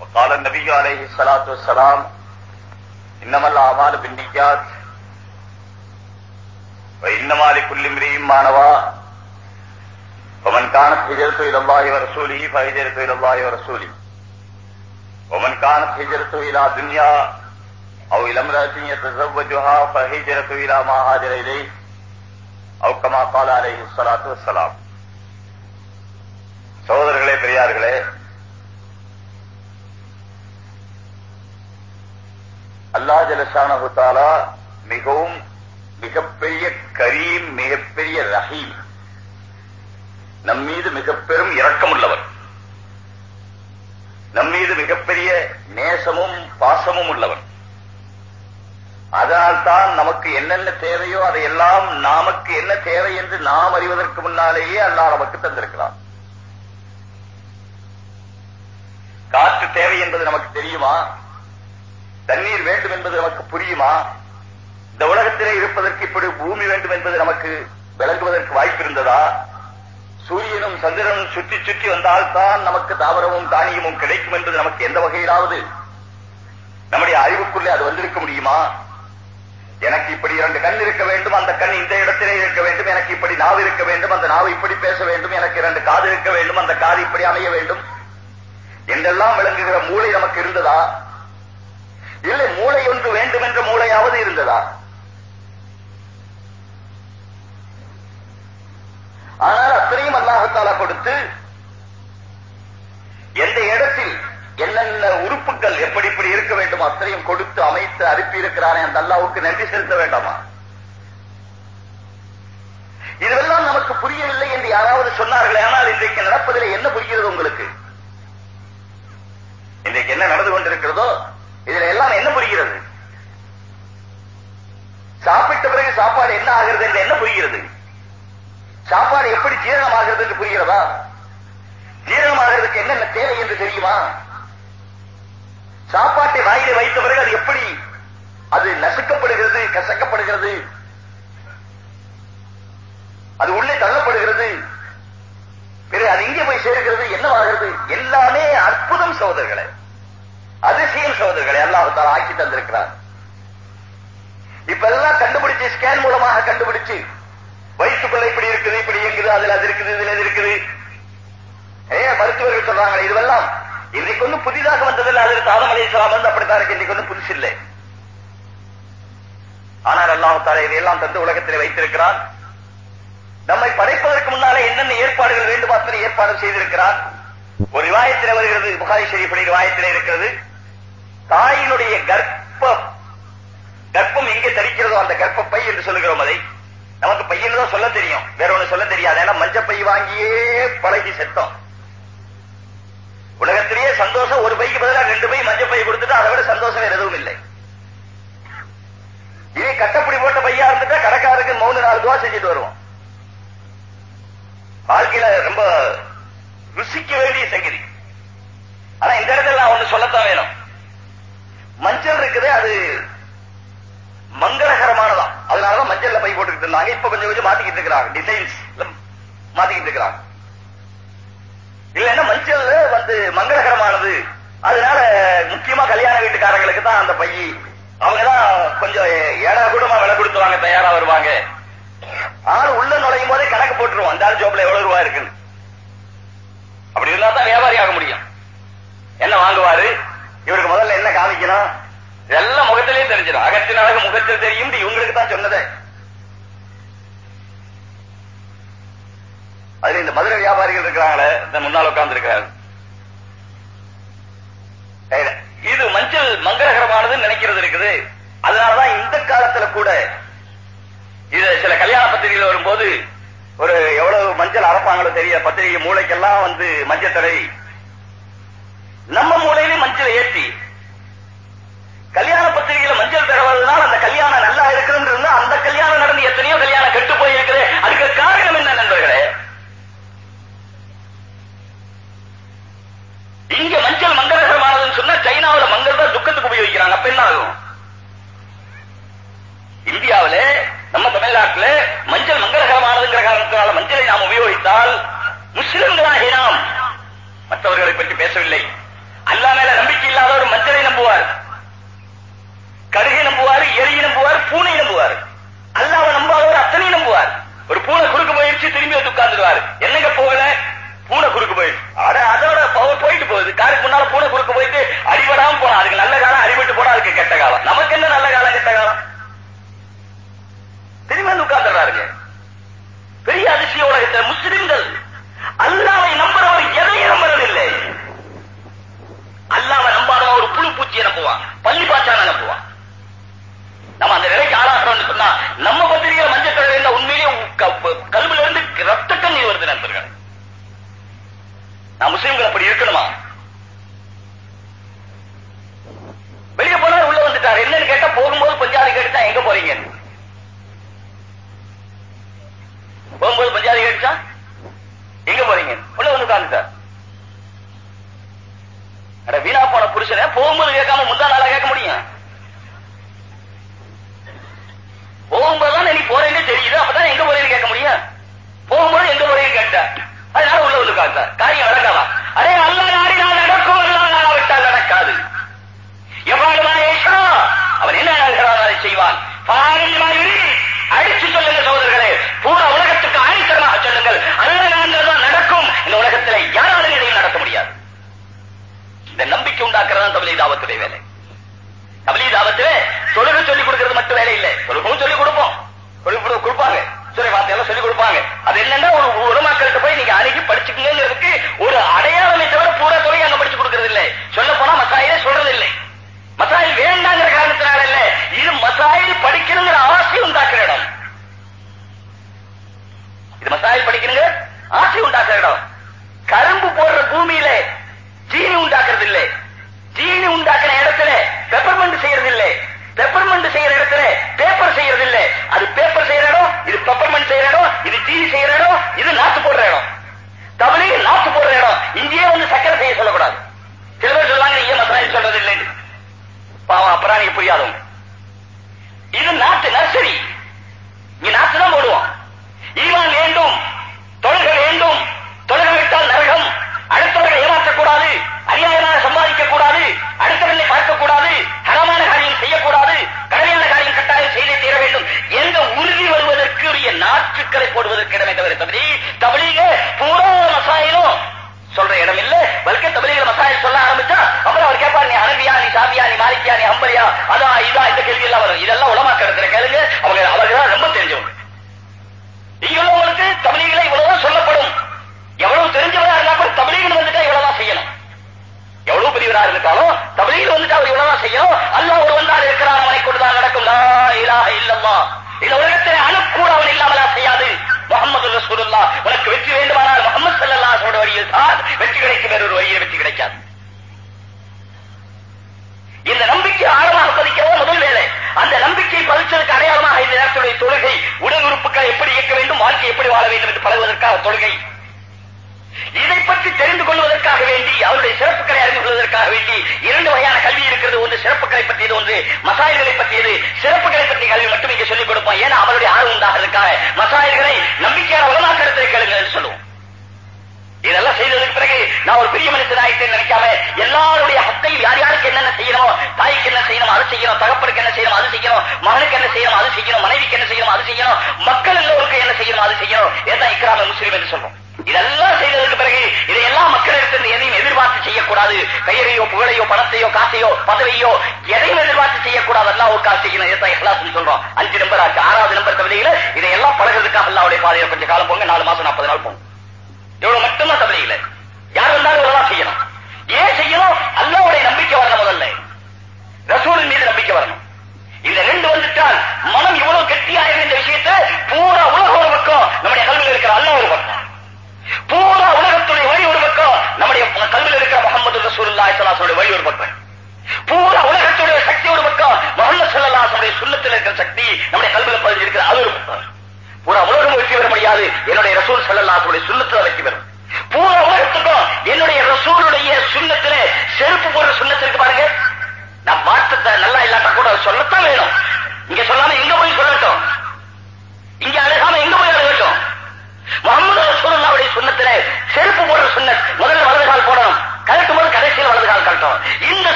وقال النبي عليه الصلاة والسلام إنما الأعمال بالنيات وإنما لكل امرئ ما نوى ومن كانت هجرته إلى الله ورسوله فهجرته إلى الله ورسوله ومن كانت هجرته إلى دنيا أو إلى امرأة يتزوجها فهجرته إلى ما هاجر إليه أو كما قال عليه الصلاة والسلام சகோதரர்களே பெரியார்களே அல்லா ஜலசானஹு தாலா மிகவும் மிகப்பெரிய கரீம் மிகப்பெரிய ரஹீம் நம் மீது மிக பெரும் இரக்கமுள்ளவர். நம் மீது மிகப்பெரிய நேசமும் பாசமும் உள்ளவர். அதனால்தான் நமக்கு என்னென்ன தேவையோ அதையெல்லாம் நமக்கு என்ன தேவை என்று நாம் அறிவதற்கு முன்னாலேயே அல்லாஹ் நமக்கு தந்திருக்கிறான். காற்று தேவை என்பது நமக்கு தெரியுமா? தண்ணீர் வேண்டும் என்பது நமக்கு புரியுமா? இந்த உலகத்திலே இருப்பதற்கு இப்படி பூமி வேண்டும் என்பது நமக்கு விளங்குவதற்கு வாய்ப்பு இருந்ததா? சூரியனும் சந்திரனும் சுற்றி சுற்றி வந்தால்தான் நமக்கு தாவரமும் தானியமும் கிடைக்கும் என்பது நமக்கு எந்த வகையிலாவது? நம்முடைய அறிவுக்குள்ளே அது வந்திருக்க முடியுமா? எனக்கு இப்படி இரண்டு கண் இருக்க வேண்டும் அந்த கண் இந்த இடத்திலே இருக்க வேண்டும் எனக்கு இப்படி நாவு இருக்க வேண்டும் அந்த நாவு இப்படி பேச வேண்டும் எனக்கு இரண்டு காது இருக்க வேண்டும் அந்த காது இப்படி அமைய வேண்டும். என்றெல்லாம் விளங்குகிற மூளை நமக்கு இருந்ததா? இல்லை மூளை ஒன்று வேண்டும் என்ற மூளையாவது இருந்ததா? ஆனால் அத்தனையும் அல்லாஹத்தாலா கொடுத்து எந்த இடத்தில் என்னென்ன உறுப்புகள் எப்படி இப்படி இருக்க வேண்டும் அத்தனையும் கொடுத்து அமைத்து அனுப்பி இருக்கிறானே அந்த அல்லாவுக்கு நன்றி செலுத்த வேண்டாமா? இதுவெல்லாம் நமக்கு புரியவில்லை என்று யாராவது சொன்னார்களே ஆனால் இன்றைக்கு நடப்பதில் என்ன புரிகிறது உங்களுக்கு? இன்றைக்கு என்ன நடந்து கொண்டிருக்கிறதோ இதுல எல்லாம் என்ன புரிகிறது? சாப்பிட்ட பிறகு சாப்பாடு என்ன ஆகிறது என்று என்ன புரிகிறது? சாப்பாடு எப்படி ஜீரணமாகிறது என்று புரிகிறதா? ஜீரணமாகிறதுக்கு என்னென்ன தேவை என்று தெரியுமா? சாப்பாட்டை வாயிலே வைத்த பிறகு அது எப்படி? அது நசுக்கப்படுகிறது கசக்கப்படுகிறது. அது உள்ளே தள்ளப்படுகிறது. பிறகு அது இங்கே போய் சேர்கிறது என்னவாகிறது? எல்லாமே அற்புதம் சகோதரர்களை. அதிசயம் சகோதரர்களை அல்லாஹால ஆக்கி தந்திருக்கிறார். இப்ப எல்லாம் கண்டுபிடிச்சு ஸ்கேன் மூலமாக கண்டுபிடிச்சு வயிற்றுக்குள்ள இப்படி இருக்குது இப்படி இருக்குது அதுல அது இருக்குது இதுல இது இருக்குது. ஏ மருத்துவர்கள் சொல்றாங்க இதுவெல்லாம் இன்னைக்கு ஒன்றும் புதிதாக வந்ததில்லை. அதில் தாதம் அலி இஸ்லாம் வந்து அப்படித்தான் இருக்கு. இன்னைக்கு ஒன்றும் புதுசு இல்லை. ஆனால் அல்லாஹால இதையெல்லாம் தந்து உலகத்தில் வைத்திருக்கிறான். நம்மை படைப்பதற்கு முன்னாலே என்னென்ன ஏற்பாடுகள் வேண்டும் அத்தனை ஏற்பாடு செய்திருக்கிறார் ஒரு விவாயத்தில் வருகிறது புகாரி ஷெரீஃபுடைய விவாயத்தில் இருக்கிறது. தாயினுடைய கர்ப்பம் கர்ப்பம் எங்கே தரிக்கிறதோ அந்த கர்ப்பப்பை என்று சொல்லுகிறோம் அதை. நமக்கு பையன் தான் சொல்ல தெரியும். வேற ஒண்ணு சொல்ல தெரியாது. ஏன்னா மஞ்சப்பை வாங்கியே பழகி செத்தோம். உலகத்திலேயே சந்தோஷம் ஒரு பைக்கு பதிலாக ரெண்டு பை மஞ்ச பை கொடுத்துட்டு அதை விட சந்தோஷம் வேற எதுவும் இல்லை. இதே கட்டப்படி போட்ட பையா இருந்துட்டா கடைக்காரருக்கு மூணு நாலு துவா செஞ்சுட்டு வருவோம். வாழ்க்கையில ரொம்ப ருசிக்க வேண்டிய சங்கதி. ஆனா இந்த இடத்துல நான் ஒண்ணு சொல்லத்தான் வேணும். மஞ்சள் இருக்குது அது மங்களகரமானதான் அதனாலதான் மஞ்சள்ல பை போட்டுக்கிட்டு இருந்தாங்க. இப்ப கொஞ்சம் கொஞ்சம் மாத்திக்கிட்டு இருக்கிறாங்க. டிசைன்ஸ் மாத்திக்கிட்டு இருக்கிறாங்க. இல்லைன்னா மஞ்சள் வந்து மங்களகரமானது. அதனால முக்கியமா கல்யாண வீட்டுக்காரங்களுக்கு தான் அந்த பை. அவங்கதான் கொஞ்சம் ஏடா கூடமா விலை கொடுத்துருவாங்க தயாரா வருவாங்க. ஆள் உள்ள நுழையும் போதே கணக்கு போட்டுருவோம். அந்த ஆள் ஜோப்ல எவ்வளவு ரூபாய் இருக்குன்னு. அப்படி இருந்தா தான் வியாபாரி ஆக முடியும். என்ன வாங்குவாரு? இவருக்கு முதல்ல என்ன காமிக்கணும்? எல்லாம் முகத்திலே தெரிஞ்சிடும். அகத்தின் அழகு முகத்தில் தெரியும் இவங்களுக்கு தான் சொன்னதே. அதுல இந்த மதுரை வியாபாரிகள் இருக்கிறாங்களே இந்த முன்னால் உட்கார்ந்து இருக்கிறாங்க இது மஞ்சள் மங்களகரமானதுன்னு நினைக்கிறது இருக்குது. அதனாலதான் இந்த காலத்துல கூட இது சில கல்யாண பத்திரிகையில் வரும்போது ஒரு எவ்வளவு மஞ்சள் அரப்பாங்களோ தெரிய பத்திரிகை மூளைக்கெல்லாம் வந்து மஞ்சள் தடை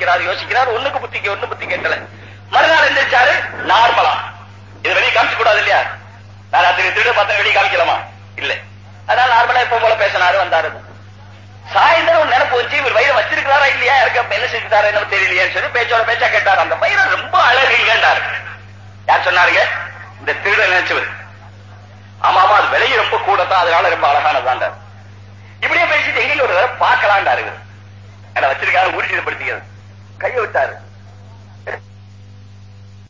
எங்க யோசிக்கிறார் ஒண்ணு